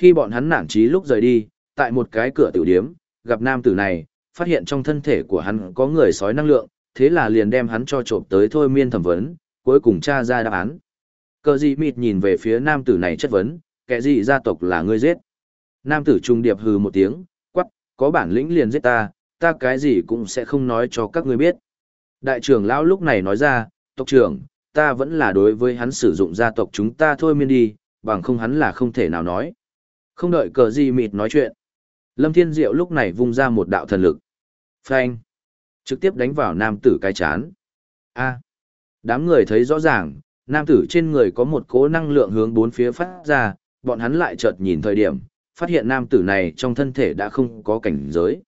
Khi bọn hắn nản trí lúc rời đi, tại một cái cửa tiểu điếm, gặp nam tử này, phát hiện trong thân thể của hắn có người sói năng lượng, thế là liền đem hắn cho trộm tới thôi miên thẩm vấn, cuối cùng tra ra đáp án. Cờ gì mịt nhìn về phía nam tử này chất vấn, kẻ gì gia tộc là ngươi giết. Nam tử trung điệp hừ một tiếng, quắc, có bản lĩnh liền giết ta, ta cái gì cũng sẽ không nói cho các ngươi biết. Đại trưởng lão lúc này nói ra, tộc trưởng, ta vẫn là đối với hắn sử dụng gia tộc chúng ta thôi miên đi, bằng không hắn là không thể nào nói. Không đợi cờ gì mịt nói chuyện. Lâm Thiên Diệu lúc này vung ra một đạo thần lực. Phanh. Trực tiếp đánh vào nam tử cái chán. A. Đám người thấy rõ ràng, nam tử trên người có một cỗ năng lượng hướng bốn phía phát ra, bọn hắn lại chợt nhìn thời điểm, phát hiện nam tử này trong thân thể đã không có cảnh giới.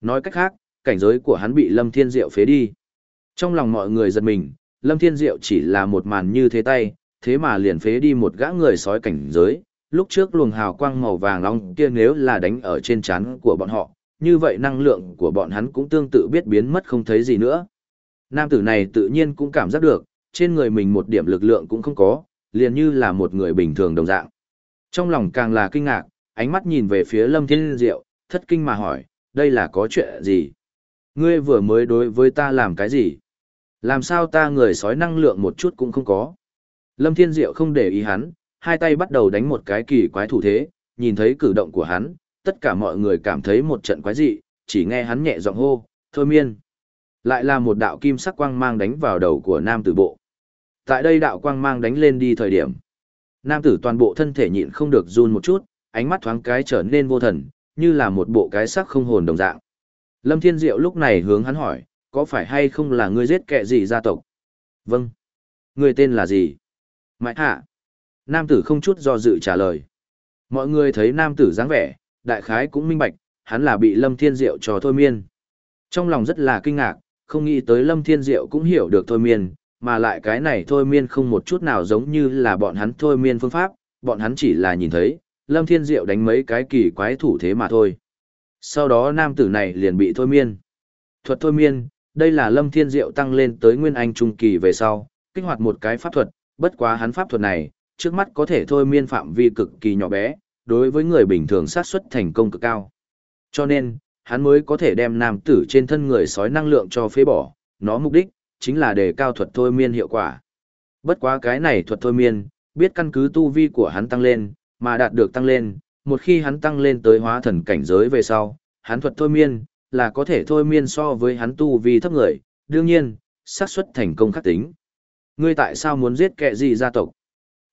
Nói cách khác, cảnh giới của hắn bị Lâm Thiên Diệu phế đi. Trong lòng mọi người giật mình, Lâm Thiên Diệu chỉ là một màn như thế tay, thế mà liền phế đi một gã người sói cảnh giới. Lúc trước luồng hào quang màu vàng long kia nếu là đánh ở trên trán của bọn họ, như vậy năng lượng của bọn hắn cũng tương tự biết biến mất không thấy gì nữa. Nam tử này tự nhiên cũng cảm giác được, trên người mình một điểm lực lượng cũng không có, liền như là một người bình thường đồng dạng. Trong lòng càng là kinh ngạc, ánh mắt nhìn về phía Lâm Thiên Diệu, thất kinh mà hỏi, đây là có chuyện gì? Ngươi vừa mới đối với ta làm cái gì? Làm sao ta người sói năng lượng một chút cũng không có? Lâm Thiên Diệu không để ý hắn, hai tay bắt đầu đánh một cái kỳ quái thủ thế, nhìn thấy cử động của hắn, tất cả mọi người cảm thấy một trận quái dị, chỉ nghe hắn nhẹ giọng hô, thôi miên. Lại là một đạo kim sắc quang mang đánh vào đầu của nam tử bộ. Tại đây đạo quang mang đánh lên đi thời điểm. Nam tử toàn bộ thân thể nhịn không được run một chút, ánh mắt thoáng cái trở nên vô thần, như là một bộ cái sắc không hồn đồng dạng. Lâm Thiên Diệu lúc này hướng hắn hỏi, có phải hay không là ngươi giết kẻ gì gia tộc? Vâng. Người tên là gì? Mãi hạ. Nam tử không chút do dự trả lời. Mọi người thấy nam tử dáng vẻ, đại khái cũng minh bạch, hắn là bị Lâm Thiên Diệu cho thôi miên. Trong lòng rất là kinh ngạc, không nghĩ tới Lâm Thiên Diệu cũng hiểu được thôi miên, mà lại cái này thôi miên không một chút nào giống như là bọn hắn thôi miên phương pháp, bọn hắn chỉ là nhìn thấy, Lâm Thiên Diệu đánh mấy cái kỳ quái thủ thế mà thôi. Sau đó nam tử này liền bị thôi miên. Thuật thôi miên, đây là Lâm Thiên Diệu tăng lên tới Nguyên Anh Trung Kỳ về sau, kích hoạt một cái pháp thuật, bất quá hắn pháp thuật này, trước mắt có thể thôi miên phạm vi cực kỳ nhỏ bé, đối với người bình thường sát suất thành công cực cao. Cho nên, hắn mới có thể đem nam tử trên thân người sói năng lượng cho phế bỏ, nó mục đích, chính là để cao thuật thôi miên hiệu quả. Bất quá cái này thuật thôi miên, biết căn cứ tu vi của hắn tăng lên, mà đạt được tăng lên, một khi hắn tăng lên tới hóa thần cảnh giới về sau, hắn thuật thôi miên, là có thể thôi miên so với hắn tu vi thấp người, đương nhiên, xác suất thành công khắc tính. Ngươi tại sao muốn giết kẻ gì gia tộc?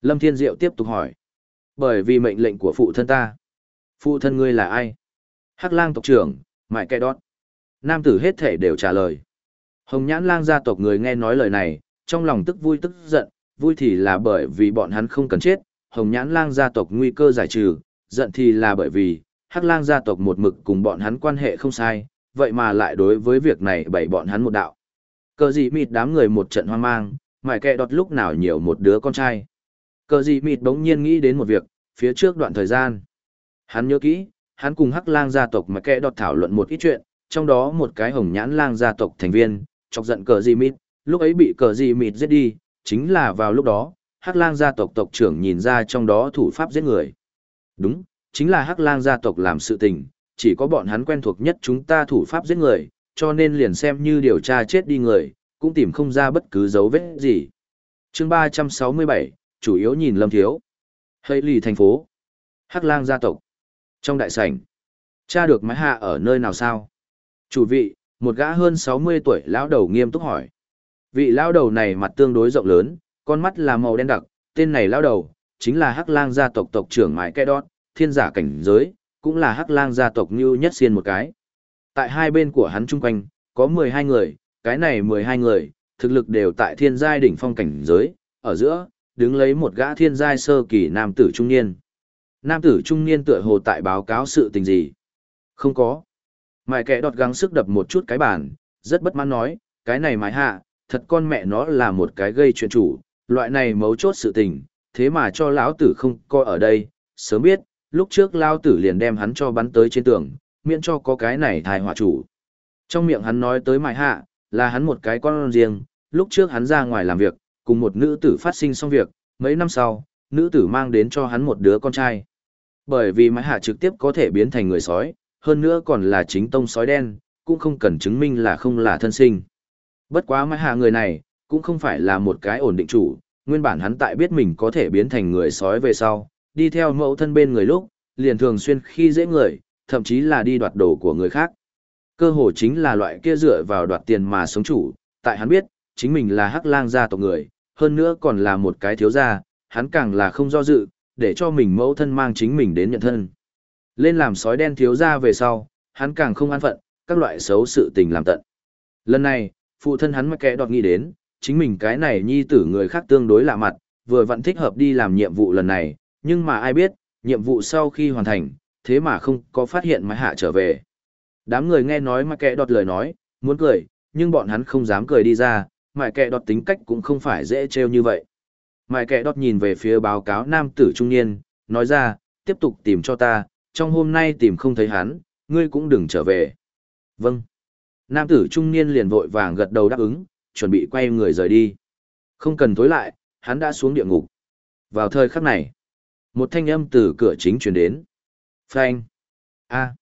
Lâm Thiên Diệu tiếp tục hỏi. Bởi vì mệnh lệnh của phụ thân ta. Phụ thân ngươi là ai? Hắc lang tộc trưởng, mại kẻ đót. Nam tử hết thể đều trả lời. Hồng nhãn lang gia tộc người nghe nói lời này, trong lòng tức vui tức giận, vui thì là bởi vì bọn hắn không cần chết, hồng nhãn lang gia tộc nguy cơ giải trừ, giận thì là bởi vì, hắc lang gia tộc một mực cùng bọn hắn quan hệ không sai, vậy mà lại đối với việc này bày bọn hắn một đạo. Cờ gì mịt đám người một trận hoang mang, mải kẹ đọt lúc nào nhiều một đứa con trai. Cờ gì mịt bỗng nhiên nghĩ đến một việc, phía trước đoạn thời gian. Hắn nhớ kỹ, hắn cùng hắc lang gia tộc mà kẽ đọt thảo luận một ít chuyện, trong đó một cái hồng nhãn lang gia tộc thành viên, chọc giận cờ gì mịt, lúc ấy bị cờ gì mịt giết đi, chính là vào lúc đó, hắc lang gia tộc tộc trưởng nhìn ra trong đó thủ pháp giết người. Đúng, chính là hắc lang gia tộc làm sự tình, chỉ có bọn hắn quen thuộc nhất chúng ta thủ pháp giết người, cho nên liền xem như điều tra chết đi người, cũng tìm không ra bất cứ dấu vết gì. chương 367, chủ yếu nhìn lâm thiếu. hay lì thành phố. Hắc lang gia tộc. Trong đại sảnh. Cha được mái hạ ở nơi nào sao? Chủ vị, một gã hơn 60 tuổi lão đầu nghiêm túc hỏi. Vị lão đầu này mặt tương đối rộng lớn, con mắt là màu đen đặc, tên này lão đầu, chính là Hắc lang gia tộc tộc trưởng Mãi kẽ Đót, thiên giả cảnh giới, cũng là Hắc lang gia tộc như nhất xiên một cái. Tại hai bên của hắn chung quanh, có 12 người, cái này 12 người, thực lực đều tại thiên giai đỉnh phong cảnh giới, ở giữa, đứng lấy một gã thiên giai sơ kỳ nam tử trung niên. Nam tử trung niên tựa hồ tại báo cáo sự tình gì? Không có. Mãi kẻ đọt gắng sức đập một chút cái bàn, rất bất mãn nói, cái này mãi hạ, thật con mẹ nó là một cái gây chuyện chủ, loại này mấu chốt sự tình, thế mà cho lão tử không coi ở đây, sớm biết, lúc trước lão tử liền đem hắn cho bắn tới trên tường, miễn cho có cái này thai hỏa chủ. Trong miệng hắn nói tới mại hạ, là hắn một cái con riêng, lúc trước hắn ra ngoài làm việc, cùng một nữ tử phát sinh xong việc, mấy năm sau, nữ tử mang đến cho hắn một đứa con trai. Bởi vì mãi hạ trực tiếp có thể biến thành người sói, hơn nữa còn là chính tông sói đen, cũng không cần chứng minh là không là thân sinh. Bất quá mãi hạ người này, cũng không phải là một cái ổn định chủ, nguyên bản hắn tại biết mình có thể biến thành người sói về sau, đi theo mẫu thân bên người lúc, liền thường xuyên khi dễ người, thậm chí là đi đoạt đồ của người khác. Cơ hồ chính là loại kia dựa vào đoạt tiền mà sống chủ, tại hắn biết, chính mình là hắc lang gia tộc người, hơn nữa còn là một cái thiếu gia, hắn càng là không do dự, để cho mình mẫu thân mang chính mình đến nhận thân. Lên làm sói đen thiếu gia về sau, hắn càng không an phận, các loại xấu sự tình làm tận. Lần này, phụ thân hắn mà kẻ đọt nghĩ đến, chính mình cái này nhi tử người khác tương đối lạ mặt, vừa vẫn thích hợp đi làm nhiệm vụ lần này, nhưng mà ai biết, nhiệm vụ sau khi hoàn thành, thế mà không có phát hiện mái hạ trở về. Đám người nghe nói mà kẻ đọt lời nói, muốn cười, nhưng bọn hắn không dám cười đi ra, mại kệ đọt tính cách cũng không phải dễ trêu như vậy. Mại kệ đọt nhìn về phía báo cáo nam tử trung niên, nói ra, tiếp tục tìm cho ta, trong hôm nay tìm không thấy hắn, ngươi cũng đừng trở về. Vâng. Nam tử trung niên liền vội vàng gật đầu đáp ứng, chuẩn bị quay người rời đi. Không cần tối lại, hắn đã xuống địa ngục. Vào thời khắc này, một thanh âm từ cửa chính truyền đến. Phanh. A.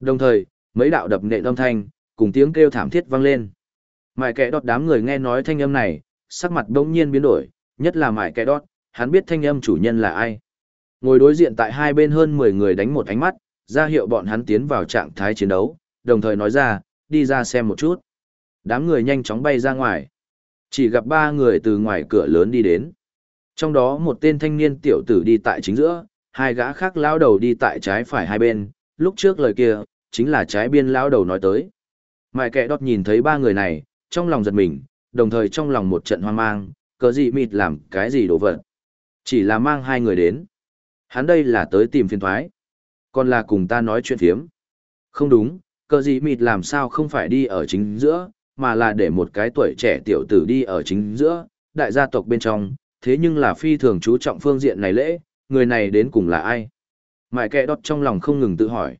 Đồng thời, mấy đạo đập nệ âm thanh, cùng tiếng kêu thảm thiết vang lên. Mại kẻ đọt đám người nghe nói thanh âm này, sắc mặt đông nhiên biến đổi, nhất là mại kẻ đọt, hắn biết thanh âm chủ nhân là ai. Ngồi đối diện tại hai bên hơn 10 người đánh một ánh mắt, ra hiệu bọn hắn tiến vào trạng thái chiến đấu, đồng thời nói ra, đi ra xem một chút. Đám người nhanh chóng bay ra ngoài. Chỉ gặp ba người từ ngoài cửa lớn đi đến. Trong đó một tên thanh niên tiểu tử đi tại chính giữa, hai gã khác lao đầu đi tại trái phải hai bên, lúc trước lời kia, chính là trái biên lao đầu nói tới. Mại kẻ đọt nhìn thấy ba người này, trong lòng giật mình, đồng thời trong lòng một trận hoang mang, cớ gì mịt làm cái gì đồ vật. Chỉ là mang hai người đến. Hắn đây là tới tìm phiên thoái. Còn là cùng ta nói chuyện phiếm. Không đúng, cờ gì mịt làm sao không phải đi ở chính giữa, mà là để một cái tuổi trẻ tiểu tử đi ở chính giữa, đại gia tộc bên trong, thế nhưng là phi thường chú trọng phương diện này lễ, người này đến cùng là ai? Mại kẹ đọt trong lòng không ngừng tự hỏi.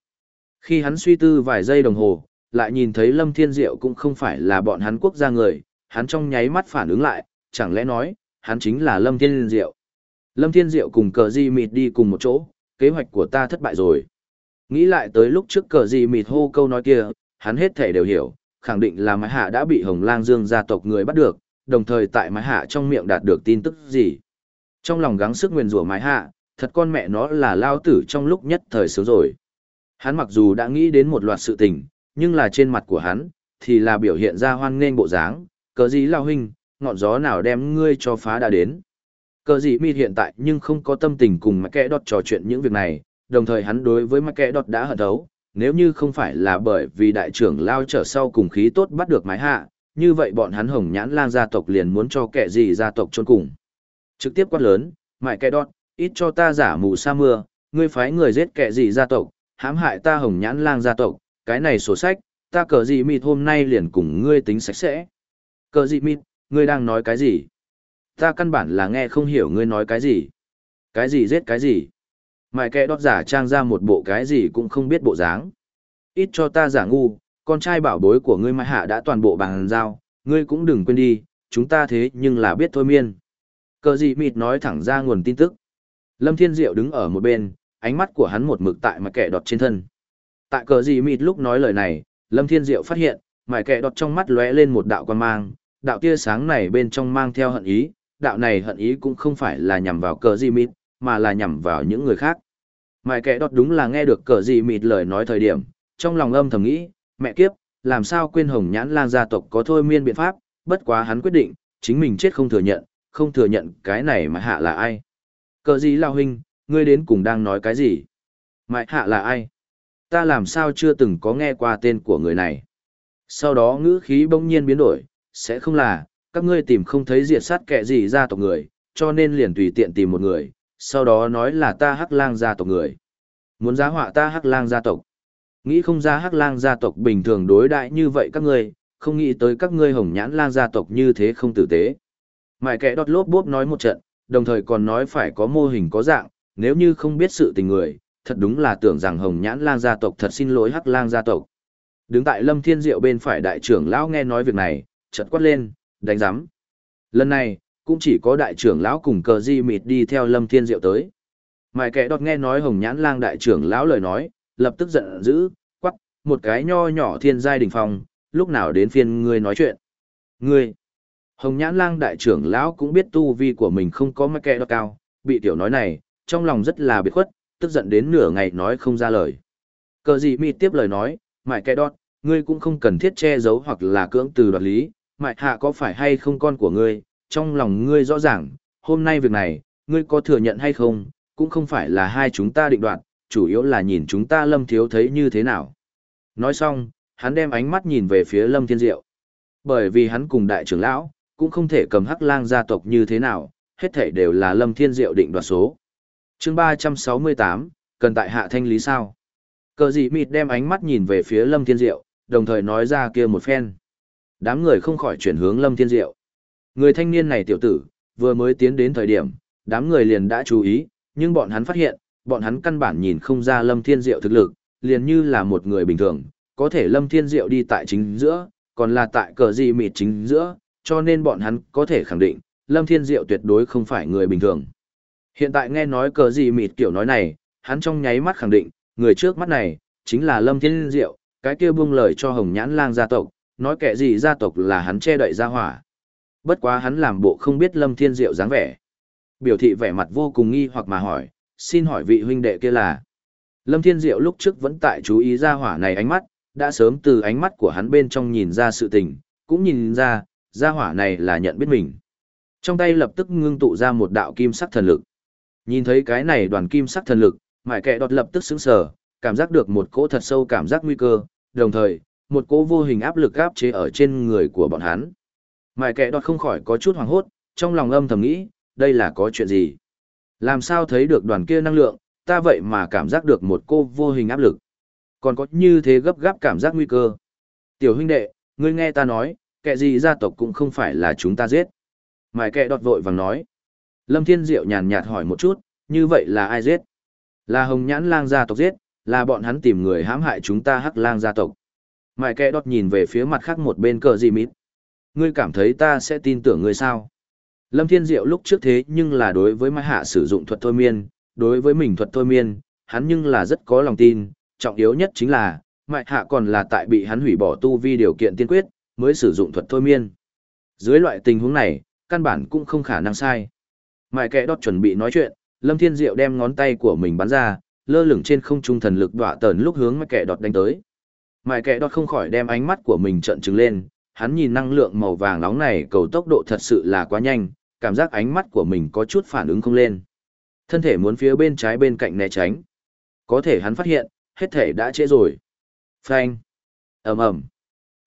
Khi hắn suy tư vài giây đồng hồ, lại nhìn thấy Lâm Thiên Diệu cũng không phải là bọn hắn quốc gia người, hắn trong nháy mắt phản ứng lại, chẳng lẽ nói, hắn chính là Lâm Thiên Diệu. Lâm Thiên Diệu cùng cờ di mịt đi cùng một chỗ, kế hoạch của ta thất bại rồi. Nghĩ lại tới lúc trước cờ di mịt hô câu nói kia, hắn hết thể đều hiểu, khẳng định là Mái Hạ đã bị Hồng Lang Dương gia tộc người bắt được, đồng thời tại Mái Hạ trong miệng đạt được tin tức gì. Trong lòng gắng sức nguyền rủa Mái Hạ, thật con mẹ nó là lao tử trong lúc nhất thời sướng rồi. Hắn mặc dù đã nghĩ đến một loạt sự tình, nhưng là trên mặt của hắn, thì là biểu hiện ra hoan nghênh bộ dáng, cờ gì lao huynh, ngọn gió nào đem ngươi cho phá đã đến. Cờ gì mi hiện tại nhưng không có tâm tình cùng mắc kẽ đọt trò chuyện những việc này, đồng thời hắn đối với mắc kẽ đọt đã hận thấu, nếu như không phải là bởi vì đại trưởng lao trở sau cùng khí tốt bắt được mái hạ, như vậy bọn hắn hồng nhãn lang gia tộc liền muốn cho kẻ gì gia tộc chôn cùng. Trực tiếp quát lớn, mại kẻ đọt, ít cho ta giả mù sa mưa, ngươi phái người giết kẻ gì gia tộc, hãm hại ta hồng nhãn lang gia tộc, cái này sổ sách, ta cờ gì mịt hôm nay liền cùng ngươi tính sạch sẽ. Cờ gì mịt, ngươi đang nói cái gì? Ta căn bản là nghe không hiểu ngươi nói cái gì. Cái gì giết cái gì? Mại kẻ đọt giả trang ra một bộ cái gì cũng không biết bộ dáng. Ít cho ta giả ngu, con trai bảo bối của ngươi mai hạ đã toàn bộ bằng giao, ngươi cũng đừng quên đi, chúng ta thế nhưng là biết thôi miên. Cờ gì mịt nói thẳng ra nguồn tin tức. Lâm Thiên Diệu đứng ở một bên, ánh mắt của hắn một mực tại mà kẻ đọt trên thân. Tại cờ gì mịt lúc nói lời này, Lâm Thiên Diệu phát hiện, mải kẻ đọt trong mắt lóe lên một đạo quan mang, đạo tia sáng này bên trong mang theo hận ý, đạo này hận ý cũng không phải là nhằm vào cờ gì mịt, mà là nhằm vào những người khác. Mải kẻ đọt đúng là nghe được cờ gì mịt lời nói thời điểm, trong lòng âm thầm nghĩ, mẹ kiếp, làm sao quên hồng nhãn lang gia tộc có thôi miên biện pháp, bất quá hắn quyết định, chính mình chết không thừa nhận, không thừa nhận cái này mà hạ là ai. Cờ gì lao huynh, ngươi đến cùng đang nói cái gì? Mại hạ là ai? Ta làm sao chưa từng có nghe qua tên của người này? Sau đó ngữ khí bỗng nhiên biến đổi, sẽ không là, các ngươi tìm không thấy diệt sát kẻ gì gia tộc người, cho nên liền tùy tiện tìm một người, sau đó nói là ta hắc lang gia tộc người. Muốn giá họa ta hắc lang gia tộc. Nghĩ không ra hắc lang gia tộc bình thường đối đại như vậy các ngươi, không nghĩ tới các ngươi hồng nhãn lang gia tộc như thế không tử tế. Mại kẻ đọt lốp bốp nói một trận, đồng thời còn nói phải có mô hình có dạng, nếu như không biết sự tình người, thật đúng là tưởng rằng hồng nhãn lang gia tộc thật xin lỗi hắc lang gia tộc. Đứng tại lâm thiên diệu bên phải đại trưởng lão nghe nói việc này, chợt quát lên, đánh giám. Lần này, cũng chỉ có đại trưởng lão cùng cờ di mịt đi theo lâm thiên diệu tới. Mại kẻ đọt nghe nói hồng nhãn lang đại trưởng lão lời nói, lập tức giận dữ, quắc, một cái nho nhỏ thiên giai đỉnh phong, lúc nào đến phiên ngươi nói chuyện. Ngươi, hồng nhãn lang đại trưởng lão cũng biết tu vi của mình không có mại kẻ đọt cao, bị tiểu nói này, trong lòng rất là biệt khuất, tức giận đến nửa ngày nói không ra lời. Cờ gì mi tiếp lời nói, mại kẻ đọt, ngươi cũng không cần thiết che giấu hoặc là cưỡng từ đoạt lý, mại hạ có phải hay không con của ngươi, trong lòng ngươi rõ ràng, hôm nay việc này, ngươi có thừa nhận hay không, cũng không phải là hai chúng ta định đoạt, chủ yếu là nhìn chúng ta lâm thiếu thấy như thế nào. Nói xong, hắn đem ánh mắt nhìn về phía lâm thiên diệu. Bởi vì hắn cùng đại trưởng lão, cũng không thể cầm hắc lang gia tộc như thế nào, hết thể đều là lâm thiên diệu định đoạt số chương 368, cần tại hạ thanh lý sao? Cờ dị mịt đem ánh mắt nhìn về phía lâm thiên diệu, đồng thời nói ra kia một phen. Đám người không khỏi chuyển hướng lâm thiên diệu. Người thanh niên này tiểu tử, vừa mới tiến đến thời điểm, đám người liền đã chú ý, nhưng bọn hắn phát hiện, bọn hắn căn bản nhìn không ra Lâm Thiên Diệu thực lực, liền như là một người bình thường, có thể Lâm Thiên Diệu đi tại chính giữa, còn là tại cờ Dị mịt chính giữa, cho nên bọn hắn có thể khẳng định, Lâm Thiên Diệu tuyệt đối không phải người bình thường. Hiện tại nghe nói cờ gì mịt kiểu nói này, hắn trong nháy mắt khẳng định, người trước mắt này, chính là Lâm Thiên Diệu, cái kia buông lời cho Hồng Nhãn Lang gia tộc, nói kẻ gì gia tộc là hắn che đậy ra hỏa. Bất quá hắn làm bộ không biết Lâm Thiên Diệu dáng vẻ. Biểu thị vẻ mặt vô cùng nghi hoặc mà hỏi, xin hỏi vị huynh đệ kia là. Lâm Thiên Diệu lúc trước vẫn tại chú ý ra hỏa này ánh mắt, đã sớm từ ánh mắt của hắn bên trong nhìn ra sự tình, cũng nhìn ra, ra hỏa này là nhận biết mình. Trong tay lập tức ngưng tụ ra một đạo kim sắc thần lực. Nhìn thấy cái này đoàn kim sắc thần lực, mải kẹ đọt lập tức sững sờ, cảm giác được một cỗ thật sâu cảm giác nguy cơ, đồng thời, một cỗ vô hình áp lực áp chế ở trên người của bọn hắn. Mải kẹ đọt không khỏi có chút hoảng hốt, trong lòng âm thầm nghĩ, đây là có chuyện gì? Làm sao thấy được đoàn kia năng lượng, ta vậy mà cảm giác được một cô vô hình áp lực. Còn có như thế gấp gáp cảm giác nguy cơ. Tiểu huynh đệ, ngươi nghe ta nói, kẻ gì gia tộc cũng không phải là chúng ta giết. Mải kẹ đọt vội vàng nói. Lâm Thiên Diệu nhàn nhạt hỏi một chút, như vậy là ai giết? Là Hồng Nhãn Lang gia tộc giết, là bọn hắn tìm người hãm hại chúng ta Hắc Lang gia tộc. Mại kẹ đọt nhìn về phía mặt khác một bên cờ gì mít. Ngươi cảm thấy ta sẽ tin tưởng ngươi sao? Lâm Thiên Diệu lúc trước thế nhưng là đối với Mai Hạ sử dụng thuật thôi miên, đối với mình thuật thôi miên, hắn nhưng là rất có lòng tin, trọng yếu nhất chính là, Mai Hạ còn là tại bị hắn hủy bỏ tu vi điều kiện tiên quyết, mới sử dụng thuật thôi miên. Dưới loại tình huống này, căn bản cũng không khả năng sai. Mại kẻ Đọt chuẩn bị nói chuyện, Lâm Thiên Diệu đem ngón tay của mình bắn ra, lơ lửng trên không trung thần lực đọa tờn lúc hướng Mại kẻ đọt đánh tới. Mại kẻ đọt không khỏi đem ánh mắt của mình trợn trừng lên, hắn nhìn năng lượng màu vàng nóng này cầu tốc độ thật sự là quá nhanh, cảm giác ánh mắt của mình có chút phản ứng không lên. Thân thể muốn phía bên trái bên cạnh né tránh. Có thể hắn phát hiện, hết thể đã trễ rồi. Phanh. ầm ầm.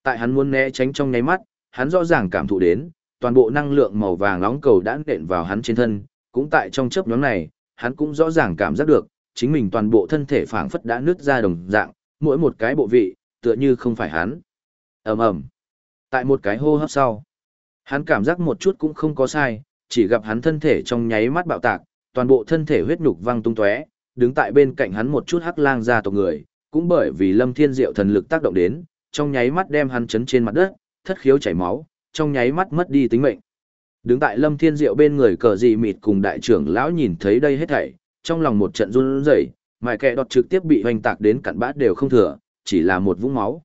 Tại hắn muốn né tránh trong nháy mắt, hắn rõ ràng cảm thụ đến, toàn bộ năng lượng màu vàng nóng cầu đã nện vào hắn trên thân, cũng tại trong chớp nhoáng này, hắn cũng rõ ràng cảm giác được, chính mình toàn bộ thân thể phảng phất đã nứt ra đồng dạng, mỗi một cái bộ vị, tựa như không phải hắn. ầm ầm. Tại một cái hô hấp sau, hắn cảm giác một chút cũng không có sai, chỉ gặp hắn thân thể trong nháy mắt bạo tạc, toàn bộ thân thể huyết nhục văng tung tóe, đứng tại bên cạnh hắn một chút hắc lang ra tộc người, cũng bởi vì Lâm Thiên Diệu thần lực tác động đến, trong nháy mắt đem hắn chấn trên mặt đất, thất khiếu chảy máu, trong nháy mắt mất đi tính mệnh. Đứng tại Lâm Thiên Diệu bên người cờ dị mịt cùng đại trưởng lão nhìn thấy đây hết thảy, trong lòng một trận run rẩy, mài kẹ đọt trực tiếp bị hoành tạc đến cặn bát đều không thừa, chỉ là một vũng máu.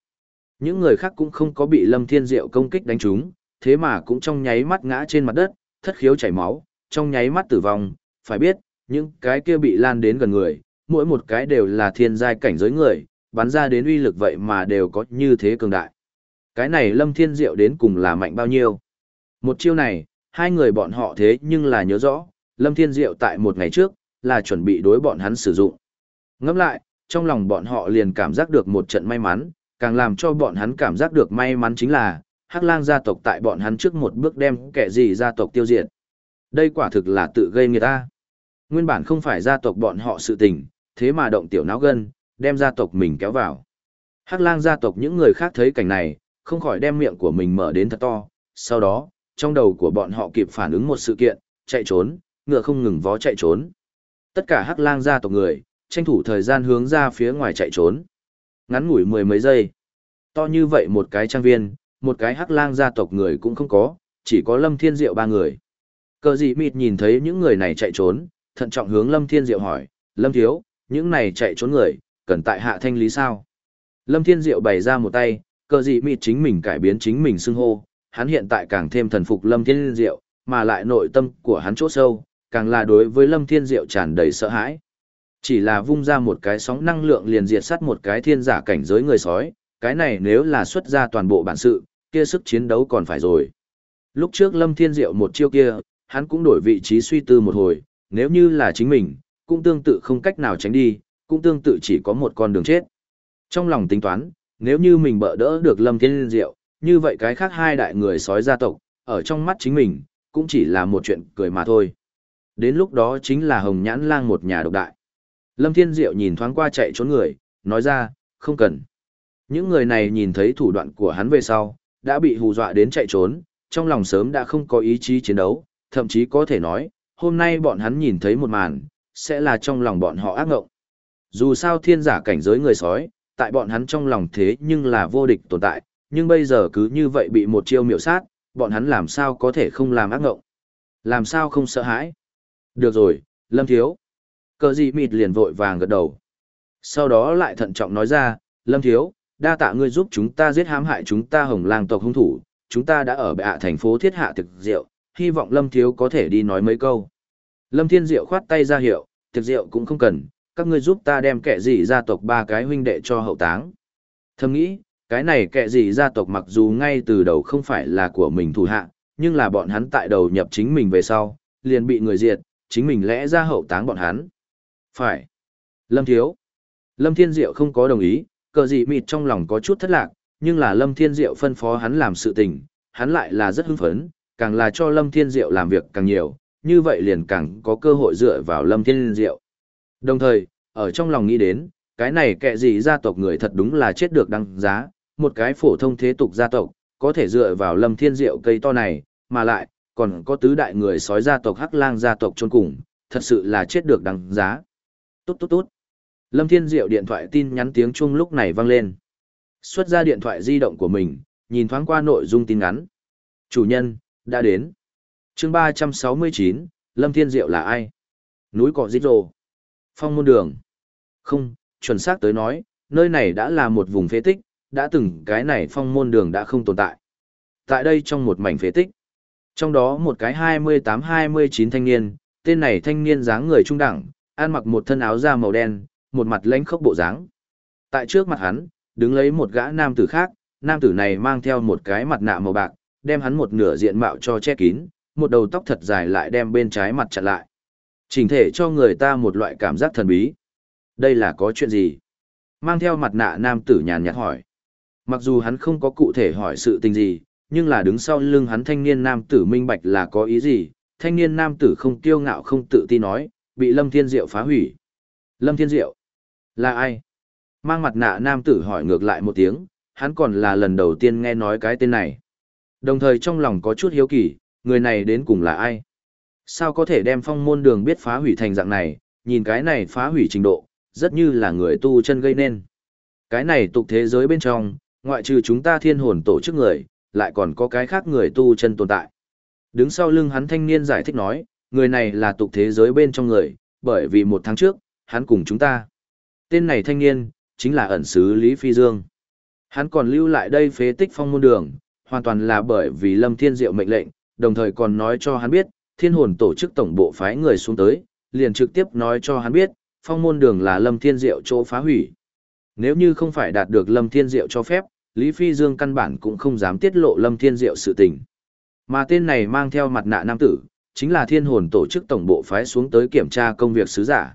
Những người khác cũng không có bị Lâm Thiên Diệu công kích đánh trúng, thế mà cũng trong nháy mắt ngã trên mặt đất, thất khiếu chảy máu, trong nháy mắt tử vong, phải biết, những cái kia bị lan đến gần người, mỗi một cái đều là thiên giai cảnh giới người, bắn ra đến uy lực vậy mà đều có như thế cường đại. Cái này Lâm Thiên Diệu đến cùng là mạnh bao nhiêu? Một chiêu này, hai người bọn họ thế nhưng là nhớ rõ, Lâm Thiên Diệu tại một ngày trước, là chuẩn bị đối bọn hắn sử dụng. Ngẫm lại, trong lòng bọn họ liền cảm giác được một trận may mắn, càng làm cho bọn hắn cảm giác được may mắn chính là, Hắc Lang gia tộc tại bọn hắn trước một bước đem kẻ gì gia tộc tiêu diệt. Đây quả thực là tự gây người ta. Nguyên bản không phải gia tộc bọn họ sự tình, thế mà động tiểu náo gân, đem gia tộc mình kéo vào. Hắc Lang gia tộc những người khác thấy cảnh này, không khỏi đem miệng của mình mở đến thật to, sau đó, trong đầu của bọn họ kịp phản ứng một sự kiện, chạy trốn, ngựa không ngừng vó chạy trốn. Tất cả Hắc Lang gia tộc người, tranh thủ thời gian hướng ra phía ngoài chạy trốn. Ngắn ngủi mười mấy giây. To như vậy một cái trang viên, một cái hắc lang gia tộc người cũng không có, chỉ có Lâm Thiên Diệu ba người. Cờ dị mịt nhìn thấy những người này chạy trốn, thận trọng hướng Lâm Thiên Diệu hỏi, Lâm Thiếu, những này chạy trốn người, cần tại hạ thanh lý sao? Lâm Thiên Diệu bày ra một tay, cờ dị mịt chính mình cải biến chính mình xưng hô, hắn hiện tại càng thêm thần phục Lâm Thiên Diệu, mà lại nội tâm của hắn chỗ sâu, càng là đối với Lâm Thiên Diệu tràn đầy sợ hãi. Chỉ là vung ra một cái sóng năng lượng liền diệt sát một cái thiên giả cảnh giới người sói, cái này nếu là xuất ra toàn bộ bản sự, kia sức chiến đấu còn phải rồi. Lúc trước Lâm Thiên Diệu một chiêu kia, hắn cũng đổi vị trí suy tư một hồi, nếu như là chính mình, cũng tương tự không cách nào tránh đi, cũng tương tự chỉ có một con đường chết. Trong lòng tính toán, nếu như mình bỡ đỡ được Lâm Thiên Diệu, như vậy cái khác hai đại người sói gia tộc, ở trong mắt chính mình, cũng chỉ là một chuyện cười mà thôi. Đến lúc đó chính là Hồng Nhãn Lang một nhà độc đại. Lâm Thiên Diệu nhìn thoáng qua chạy trốn người, nói ra, không cần. Những người này nhìn thấy thủ đoạn của hắn về sau, đã bị hù dọa đến chạy trốn, trong lòng sớm đã không có ý chí chiến đấu, thậm chí có thể nói, hôm nay bọn hắn nhìn thấy một màn, sẽ là trong lòng bọn họ ác ngộng. Dù sao thiên giả cảnh giới người sói, tại bọn hắn trong lòng thế nhưng là vô địch tồn tại, nhưng bây giờ cứ như vậy bị một chiêu miểu sát, bọn hắn làm sao có thể không làm ác ngộng. Làm sao không sợ hãi. Được rồi, Lâm Thiếu. Cờ gì mịt liền vội vàng gật đầu. Sau đó lại thận trọng nói ra, Lâm Thiếu, đa tạ ngươi giúp chúng ta giết hãm hại chúng ta hồng lang tộc hung thủ, chúng ta đã ở bệ hạ thành phố thiết hạ thực diệu, hy vọng Lâm Thiếu có thể đi nói mấy câu. Lâm Thiên Diệu khoát tay ra hiệu, thực diệu cũng không cần, các ngươi giúp ta đem kẻ gì gia tộc ba cái huynh đệ cho hậu táng. Thầm nghĩ, cái này kẻ gì gia tộc mặc dù ngay từ đầu không phải là của mình thủ hạ, nhưng là bọn hắn tại đầu nhập chính mình về sau, liền bị người diệt, chính mình lẽ ra hậu táng bọn hắn. Phải. Lâm Thiếu. Lâm Thiên Diệu không có đồng ý, cờ gì mịt trong lòng có chút thất lạc, nhưng là Lâm Thiên Diệu phân phó hắn làm sự tình, hắn lại là rất hưng phấn, càng là cho Lâm Thiên Diệu làm việc càng nhiều, như vậy liền càng có cơ hội dựa vào Lâm Thiên Diệu. Đồng thời, ở trong lòng nghĩ đến, cái này kệ gì gia tộc người thật đúng là chết được đăng giá, một cái phổ thông thế tục gia tộc, có thể dựa vào Lâm Thiên Diệu cây to này, mà lại, còn có tứ đại người sói gia tộc Hắc Lang gia tộc chôn cùng, thật sự là chết được đăng giá. Tốt tốt tốt. Lâm Thiên Diệu điện thoại tin nhắn tiếng chuông lúc này vang lên. Xuất ra điện thoại di động của mình, nhìn thoáng qua nội dung tin nhắn. Chủ nhân, đã đến. chương 369, Lâm Thiên Diệu là ai? Núi cỏ dít rồ. Phong môn đường. Không, chuẩn xác tới nói, nơi này đã là một vùng phế tích, đã từng cái này phong môn đường đã không tồn tại. Tại đây trong một mảnh phế tích, trong đó một cái 28-29 thanh niên, tên này thanh niên dáng người trung đẳng, ăn mặc một thân áo da màu đen, một mặt lãnh khốc bộ dáng. Tại trước mặt hắn, đứng lấy một gã nam tử khác, nam tử này mang theo một cái mặt nạ màu bạc, đem hắn một nửa diện mạo cho che kín, một đầu tóc thật dài lại đem bên trái mặt chặn lại. Chỉnh thể cho người ta một loại cảm giác thần bí. Đây là có chuyện gì? Mang theo mặt nạ nam tử nhàn nhạt hỏi. Mặc dù hắn không có cụ thể hỏi sự tình gì, nhưng là đứng sau lưng hắn thanh niên nam tử minh bạch là có ý gì, thanh niên nam tử không kiêu ngạo không tự ti nói, bị Lâm Thiên Diệu phá hủy. Lâm Thiên Diệu? Là ai? Mang mặt nạ nam tử hỏi ngược lại một tiếng, hắn còn là lần đầu tiên nghe nói cái tên này. Đồng thời trong lòng có chút hiếu kỳ, người này đến cùng là ai? Sao có thể đem phong môn đường biết phá hủy thành dạng này, nhìn cái này phá hủy trình độ, rất như là người tu chân gây nên. Cái này tục thế giới bên trong, ngoại trừ chúng ta thiên hồn tổ chức người, lại còn có cái khác người tu chân tồn tại. Đứng sau lưng hắn thanh niên giải thích nói, người này là tục thế giới bên trong người, bởi vì một tháng trước, hắn cùng chúng ta. Tên này thanh niên, chính là ẩn sứ Lý Phi Dương. Hắn còn lưu lại đây phế tích phong môn đường, hoàn toàn là bởi vì Lâm Thiên Diệu mệnh lệnh, đồng thời còn nói cho hắn biết, thiên hồn tổ chức tổng bộ phái người xuống tới, liền trực tiếp nói cho hắn biết, phong môn đường là Lâm Thiên Diệu chỗ phá hủy. Nếu như không phải đạt được Lâm Thiên Diệu cho phép, Lý Phi Dương căn bản cũng không dám tiết lộ Lâm Thiên Diệu sự tình. Mà tên này mang theo mặt nạ nam tử, chính là thiên hồn tổ chức tổng bộ phái xuống tới kiểm tra công việc sứ giả.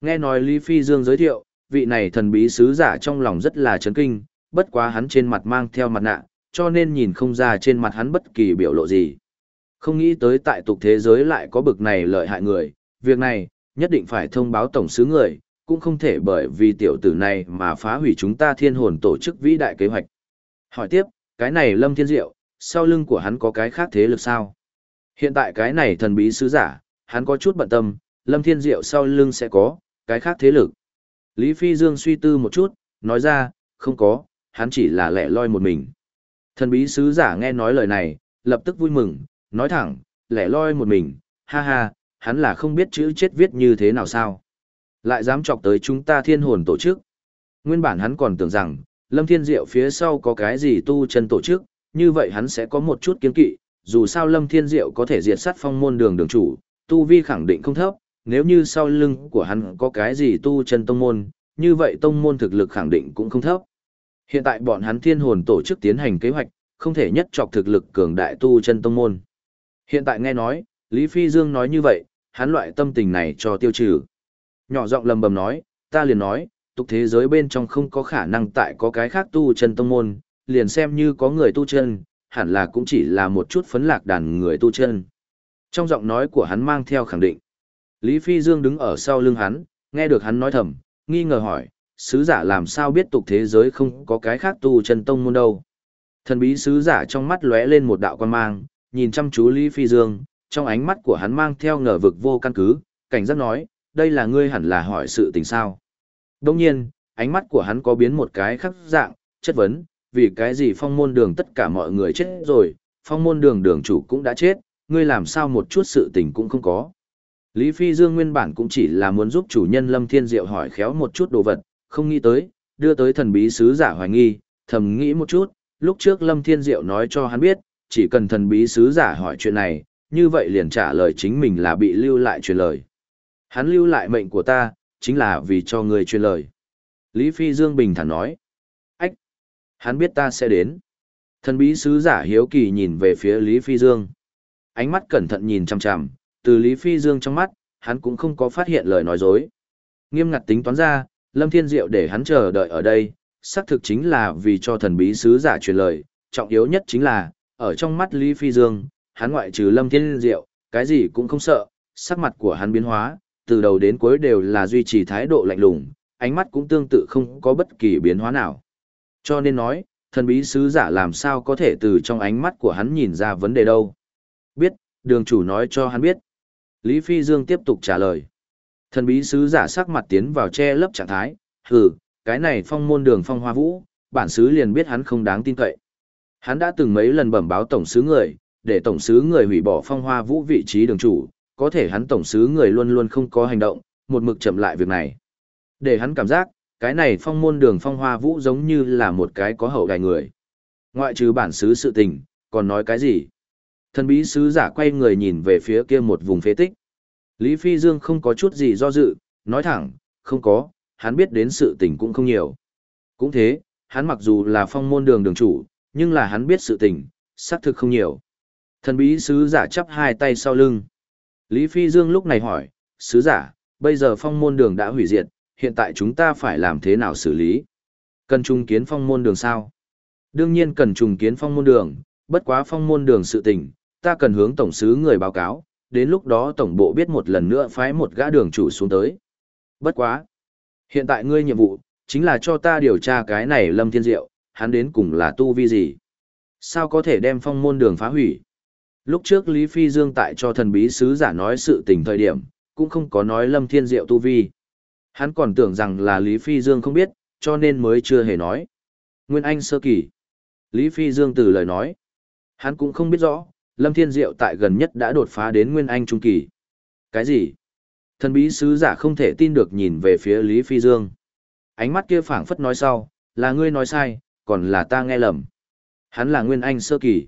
Nghe nói Lý Phi Dương giới thiệu, vị này thần bí sứ giả trong lòng rất là chấn kinh, bất quá hắn trên mặt mang theo mặt nạ, cho nên nhìn không ra trên mặt hắn bất kỳ biểu lộ gì. Không nghĩ tới tại tục thế giới lại có bực này lợi hại người, việc này, nhất định phải thông báo tổng sứ người, cũng không thể bởi vì tiểu tử này mà phá hủy chúng ta thiên hồn tổ chức vĩ đại kế hoạch. Hỏi tiếp, cái này Lâm Thiên Diệu, sau lưng của hắn có cái khác thế lực sao? Hiện tại cái này thần bí sứ giả, hắn có chút bận tâm, Lâm Thiên Diệu sau lưng sẽ có, cái khác thế lực. Lý Phi Dương suy tư một chút, nói ra, không có, hắn chỉ là lẻ loi một mình. Thần bí sứ giả nghe nói lời này, lập tức vui mừng, nói thẳng, lẻ loi một mình, ha ha, hắn là không biết chữ chết viết như thế nào sao. Lại dám chọc tới chúng ta thiên hồn tổ chức. Nguyên bản hắn còn tưởng rằng, Lâm Thiên Diệu phía sau có cái gì tu chân tổ chức, như vậy hắn sẽ có một chút kiên kỵ, dù sao Lâm Thiên Diệu có thể diệt sát phong môn đường đường chủ, tu vi khẳng định không thấp, nếu như sau lưng của hắn có cái gì tu chân tông môn, như vậy tông môn thực lực khẳng định cũng không thấp. Hiện tại bọn hắn thiên hồn tổ chức tiến hành kế hoạch, không thể nhất chọc thực lực cường đại tu chân tông môn. Hiện tại nghe nói, Lý Phi Dương nói như vậy, hắn loại tâm tình này cho tiêu trừ. Nhỏ giọng lầm bầm nói, ta liền nói, tục thế giới bên trong không có khả năng tại có cái khác tu chân tông môn, liền xem như có người tu chân, hẳn là cũng chỉ là một chút phấn lạc đàn người tu chân. Trong giọng nói của hắn mang theo khẳng định. Lý Phi Dương đứng ở sau lưng hắn, nghe được hắn nói thầm, nghi ngờ hỏi, sứ giả làm sao biết tục thế giới không có cái khác tu chân tông môn đâu. Thần bí sứ giả trong mắt lóe lên một đạo quan mang, nhìn chăm chú Lý Phi Dương, trong ánh mắt của hắn mang theo ngờ vực vô căn cứ, cảnh giác nói, đây là ngươi hẳn là hỏi sự tình sao. Đồng nhiên, ánh mắt của hắn có biến một cái khắc dạng, chất vấn, vì cái gì phong môn đường tất cả mọi người chết rồi, phong môn đường đường chủ cũng đã chết, ngươi làm sao một chút sự tình cũng không có. Lý Phi Dương nguyên bản cũng chỉ là muốn giúp chủ nhân Lâm Thiên Diệu hỏi khéo một chút đồ vật, không nghĩ tới, đưa tới thần bí sứ giả hoài nghi, thầm nghĩ một chút, lúc trước Lâm Thiên Diệu nói cho hắn biết, chỉ cần thần bí sứ giả hỏi chuyện này, như vậy liền trả lời chính mình là bị lưu lại truyền lời. Hắn lưu lại mệnh của ta, chính là vì cho người truyền lời. Lý Phi Dương bình thản nói. Ách! Hắn biết ta sẽ đến. Thần bí sứ giả hiếu kỳ nhìn về phía Lý Phi Dương. Ánh mắt cẩn thận nhìn chằm chằm, từ Lý Phi Dương trong mắt, hắn cũng không có phát hiện lời nói dối. Nghiêm ngặt tính toán ra, Lâm Thiên Diệu để hắn chờ đợi ở đây, xác thực chính là vì cho thần bí sứ giả truyền lời, trọng yếu nhất chính là, ở trong mắt Lý Phi Dương, hắn ngoại trừ Lâm Thiên Diệu, cái gì cũng không sợ, sắc mặt của hắn biến hóa, từ đầu đến cuối đều là duy trì thái độ lạnh lùng, ánh mắt cũng tương tự không có bất kỳ biến hóa nào. Cho nên nói, thần bí sứ giả làm sao có thể từ trong ánh mắt của hắn nhìn ra vấn đề đâu. Biết, đường chủ nói cho hắn biết. Lý Phi Dương tiếp tục trả lời. Thần bí sứ giả sắc mặt tiến vào che lấp trạng thái, hừ, cái này phong môn đường phong hoa vũ, bản sứ liền biết hắn không đáng tin cậy. Hắn đã từng mấy lần bẩm báo tổng sứ người, để tổng sứ người hủy bỏ phong hoa vũ vị trí đường chủ, có thể hắn tổng sứ người luôn luôn không có hành động, một mực chậm lại việc này. Để hắn cảm giác, cái này phong môn đường phong hoa vũ giống như là một cái có hậu đài người. Ngoại trừ bản sứ sự tình, còn nói cái gì? Thần bí sứ giả quay người nhìn về phía kia một vùng phế tích. Lý Phi Dương không có chút gì do dự, nói thẳng, không có, hắn biết đến sự tình cũng không nhiều. Cũng thế, hắn mặc dù là phong môn đường đường chủ, nhưng là hắn biết sự tình, xác thực không nhiều. Thần bí sứ giả chắp hai tay sau lưng. Lý Phi Dương lúc này hỏi, sứ giả, bây giờ phong môn đường đã hủy diệt, hiện tại chúng ta phải làm thế nào xử lý? Cần trùng kiến phong môn đường sao? Đương nhiên cần trùng kiến phong môn đường, bất quá phong môn đường sự tình, ta cần hướng tổng sứ người báo cáo, đến lúc đó tổng bộ biết một lần nữa phái một gã đường chủ xuống tới. Bất quá. Hiện tại ngươi nhiệm vụ, chính là cho ta điều tra cái này Lâm Thiên Diệu, hắn đến cùng là tu vi gì? Sao có thể đem phong môn đường phá hủy? Lúc trước Lý Phi Dương tại cho thần bí sứ giả nói sự tình thời điểm, cũng không có nói Lâm Thiên Diệu tu vi. Hắn còn tưởng rằng là Lý Phi Dương không biết, cho nên mới chưa hề nói. Nguyên Anh sơ kỳ. Lý Phi Dương từ lời nói. Hắn cũng không biết rõ, Lâm Thiên Diệu tại gần nhất đã đột phá đến Nguyên Anh trung kỳ. Cái gì? Thần bí sứ giả không thể tin được nhìn về phía Lý Phi Dương. Ánh mắt kia phảng phất nói sau, là ngươi nói sai, còn là ta nghe lầm. Hắn là Nguyên Anh sơ kỳ.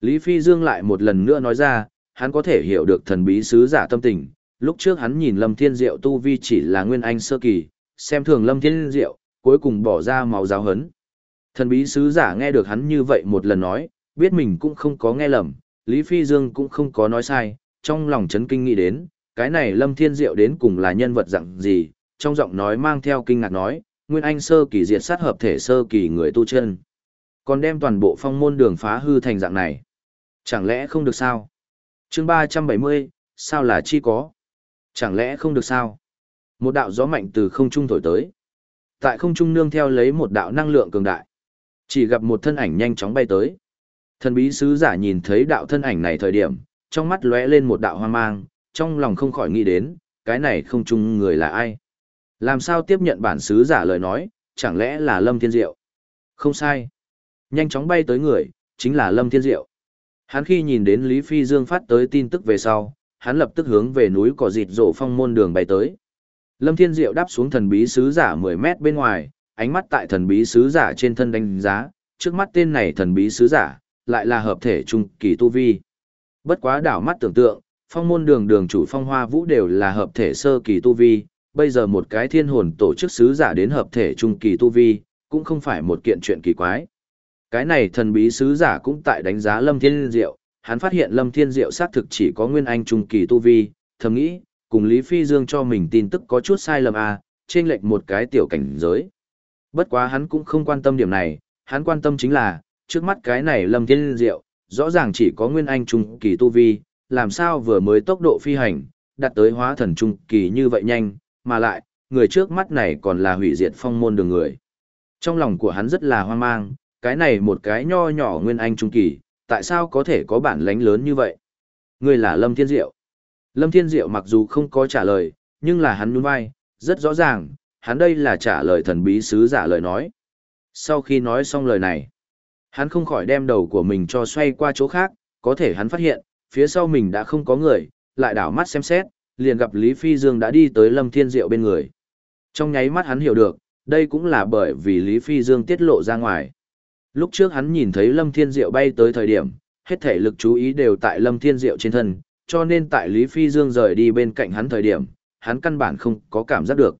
Lý Phi Dương lại một lần nữa nói ra, hắn có thể hiểu được thần bí sứ giả tâm tình. Lúc trước hắn nhìn Lâm Thiên Diệu tu vi chỉ là Nguyên Anh sơ kỳ, xem thường Lâm Thiên Diệu, cuối cùng bỏ ra máu giáo hấn. Thần bí sứ giả nghe được hắn như vậy một lần nói, biết mình cũng không có nghe lầm, Lý Phi Dương cũng không có nói sai, trong lòng chấn kinh nghĩ đến, cái này Lâm Thiên Diệu đến cùng là nhân vật dạng gì, trong giọng nói mang theo kinh ngạc nói, Nguyên Anh sơ kỳ diệt sát hợp thể sơ kỳ người tu chân. Còn đem toàn bộ phong môn đường phá hư thành dạng này. Chẳng lẽ không được sao? chương 370, sao là chi có? Chẳng lẽ không được sao? Một đạo gió mạnh từ không trung thổi tới. Tại không trung nương theo lấy một đạo năng lượng cường đại. Chỉ gặp một thân ảnh nhanh chóng bay tới. Thần bí sứ giả nhìn thấy đạo thân ảnh này thời điểm, trong mắt lóe lên một đạo hoang mang, trong lòng không khỏi nghĩ đến, cái này không chung người là ai. Làm sao tiếp nhận bản sứ giả lời nói, chẳng lẽ là Lâm Thiên Diệu? Không sai. Nhanh chóng bay tới người, chính là Lâm Thiên Diệu. Hắn khi nhìn đến Lý Phi Dương phát tới tin tức về sau, hắn lập tức hướng về núi cỏ dịt rộ phong môn đường bay tới. Lâm Thiên Diệu đáp xuống thần bí sứ giả 10 mét bên ngoài, ánh mắt tại thần bí sứ giả trên thân đánh giá, trước mắt tên này thần bí sứ giả, lại là hợp thể trung kỳ tu vi. Bất quá đảo mắt tưởng tượng, phong môn đường đường chủ phong hoa vũ đều là hợp thể sơ kỳ tu vi, bây giờ một cái thiên hồn tổ chức sứ giả đến hợp thể trung kỳ tu vi, cũng không phải một kiện chuyện kỳ quái. Cái này thần bí sứ giả cũng tại đánh giá Lâm Thiên Diệu, hắn phát hiện Lâm Thiên Diệu xác thực chỉ có nguyên anh trung kỳ tu vi, thầm nghĩ, cùng Lý Phi Dương cho mình tin tức có chút sai lầm à, trên lệch một cái tiểu cảnh giới. Bất quá hắn cũng không quan tâm điểm này, hắn quan tâm chính là, trước mắt cái này Lâm Thiên Diệu, rõ ràng chỉ có nguyên anh trung kỳ tu vi, làm sao vừa mới tốc độ phi hành, đạt tới hóa thần trung kỳ như vậy nhanh, mà lại, người trước mắt này còn là hủy diệt phong môn đường người. Trong lòng của hắn rất là hoang mang, cái này một cái nho nhỏ nguyên anh trung kỳ, tại sao có thể có bản lãnh lớn như vậy? Người là Lâm Thiên Diệu. Lâm Thiên Diệu mặc dù không có trả lời, nhưng là hắn nhún vai, rất rõ ràng, hắn đây là trả lời thần bí sứ giả lời nói. Sau khi nói xong lời này, hắn không khỏi đem đầu của mình cho xoay qua chỗ khác, có thể hắn phát hiện, phía sau mình đã không có người, lại đảo mắt xem xét, liền gặp Lý Phi Dương đã đi tới Lâm Thiên Diệu bên người. Trong nháy mắt hắn hiểu được, đây cũng là bởi vì Lý Phi Dương tiết lộ ra ngoài. Lúc trước hắn nhìn thấy Lâm Thiên Diệu bay tới thời điểm, hết thể lực chú ý đều tại Lâm Thiên Diệu trên thân, cho nên tại Lý Phi Dương rời đi bên cạnh hắn thời điểm, hắn căn bản không có cảm giác được.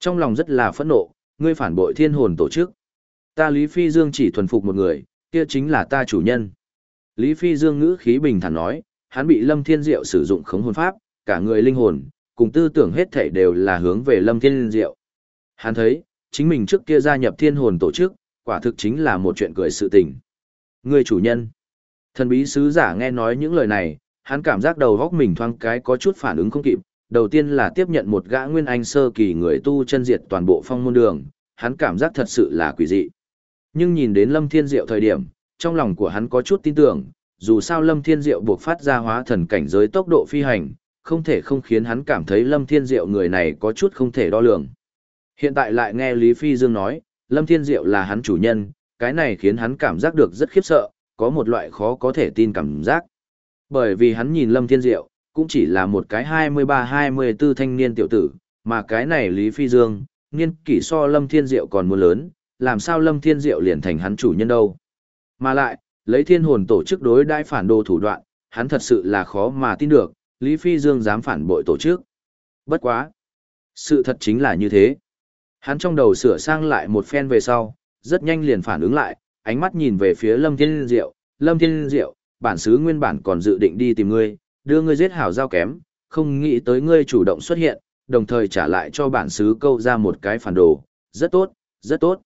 Trong lòng rất là phẫn nộ, ngươi phản bội thiên hồn tổ chức. Ta Lý Phi Dương chỉ thuần phục một người, kia chính là ta chủ nhân. Lý Phi Dương ngữ khí bình thản nói, hắn bị Lâm Thiên Diệu sử dụng khống hồn pháp, cả người linh hồn, cùng tư tưởng hết thảy đều là hướng về Lâm Thiên Diệu. Hắn thấy, chính mình trước kia gia nhập thiên hồn tổ chức, quả thực chính là một chuyện cười sự tình. Người chủ nhân. Thần bí sứ giả nghe nói những lời này, hắn cảm giác đầu góc mình thoáng cái có chút phản ứng không kịp. Đầu tiên là tiếp nhận một gã nguyên anh sơ kỳ người tu chân diệt toàn bộ phong môn đường, hắn cảm giác thật sự là quỷ dị. Nhưng nhìn đến Lâm Thiên Diệu thời điểm, trong lòng của hắn có chút tin tưởng, dù sao Lâm Thiên Diệu buộc phát ra hóa thần cảnh giới tốc độ phi hành, không thể không khiến hắn cảm thấy Lâm Thiên Diệu người này có chút không thể đo lường. Hiện tại lại nghe Lý Phi Dương nói, Lâm Thiên Diệu là hắn chủ nhân, cái này khiến hắn cảm giác được rất khiếp sợ, có một loại khó có thể tin cảm giác. Bởi vì hắn nhìn Lâm Thiên Diệu, cũng chỉ là một cái 23-24 thanh niên tiểu tử, mà cái này Lý Phi Dương, niên kỷ so Lâm Thiên Diệu còn muốn lớn, làm sao Lâm Thiên Diệu liền thành hắn chủ nhân đâu. Mà lại, lấy thiên hồn tổ chức đối đãi phản đồ thủ đoạn, hắn thật sự là khó mà tin được, Lý Phi Dương dám phản bội tổ chức. Bất quá. Sự thật chính là như thế. Hắn trong đầu sửa sang lại một phen về sau, rất nhanh liền phản ứng lại, ánh mắt nhìn về phía Lâm Thiên Diệu, Lâm Thiên Diệu, bản xứ nguyên bản còn dự định đi tìm ngươi, đưa ngươi giết hảo giao kém, không nghĩ tới ngươi chủ động xuất hiện, đồng thời trả lại cho bản xứ câu ra một cái phản đồ, rất tốt, rất tốt.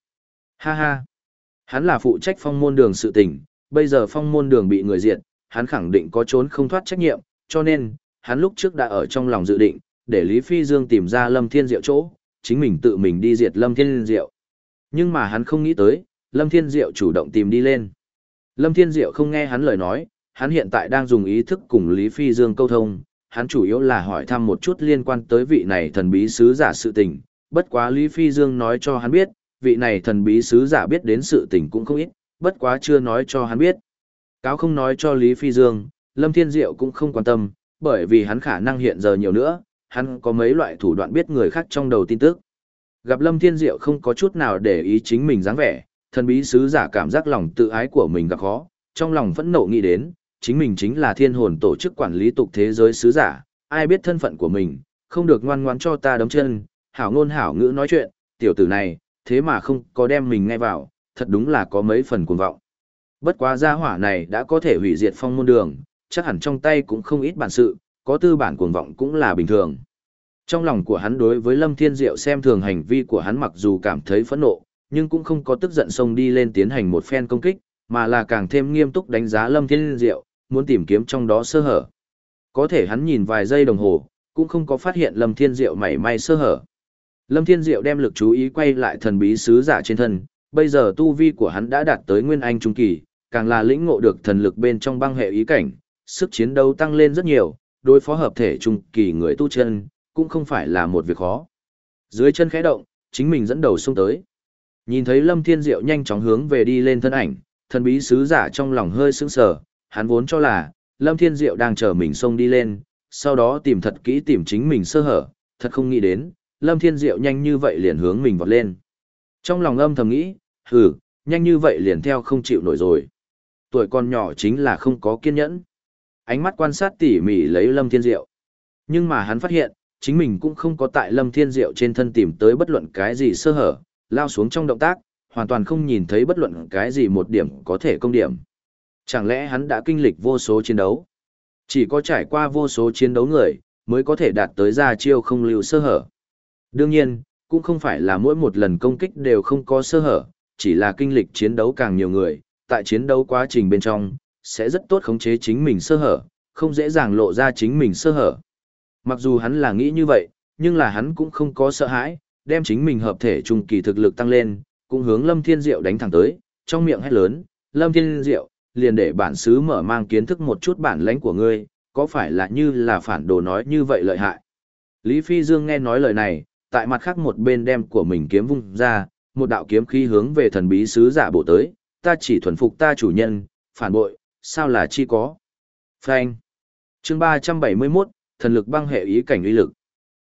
Ha ha. Hắn là phụ trách phong môn đường sự tình, bây giờ phong môn đường bị người diệt, hắn khẳng định có trốn không thoát trách nhiệm, cho nên, hắn lúc trước đã ở trong lòng dự định, để Lý Phi Dương tìm ra Lâm Thiên Diệu chỗ, chính mình tự mình đi diệt Lâm Thiên Diệu. Nhưng mà hắn không nghĩ tới, Lâm Thiên Diệu chủ động tìm đi lên. Lâm Thiên Diệu không nghe hắn lời nói, hắn hiện tại đang dùng ý thức cùng Lý Phi Dương câu thông, hắn chủ yếu là hỏi thăm một chút liên quan tới vị này thần bí sứ giả sự tình, bất quá Lý Phi Dương nói cho hắn biết, vị này thần bí sứ giả biết đến sự tình cũng không ít, bất quá chưa nói cho hắn biết. Cáo không nói cho Lý Phi Dương, Lâm Thiên Diệu cũng không quan tâm, bởi vì hắn khả năng hiện giờ nhiều nữa, hắn có mấy loại thủ đoạn biết người khác trong đầu tin tức. Gặp Lâm Thiên Diệu không có chút nào để ý chính mình dáng vẻ, thần bí sứ giả cảm giác lòng tự ái của mình gặp khó, trong lòng vẫn nộ nghĩ đến, chính mình chính là thiên hồn tổ chức quản lý tục thế giới sứ giả, ai biết thân phận của mình, không được ngoan ngoãn cho ta đấm chân, hảo ngôn hảo ngữ nói chuyện, tiểu tử này, thế mà không có đem mình ngay vào, thật đúng là có mấy phần cuồng vọng. Bất quá gia hỏa này đã có thể hủy diệt phong môn đường, chắc hẳn trong tay cũng không ít bản sự, có tư bản cuồng vọng cũng là bình thường. Trong lòng của hắn đối với Lâm Thiên Diệu xem thường hành vi của hắn mặc dù cảm thấy phẫn nộ, nhưng cũng không có tức giận xông đi lên tiến hành một phen công kích, mà là càng thêm nghiêm túc đánh giá Lâm Thiên Diệu, muốn tìm kiếm trong đó sơ hở. Có thể hắn nhìn vài giây đồng hồ, cũng không có phát hiện Lâm Thiên Diệu mảy may sơ hở. Lâm Thiên Diệu đem lực chú ý quay lại thần bí sứ giả trên thân, bây giờ tu vi của hắn đã đạt tới nguyên anh trung kỳ, càng là lĩnh ngộ được thần lực bên trong băng hệ ý cảnh, sức chiến đấu tăng lên rất nhiều, đối phó hợp thể trung kỳ người tu chân, cũng không phải là một việc khó. Dưới chân khẽ động, chính mình dẫn đầu xông tới. Nhìn thấy Lâm Thiên Diệu nhanh chóng hướng về đi lên thân ảnh, thần bí sứ giả trong lòng hơi sững sờ, hắn vốn cho là Lâm Thiên Diệu đang chờ mình xông đi lên, sau đó tìm thật kỹ tìm chính mình sơ hở, thật không nghĩ đến, Lâm Thiên Diệu nhanh như vậy liền hướng mình vọt lên. Trong lòng âm thầm nghĩ, hừ, nhanh như vậy liền theo không chịu nổi rồi. Tuổi còn nhỏ chính là không có kiên nhẫn. Ánh mắt quan sát tỉ mỉ lấy Lâm Thiên Diệu. Nhưng mà hắn phát hiện, chính mình cũng không có tại Lâm Thiên Diệu trên thân tìm tới bất luận cái gì sơ hở, lao xuống trong động tác, hoàn toàn không nhìn thấy bất luận cái gì một điểm có thể công điểm. Chẳng lẽ hắn đã kinh lịch vô số chiến đấu? Chỉ có trải qua vô số chiến đấu người, mới có thể đạt tới ra chiêu không lưu sơ hở. Đương nhiên, cũng không phải là mỗi một lần công kích đều không có sơ hở, chỉ là kinh lịch chiến đấu càng nhiều người, tại chiến đấu quá trình bên trong, sẽ rất tốt khống chế chính mình sơ hở, không dễ dàng lộ ra chính mình sơ hở. Mặc dù hắn là nghĩ như vậy, nhưng là hắn cũng không có sợ hãi, đem chính mình hợp thể trung kỳ thực lực tăng lên, cũng hướng Lâm Thiên Diệu đánh thẳng tới, trong miệng hét lớn, Lâm Thiên Diệu, liền để bản sứ mở mang kiến thức một chút bản lãnh của ngươi, có phải là như là phản đồ nói như vậy lợi hại. Lý Phi Dương nghe nói lời này, tại mặt khác một bên đem của mình kiếm vung ra, một đạo kiếm khí hướng về thần bí sứ giả bộ tới, ta chỉ thuần phục ta chủ nhân, phản bội, sao là chi có. Phanh. chương 371, thần lực băng hệ ý cảnh uy lực.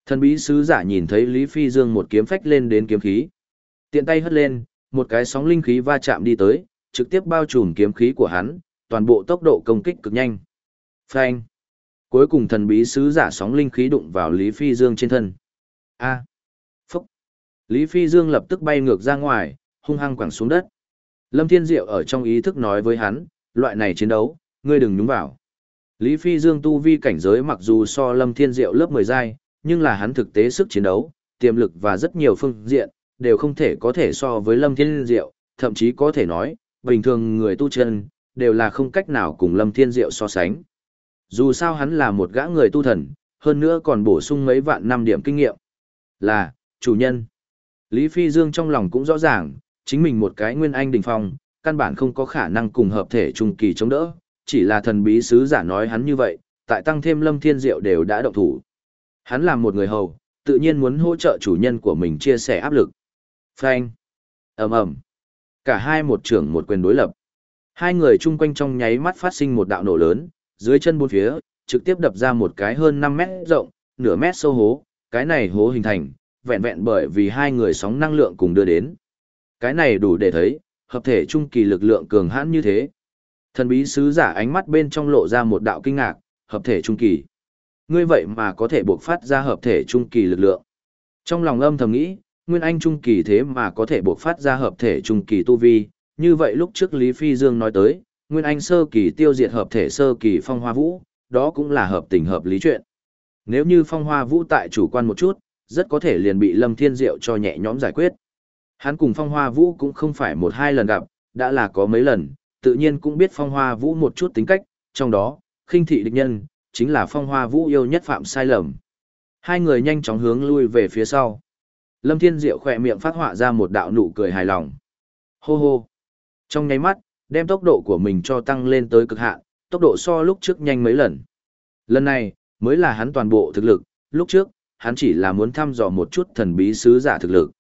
Thần bí sứ giả nhìn thấy Lý Phi Dương một kiếm phách lên đến kiếm khí. Tiện tay hất lên, một cái sóng linh khí va chạm đi tới, trực tiếp bao trùm kiếm khí của hắn, toàn bộ tốc độ công kích cực nhanh. Phanh. Cuối cùng thần bí sứ giả sóng linh khí đụng vào Lý Phi Dương trên thân. A. Phúc. Lý Phi Dương lập tức bay ngược ra ngoài, hung hăng quẳng xuống đất. Lâm Thiên Diệu ở trong ý thức nói với hắn, loại này chiến đấu, ngươi đừng nhúng vào. Lý Phi Dương tu vi cảnh giới mặc dù so Lâm Thiên Diệu lớp 10 giai, nhưng là hắn thực tế sức chiến đấu, tiềm lực và rất nhiều phương diện, đều không thể có thể so với Lâm Thiên Diệu, thậm chí có thể nói, bình thường người tu chân, đều là không cách nào cùng Lâm Thiên Diệu so sánh. Dù sao hắn là một gã người tu thần, hơn nữa còn bổ sung mấy vạn năm điểm kinh nghiệm. Là, chủ nhân. Lý Phi Dương trong lòng cũng rõ ràng, chính mình một cái nguyên anh đỉnh phong, căn bản không có khả năng cùng hợp thể trung kỳ chống đỡ, chỉ là thần bí sứ giả nói hắn như vậy, tại tăng thêm Lâm Thiên Diệu đều đã động thủ. Hắn là một người hầu, tự nhiên muốn hỗ trợ chủ nhân của mình chia sẻ áp lực. Phanh. ầm ầm. Cả hai một trưởng một quyền đối lập. Hai người chung quanh trong nháy mắt phát sinh một đạo nổ lớn, dưới chân bốn phía, trực tiếp đập ra một cái hơn 5 mét rộng, nửa mét sâu hố, cái này hố hình thành, vẹn vẹn bởi vì hai người sóng năng lượng cùng đưa đến. Cái này đủ để thấy, hợp thể trung kỳ lực lượng cường hãn như thế. Thần bí sứ giả ánh mắt bên trong lộ ra một đạo kinh ngạc, hợp thể trung kỳ. Ngươi vậy mà có thể buộc phát ra hợp thể trung kỳ lực lượng. Trong lòng âm thầm nghĩ, Nguyên Anh trung kỳ thế mà có thể buộc phát ra hợp thể trung kỳ tu vi, như vậy lúc trước Lý Phi Dương nói tới, Nguyên Anh sơ kỳ tiêu diệt hợp thể sơ kỳ phong hoa vũ, đó cũng là hợp tình hợp lý chuyện. Nếu như phong hoa vũ tại chủ quan một chút, rất có thể liền bị Lâm Thiên Diệu cho nhẹ nhõm giải quyết. Hắn cùng phong hoa vũ cũng không phải một hai lần gặp, đã là có mấy lần, tự nhiên cũng biết phong hoa vũ một chút tính cách, trong đó, khinh thị địch nhân, chính là phong hoa vũ yêu nhất phạm sai lầm. Hai người nhanh chóng hướng lui về phía sau. Lâm Thiên Diệu khỏe miệng phát họa ra một đạo nụ cười hài lòng. Hô hô. Trong nháy mắt, đem tốc độ của mình cho tăng lên tới cực hạn, tốc độ so lúc trước nhanh mấy lần. Lần này, mới là hắn toàn bộ thực lực, lúc trước, hắn chỉ là muốn thăm dò một chút thần bí sứ giả thực lực.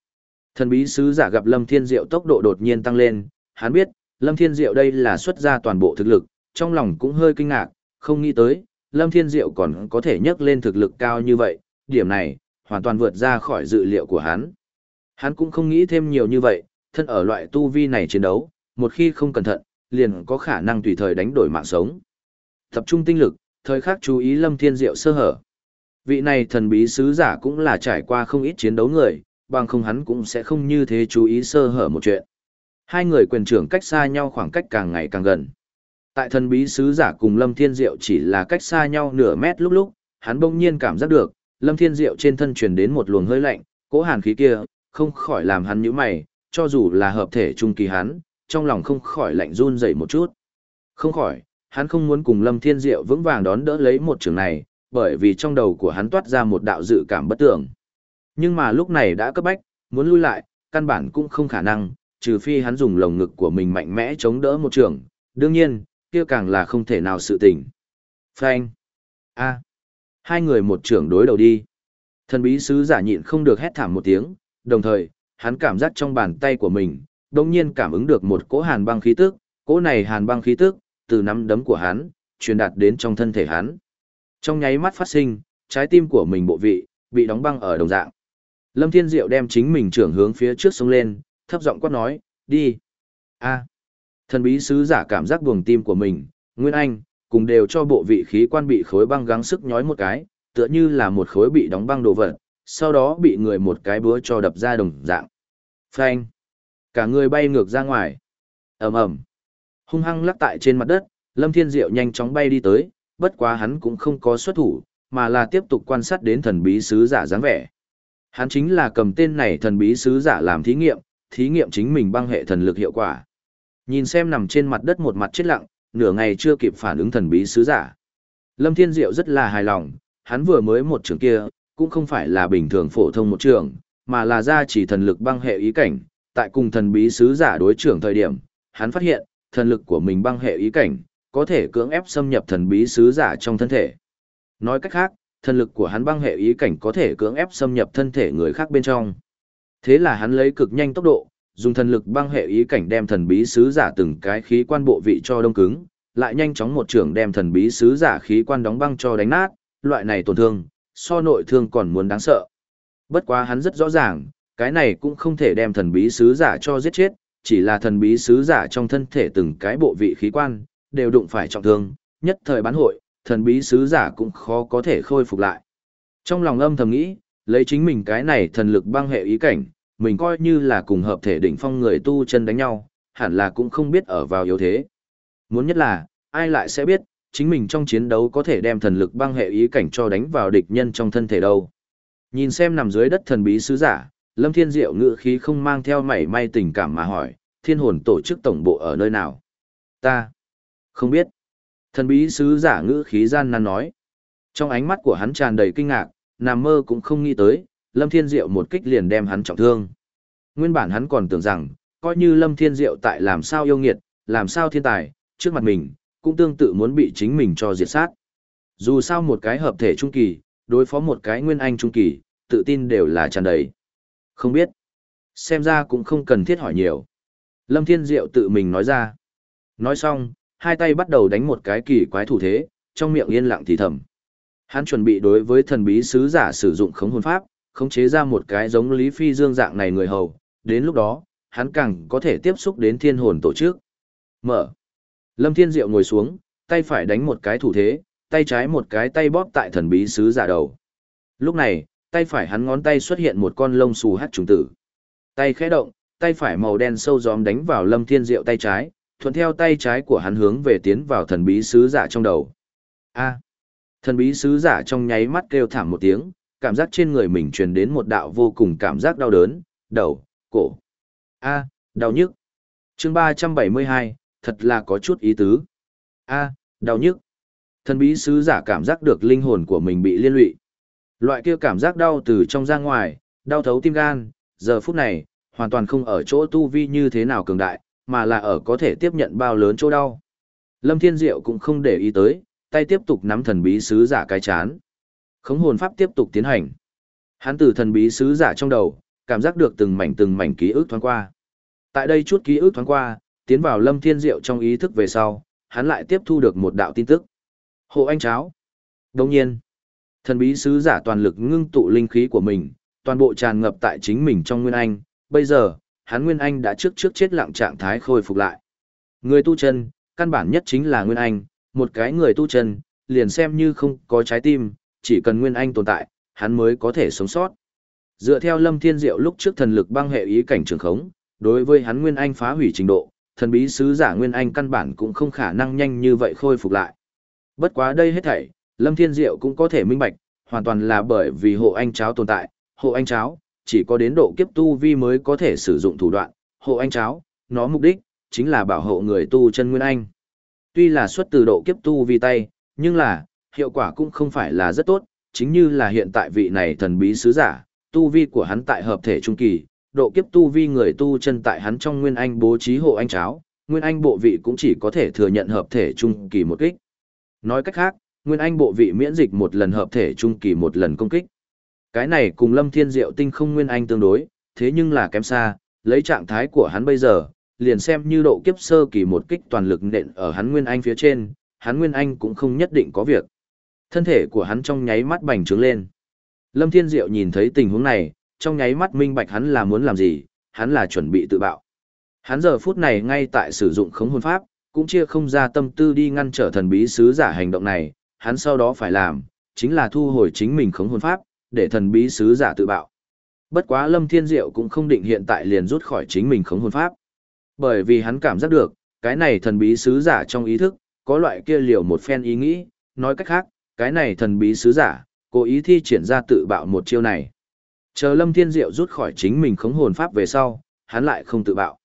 Thần bí sứ giả gặp Lâm Thiên Diệu tốc độ đột nhiên tăng lên, hắn biết, Lâm Thiên Diệu đây là xuất ra toàn bộ thực lực, trong lòng cũng hơi kinh ngạc, không nghĩ tới, Lâm Thiên Diệu còn có thể nhấc lên thực lực cao như vậy, điểm này, hoàn toàn vượt ra khỏi dự liệu của hắn. Hắn cũng không nghĩ thêm nhiều như vậy, thân ở loại tu vi này chiến đấu, một khi không cẩn thận, liền có khả năng tùy thời đánh đổi mạng sống. Tập trung tinh lực, thời khắc chú ý Lâm Thiên Diệu sơ hở. Vị này thần bí sứ giả cũng là trải qua không ít chiến đấu người, bằng không hắn cũng sẽ không như thế chú ý sơ hở một chuyện. Hai người quyền trưởng cách xa nhau khoảng cách càng ngày càng gần. Tại thần bí sứ giả cùng Lâm Thiên Diệu chỉ là cách xa nhau nửa mét lúc lúc, hắn bỗng nhiên cảm giác được, Lâm Thiên Diệu trên thân truyền đến một luồng hơi lạnh, cỗ hàn khí kia, không khỏi làm hắn nhíu mày, cho dù là hợp thể trung kỳ hắn, trong lòng không khỏi lạnh run rẩy một chút. Không khỏi, hắn không muốn cùng Lâm Thiên Diệu vững vàng đón đỡ lấy một trường này, bởi vì trong đầu của hắn toát ra một đạo dự cảm bất tưởng. Nhưng mà lúc này đã cấp bách, muốn lui lại, căn bản cũng không khả năng, trừ phi hắn dùng lồng ngực của mình mạnh mẽ chống đỡ một trường, đương nhiên, kia càng là không thể nào sự tình. Frank! A. Hai người một trưởng đối đầu đi. Thần bí sứ giả nhịn không được hét thảm một tiếng, đồng thời, hắn cảm giác trong bàn tay của mình, đồng nhiên cảm ứng được một cỗ hàn băng khí tức, cỗ này hàn băng khí tức, từ nắm đấm của hắn, truyền đạt đến trong thân thể hắn. Trong nháy mắt phát sinh, trái tim của mình bộ vị, bị đóng băng ở đồng dạng. Lâm Thiên Diệu đem chính mình trưởng hướng phía trước sông lên, thấp giọng quát nói, đi. a thần bí sứ giả cảm giác buồng tim của mình, Nguyên Anh, cùng đều cho bộ vị khí quan bị khối băng gắng sức nhói một cái, tựa như là một khối bị đóng băng đồ vật, sau đó bị người một cái búa cho đập ra đồng dạng. Phanh. Cả người bay ngược ra ngoài. ầm ầm Hung hăng lắc tại trên mặt đất, Lâm Thiên Diệu nhanh chóng bay đi tới, bất quá hắn cũng không có xuất thủ, mà là tiếp tục quan sát đến thần bí sứ giả dáng vẻ. Hắn chính là cầm tên này thần bí sứ giả làm thí nghiệm, thí nghiệm chính mình băng hệ thần lực hiệu quả. Nhìn xem nằm trên mặt đất một mặt chết lặng, nửa ngày chưa kịp phản ứng thần bí sứ giả. Lâm Thiên Diệu rất là hài lòng, hắn vừa mới một trường kia, cũng không phải là bình thường phổ thông một trường, mà là ra chỉ thần lực băng hệ ý cảnh, tại cùng thần bí sứ giả đối trưởng thời điểm, hắn phát hiện, thần lực của mình băng hệ ý cảnh, có thể cưỡng ép xâm nhập thần bí sứ giả trong thân thể. Nói cách khác, thần lực của hắn băng hệ ý cảnh có thể cưỡng ép xâm nhập thân thể người khác bên trong. Thế là hắn lấy cực nhanh tốc độ, dùng thần lực băng hệ ý cảnh đem thần bí sứ giả từng cái khí quan bộ vị cho đông cứng, lại nhanh chóng một trường đem thần bí sứ giả khí quan đóng băng cho đánh nát, loại này tổn thương, so nội thương còn muốn đáng sợ. Bất quá hắn rất rõ ràng, cái này cũng không thể đem thần bí sứ giả cho giết chết, chỉ là thần bí sứ giả trong thân thể từng cái bộ vị khí quan, đều đụng phải trọng thương, nhất thời bán hội, thần bí sứ giả cũng khó có thể khôi phục lại. Trong lòng âm thầm nghĩ, lấy chính mình cái này thần lực băng hệ ý cảnh, mình coi như là cùng hợp thể đỉnh phong người tu chân đánh nhau, hẳn là cũng không biết ở vào yếu thế. Muốn nhất là, ai lại sẽ biết, chính mình trong chiến đấu có thể đem thần lực băng hệ ý cảnh cho đánh vào địch nhân trong thân thể đâu. Nhìn xem nằm dưới đất thần bí sứ giả, Lâm Thiên Diệu ngự khí không mang theo mảy may tình cảm mà hỏi, thiên hồn tổ chức tổng bộ ở nơi nào? Ta không biết. Thần bí sứ giả ngữ khí gian nan nói. Trong ánh mắt của hắn tràn đầy kinh ngạc, nằm mơ cũng không nghĩ tới, Lâm Thiên Diệu một kích liền đem hắn trọng thương. Nguyên bản hắn còn tưởng rằng, coi như Lâm Thiên Diệu tại làm sao yêu nghiệt, làm sao thiên tài, trước mặt mình, cũng tương tự muốn bị chính mình cho diệt sát. Dù sao một cái hợp thể trung kỳ, đối phó một cái nguyên anh trung kỳ, tự tin đều là tràn đầy. Không biết. Xem ra cũng không cần thiết hỏi nhiều. Lâm Thiên Diệu tự mình nói ra. Nói xong, hai tay bắt đầu đánh một cái kỳ quái thủ thế, trong miệng yên lặng thì thầm. Hắn chuẩn bị đối với thần bí sứ giả sử dụng khống hồn pháp, khống chế ra một cái giống Lý Phi Dương dạng này người hầu, đến lúc đó, hắn càng có thể tiếp xúc đến thiên hồn tổ chức. Mở. Lâm Thiên Diệu ngồi xuống, tay phải đánh một cái thủ thế, tay trái một cái tay bóp tại thần bí sứ giả đầu. Lúc này, tay phải hắn ngón tay xuất hiện một con lông xù hát trùng tử. Tay khẽ động, tay phải màu đen sâu gióm đánh vào Lâm Thiên Diệu tay trái, thuận theo tay trái của hắn hướng về tiến vào thần bí sứ giả trong đầu. A. Thần bí sứ giả trong nháy mắt kêu thảm một tiếng, cảm giác trên người mình truyền đến một đạo vô cùng cảm giác đau đớn, đầu, cổ. A, đau nhức. Chương 372, thật là có chút ý tứ. A, đau nhức. Thần bí sứ giả cảm giác được linh hồn của mình bị liên lụy. Loại kia cảm giác đau từ trong ra ngoài, đau thấu tim gan, giờ phút này, hoàn toàn không ở chỗ tu vi như thế nào cường đại, mà là ở có thể tiếp nhận bao lớn chỗ đau. Lâm Thiên Diệu cũng không để ý tới, tay tiếp tục nắm thần bí sứ giả cái chán. Khống hồn pháp tiếp tục tiến hành. Hắn từ thần bí sứ giả trong đầu, cảm giác được từng mảnh từng mảnh ký ức thoáng qua. Tại đây chút ký ức thoáng qua, tiến vào Lâm Thiên Diệu trong ý thức về sau, hắn lại tiếp thu được một đạo tin tức. Hộ anh cháo. Đồng nhiên, thần bí sứ giả toàn lực ngưng tụ linh khí của mình, toàn bộ tràn ngập tại chính mình trong Nguyên Anh. Bây giờ, hắn Nguyên Anh đã trước trước chết lặng trạng thái khôi phục lại. Người tu chân, căn bản nhất chính là Nguyên Anh, một cái người tu chân, liền xem như không có trái tim, chỉ cần Nguyên Anh tồn tại, hắn mới có thể sống sót. Dựa theo Lâm Thiên Diệu lúc trước thần lực băng hệ ý cảnh trường khống, đối với hắn Nguyên Anh phá hủy trình độ, thần bí sứ giả Nguyên Anh căn bản cũng không khả năng nhanh như vậy khôi phục lại. Bất quá đây hết thảy, Lâm Thiên Diệu cũng có thể minh bạch, hoàn toàn là bởi vì hộ anh cháo tồn tại, hộ anh cháo, chỉ có đến độ kiếp tu vi mới có thể sử dụng thủ đoạn, hộ anh cháo, nó mục đích, chính là bảo hộ người tu chân Nguyên Anh. Tuy là xuất từ độ kiếp tu vi tay, nhưng là, hiệu quả cũng không phải là rất tốt, chính như là hiện tại vị này thần bí sứ giả, tu vi của hắn tại hợp thể trung kỳ, độ kiếp tu vi người tu chân tại hắn trong Nguyên Anh bố trí hộ anh cháo, Nguyên Anh bộ vị cũng chỉ có thể thừa nhận hợp thể trung kỳ một kích. Nói cách khác, Nguyên Anh bộ vị miễn dịch một lần hợp thể trung kỳ một lần công kích. Cái này cùng Lâm Thiên Diệu tinh không Nguyên Anh tương đối, thế nhưng là kém xa, lấy trạng thái của hắn bây giờ, liền xem như độ kiếp sơ kỳ một kích toàn lực nện ở hắn Nguyên Anh phía trên, hắn Nguyên Anh cũng không nhất định có việc. Thân thể của hắn trong nháy mắt bành trướng lên. Lâm Thiên Diệu nhìn thấy tình huống này, trong nháy mắt minh bạch hắn là muốn làm gì, hắn là chuẩn bị tự bạo. Hắn giờ phút này ngay tại sử dụng khống hồn pháp, cũng chia không ra tâm tư đi ngăn trở thần bí sứ giả hành động này, hắn sau đó phải làm, chính là thu hồi chính mình khống hồn pháp, để thần bí sứ giả tự bạo. Bất quá Lâm Thiên Diệu cũng không định hiện tại liền rút khỏi chính mình khống hồn pháp. Bởi vì hắn cảm giác được, cái này thần bí sứ giả trong ý thức, có loại kia liều một phen ý nghĩ, nói cách khác, cái này thần bí sứ giả, cố ý thi triển ra tự bạo một chiêu này. Chờ Lâm Thiên Diệu rút khỏi chính mình khống hồn pháp về sau, hắn lại không tự bạo.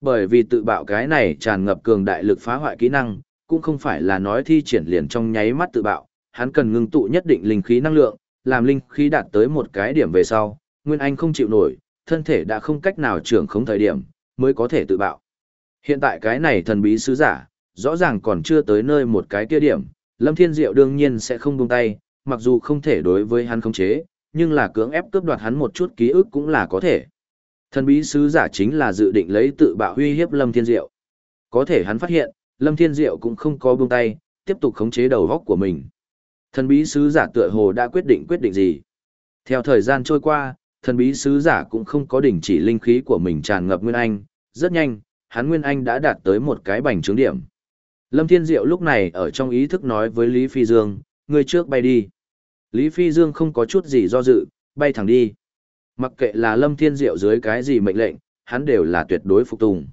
Bởi vì tự bạo cái này tràn ngập cường đại lực phá hoại kỹ năng, cũng không phải là nói thi triển liền trong nháy mắt tự bạo, hắn cần ngưng tụ nhất định linh khí năng lượng, làm linh khí đạt tới một cái điểm về sau, Nguyên Anh không chịu nổi, thân thể đã không cách nào trưởng khống thời điểm, mới có thể tự bạo. Hiện tại cái này thần bí sứ giả, rõ ràng còn chưa tới nơi một cái kia điểm, Lâm Thiên Diệu đương nhiên sẽ không buông tay, mặc dù không thể đối với hắn khống chế, nhưng là cưỡng ép cướp đoạt hắn một chút ký ức cũng là có thể. Thần bí sứ giả chính là dự định lấy tự bạo uy hiếp Lâm Thiên Diệu. Có thể hắn phát hiện, Lâm Thiên Diệu cũng không có buông tay, tiếp tục khống chế đầu góc của mình. Thần bí sứ giả tựa hồ đã quyết định quyết định gì. Theo thời gian trôi qua, thần bí sứ giả cũng không có đình chỉ linh khí của mình tràn ngập Nguyên Anh, rất nhanh, hắn Nguyên Anh đã đạt tới một cái bành trướng điểm. Lâm Thiên Diệu lúc này ở trong ý thức nói với Lý Phi Dương, người trước bay đi. Lý Phi Dương không có chút gì do dự, bay thẳng đi. Mặc kệ là Lâm Thiên Diệu dưới cái gì mệnh lệnh, hắn đều là tuyệt đối phục tùng.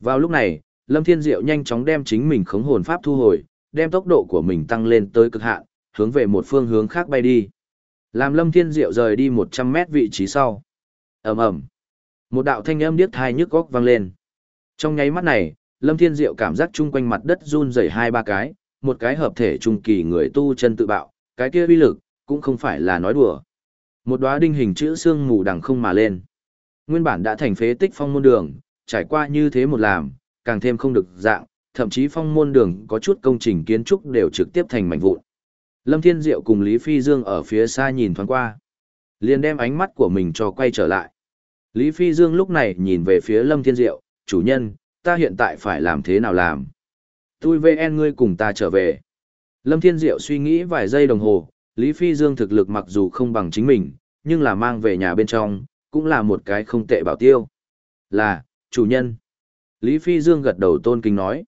Vào lúc này, Lâm Thiên Diệu nhanh chóng đem chính mình khống hồn pháp thu hồi, đem tốc độ của mình tăng lên tới cực hạn, hướng về một phương hướng khác bay đi. Làm Lâm Thiên Diệu rời đi 100 mét vị trí sau. ầm ầm, Một đạo thanh âm điếc thai nhức góc vang lên. Trong nháy mắt này, Lâm Thiên Diệu cảm giác chung quanh mặt đất run rẩy hai ba cái, một cái hợp thể trung kỳ người tu chân tự bạo, cái kia uy lực, cũng không phải là nói đùa. Một đóa đinh hình chữ xương mù đằng không mà lên. Nguyên bản đã thành phế tích phong môn đường, trải qua như thế một làm, càng thêm không được dạng, thậm chí phong môn đường có chút công trình kiến trúc đều trực tiếp thành mảnh vụn. Lâm Thiên Diệu cùng Lý Phi Dương ở phía xa nhìn thoáng qua. liền đem ánh mắt của mình cho quay trở lại. Lý Phi Dương lúc này nhìn về phía Lâm Thiên Diệu, chủ nhân, ta hiện tại phải làm thế nào làm? Tôi VN ngươi cùng ta trở về. Lâm Thiên Diệu suy nghĩ vài giây đồng hồ, Lý Phi Dương thực lực mặc dù không bằng chính mình, nhưng là mang về nhà bên trong, cũng là một cái không tệ bảo tiêu. Là, chủ nhân. Lý Phi Dương gật đầu tôn kính nói.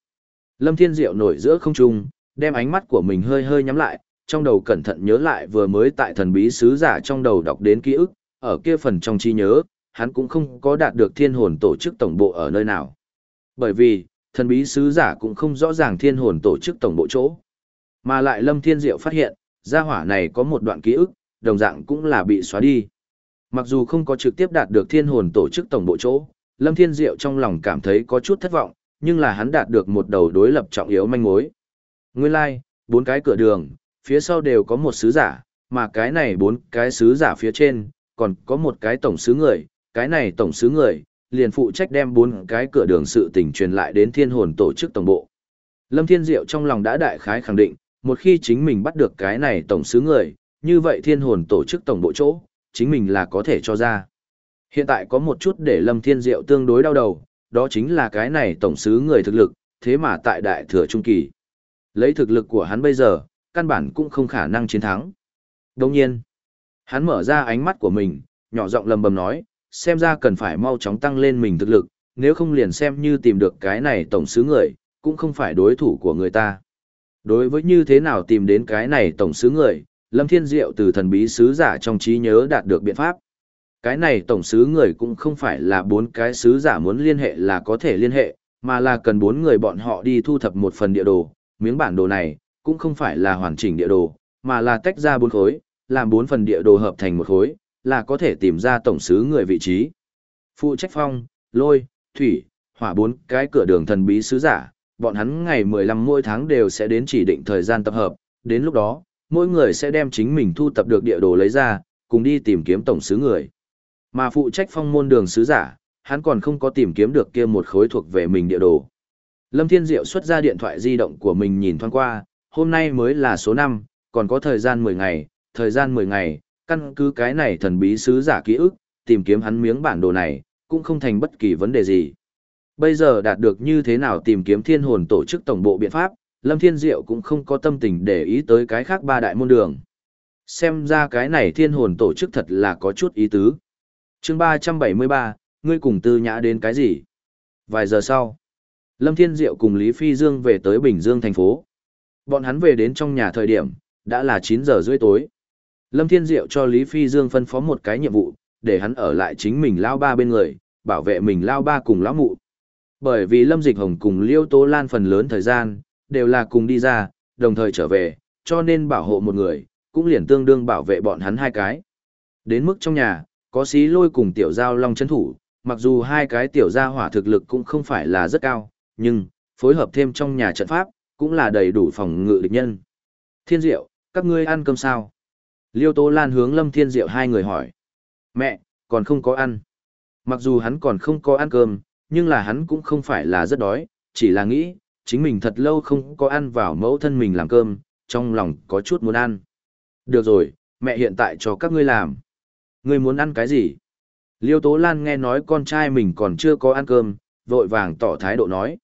Lâm Thiên Diệu nổi giữa không trung, đem ánh mắt của mình hơi hơi nhắm lại, trong đầu cẩn thận nhớ lại vừa mới tại thần bí sứ giả trong đầu đọc đến ký ức, ở kia phần trong trí nhớ, hắn cũng không có đạt được thiên hồn tổ chức tổng bộ ở nơi nào. Bởi vì, thần bí sứ giả cũng không rõ ràng thiên hồn tổ chức tổng bộ chỗ. Mà lại Lâm Thiên Diệu phát hiện, gia hỏa này có một đoạn ký ức, đồng dạng cũng là bị xóa đi. Mặc dù không có trực tiếp đạt được thiên hồn tổ chức tổng bộ chỗ, Lâm Thiên Diệu trong lòng cảm thấy có chút thất vọng, nhưng là hắn đạt được một đầu đối lập trọng yếu manh mối. Nguyên lai, like, bốn cái cửa đường, phía sau đều có một sứ giả, mà cái này bốn cái sứ giả phía trên, còn có một cái tổng sứ người, cái này tổng sứ người, liền phụ trách đem bốn cái cửa đường sự tình truyền lại đến thiên hồn tổ chức tổng bộ. Lâm Thiên Diệu trong lòng đã đại khái khẳng định, một khi chính mình bắt được cái này tổng sứ người, như vậy thiên hồn tổ chức tổng bộ chỗ, chính mình là có thể cho ra. Hiện tại có một chút để Lâm Thiên Diệu tương đối đau đầu, đó chính là cái này tổng sứ người thực lực, thế mà tại đại thừa trung kỳ. Lấy thực lực của hắn bây giờ, căn bản cũng không khả năng chiến thắng. Đồng nhiên, hắn mở ra ánh mắt của mình, nhỏ giọng lầm bầm nói, xem ra cần phải mau chóng tăng lên mình thực lực, nếu không liền xem như tìm được cái này tổng sứ người, cũng không phải đối thủ của người ta. Đối với như thế nào tìm đến cái này tổng sứ người, Lâm Thiên Diệu từ thần bí sứ giả trong trí nhớ đạt được biện pháp. Cái này tổng sứ người cũng không phải là bốn cái sứ giả muốn liên hệ là có thể liên hệ, mà là cần bốn người bọn họ đi thu thập một phần địa đồ. Miếng bản đồ này cũng không phải là hoàn chỉnh địa đồ, mà là tách ra bốn khối, làm bốn phần địa đồ hợp thành một khối, là có thể tìm ra tổng sứ người vị trí. Phụ trách phong, lôi, thủy, hỏa bốn cái cửa đường thần bí sứ giả, bọn hắn ngày 15 mỗi tháng đều sẽ đến chỉ định thời gian tập hợp, đến lúc đó, mỗi người sẽ đem chính mình thu tập được địa đồ lấy ra, cùng đi tìm kiếm tổng sứ người. Mà phụ trách phong môn đường sứ giả, hắn còn không có tìm kiếm được kia một khối thuộc về mình địa đồ. Lâm Thiên Diệu xuất ra điện thoại di động của mình nhìn thoáng qua, hôm nay mới là số 5, còn có thời gian 10 ngày, thời gian 10 ngày, căn cứ cái này thần bí sứ giả ký ức, tìm kiếm hắn miếng bản đồ này, cũng không thành bất kỳ vấn đề gì. Bây giờ đạt được như thế nào tìm kiếm thiên hồn tổ chức tổng bộ biện pháp, Lâm Thiên Diệu cũng không có tâm tình để ý tới cái khác ba đại môn đường. Xem ra cái này thiên hồn tổ chức thật là có chút ý tứ. chương ba trăm bảy mươi ba ngươi cùng tư nhã đến cái gì? Vài giờ sau, Lâm Thiên Diệu cùng Lý Phi Dương về tới Bình Dương thành phố. Bọn hắn về đến trong nhà thời điểm, đã là chín giờ rưỡi tối. Lâm Thiên Diệu cho Lý Phi Dương phân phó một cái nhiệm vụ, để hắn ở lại chính mình lao ba bên người, bảo vệ mình lao ba cùng lão mụ. Bởi vì Lâm Dịch Hồng cùng Liêu Tố Lan phần lớn thời gian, đều là cùng đi ra, đồng thời trở về, cho nên bảo hộ một người, cũng liền tương đương bảo vệ bọn hắn hai cái. Đến mức trong nhà, có xí lôi cùng tiểu giao long chấn thủ, mặc dù hai cái tiểu gia hỏa thực lực cũng không phải là rất cao, nhưng, phối hợp thêm trong nhà trận pháp, cũng là đầy đủ phòng ngự địch nhân. Thiên Diệu, các ngươi ăn cơm sao? Liêu Tố Lan hướng Lâm Thiên Diệu hai người hỏi. Mẹ, còn không có ăn. Mặc dù hắn còn không có ăn cơm, nhưng là hắn cũng không phải là rất đói, chỉ là nghĩ, chính mình thật lâu không có ăn vào mẫu thân mình làm cơm, trong lòng có chút muốn ăn. Được rồi, mẹ hiện tại cho các ngươi làm. Ngươi muốn ăn cái gì? Liêu Tố Lan nghe nói con trai mình còn chưa có ăn cơm, vội vàng tỏ thái độ nói.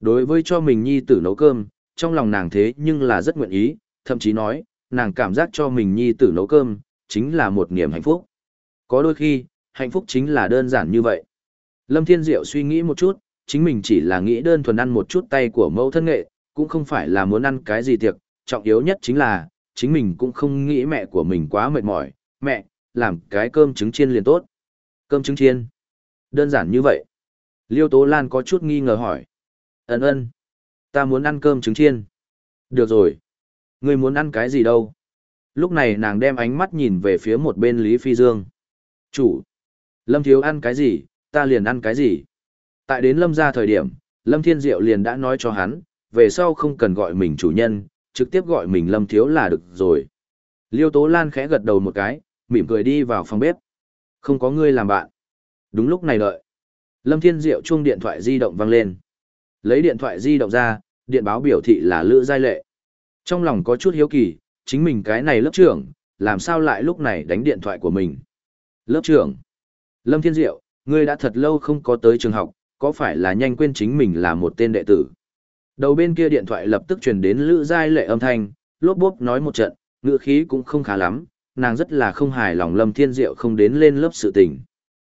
Đối với cho mình nhi tử nấu cơm, trong lòng nàng thế nhưng là rất nguyện ý, thậm chí nói, nàng cảm giác cho mình nhi tử nấu cơm, chính là một niềm hạnh phúc. Có đôi khi, hạnh phúc chính là đơn giản như vậy. Lâm Thiên Diệu suy nghĩ một chút, chính mình chỉ là nghĩ đơn thuần ăn một chút tay của mẫu thân nghệ, cũng không phải là muốn ăn cái gì tiệc, trọng yếu nhất chính là, chính mình cũng không nghĩ mẹ của mình quá mệt mỏi, mẹ, làm cái cơm trứng chiên liền tốt. Cơm trứng chiên? Đơn giản như vậy. Liêu Tố Lan có chút nghi ngờ hỏi. Ấn ơn. Ta muốn ăn cơm trứng chiên. Được rồi. Ngươi muốn ăn cái gì đâu? Lúc này nàng đem ánh mắt nhìn về phía một bên Lý Phi Dương. Chủ. Lâm Thiếu ăn cái gì, ta liền ăn cái gì. Tại đến Lâm ra thời điểm, Lâm Thiên Diệu liền đã nói cho hắn, về sau không cần gọi mình chủ nhân, trực tiếp gọi mình Lâm Thiếu là được rồi. Liêu Tố Lan khẽ gật đầu một cái, mỉm cười đi vào phòng bếp. Không có ngươi làm bạn. Đúng lúc này đợi. Lâm Thiên Diệu chuông điện thoại di động vang lên. Lấy điện thoại di động ra, điện báo biểu thị là Lữ Giai Lệ. Trong lòng có chút hiếu kỳ, chính mình cái này lớp trưởng, làm sao lại lúc này đánh điện thoại của mình. Lớp trưởng. Lâm Thiên Diệu, ngươi đã thật lâu không có tới trường học, có phải là nhanh quên chính mình là một tên đệ tử. Đầu bên kia điện thoại lập tức truyền đến Lữ Giai Lệ âm thanh, lốp bốp nói một trận, ngựa khí cũng không khá lắm, nàng rất là không hài lòng Lâm Thiên Diệu không đến lên lớp sự tình.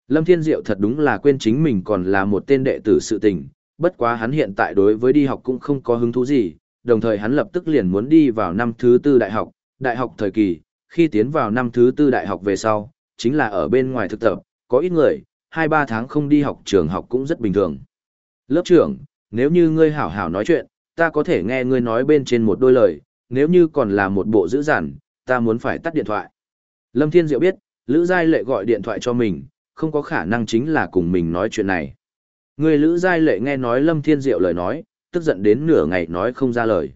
Lâm Thiên Diệu thật đúng là quên chính mình còn là một tên đệ tử sự tình, bất quá hắn hiện tại đối với đi học cũng không có hứng thú gì, đồng thời hắn lập tức liền muốn đi vào năm thứ tư đại học, đại học thời kỳ, khi tiến vào năm thứ tư đại học về sau, chính là ở bên ngoài thực tập, có ít người, 2-3 tháng không đi học trường học cũng rất bình thường. Lớp trưởng, nếu như ngươi hảo hảo nói chuyện, ta có thể nghe ngươi nói bên trên một đôi lời, nếu như còn là một bộ dữ dằn, ta muốn phải tắt điện thoại. Lâm Thiên Diệu biết, Lữ Giai Lệ gọi điện thoại cho mình, không có khả năng chính là cùng mình nói chuyện này. Người Lữ Giai Lệ nghe nói Lâm Thiên Diệu lời nói, tức giận đến nửa ngày nói không ra lời.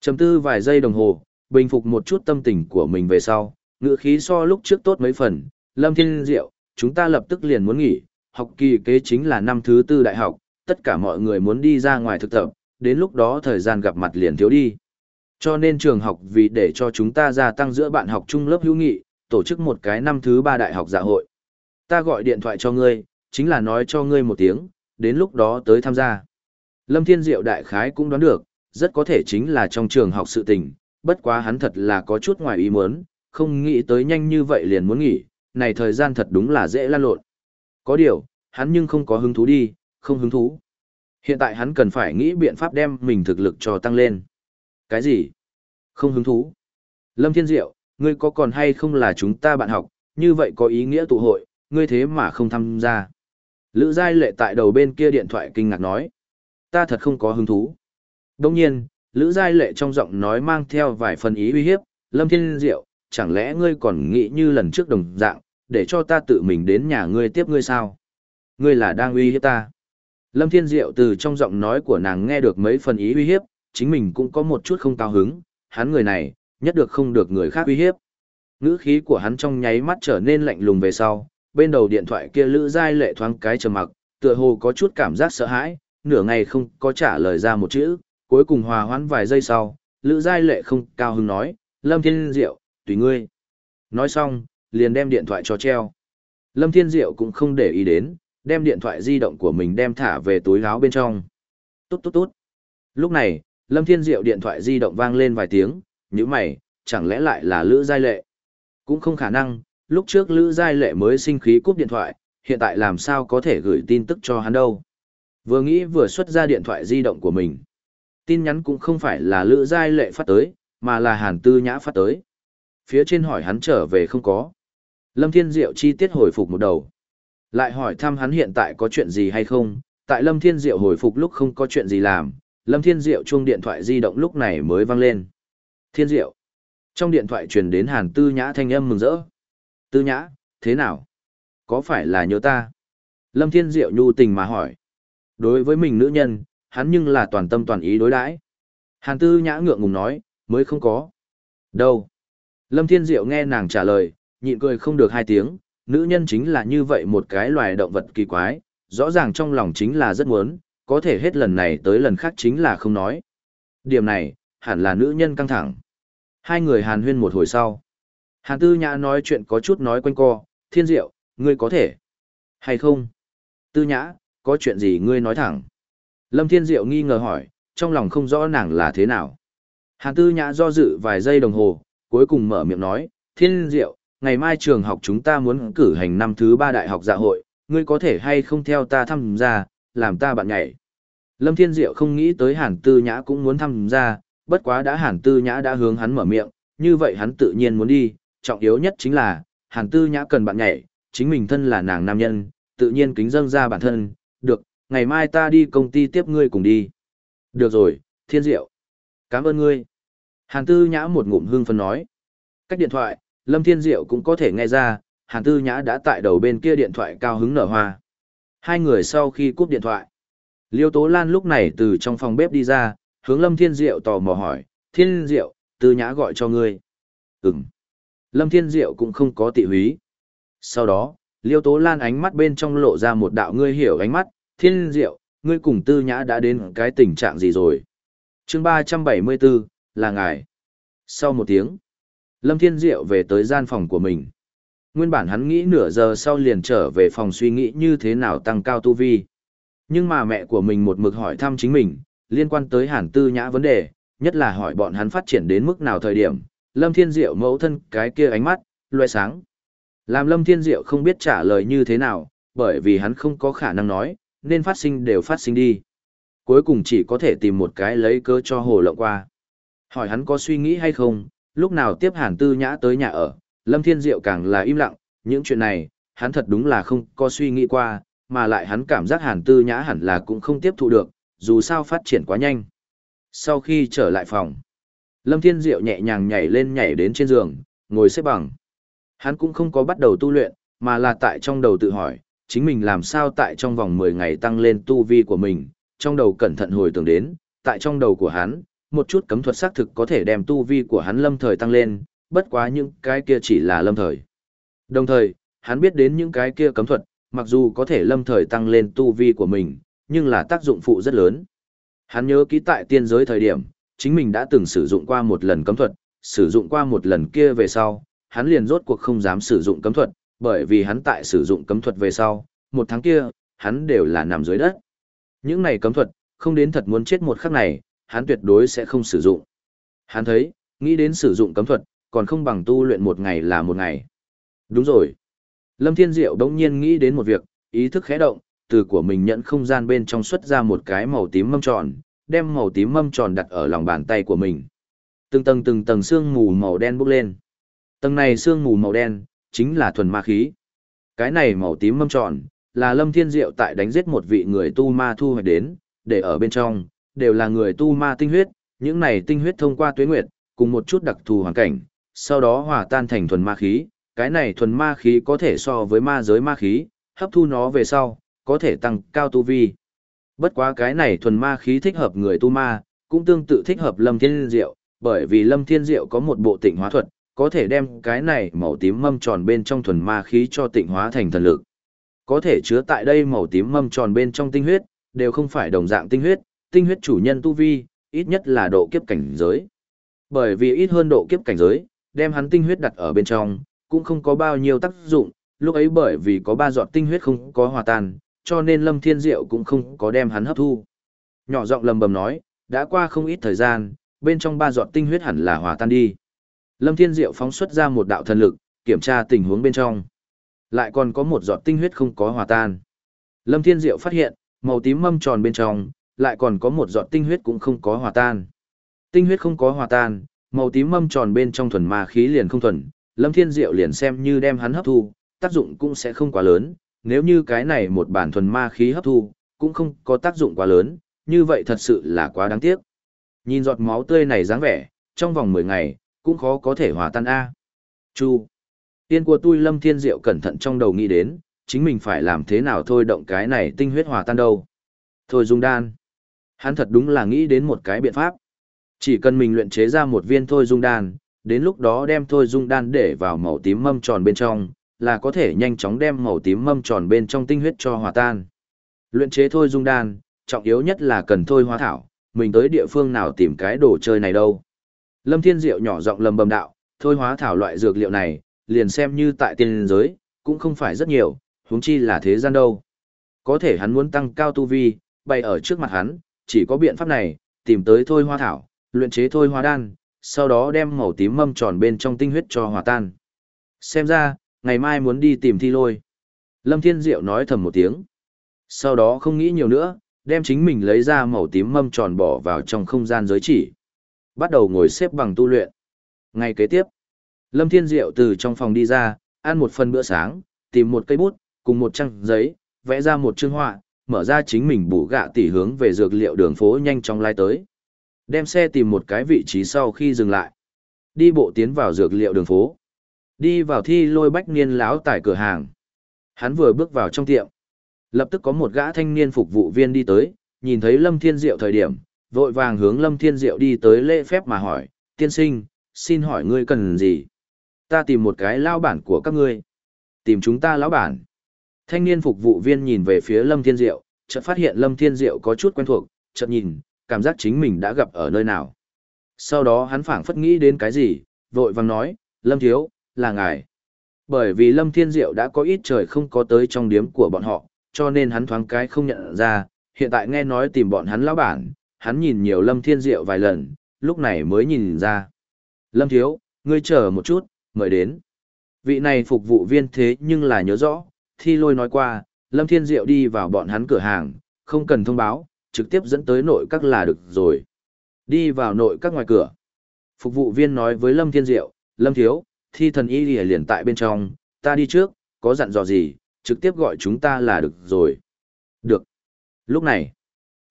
Chầm tư vài giây đồng hồ, bình phục một chút tâm tình của mình về sau, ngựa khí so lúc trước tốt mấy phần. Lâm Thiên Diệu, chúng ta lập tức liền muốn nghỉ, học kỳ kế chính là năm thứ tư đại học, tất cả mọi người muốn đi ra ngoài thực tập, đến lúc đó thời gian gặp mặt liền thiếu đi. Cho nên trường học vì để cho chúng ta gia tăng giữa bạn học chung lớp hữu nghị, tổ chức một cái năm thứ ba đại học dạ hội. Ta gọi điện thoại cho ngươi, chính là nói cho ngươi một tiếng, đến lúc đó tới tham gia. Lâm Thiên Diệu đại khái cũng đoán được, rất có thể chính là trong trường học sự tình, bất quá hắn thật là có chút ngoài ý muốn, không nghĩ tới nhanh như vậy liền muốn nghỉ, này thời gian thật đúng là dễ lan lộn. Có điều, hắn nhưng không có hứng thú đi, không hứng thú. Hiện tại hắn cần phải nghĩ biện pháp đem mình thực lực cho tăng lên. Cái gì? Không hứng thú. Lâm Thiên Diệu, ngươi có còn hay không là chúng ta bạn học, như vậy có ý nghĩa tụ hội, ngươi thế mà không tham gia. Lữ Giai Lệ tại đầu bên kia điện thoại kinh ngạc nói. Ta thật không có hứng thú. Đồng nhiên, Lữ Giai Lệ trong giọng nói mang theo vài phần ý uy hiếp, Lâm Thiên Diệu, chẳng lẽ ngươi còn nghĩ như lần trước đồng dạng, để cho ta tự mình đến nhà ngươi tiếp ngươi sao? Ngươi là đang uy hiếp ta. Lâm Thiên Diệu từ trong giọng nói của nàng nghe được mấy phần ý uy hiếp, chính mình cũng có một chút không cao hứng, hắn người này, nhất được không được người khác uy hiếp. Ngữ khí của hắn trong nháy mắt trở nên lạnh lùng về sau, bên đầu điện thoại kia Lữ Giai Lệ thoáng cái trầm mặc, tựa hồ có chút cảm giác sợ hãi, nửa ngày không có trả lời ra một chữ, cuối cùng hòa hoãn vài giây sau, Lữ Giai Lệ không cao hứng nói, Lâm Thiên Diệu, tùy ngươi. Nói xong, liền đem điện thoại cho treo. Lâm Thiên Diệu cũng không để ý đến, đem điện thoại di động của mình đem thả về túi áo bên trong. Tốt tốt tốt. Lúc này, Lâm Thiên Diệu điện thoại di động vang lên vài tiếng, nhữ mày, chẳng lẽ lại là Lữ Giai Lệ? Cũng không khả năng, lúc trước Lữ Giai Lệ mới sinh khí cúp điện thoại, hiện tại làm sao có thể gửi tin tức cho hắn đâu. Vừa nghĩ vừa xuất ra điện thoại di động của mình. Tin nhắn cũng không phải là Lữ Giai Lệ phát tới, mà là Hàn Tư Nhã phát tới. Phía trên hỏi hắn trở về không có. Lâm Thiên Diệu chi tiết hồi phục một đầu. Lại hỏi thăm hắn hiện tại có chuyện gì hay không, tại Lâm Thiên Diệu hồi phục lúc không có chuyện gì làm, Lâm Thiên Diệu chuông điện thoại di động lúc này mới vang lên. Thiên Diệu. Trong điện thoại truyền đến Hàn Tư Nhã thanh âm mừng rỡ. Tư Nhã, thế nào? Có phải là nhớ ta? Lâm Thiên Diệu nhu tình mà hỏi. Đối với mình nữ nhân, hắn nhưng là toàn tâm toàn ý đối đãi. Hàn Tư Nhã ngượng ngùng nói, mới không có. Đâu? Lâm Thiên Diệu nghe nàng trả lời, nhịn cười không được hai tiếng, nữ nhân chính là như vậy một cái loài động vật kỳ quái, rõ ràng trong lòng chính là rất muốn, có thể hết lần này tới lần khác chính là không nói. Điểm này, hẳn là nữ nhân căng thẳng. Hai người hàn huyên một hồi sau. Hàn Tư Nhã nói chuyện có chút nói quanh co, thiên diệu, ngươi có thể. Hay không? Tư Nhã, có chuyện gì ngươi nói thẳng. Lâm Thiên Diệu nghi ngờ hỏi, trong lòng không rõ nàng là thế nào. Hàn Tư Nhã do dự vài giây đồng hồ, cuối cùng mở miệng nói, Thiên Diệu, ngày mai trường học chúng ta muốn cử hành năm thứ ba đại học dạ hội, ngươi có thể hay không theo ta tham gia, làm ta bạn nhảy. Lâm Thiên Diệu không nghĩ tới Hàn Tư Nhã cũng muốn tham gia, bất quá đã Hàn Tư Nhã đã hướng hắn mở miệng, như vậy hắn tự nhiên muốn đi, trọng yếu nhất chính là, Hàn Tư Nhã cần bạn nhảy, chính mình thân là nàng nam nhân, tự nhiên kính dâng ra bản thân, được, ngày mai ta đi công ty tiếp ngươi cùng đi. Được rồi, Thiên Diệu. Cảm ơn ngươi. Hàn Tư Nhã một ngụm hương phân nói. Cách điện thoại, Lâm Thiên Diệu cũng có thể nghe ra, Hàn Tư Nhã đã tại đầu bên kia điện thoại cao hứng nở hoa. Hai người sau khi cúp điện thoại. Liêu Tố Lan lúc này từ trong phòng bếp đi ra, hướng Lâm Thiên Diệu tò mò hỏi, Thiên Diệu, Tư Nhã gọi cho ngươi. Ừm. Lâm Thiên Diệu cũng không có tị húy. Sau đó, Liêu Tố Lan ánh mắt bên trong lộ ra một đạo ngươi hiểu ánh mắt, Thiên Diệu, ngươi cùng Tư Nhã đã đến cái tình trạng gì rồi? chương 374, là ngài. Sau một tiếng, Lâm Thiên Diệu về tới gian phòng của mình. Nguyên bản hắn nghĩ nửa giờ sau liền trở về phòng suy nghĩ như thế nào tăng cao tu vi. Nhưng mà mẹ của mình một mực hỏi thăm chính mình, liên quan tới hàn tư nhã vấn đề, nhất là hỏi bọn hắn phát triển đến mức nào thời điểm, Lâm Thiên Diệu mẫu thân cái kia ánh mắt, loe sáng. Làm Lâm Thiên Diệu không biết trả lời như thế nào, bởi vì hắn không có khả năng nói, nên phát sinh đều phát sinh đi. Cuối cùng chỉ có thể tìm một cái lấy cơ cho hồ lộng qua. Hỏi hắn có suy nghĩ hay không, lúc nào tiếp hàn tư nhã tới nhà ở, Lâm Thiên Diệu càng là im lặng, những chuyện này, hắn thật đúng là không có suy nghĩ qua, mà lại hắn cảm giác hàn tư nhã hẳn là cũng không tiếp thụ được, dù sao phát triển quá nhanh. Sau khi trở lại phòng, Lâm Thiên Diệu nhẹ nhàng nhảy lên nhảy đến trên giường, ngồi xếp bằng. Hắn cũng không có bắt đầu tu luyện, mà là tại trong đầu tự hỏi, chính mình làm sao tại trong vòng 10 ngày tăng lên tu vi của mình, trong đầu cẩn thận hồi tưởng đến, tại trong đầu của hắn, một chút cấm thuật xác thực có thể đem tu vi của hắn lâm thời tăng lên, bất quá những cái kia chỉ là lâm thời. Đồng thời, hắn biết đến những cái kia cấm thuật, mặc dù có thể lâm thời tăng lên tu vi của mình, nhưng là tác dụng phụ rất lớn. Hắn nhớ ký tại tiên giới thời điểm, chính mình đã từng sử dụng qua một lần cấm thuật, sử dụng qua một lần kia về sau, hắn liền rốt cuộc không dám sử dụng cấm thuật, bởi vì hắn tại sử dụng cấm thuật về sau, một tháng kia, hắn đều là nằm dưới đất. Những này cấm thuật, không đến thật muốn chết một khắc này, hắn tuyệt đối sẽ không sử dụng. Hắn thấy, nghĩ đến sử dụng cấm thuật, còn không bằng tu luyện một ngày là một ngày. Đúng rồi. Lâm Thiên Diệu đống nhiên nghĩ đến một việc, ý thức khẽ động, từ của mình nhận không gian bên trong xuất ra một cái màu tím mâm tròn, đem màu tím mâm tròn đặt ở lòng bàn tay của mình. Từng tầng từng tầng xương mù màu đen bốc lên. Tầng này xương mù màu đen, chính là thuần ma khí. Cái này màu tím mâm tròn, là Lâm Thiên Diệu tại đánh giết một vị người tu ma thu hoạch đến, để ở bên trong, đều là người tu ma tinh huyết, những này tinh huyết thông qua tuyết nguyệt, cùng một chút đặc thù hoàn cảnh, sau đó hòa tan thành thuần ma khí, cái này thuần ma khí có thể so với ma giới ma khí, hấp thu nó về sau, có thể tăng cao tu vi. Bất quá cái này thuần ma khí thích hợp người tu ma, cũng tương tự thích hợp Lâm Thiên Diệu, bởi vì Lâm Thiên Diệu có một bộ tịnh hóa thuật, có thể đem cái này màu tím mâm tròn bên trong thuần ma khí cho tịnh hóa thành thần lực. Có thể chứa tại đây màu tím mâm tròn bên trong tinh huyết, đều không phải đồng dạng tinh huyết, tinh huyết chủ nhân tu vi, ít nhất là độ kiếp cảnh giới. Bởi vì ít hơn độ kiếp cảnh giới, đem hắn tinh huyết đặt ở bên trong, cũng không có bao nhiêu tác dụng, lúc ấy bởi vì có ba giọt tinh huyết không có hòa tan, cho nên Lâm Thiên Diệu cũng không có đem hắn hấp thu. Nhỏ giọng lầm bầm nói, đã qua không ít thời gian, bên trong ba giọt tinh huyết hẳn là hòa tan đi. Lâm Thiên Diệu phóng xuất ra một đạo thần lực, kiểm tra tình huống bên trong. Lại còn có một giọt tinh huyết không có hòa tan. Lâm Thiên Diệu phát hiện, màu tím mâm tròn bên trong, lại còn có một giọt tinh huyết cũng không có hòa tan. Tinh huyết không có hòa tan, màu tím mâm tròn bên trong thuần ma khí liền không thuần, Lâm Thiên Diệu liền xem như đem hắn hấp thu, tác dụng cũng sẽ không quá lớn, nếu như cái này một bản thuần ma khí hấp thu, cũng không có tác dụng quá lớn, như vậy thật sự là quá đáng tiếc. Nhìn giọt máu tươi này dáng vẻ, trong vòng 10 ngày, cũng khó có thể hòa tan A. Chu. Tiên của tôi Lâm Thiên Diệu cẩn thận trong đầu nghĩ đến, chính mình phải làm thế nào thôi động cái này tinh huyết hòa tan đâu. Thôi dung đan. Hắn thật đúng là nghĩ đến một cái biện pháp. Chỉ cần mình luyện chế ra một viên thôi dung đan, đến lúc đó đem thôi dung đan để vào màu tím mâm tròn bên trong, là có thể nhanh chóng đem màu tím mâm tròn bên trong tinh huyết cho hòa tan. Luyện chế thôi dung đan, trọng yếu nhất là cần thôi hóa thảo, mình tới địa phương nào tìm cái đồ chơi này đâu. Lâm Thiên Diệu nhỏ giọng lầm bầm đạo, thôi hóa thảo loại dược liệu này, liền xem như tại tiên giới, cũng không phải rất nhiều, huống chi là thế gian đâu. Có thể hắn muốn tăng cao tu vi, bày ở trước mặt hắn, chỉ có biện pháp này, tìm tới thôi hóa thảo, luyện chế thôi hóa đan, sau đó đem màu tím mâm tròn bên trong tinh huyết cho hòa tan. Xem ra, ngày mai muốn đi tìm thi lôi. Lâm Thiên Diệu nói thầm một tiếng. Sau đó không nghĩ nhiều nữa, đem chính mình lấy ra màu tím mâm tròn bỏ vào trong không gian giới chỉ. Bắt đầu ngồi xếp bằng tu luyện. Ngày kế tiếp, Lâm Thiên Diệu từ trong phòng đi ra, ăn một phần bữa sáng, tìm một cây bút, cùng một trang giấy, vẽ ra một chương họa, mở ra chính mình bù gạ tỉ hướng về dược liệu đường phố nhanh chóng lai tới. Đem xe tìm một cái vị trí sau khi dừng lại. Đi bộ tiến vào dược liệu đường phố. Đi vào thi lôi bách niên láo tại cửa hàng. Hắn vừa bước vào trong tiệm. Lập tức có một gã thanh niên phục vụ viên đi tới, nhìn thấy Lâm Thiên Diệu thời điểm, vội vàng hướng Lâm Thiên Diệu đi tới lễ phép mà hỏi, tiên sinh, xin hỏi ngươi cần gì? Ta tìm một cái lao bản của các ngươi. Tìm chúng ta lão bản. Thanh niên phục vụ viên nhìn về phía Lâm Thiên Diệu, chợt phát hiện Lâm Thiên Diệu có chút quen thuộc, chợt nhìn, cảm giác chính mình đã gặp ở nơi nào. Sau đó hắn phảng phất nghĩ đến cái gì, vội vàng nói, Lâm Thiếu, là ngài. Bởi vì Lâm Thiên Diệu đã có ít trời không có tới trong điếm của bọn họ, cho nên hắn thoáng cái không nhận ra, hiện tại nghe nói tìm bọn hắn lão bản, hắn nhìn nhiều Lâm Thiên Diệu vài lần, lúc này mới nhìn ra. Lâm Thiếu, ngươi chờ một chút, mời đến. Vị này phục vụ viên thế nhưng là nhớ rõ, thi lôi nói qua, Lâm Thiên Diệu đi vào bọn hắn cửa hàng, không cần thông báo, trực tiếp dẫn tới nội các là được rồi. Đi vào nội các ngoài cửa. Phục vụ viên nói với Lâm Thiên Diệu, Lâm Thiếu, thi thần y lìa liền tại bên trong, ta đi trước, có dặn dò gì, trực tiếp gọi chúng ta là được rồi. Được. Lúc này,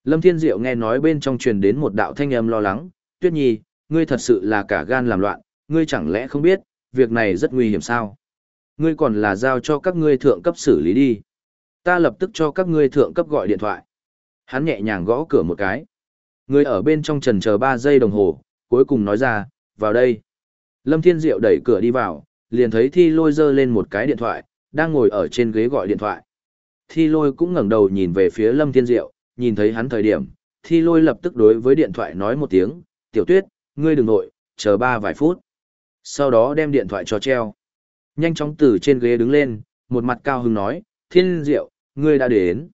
Lâm Thiên Diệu nghe nói bên trong truyền đến một đạo thanh âm lo lắng, Tuyết Nhi, ngươi thật sự là cả gan làm loạn, ngươi chẳng lẽ không biết, việc này rất nguy hiểm sao? Ngươi còn là giao cho các ngươi thượng cấp xử lý đi. Ta lập tức cho các ngươi thượng cấp gọi điện thoại. Hắn nhẹ nhàng gõ cửa một cái. Người ở bên trong trần chờ 3 giây đồng hồ, cuối cùng nói ra, vào đây. Lâm Thiên Diệu đẩy cửa đi vào, liền thấy Thi Lôi giơ lên một cái điện thoại, đang ngồi ở trên ghế gọi điện thoại. Thi Lôi cũng ngẩng đầu nhìn về phía Lâm Thiên Diệu, nhìn thấy hắn thời điểm, Thi Lôi lập tức đối với điện thoại nói một tiếng, "Tiểu Tuyết, ngươi đừng nội, chờ ba vài phút." Sau đó đem điện thoại cho treo. Nhanh chóng từ trên ghế đứng lên, một mặt cao hứng nói, "Thiên Diệu, ngươi đã đến."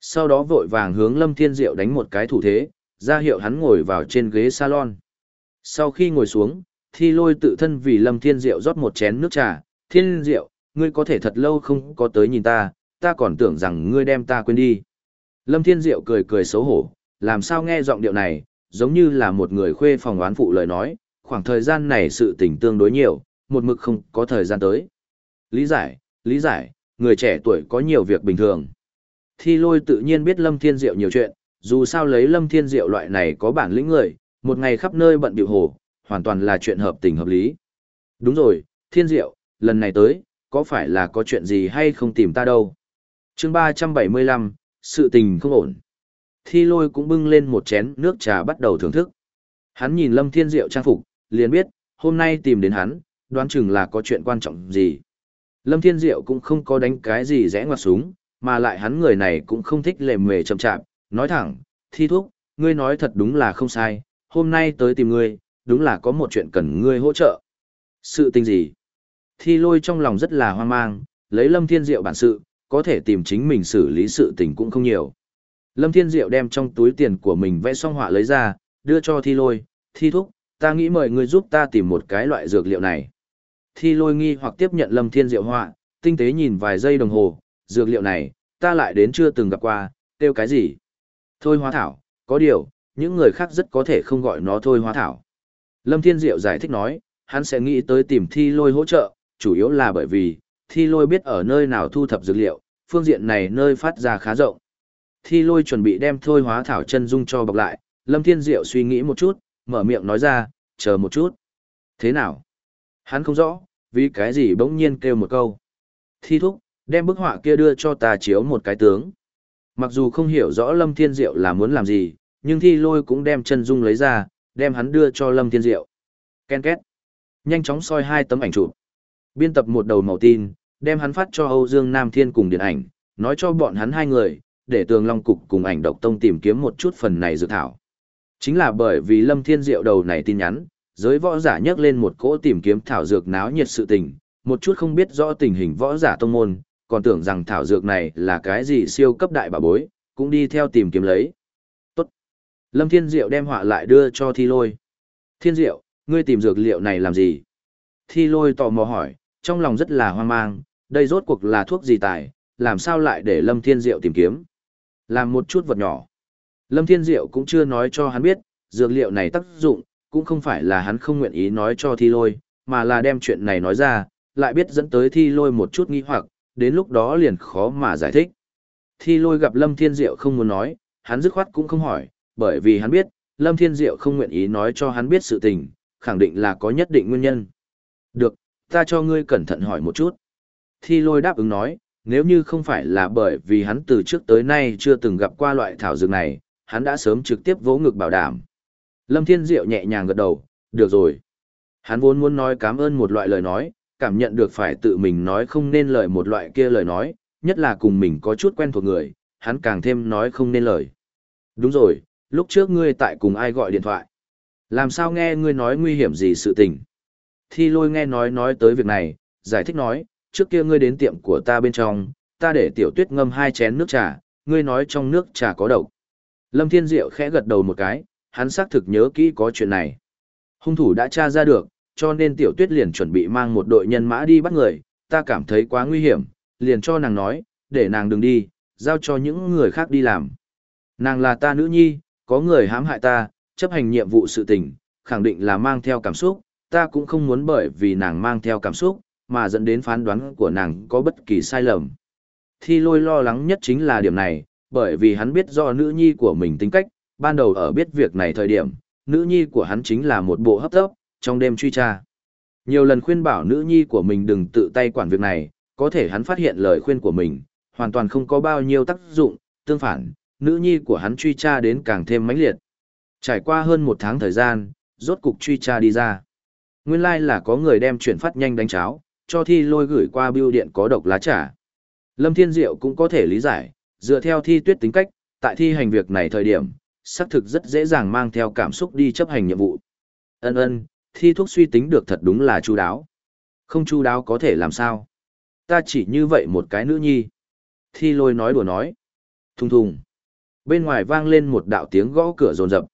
Sau đó vội vàng hướng Lâm Thiên Diệu đánh một cái thủ thế, ra hiệu hắn ngồi vào trên ghế salon. Sau khi ngồi xuống, thi lôi tự thân vì Lâm Thiên Diệu rót một chén nước trà. Thiên Diệu, ngươi có thể thật lâu không có tới nhìn ta, ta còn tưởng rằng ngươi đem ta quên đi. Lâm Thiên Diệu cười cười xấu hổ, làm sao nghe giọng điệu này, giống như là một người khuê phòng oán phụ lời nói, khoảng thời gian này sự tình tương đối nhiều, một mực không có thời gian tới. Lý giải, lý giải, người trẻ tuổi có nhiều việc bình thường. Thi lôi tự nhiên biết Lâm Thiên Diệu nhiều chuyện, dù sao lấy Lâm Thiên Diệu loại này có bản lĩnh người, một ngày khắp nơi bận biểu hồ, hoàn toàn là chuyện hợp tình hợp lý. Đúng rồi, Thiên Diệu, lần này tới, có phải là có chuyện gì hay không tìm ta đâu? chương 375, sự tình không ổn. Thi lôi cũng bưng lên một chén nước trà bắt đầu thưởng thức. Hắn nhìn Lâm Thiên Diệu trang phục, liền biết, hôm nay tìm đến hắn, đoán chừng là có chuyện quan trọng gì. Lâm Thiên Diệu cũng không có đánh cái gì rẽ ngoặt súng, mà lại hắn người này cũng không thích lề mề chậm chạp, nói thẳng, thi thúc, ngươi nói thật đúng là không sai, hôm nay tới tìm ngươi, đúng là có một chuyện cần ngươi hỗ trợ. Sự tình gì? Thi lôi trong lòng rất là hoang mang, lấy Lâm Thiên Diệu bản sự, có thể tìm chính mình xử lý sự tình cũng không nhiều. Lâm Thiên Diệu đem trong túi tiền của mình vẽ xong họa lấy ra, đưa cho thi lôi, thi thúc, ta nghĩ mời ngươi giúp ta tìm một cái loại dược liệu này. Thi lôi nghi hoặc tiếp nhận lâm thiên diệu họa, tinh tế nhìn vài giây đồng hồ, dược liệu này, ta lại đến chưa từng gặp qua, tiêu cái gì? Thôi hóa thảo, có điều, những người khác rất có thể không gọi nó thôi hóa thảo. Lâm Thiên Diệu giải thích nói, hắn sẽ nghĩ tới tìm thi lôi hỗ trợ, chủ yếu là bởi vì, thi lôi biết ở nơi nào thu thập dược liệu, phương diện này nơi phát ra khá rộng. Thi lôi chuẩn bị đem thôi hóa thảo chân dung cho bọc lại, Lâm Thiên Diệu suy nghĩ một chút, mở miệng nói ra, chờ một chút. Thế nào? Hắn không rõ, vì cái gì bỗng nhiên kêu một câu. Thi thúc, đem bức họa kia đưa cho ta chiếu một cái tướng. Mặc dù không hiểu rõ Lâm Thiên Diệu là muốn làm gì, nhưng thi lôi cũng đem chân dung lấy ra, đem hắn đưa cho Lâm Thiên Diệu. Ken két. Nhanh chóng soi hai tấm ảnh chụp. Biên tập một đầu màu tin, đem hắn phát cho Âu Dương Nam Thiên cùng điện ảnh, nói cho bọn hắn hai người, để tường long cục cùng ảnh độc tông tìm kiếm một chút phần này dự thảo. Chính là bởi vì Lâm Thiên Diệu đầu này tin nhắn, giới võ giả nhắc lên một cỗ tìm kiếm thảo dược náo nhiệt sự tình, một chút không biết rõ tình hình võ giả tông môn, còn tưởng rằng thảo dược này là cái gì siêu cấp đại bà bối, cũng đi theo tìm kiếm lấy. Lâm Thiên Diệu đem họa lại đưa cho Thi Lôi. Thiên Diệu, ngươi tìm dược liệu này làm gì? Thi Lôi tò mò hỏi, trong lòng rất là hoang mang, đây rốt cuộc là thuốc gì tài, làm sao lại để Lâm Thiên Diệu tìm kiếm? Làm một chút vật nhỏ. Lâm Thiên Diệu cũng chưa nói cho hắn biết, dược liệu này tác dụng, cũng không phải là hắn không nguyện ý nói cho Thi Lôi, mà là đem chuyện này nói ra, lại biết dẫn tới Thi Lôi một chút nghi hoặc, đến lúc đó liền khó mà giải thích. Thi Lôi gặp Lâm Thiên Diệu không muốn nói, hắn dứt khoát cũng không hỏi, bởi vì hắn biết, Lâm Thiên Diệu không nguyện ý nói cho hắn biết sự tình, khẳng định là có nhất định nguyên nhân. Được, ta cho ngươi cẩn thận hỏi một chút. Thi Lôi đáp ứng nói, nếu như không phải là bởi vì hắn từ trước tới nay chưa từng gặp qua loại thảo dược này, hắn đã sớm trực tiếp vỗ ngực bảo đảm. Lâm Thiên Diệu nhẹ nhàng gật đầu, được rồi. Hắn vốn muốn nói cảm ơn một loại lời nói, cảm nhận được phải tự mình nói không nên lời một loại kia lời nói, nhất là cùng mình có chút quen thuộc người, hắn càng thêm nói không nên lời. Đúng rồi, lúc trước ngươi tại cùng ai gọi điện thoại? Làm sao nghe ngươi nói nguy hiểm gì sự tình? Thi lôi nghe nói nói tới việc này, giải thích nói, trước kia ngươi đến tiệm của ta bên trong, ta để tiểu tuyết ngâm hai chén nước trà, ngươi nói trong nước trà có độc. Lâm Thiên Diệu khẽ gật đầu một cái, hắn xác thực nhớ kỹ có chuyện này. Hung thủ đã tra ra được, cho nên tiểu tuyết liền chuẩn bị mang một đội nhân mã đi bắt người, ta cảm thấy quá nguy hiểm, liền cho nàng nói, để nàng đừng đi, giao cho những người khác đi làm. Nàng là ta nữ nhi, có người hãm hại ta, chấp hành nhiệm vụ sự tình, khẳng định là mang theo cảm xúc, ta cũng không muốn bởi vì nàng mang theo cảm xúc, mà dẫn đến phán đoán của nàng có bất kỳ sai lầm. Thi lôi lo lắng nhất chính là điểm này, bởi vì hắn biết do nữ nhi của mình tính cách, ban đầu ở biết việc này thời điểm, nữ nhi của hắn chính là một bộ hấp tấp, trong đêm truy tra. Nhiều lần khuyên bảo nữ nhi của mình đừng tự tay quản việc này, có thể hắn phát hiện lời khuyên của mình, hoàn toàn không có bao nhiêu tác dụng, tương phản, nữ nhi của hắn truy tra đến càng thêm mãnh liệt. Trải qua hơn một tháng thời gian, rốt cục truy tra đi ra. Nguyên lai like là có người đem chuyển phát nhanh đánh cháo, cho thi lôi gửi qua bưu điện có độc lá trà. Lâm Thiên Diệu cũng có thể lý giải, dựa theo thi tuyết tính cách, tại thi hành việc này thời điểm, xác thực rất dễ dàng mang theo cảm xúc đi chấp hành nhiệm vụ. Ân ân, thi thuốc suy tính được thật đúng là chu đáo. Không chu đáo có thể làm sao? Ta chỉ như vậy một cái nữ nhi. Thi lôi nói đùa nói. Thùng thùng. Bên ngoài vang lên một đạo tiếng gõ cửa rồn rập.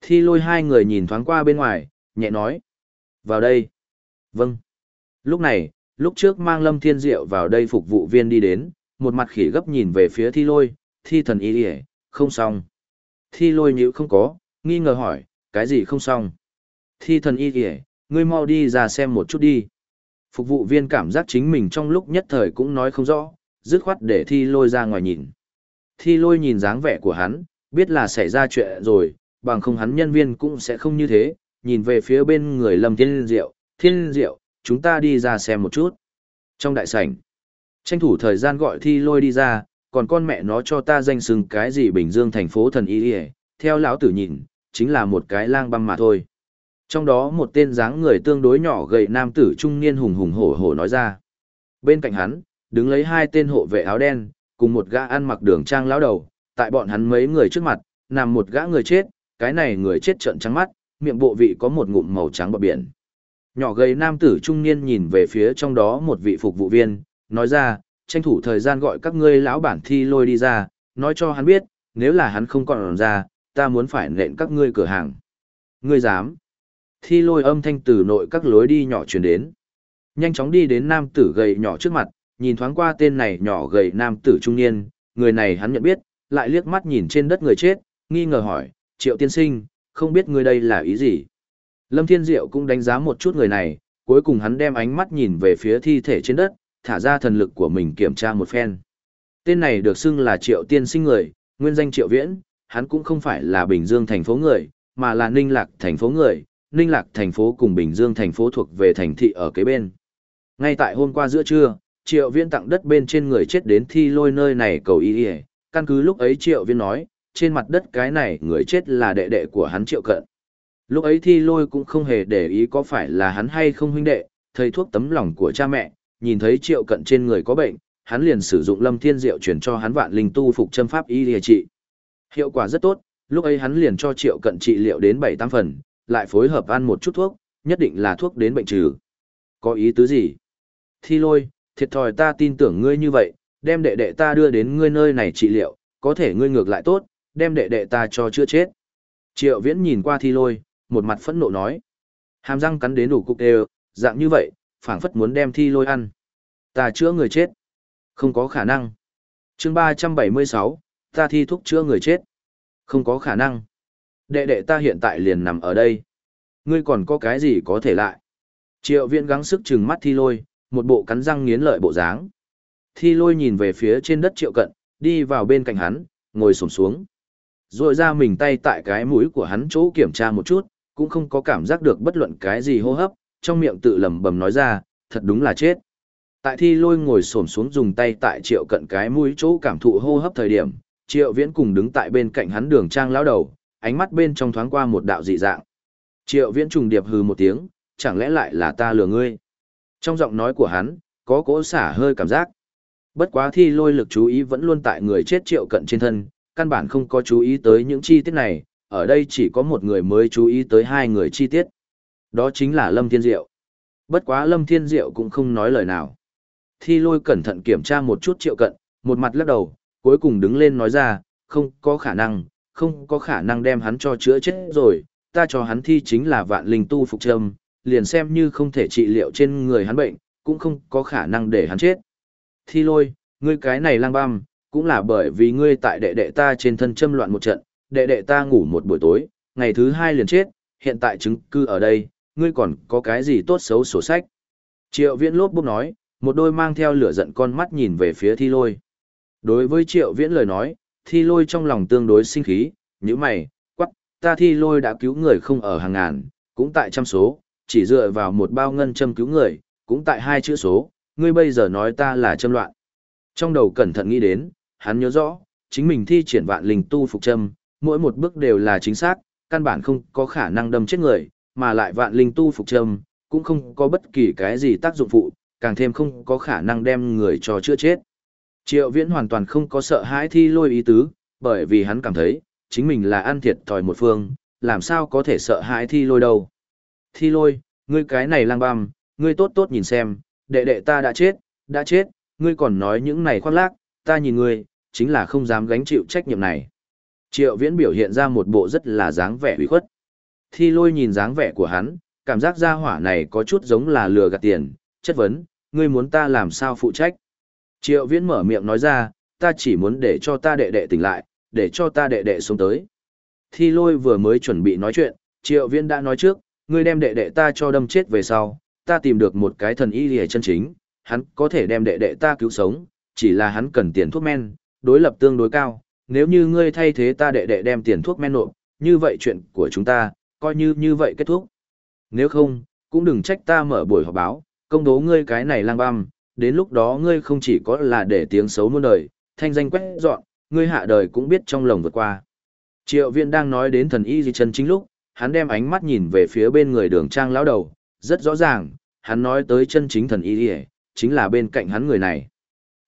Thi lôi hai người nhìn thoáng qua bên ngoài, nhẹ nói. Vào đây. Vâng. Lúc này, lúc trước mang Lâm Thiên Diệu vào đây phục vụ viên đi đến, một mặt khỉ gấp nhìn về phía thi lôi, thi thần ý đi không xong. Thi lôi nhữ không có, nghi ngờ hỏi, cái gì không xong. Thi thần y kìa, ngươi mau đi ra xem một chút đi. Phục vụ viên cảm giác chính mình trong lúc nhất thời cũng nói không rõ, dứt khoát để thi lôi ra ngoài nhìn. Thi lôi nhìn dáng vẻ của hắn, biết là xảy ra chuyện rồi, bằng không hắn nhân viên cũng sẽ không như thế, nhìn về phía bên người lâm thiên diệu, thiên diệu, chúng ta đi ra xem một chút. Trong đại sảnh, tranh thủ thời gian gọi thi lôi đi ra, còn con mẹ nó cho ta danh xưng cái gì Bình Dương thành phố thần y theo lão tử nhìn, chính là một cái lang băng mà thôi. Trong đó một tên dáng người tương đối nhỏ gầy nam tử trung niên hùng hùng hổ hổ nói ra. Bên cạnh hắn, đứng lấy hai tên hộ vệ áo đen, cùng một gã ăn mặc đường trang lão đầu, tại bọn hắn mấy người trước mặt, nằm một gã người chết, cái này người chết trợn trắng mắt, miệng bộ vị có một ngụm màu trắng bọt biển. Nhỏ gầy nam tử trung niên nhìn về phía trong đó một vị phục vụ viên, nói ra, tranh thủ thời gian gọi các ngươi lão bản thi lôi đi ra, nói cho hắn biết, nếu là hắn không còn ra, ta muốn phải nện các ngươi cửa hàng. Ngươi dám? Thi lôi âm thanh từ nội các lối đi nhỏ truyền đến. nhanh chóng đi đến nam tử gầy nhỏ trước mặt, nhìn thoáng qua tên này nhỏ gầy nam tử trung niên, người này hắn nhận biết, lại liếc mắt nhìn trên đất người chết, nghi ngờ hỏi, triệu tiên sinh, không biết người đây là ý gì. Lâm Thiên Diệu cũng đánh giá một chút người này, cuối cùng hắn đem ánh mắt nhìn về phía thi thể trên đất, thả ra thần lực của mình kiểm tra một phen. Tên này được xưng là triệu tiên sinh người, nguyên danh triệu viễn, hắn cũng không phải là Bình Dương thành phố người, mà là Ninh Lạc thành phố người, Ninh Lạc thành phố cùng Bình Dương thành phố thuộc về thành thị ở kế bên. Ngay tại hôm qua giữa trưa, Triệu Viễn tặng đất bên trên người chết đến thi lôi nơi này cầu ý ỉa căn cứ lúc ấy Triệu Viễn nói, trên mặt đất cái này người chết là đệ đệ của hắn Triệu Cận. Lúc ấy thi lôi cũng không hề để ý có phải là hắn hay không huynh đệ, thầy thuốc tấm lòng của cha mẹ, nhìn thấy Triệu Cận trên người có bệnh, hắn liền sử dụng Lâm Thiên Diệu chuyển cho hắn vạn linh tu phục châm pháp y ỉa trị. Hiệu quả rất tốt, lúc ấy hắn liền cho Triệu Cận trị liệu đến 7-8 phần, lại phối hợp ăn một chút thuốc, nhất định là thuốc đến bệnh trừ. Có ý tứ gì? Thi lôi, thiệt thòi ta tin tưởng ngươi như vậy, đem đệ đệ ta đưa đến ngươi nơi này trị liệu, có thể ngươi ngược lại tốt, đem đệ đệ ta cho chữa chết. Triệu viễn nhìn qua thi lôi, một mặt phẫn nộ nói. Hàm răng cắn đến đủ cục đều, dạng như vậy, phảng phất muốn đem thi lôi ăn. Ta chữa người chết. Không có khả năng. chương 376, ta thi thuốc chữa người chết. Không có khả năng. Đệ đệ ta hiện tại liền nằm ở đây. Ngươi còn có cái gì có thể lại? Triệu viễn gắng sức trừng mắt thi lôi, một bộ cắn răng nghiến lợi bộ dáng. Thi lôi nhìn về phía trên đất triệu cận, đi vào bên cạnh hắn, ngồi sổm xuống. Rồi ra mình tay tại cái mũi của hắn chỗ kiểm tra một chút, cũng không có cảm giác được bất luận cái gì hô hấp, trong miệng tự lẩm bẩm nói ra, thật đúng là chết. Tại thi lôi ngồi xổm xuống dùng tay tại triệu cận cái mũi chỗ cảm thụ hô hấp thời điểm, triệu viễn cùng đứng tại bên cạnh hắn đường trang lão đầu, ánh mắt bên trong thoáng qua một đạo dị dạng. Triệu viễn trùng điệp hừ một tiếng, chẳng lẽ lại là ta lừa ngươi? Trong giọng nói của hắn, có cỗ xả hơi cảm giác. Bất quá thi lôi lực chú ý vẫn luôn tại người chết triệu cận trên thân, căn bản không có chú ý tới những chi tiết này, ở đây chỉ có một người mới chú ý tới hai người chi tiết. Đó chính là Lâm Thiên Diệu. Bất quá Lâm Thiên Diệu cũng không nói lời nào. Thi lôi cẩn thận kiểm tra một chút triệu cận, một mặt lắc đầu, cuối cùng đứng lên nói ra, không có khả năng, không có khả năng đem hắn cho chữa chết rồi, ta cho hắn thi chính là vạn linh tu phục trâm, liền xem như không thể trị liệu trên người hắn bệnh, cũng không có khả năng để hắn chết. Thi lôi, ngươi cái này lang băm, cũng là bởi vì ngươi tại đệ đệ ta trên thân châm loạn một trận, đệ đệ ta ngủ một buổi tối, ngày thứ hai liền chết, hiện tại chứng cư ở đây, ngươi còn có cái gì tốt xấu sổ sách. Triệu viễn lốp bốc nói, một đôi mang theo lửa giận con mắt nhìn về phía thi lôi. Đối với triệu viễn lời nói, thi lôi trong lòng tương đối sinh khí, như mày, quắc, ta thi lôi đã cứu người không ở hàng ngàn, cũng tại trăm số, chỉ dựa vào một bao ngân châm cứu người, cũng tại hai chữ số, ngươi bây giờ nói ta là châm loạn. Trong đầu cẩn thận nghĩ đến, hắn nhớ rõ, chính mình thi triển vạn linh tu phục châm, mỗi một bước đều là chính xác, căn bản không có khả năng đâm chết người, mà lại vạn linh tu phục châm, cũng không có bất kỳ cái gì tác dụng phụ, càng thêm không có khả năng đem người cho chữa chết. Triệu viễn hoàn toàn không có sợ hãi thi lôi ý tứ, bởi vì hắn cảm thấy, chính mình là ăn thiệt thòi một phương, làm sao có thể sợ hãi thi lôi đâu. Thi lôi, ngươi cái này lang băm, ngươi tốt tốt nhìn xem, đệ đệ ta đã chết, đã chết, ngươi còn nói những này khoác lác, ta nhìn ngươi, chính là không dám gánh chịu trách nhiệm này. Triệu viễn biểu hiện ra một bộ rất là dáng vẻ ủy khuất. Thi lôi nhìn dáng vẻ của hắn, cảm giác gia hỏa này có chút giống là lừa gạt tiền, chất vấn, ngươi muốn ta làm sao phụ trách. Triệu viễn mở miệng nói ra, ta chỉ muốn để cho ta đệ đệ tỉnh lại, để cho ta đệ đệ xuống tới. Thi lôi vừa mới chuẩn bị nói chuyện, triệu viễn đã nói trước, ngươi đem đệ đệ ta cho đâm chết về sau, ta tìm được một cái thần y lìa chân chính, hắn có thể đem đệ đệ ta cứu sống, chỉ là hắn cần tiền thuốc men, đối lập tương đối cao, nếu như ngươi thay thế ta đệ đệ đem tiền thuốc men nộp, như vậy chuyện của chúng ta, coi như như vậy kết thúc. Nếu không, cũng đừng trách ta mở buổi họp báo, công đố ngươi cái này lang băm, đến lúc đó ngươi không chỉ có là để tiếng xấu muôn đời, thanh danh quét dọn, ngươi hạ đời cũng biết trong lòng vượt qua. Triệu viên đang nói đến thần y gì chân chính lúc, hắn đem ánh mắt nhìn về phía bên người đường trang lão đầu, rất rõ ràng, hắn nói tới chân chính thần y chính là bên cạnh hắn người này.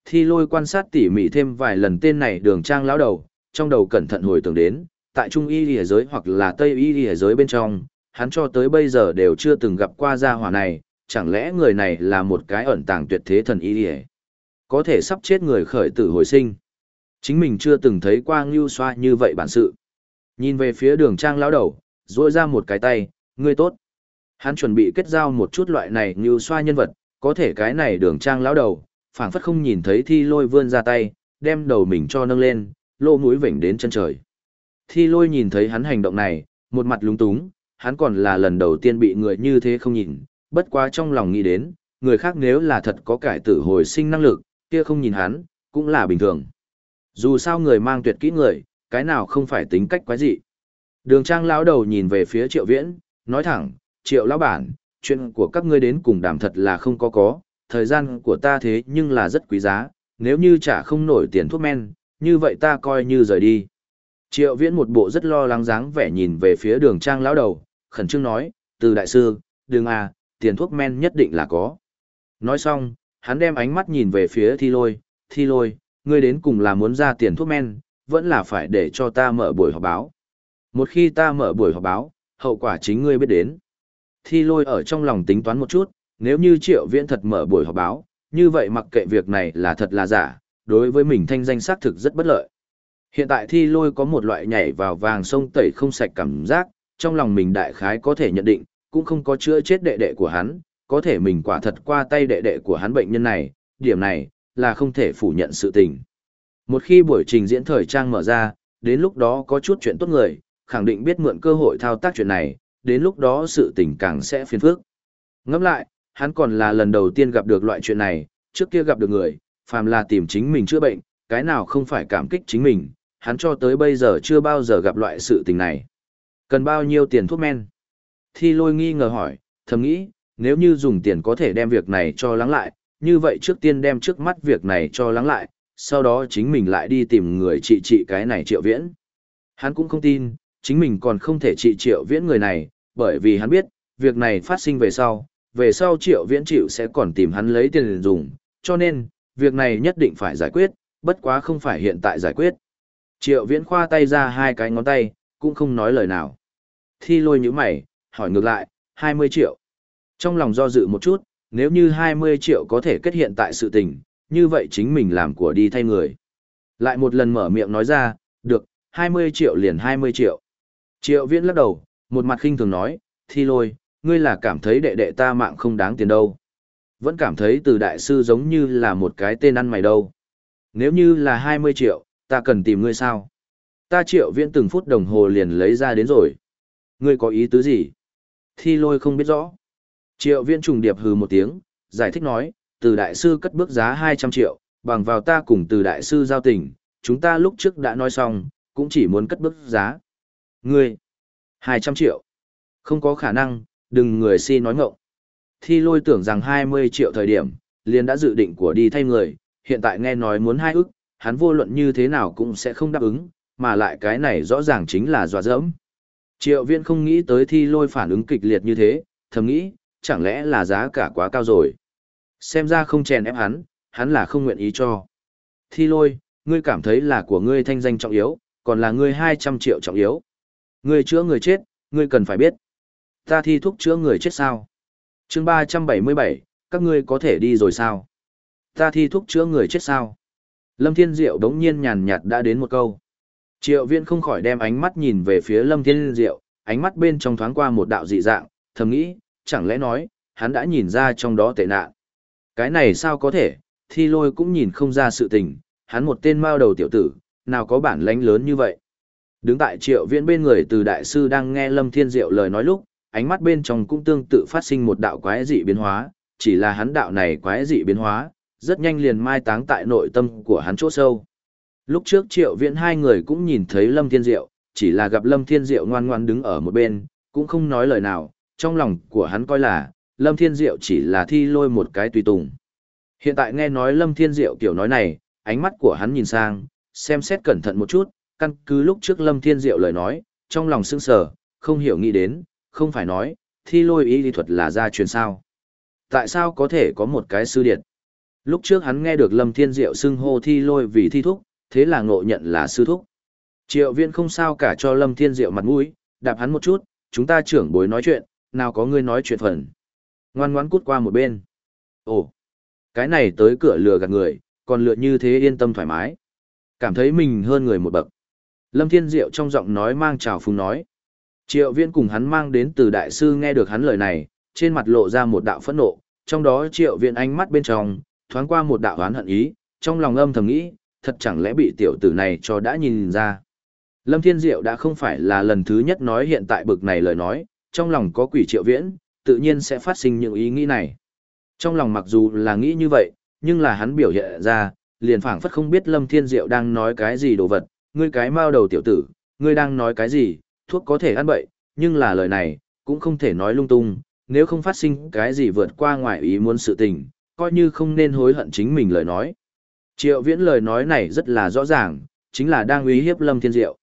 Thi lôi quan sát tỉ mỉ thêm vài lần tên này đường trang lão đầu, trong đầu cẩn thận hồi tưởng đến, tại trung y lìa giới hoặc là tây y lìa giới bên trong, hắn cho tới bây giờ đều chưa từng gặp qua gia hỏa này, chẳng lẽ người này là một cái ẩn tàng tuyệt thế thần y lìa, có thể sắp chết người khởi tử hồi sinh. Chính mình chưa từng thấy qua ngưu xoa như vậy bản sự. Nhìn về phía đường trang lão đầu, duỗi ra một cái tay, ngươi tốt. Hắn chuẩn bị kết giao một chút loại này như xoa nhân vật, có thể cái này đường trang lão đầu, phảng phất không nhìn thấy thi lôi vươn ra tay, đem đầu mình cho nâng lên, lô mũi vểnh đến chân trời. Thi lôi nhìn thấy hắn hành động này, một mặt lúng túng, hắn còn là lần đầu tiên bị người như thế không nhìn, bất quá trong lòng nghĩ đến, người khác nếu là thật có cải tử hồi sinh năng lực, kia không nhìn hắn, cũng là bình thường. Dù sao người mang tuyệt kỹ người, cái nào không phải tính cách quái dị. Đường trang lão đầu nhìn về phía triệu viễn, nói thẳng, triệu lão bản, chuyện của các ngươi đến cùng đàm thật là không có có, thời gian của ta thế nhưng là rất quý giá, nếu như trả không nổi tiền thuốc men, như vậy ta coi như rời đi. Triệu viễn một bộ rất lo lắng dáng vẻ nhìn về phía đường trang lão đầu, khẩn trương nói, từ đại sư, đường à, tiền thuốc men nhất định là có. Nói xong, hắn đem ánh mắt nhìn về phía thi lôi, thi lôi, ngươi đến cùng là muốn ra tiền thuốc men, vẫn là phải để cho ta mở buổi họp báo. Một khi ta mở buổi họp báo, hậu quả chính ngươi biết đến. Thi lôi ở trong lòng tính toán một chút, nếu như triệu viễn thật mở buổi họp báo, như vậy mặc kệ việc này là thật là giả, đối với mình thanh danh xác thực rất bất lợi. Hiện tại thi lôi có một loại nhảy vào vàng sông tẩy không sạch cảm giác, trong lòng mình đại khái có thể nhận định, cũng không có chữa chết đệ đệ của hắn, có thể mình quả thật qua tay đệ đệ của hắn bệnh nhân này, điểm này, là không thể phủ nhận sự tình. Một khi buổi trình diễn thời trang mở ra, đến lúc đó có chút chuyện tốt người, khẳng định biết mượn cơ hội thao tác chuyện này, đến lúc đó sự tình càng sẽ phiền phức. Ngẫm lại, hắn còn là lần đầu tiên gặp được loại chuyện này, trước kia gặp được người, phàm là tìm chính mình chữa bệnh, cái nào không phải cảm kích chính mình, hắn cho tới bây giờ chưa bao giờ gặp loại sự tình này. Cần bao nhiêu tiền thuốc men? Thi lôi nghi ngờ hỏi, thầm nghĩ, nếu như dùng tiền có thể đem việc này cho lắng lại, như vậy trước tiên đem trước mắt việc này cho lắng lại, sau đó chính mình lại đi tìm người trị trị cái này triệu viễn. Hắn cũng không tin, chính mình còn không thể trị triệu viễn người này, bởi vì hắn biết, việc này phát sinh về sau, về sau triệu viễn chịu sẽ còn tìm hắn lấy tiền dùng, cho nên, việc này nhất định phải giải quyết, bất quá không phải hiện tại giải quyết. Triệu viễn khoa tay ra hai cái ngón tay, cũng không nói lời nào. Thi lôi như mày, hỏi ngược lại, 20 triệu. Trong lòng do dự một chút, nếu như 20 triệu có thể kết hiện tại sự tình, như vậy chính mình làm của đi thay người. Lại một lần mở miệng nói ra, được, 20 triệu liền 20 triệu. Triệu viễn lắc đầu, một mặt khinh thường nói, thi lôi, ngươi là cảm thấy đệ đệ ta mạng không đáng tiền đâu. Vẫn cảm thấy từ đại sư giống như là một cái tên ăn mày đâu. Nếu như là 20 triệu, ta cần tìm ngươi sao? Ta triệu viễn từng phút đồng hồ liền lấy ra đến rồi. Ngươi có ý tứ gì? Thi lôi không biết rõ. Triệu viễn trùng điệp hừ một tiếng, giải thích nói, từ đại sư cất bước giá 200 triệu, bằng vào ta cùng từ đại sư giao tình, chúng ta lúc trước đã nói xong, cũng chỉ muốn cất bước giá. Ngươi, 200 triệu. Không có khả năng, đừng người si nói ngộng. Thi lôi tưởng rằng 20 triệu thời điểm, liền đã dự định của đi thay người, hiện tại nghe nói muốn hai ức, hắn vô luận như thế nào cũng sẽ không đáp ứng, mà lại cái này rõ ràng chính là dọa dẫm. Triệu viên không nghĩ tới thi lôi phản ứng kịch liệt như thế, thầm nghĩ, chẳng lẽ là giá cả quá cao rồi. Xem ra không chèn ép hắn, hắn là không nguyện ý cho. Thi lôi, ngươi cảm thấy là của ngươi thanh danh trọng yếu, còn là ngươi 200 triệu trọng yếu. Ngươi chữa người chết, ngươi cần phải biết. Ta thi thuốc chữa người chết sao? chương 377, các ngươi có thể đi rồi sao? Ta thi thuốc chữa người chết sao? Lâm Thiên Diệu đống nhiên nhàn nhạt đã đến một câu. Triệu viên không khỏi đem ánh mắt nhìn về phía Lâm Thiên Diệu, ánh mắt bên trong thoáng qua một đạo dị dạng, thầm nghĩ, chẳng lẽ nói, hắn đã nhìn ra trong đó tệ nạn. Cái này sao có thể, thi lôi cũng nhìn không ra sự tình, hắn một tên mao đầu tiểu tử, nào có bản lãnh lớn như vậy. Đứng tại triệu viễn bên người từ đại sư đang nghe Lâm Thiên Diệu lời nói lúc, ánh mắt bên trong cũng tương tự phát sinh một đạo quái dị biến hóa, chỉ là hắn đạo này quái dị biến hóa, rất nhanh liền mai táng tại nội tâm của hắn chỗ sâu. Lúc trước triệu viễn hai người cũng nhìn thấy Lâm Thiên Diệu, chỉ là gặp Lâm Thiên Diệu ngoan ngoan đứng ở một bên, cũng không nói lời nào, trong lòng của hắn coi là, Lâm Thiên Diệu chỉ là thi lôi một cái tùy tùng. Hiện tại nghe nói Lâm Thiên Diệu kiểu nói này, ánh mắt của hắn nhìn sang, xem xét cẩn thận một chút, căn cứ lúc trước Lâm Thiên Diệu lời nói, trong lòng sững sờ, không hiểu nghĩ đến, không phải nói, thi lôi y lý thuật là gia truyền sao. Tại sao có thể có một cái sư điện? Lúc trước hắn nghe được Lâm Thiên Diệu xưng hô thi lôi vì thi thúc, thế là ngộ nhận là sư thúc. Triệu viên không sao cả cho Lâm Thiên Diệu mặt mũi, đạp hắn một chút, chúng ta trưởng bối nói chuyện, nào có ngươi nói chuyện phần. Ngoan ngoãn cút qua một bên. Ồ, cái này tới cửa lừa gạt người, còn lựa như thế yên tâm thoải mái. Cảm thấy mình hơn người một bậc. Lâm Thiên Diệu trong giọng nói mang trào phúng nói. Triệu viên cùng hắn mang đến từ đại sư nghe được hắn lời này, trên mặt lộ ra một đạo phẫn nộ, Trong đó triệu Viên ánh mắt bên trong, thoáng qua một đạo oán hận ý, trong lòng âm thầm nghĩ, thật chẳng lẽ bị tiểu tử này cho đã nhìn ra. Lâm Thiên Diệu đã không phải là lần thứ nhất nói hiện tại bực này lời nói, trong lòng có quỷ triệu viễn, tự nhiên sẽ phát sinh những ý nghĩ này. Trong lòng mặc dù là nghĩ như vậy, nhưng là hắn biểu hiện ra, liền phảng phất không biết Lâm Thiên Diệu đang nói cái gì đồ vật, ngươi cái mao đầu tiểu tử, ngươi đang nói cái gì, thuốc có thể ăn bậy, nhưng là lời này, cũng không thể nói lung tung, nếu không phát sinh cái gì vượt qua ngoài ý muốn sự tình, coi như không nên hối hận chính mình lời nói. Triệu viễn lời nói này rất là rõ ràng, chính là đang uy hiếp Lâm Thiên Diệu.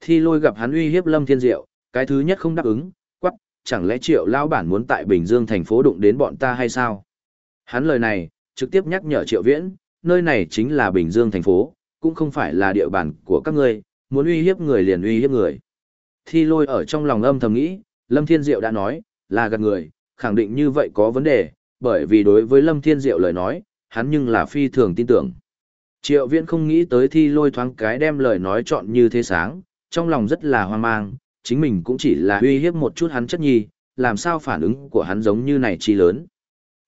Thi lôi gặp hắn uy hiếp Lâm Thiên Diệu, cái thứ nhất không đáp ứng, quắc, chẳng lẽ triệu lao bản muốn tại Bình Dương thành phố đụng đến bọn ta hay sao? Hắn lời này, trực tiếp nhắc nhở triệu viễn, nơi này chính là Bình Dương thành phố, cũng không phải là địa bàn của các ngươi, muốn uy hiếp người liền uy hiếp người. Thi lôi ở trong lòng âm thầm nghĩ, Lâm Thiên Diệu đã nói, là gạt người, khẳng định như vậy có vấn đề, bởi vì đối với Lâm Thiên Diệu lời nói, hắn nhưng là phi thường tin tưởng. Triệu viễn không nghĩ tới thi lôi thoáng cái đem lời nói chọn như thế sáng, trong lòng rất là hoang mang, chính mình cũng chỉ là uy hiếp một chút hắn chất nhi, làm sao phản ứng của hắn giống như này chi lớn.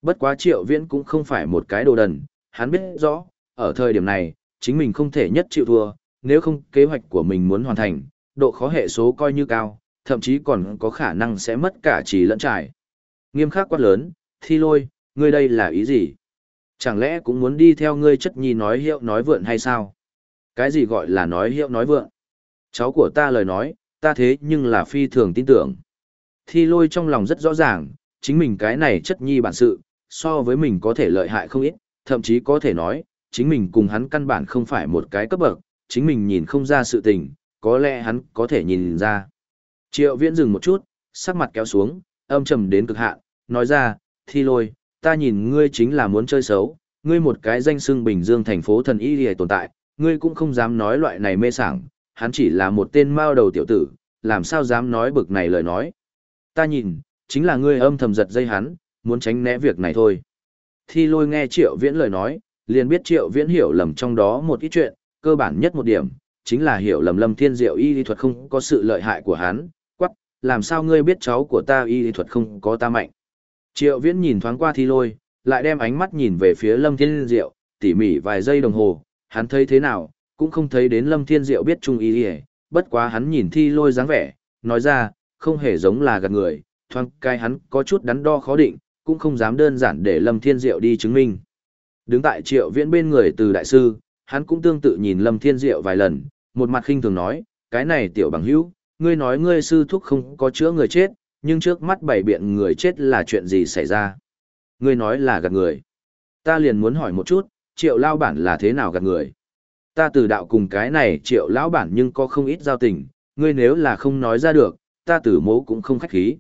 Bất quá triệu viễn cũng không phải một cái đồ đần, hắn biết rõ, ở thời điểm này, chính mình không thể nhất chịu thua, nếu không kế hoạch của mình muốn hoàn thành, độ khó hệ số coi như cao, thậm chí còn có khả năng sẽ mất cả trí lẫn trải. Nghiêm khắc quát lớn, thi lôi, ngươi đây là ý gì? Chẳng lẽ cũng muốn đi theo ngươi chất nhi nói hiệu nói vượn hay sao? Cái gì gọi là nói hiệu nói vượn? Cháu của ta lời nói, ta thế nhưng là phi thường tin tưởng. Thi lôi trong lòng rất rõ ràng, chính mình cái này chất nhi bản sự, so với mình có thể lợi hại không ít, thậm chí có thể nói, chính mình cùng hắn căn bản không phải một cái cấp bậc, chính mình nhìn không ra sự tình, có lẽ hắn có thể nhìn ra. Triệu viễn dừng một chút, sắc mặt kéo xuống, âm trầm đến cực hạn, nói ra, thi lôi, ta nhìn ngươi chính là muốn chơi xấu, ngươi một cái danh xưng Bình Dương thành phố thần y lìa tồn tại, ngươi cũng không dám nói loại này mê sảng, hắn chỉ là một tên mao đầu tiểu tử, làm sao dám nói bực này lời nói. Ta nhìn, chính là ngươi âm thầm giật dây hắn, muốn tránh né việc này thôi. Thi lôi nghe triệu viễn lời nói, liền biết triệu viễn hiểu lầm trong đó một ít chuyện, cơ bản nhất một điểm, chính là hiểu lầm lâm thiên diệu y lý thuật không có sự lợi hại của hắn, quắc, làm sao ngươi biết cháu của ta y lý thuật không có ta mạnh. Triệu viễn nhìn thoáng qua thi lôi, lại đem ánh mắt nhìn về phía lâm thiên diệu, tỉ mỉ vài giây đồng hồ, hắn thấy thế nào, cũng không thấy đến lâm thiên diệu biết trung y lý bất quá hắn nhìn thi lôi dáng vẻ, nói ra, không hề giống là gạt người, thoáng cái hắn có chút đắn đo khó định, cũng không dám đơn giản để lâm thiên diệu đi chứng minh. Đứng tại triệu viễn bên người từ đại sư, hắn cũng tương tự nhìn lâm thiên diệu vài lần, một mặt khinh thường nói, cái này tiểu bằng hữu, ngươi nói ngươi sư thúc không có chữa người chết, nhưng trước mắt bảy biện người chết là chuyện gì xảy ra? Ngươi nói là gạt người. Ta liền muốn hỏi một chút, triệu lao bản là thế nào gạt người? Ta từ đạo cùng cái này triệu lão bản nhưng có không ít giao tình, ngươi nếu là không nói ra được, ta tử mố cũng không khách khí.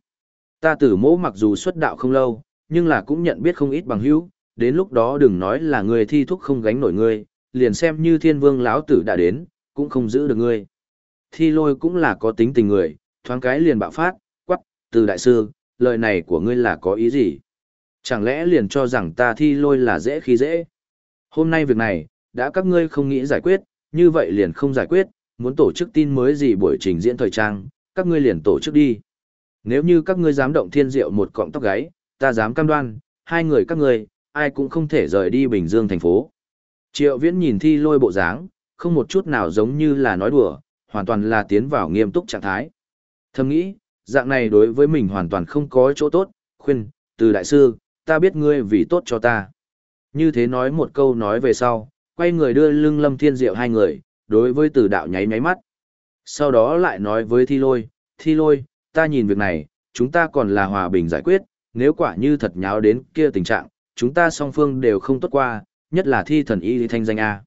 Ta tử mố mặc dù xuất đạo không lâu, nhưng là cũng nhận biết không ít bằng hữu, đến lúc đó đừng nói là người thi thúc không gánh nổi ngươi, liền xem như thiên vương lão tử đã đến, cũng không giữ được ngươi. Thi lôi cũng là có tính tình người, thoáng cái liền bạo phát, quắc, từ đại sư, lời này của ngươi là có ý gì? Chẳng lẽ liền cho rằng ta thi lôi là dễ khi dễ? Hôm nay việc này, đã các ngươi không nghĩ giải quyết, như vậy liền không giải quyết, muốn tổ chức tin mới gì buổi trình diễn thời trang, các ngươi liền tổ chức đi. Nếu như các ngươi dám động thiên diệu một cọng tóc gáy, ta dám cam đoan, hai người các ngươi, ai cũng không thể rời đi Bình Dương thành phố. Triệu viễn nhìn thi lôi bộ dáng, không một chút nào giống như là nói đùa, hoàn toàn là tiến vào nghiêm túc trạng thái. Thầm nghĩ, dạng này đối với mình hoàn toàn không có chỗ tốt, khuyên, từ đại sư, ta biết ngươi vì tốt cho ta. Như thế nói một câu nói về sau, quay người đưa lưng lâm thiên diệu hai người, đối với từ đạo nháy nháy mắt. Sau đó lại nói với thi lôi, thi lôi, ta nhìn việc này, chúng ta còn là hòa bình giải quyết, nếu quả như thật nháo đến kia tình trạng, chúng ta song phương đều không tốt qua, nhất là thi thần y thanh danh A.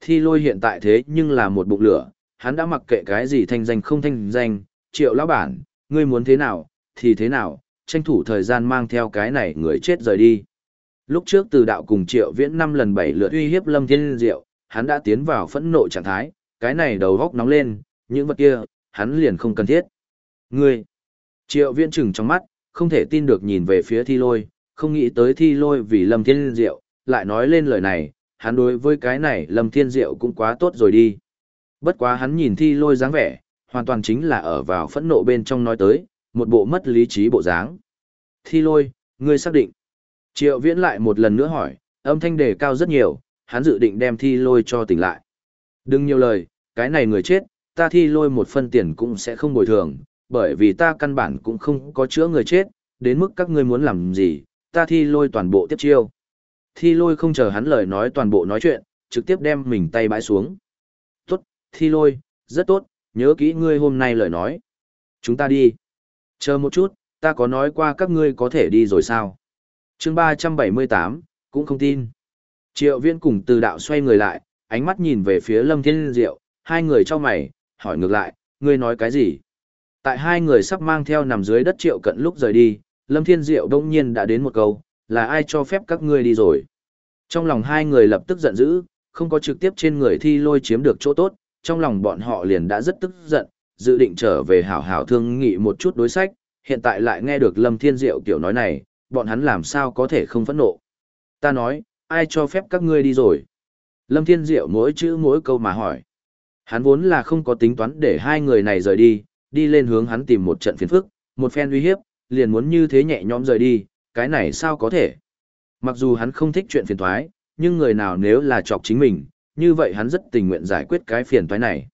Thi lôi hiện tại thế nhưng là một bụng lửa, hắn đã mặc kệ cái gì thanh danh không thanh danh, triệu lão bản, ngươi muốn thế nào, thì thế nào, tranh thủ thời gian mang theo cái này người chết rời đi. Lúc trước từ đạo cùng triệu viễn năm lần bảy lượt uy hiếp lâm thiên diệu, hắn đã tiến vào phẫn nộ trạng thái, cái này đầu góc nóng lên, những vật kia, hắn liền không cần thiết. Ngươi, triệu viễn chừng trong mắt, không thể tin được nhìn về phía thi lôi, không nghĩ tới thi lôi vì lâm thiên diệu, lại nói lên lời này, hắn đối với cái này lâm thiên diệu cũng quá tốt rồi đi. Bất quá hắn nhìn thi lôi dáng vẻ, hoàn toàn chính là ở vào phẫn nộ bên trong nói tới, một bộ mất lý trí bộ dáng. Thi lôi, ngươi xác định. Triệu viễn lại một lần nữa hỏi, âm thanh đề cao rất nhiều, hắn dự định đem thi lôi cho tỉnh lại. Đừng nhiều lời, cái này người chết, ta thi lôi một phân tiền cũng sẽ không bồi thường, bởi vì ta căn bản cũng không có chữa người chết, đến mức các ngươi muốn làm gì, ta thi lôi toàn bộ tiếp chiêu. Thi lôi không chờ hắn lời nói toàn bộ nói chuyện, trực tiếp đem mình tay bãi xuống. Tốt, thi lôi, rất tốt, nhớ kỹ ngươi hôm nay lời nói. Chúng ta đi. Chờ một chút, ta có nói qua các ngươi có thể đi rồi sao? chương 378, cũng không tin. Triệu viên cùng từ đạo xoay người lại, ánh mắt nhìn về phía Lâm Thiên Diệu, hai người cho mày, hỏi ngược lại, ngươi nói cái gì? Tại hai người sắp mang theo nằm dưới đất triệu cận lúc rời đi, Lâm Thiên Diệu đông nhiên đã đến một câu, là ai cho phép các ngươi đi rồi? Trong lòng hai người lập tức giận dữ, không có trực tiếp trên người thi lôi chiếm được chỗ tốt, trong lòng bọn họ liền đã rất tức giận, dự định trở về hảo hảo thương nghị một chút đối sách, hiện tại lại nghe được Lâm Thiên Diệu kiểu nói này, bọn hắn làm sao có thể không phẫn nộ. Ta nói, ai cho phép các ngươi đi rồi? Lâm Thiên Diệu mỗi chữ mỗi câu mà hỏi. Hắn vốn là không có tính toán để hai người này rời đi, đi lên hướng hắn tìm một trận phiền phức, một phen uy hiếp, liền muốn như thế nhẹ nhõm rời đi, cái này sao có thể? Mặc dù hắn không thích chuyện phiền toái, nhưng người nào nếu là chọc chính mình, như vậy hắn rất tình nguyện giải quyết cái phiền toái này.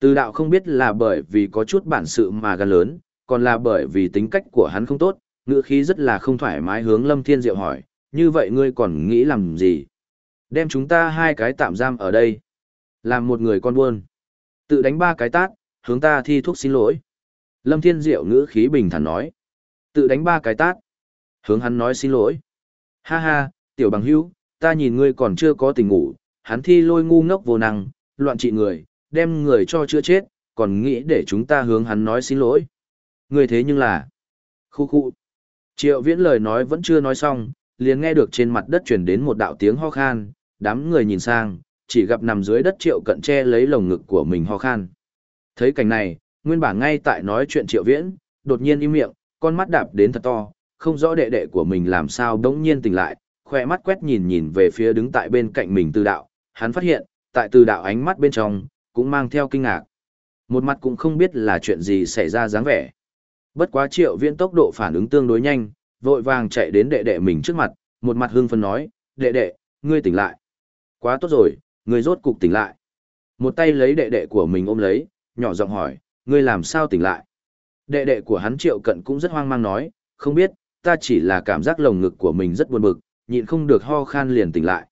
Từ đạo không biết là bởi vì có chút bản sự mà gan lớn, còn là bởi vì tính cách của hắn không tốt, ngữ khí rất là không thoải mái hướng Lâm Thiên Diệu hỏi, như vậy ngươi còn nghĩ làm gì? Đem chúng ta hai cái tạm giam ở đây. Làm một người con buôn. Tự đánh ba cái tát, hướng ta thi thuốc xin lỗi. Lâm Thiên Diệu ngữ khí bình thản nói. Tự đánh ba cái tát. Hướng hắn nói xin lỗi. Ha ha, tiểu bằng hữu, ta nhìn ngươi còn chưa có tình ngủ, hắn thi lôi ngu ngốc vô năng, loạn trị người, đem người cho chữa chết, còn nghĩ để chúng ta hướng hắn nói xin lỗi. Ngươi thế nhưng là... Khu khu. Triệu viễn lời nói vẫn chưa nói xong, liền nghe được trên mặt đất chuyển đến một đạo tiếng ho khan, đám người nhìn sang, chỉ gặp nằm dưới đất triệu cận che lấy lồng ngực của mình ho khan. Thấy cảnh này, nguyên bản ngay tại nói chuyện triệu viễn, đột nhiên im miệng, con mắt đạp đến thật to, không rõ đệ đệ của mình làm sao đống nhiên tỉnh lại, khỏe mắt quét nhìn nhìn về phía đứng tại bên cạnh mình từ đạo, hắn phát hiện, tại từ đạo ánh mắt bên trong, cũng mang theo kinh ngạc. Một mặt cũng không biết là chuyện gì xảy ra dáng vẻ. Bất quá triệu viễn tốc độ phản ứng tương đối nhanh, vội vàng chạy đến đệ đệ mình trước mặt, một mặt hưng phấn nói, đệ đệ, ngươi tỉnh lại. Quá tốt rồi, ngươi rốt cục tỉnh lại. Một tay lấy đệ đệ của mình ôm lấy, nhỏ giọng hỏi, ngươi làm sao tỉnh lại? Đệ đệ của hắn triệu cận cũng rất hoang mang nói, không biết, ta chỉ là cảm giác lồng ngực của mình rất buồn bực, nhịn không được ho khan liền tỉnh lại.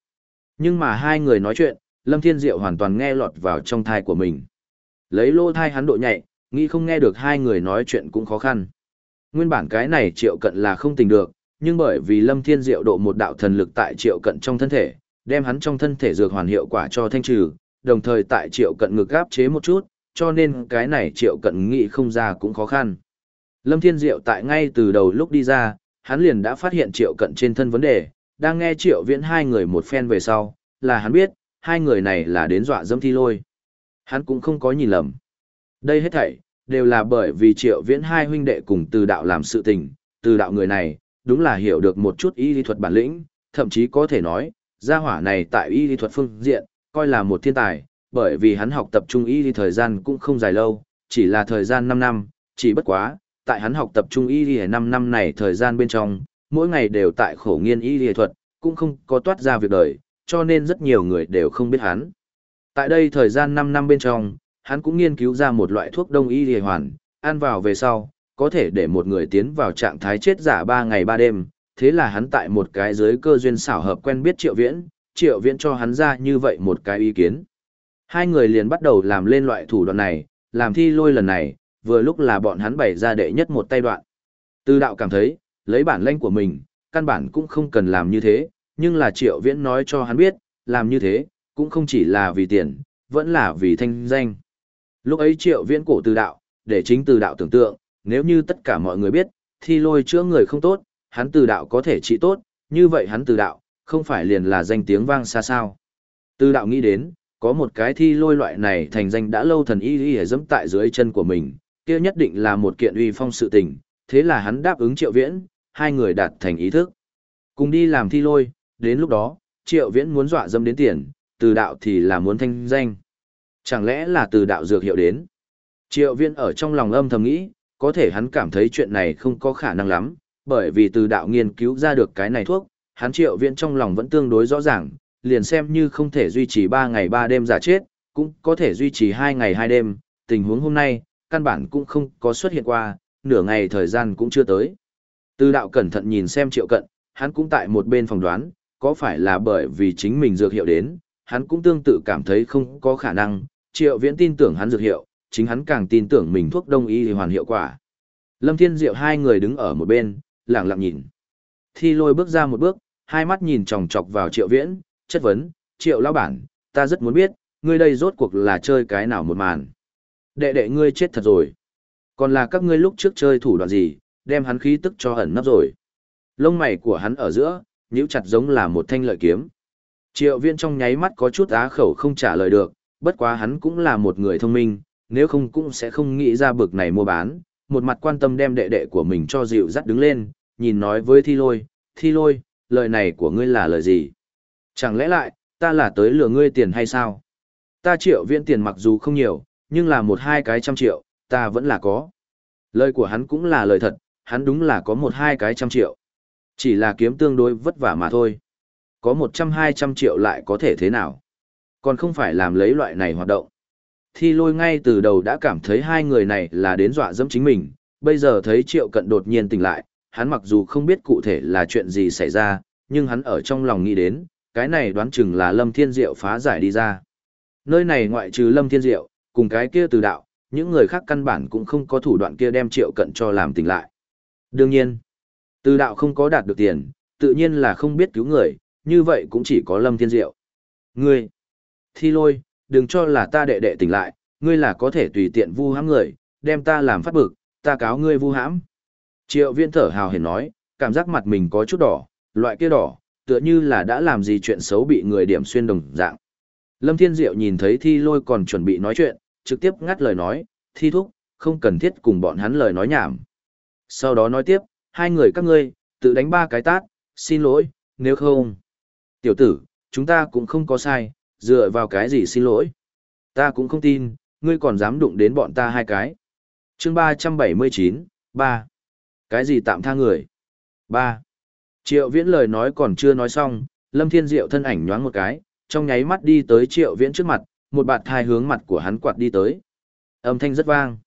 Nhưng mà hai người nói chuyện, Lâm Thiên Diệu hoàn toàn nghe lọt vào trong thai của mình. Lấy lô thai hắn độ nhạy, nghĩ không nghe được hai người nói chuyện cũng khó khăn. Nguyên bản cái này triệu cận là không tỉnh được, nhưng bởi vì Lâm Thiên Diệu độ một đạo thần lực tại triệu cận trong thân thể, đem hắn trong thân thể dược hoàn hiệu quả cho thanh trừ, đồng thời tại triệu cận ngực áp chế một chút, cho nên cái này triệu cận nghị không ra cũng khó khăn. Lâm Thiên Diệu tại ngay từ đầu lúc đi ra, hắn liền đã phát hiện triệu cận trên thân vấn đề, đang nghe triệu viễn hai người một phen về sau, là hắn biết, hai người này là đến dọa dâm thi lôi. Hắn cũng không có nhìn lầm. Đây hết thảy, đều là bởi vì triệu viễn hai huynh đệ cùng từ đạo làm sự tình, từ đạo người này, đúng là hiểu được một chút y lý thuật bản lĩnh, thậm chí có thể nói, gia hỏa này tại y lý thuật phương diện, coi là một thiên tài, bởi vì hắn học tập trung y thì thời gian cũng không dài lâu, chỉ là thời gian 5 năm, chỉ bất quá, tại hắn học tập trung y thì 5 năm này thời gian bên trong, mỗi ngày đều tại khổ nghiên y lý thuật, cũng không có toát ra việc đời, cho nên rất nhiều người đều không biết hắn. Tại đây thời gian 5 năm bên trong, hắn cũng nghiên cứu ra một loại thuốc đông y lý hoàn, ăn vào về sau, có thể để một người tiến vào trạng thái chết giả 3 ngày 3 đêm, thế là hắn tại một cái giới cơ duyên xảo hợp quen biết triệu viễn, triệu viễn cho hắn ra như vậy một cái ý kiến. Hai người liền bắt đầu làm lên loại thủ đoạn này, làm thi lôi lần này, vừa lúc là bọn hắn bày ra đệ nhất một tay đoạn. Tư đạo cảm thấy, lấy bản lĩnh của mình, căn bản cũng không cần làm như thế, nhưng là triệu viễn nói cho hắn biết, làm như thế, cũng không chỉ là vì tiền, vẫn là vì thanh danh. Lúc ấy triệu viễn cổ từ đạo, để chính từ đạo tưởng tượng, nếu như tất cả mọi người biết, thi lôi chữa người không tốt, hắn từ đạo có thể trị tốt, như vậy hắn từ đạo, không phải liền là danh tiếng vang xa sao. Từ đạo nghĩ đến, có một cái thi lôi loại này thành danh đã lâu thần y y dẫm tại dưới chân của mình, kia nhất định là một kiện uy phong sự tình, thế là hắn đáp ứng triệu viễn, hai người đạt thành ý thức. Cùng đi làm thi lôi, đến lúc đó, triệu viễn muốn dọa dâm đến tiền, từ đạo thì là muốn thanh danh. Chẳng lẽ là từ đạo dược hiệu đến? Triệu viễn ở trong lòng âm thầm nghĩ, có thể hắn cảm thấy chuyện này không có khả năng lắm, bởi vì từ đạo nghiên cứu ra được cái này thuốc, hắn triệu viễn trong lòng vẫn tương đối rõ ràng, liền xem như không thể duy trì 3 ngày 3 đêm giả chết, cũng có thể duy trì 2 ngày 2 đêm, tình huống hôm nay, căn bản cũng không có xuất hiện qua, nửa ngày thời gian cũng chưa tới. Tư đạo cẩn thận nhìn xem triệu cận, hắn cũng tại một bên phòng đoán, có phải là bởi vì chính mình dược hiệu đến, hắn cũng tương tự cảm thấy không có khả năng, triệu viễn tin tưởng hắn dược hiệu, chính hắn càng tin tưởng mình thuốc đông y thì hoàn hiệu quả. Lâm Thiên Diệu hai người đứng ở một bên, lặng lặng nhìn. Thi lôi bước ra một bước, hai mắt nhìn chòng chọc vào triệu viễn, chất vấn, triệu lão bản, ta rất muốn biết, ngươi đây rốt cuộc là chơi cái nào một màn. Đệ đệ ngươi chết thật rồi. Còn là các ngươi lúc trước chơi thủ đoạn gì, đem hắn khí tức cho ẩn nấp rồi. Lông mày của hắn ở giữa, nhíu chặt giống là một thanh lợi kiếm. Triệu viên trong nháy mắt có chút á khẩu không trả lời được, bất quá hắn cũng là một người thông minh, nếu không cũng sẽ không nghĩ ra bực này mua bán, một mặt quan tâm đem đệ đệ của mình cho dịu dắt đứng lên, nhìn nói với thi lôi, thi lôi, lời này của ngươi là lời gì? Chẳng lẽ lại, ta là tới lừa ngươi tiền hay sao? Ta triệu viên tiền mặc dù không nhiều, nhưng là một hai cái trăm triệu, ta vẫn là có. Lời của hắn cũng là lời thật, hắn đúng là có một hai cái trăm triệu. Chỉ là kiếm tương đối vất vả mà thôi. Có một trăm hai trăm triệu lại có thể thế nào? Còn không phải làm lấy loại này hoạt động. Thi lôi ngay từ đầu đã cảm thấy hai người này là đến dọa dẫm chính mình, bây giờ thấy triệu cận đột nhiên tỉnh lại, hắn mặc dù không biết cụ thể là chuyện gì xảy ra, nhưng hắn ở trong lòng nghĩ đến, cái này đoán chừng là Lâm Thiên Diệu phá giải đi ra. Nơi này ngoại trừ Lâm Thiên Diệu, cùng cái kia từ đạo, những người khác căn bản cũng không có thủ đoạn kia đem triệu cận cho làm tỉnh lại. Đương nhiên, từ đạo không có đạt được tiền, tự nhiên là không biết cứu người, như vậy cũng chỉ có Lâm Thiên Diệu. Ngươi, thi lôi, đừng cho là ta đệ đệ tỉnh lại, ngươi là có thể tùy tiện vu hãm người, đem ta làm phát bực, ta cáo ngươi vu hãm. Triệu viên thở hào hển nói, cảm giác mặt mình có chút đỏ, loại kia đỏ, tựa như là đã làm gì chuyện xấu bị người điểm xuyên đồng dạng. Lâm Thiên Diệu nhìn thấy thi lôi còn chuẩn bị nói chuyện, trực tiếp ngắt lời nói, thi thúc, không cần thiết cùng bọn hắn lời nói nhảm. Sau đó nói tiếp, hai người các ngươi, tự đánh ba cái tát, xin lỗi, nếu không. Tiểu tử, chúng ta cũng không có sai, dựa vào cái gì xin lỗi. Ta cũng không tin, ngươi còn dám đụng đến bọn ta hai cái. chương ba trăm bảy mươi chín, ba. Cái gì tạm tha người? ba. Triệu viễn lời nói còn chưa nói xong, Lâm Thiên Diệu thân ảnh nhoáng một cái, trong nháy mắt đi tới triệu viễn trước mặt, một bạt thai hướng mặt của hắn quạt đi tới. Âm thanh rất vang.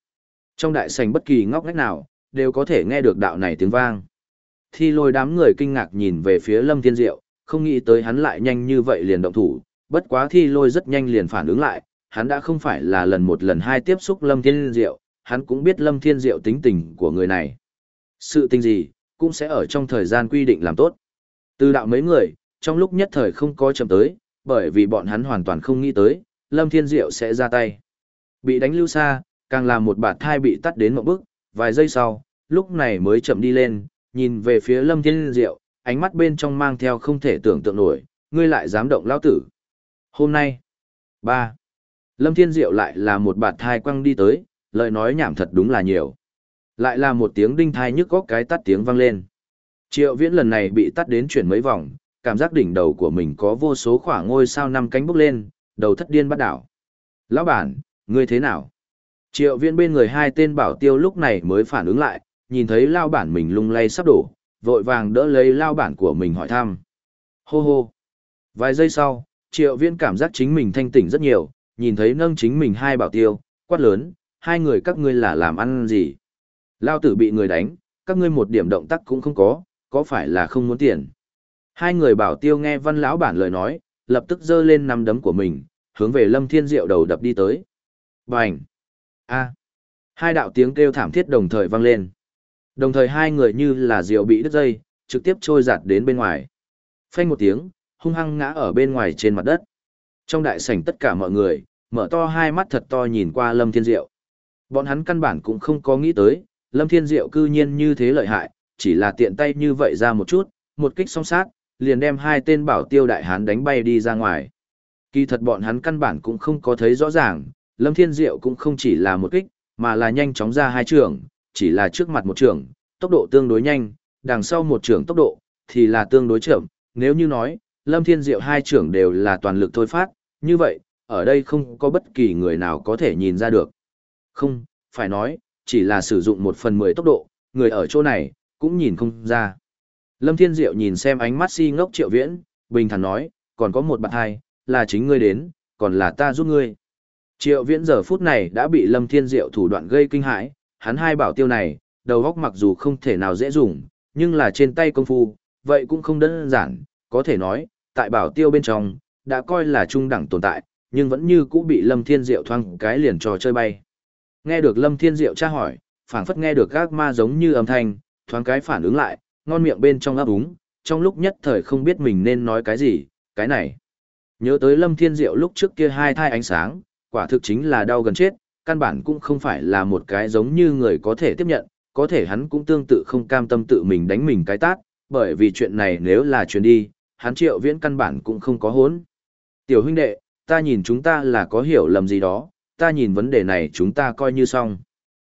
Trong đại sảnh bất kỳ ngóc ngách nào, đều có thể nghe được đạo này tiếng vang. Thi lôi đám người kinh ngạc nhìn về phía Lâm Thiên Diệu, không nghĩ tới hắn lại nhanh như vậy liền động thủ, bất quá thi lôi rất nhanh liền phản ứng lại, hắn đã không phải là lần một lần hai tiếp xúc Lâm Thiên Diệu, hắn cũng biết Lâm Thiên Diệu tính tình của người này. Sự tình gì, cũng sẽ ở trong thời gian quy định làm tốt. Từ đạo mấy người, trong lúc nhất thời không có chậm tới, bởi vì bọn hắn hoàn toàn không nghĩ tới, Lâm Thiên Diệu sẽ ra tay. Bị đánh lưu xa, càng làm một bạt thai bị tắt đến một bước, vài giây sau, lúc này mới chậm đi lên, nhìn về phía Lâm Thiên Diệu, ánh mắt bên trong mang theo không thể tưởng tượng nổi, ngươi lại dám động lao tử. Hôm nay, ba Lâm Thiên Diệu lại là một bạt thai quăng đi tới, lời nói nhảm thật đúng là nhiều. Lại là một tiếng đinh thai nhức góc cái tắt tiếng vang lên. Triệu viễn lần này bị tắt đến chuyển mấy vòng, cảm giác đỉnh đầu của mình có vô số khỏa ngôi sao năm cánh bốc lên, đầu thất điên bắt đảo. Lão bản, ngươi thế nào? Triệu viễn bên người hai tên bảo tiêu lúc này mới phản ứng lại, nhìn thấy lao bản mình lung lay sắp đổ, vội vàng đỡ lấy lao bản của mình hỏi thăm. Hô hô. Vài giây sau, triệu viễn cảm giác chính mình thanh tỉnh rất nhiều, nhìn thấy nâng chính mình hai bảo tiêu, quát lớn, hai người các ngươi là làm ăn gì? Lao tử bị người đánh, các ngươi một điểm động tác cũng không có, có phải là không muốn tiền? Hai người bảo tiêu nghe văn lão bản lời nói, lập tức giơ lên nắm đấm của mình, hướng về lâm thiên diệu đầu đập đi tới. Bành! a Hai đạo tiếng kêu thảm thiết đồng thời vang lên. Đồng thời hai người như là diệu bị đứt dây, trực tiếp trôi giạt đến bên ngoài. Phanh một tiếng, hung hăng ngã ở bên ngoài trên mặt đất. Trong đại sảnh tất cả mọi người, mở to hai mắt thật to nhìn qua Lâm Thiên Diệu. Bọn hắn căn bản cũng không có nghĩ tới, Lâm Thiên Diệu cư nhiên như thế lợi hại, chỉ là tiện tay như vậy ra một chút, một kích song sát, liền đem hai tên bảo tiêu đại hán đánh bay đi ra ngoài. Kỳ thật bọn hắn căn bản cũng không có thấy rõ ràng, Lâm Thiên Diệu cũng không chỉ là một kích, mà là nhanh chóng ra hai trường, chỉ là trước mặt một trường, tốc độ tương đối nhanh, đằng sau một trường tốc độ, thì là tương đối chậm, nếu như nói, Lâm Thiên Diệu hai trường đều là toàn lực thôi phát, như vậy, ở đây không có bất kỳ người nào có thể nhìn ra được. Không, phải nói, chỉ là sử dụng một phần mười tốc độ, người ở chỗ này, cũng nhìn không ra. Lâm Thiên Diệu nhìn xem ánh mắt si ngốc triệu viễn, bình thản nói, còn có một bạn hai, là chính ngươi đến, còn là ta giúp ngươi. Triệu viễn giờ phút này đã bị Lâm Thiên Diệu thủ đoạn gây kinh hãi, hắn hai bảo tiêu này, đầu góc mặc dù không thể nào dễ dùng, nhưng là trên tay công phu, vậy cũng không đơn giản, có thể nói, tại bảo tiêu bên trong, đã coi là trung đẳng tồn tại, nhưng vẫn như cũ bị Lâm Thiên Diệu thoang cái liền trò chơi bay. Nghe được Lâm Thiên Diệu tra hỏi, phảng phất nghe được các ma giống như âm thanh, thoáng cái phản ứng lại, ngon miệng bên trong ấp úng, trong lúc nhất thời không biết mình nên nói cái gì, cái này. Nhớ tới Lâm Thiên Diệu lúc trước kia hai thai ánh sáng, quả thực chính là đau gần chết, căn bản cũng không phải là một cái giống như người có thể tiếp nhận, có thể hắn cũng tương tự không cam tâm tự mình đánh mình cái tát, bởi vì chuyện này nếu là chuyện đi, hắn triệu viễn căn bản cũng không có hốn. Tiểu huynh đệ, ta nhìn chúng ta là có hiểu lầm gì đó, ta nhìn vấn đề này chúng ta coi như xong.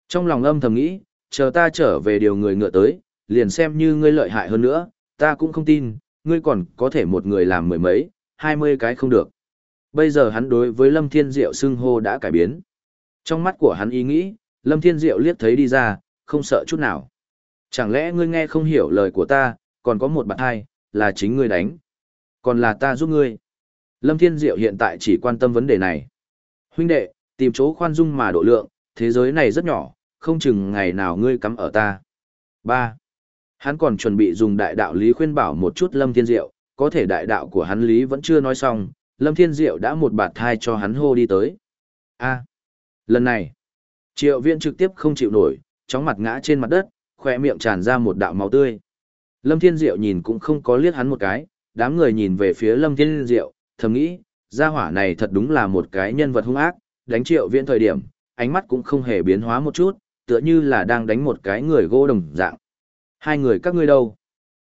Trong lòng âm thầm nghĩ, chờ ta trở về điều người ngựa tới, liền xem như ngươi lợi hại hơn nữa, ta cũng không tin, ngươi còn có thể một người làm mười mấy, hai mươi cái không được. Bây giờ hắn đối với Lâm Thiên Diệu xưng hô đã cải biến. Trong mắt của hắn ý nghĩ, Lâm Thiên Diệu liếc thấy đi ra, không sợ chút nào. Chẳng lẽ ngươi nghe không hiểu lời của ta, còn có một bạn hai, là chính ngươi đánh. Còn là ta giúp ngươi. Lâm Thiên Diệu hiện tại chỉ quan tâm vấn đề này. Huynh đệ, tìm chỗ khoan dung mà độ lượng, thế giới này rất nhỏ, không chừng ngày nào ngươi cắm ở ta. 3. Hắn còn chuẩn bị dùng đại đạo lý khuyên bảo một chút Lâm Thiên Diệu, có thể đại đạo của hắn lý vẫn chưa nói xong, Lâm Thiên Diệu đã một bạt thai cho hắn hô đi tới. A. lần này, triệu viện trực tiếp không chịu nổi, chóng mặt ngã trên mặt đất, khóe miệng tràn ra một đạo máu tươi. Lâm Thiên Diệu nhìn cũng không có liếc hắn một cái, đám người nhìn về phía Lâm Thiên Diệu, thầm nghĩ, gia hỏa này thật đúng là một cái nhân vật hung ác, đánh triệu viện thời điểm, ánh mắt cũng không hề biến hóa một chút, tựa như là đang đánh một cái người gỗ đồng dạng. Hai người các ngươi đâu?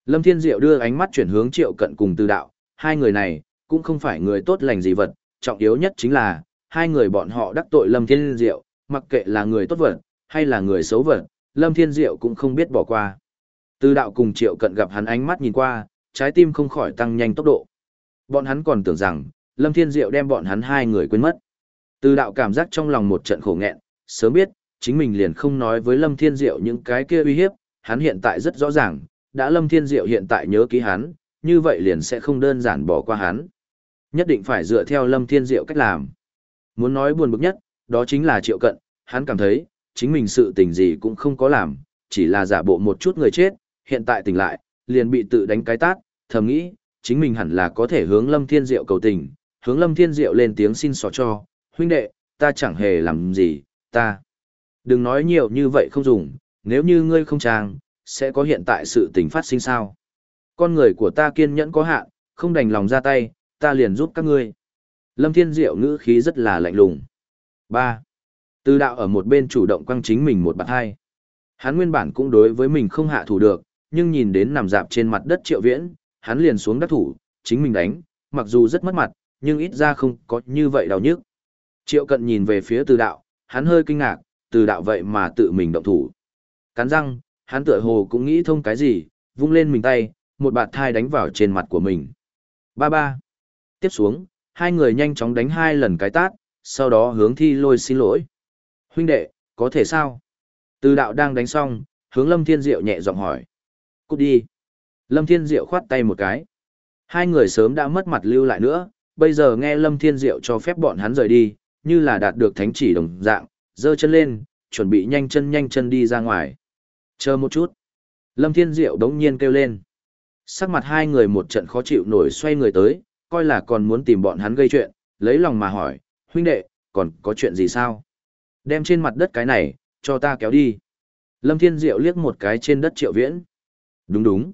Lâm Thiên Diệu đưa ánh mắt chuyển hướng triệu cận cùng từ đạo, hai người này, cũng không phải người tốt lành gì vật, trọng yếu nhất chính là, hai người bọn họ đắc tội Lâm Thiên Diệu, mặc kệ là người tốt vật, hay là người xấu vật, Lâm Thiên Diệu cũng không biết bỏ qua. Từ đạo cùng triệu cận gặp hắn ánh mắt nhìn qua, trái tim không khỏi tăng nhanh tốc độ. Bọn hắn còn tưởng rằng, Lâm Thiên Diệu đem bọn hắn hai người quên mất. Từ đạo cảm giác trong lòng một trận khổ nghẹn, sớm biết, chính mình liền không nói với Lâm Thiên Diệu những cái kia uy hiếp, hắn hiện tại rất rõ ràng, đã Lâm Thiên Diệu hiện tại nhớ ký hắn, như vậy liền sẽ không đơn giản bỏ qua hắn. Nhất định phải dựa theo Lâm Thiên Diệu cách làm. Muốn nói buồn bực nhất, đó chính là Triệu Cận, hắn cảm thấy, chính mình sự tình gì cũng không có làm, chỉ là giả bộ một chút người chết, hiện tại tỉnh lại, liền bị tự đánh cái tát, thầm nghĩ, chính mình hẳn là có thể hướng Lâm Thiên Diệu cầu tình, hướng Lâm Thiên Diệu lên tiếng xin xỏ cho, huynh đệ, ta chẳng hề làm gì, ta. Đừng nói nhiều như vậy không dùng, nếu như ngươi không trang, sẽ có hiện tại sự tình phát sinh sao. Con người của ta kiên nhẫn có hạn, không đành lòng ra tay, ta liền giúp các ngươi. Lâm Thiên Diệu ngữ khí rất là lạnh lùng. 3. Tư đạo ở một bên chủ động quăng chính mình một bạt hai. Hắn nguyên bản cũng đối với mình không hạ thủ được, nhưng nhìn đến nằm dạp trên mặt đất triệu viễn, hắn liền xuống đắc thủ, chính mình đánh, mặc dù rất mất mặt, nhưng ít ra không có như vậy đau nhức. Triệu cận nhìn về phía từ đạo, hắn hơi kinh ngạc, từ đạo vậy mà tự mình động thủ. Cắn răng, hắn tựa hồ cũng nghĩ thông cái gì, vung lên mình tay, một bạt thai đánh vào trên mặt của mình. Ba ba. Tiếp xuống, hai người nhanh chóng đánh hai lần cái tát, sau đó hướng thi lôi xin lỗi. Huynh đệ, có thể sao? Từ đạo đang đánh xong, hướng Lâm Thiên Diệu nhẹ giọng hỏi. Cút đi. Lâm Thiên Diệu khoát tay một cái. Hai người sớm đã mất mặt lưu lại nữa, bây giờ nghe Lâm Thiên Diệu cho phép bọn hắn rời đi, như là đạt được thánh chỉ đồng dạng, giơ chân lên, chuẩn bị nhanh chân nhanh chân đi ra ngoài. Chờ một chút. Lâm Thiên Diệu đống nhiên kêu lên. Sắc mặt hai người một trận khó chịu nổi xoay người tới, coi là còn muốn tìm bọn hắn gây chuyện, lấy lòng mà hỏi, huynh đệ, còn có chuyện gì sao? Đem trên mặt đất cái này, cho ta kéo đi. Lâm Thiên Diệu liếc một cái trên đất triệu viễn. Đúng đúng.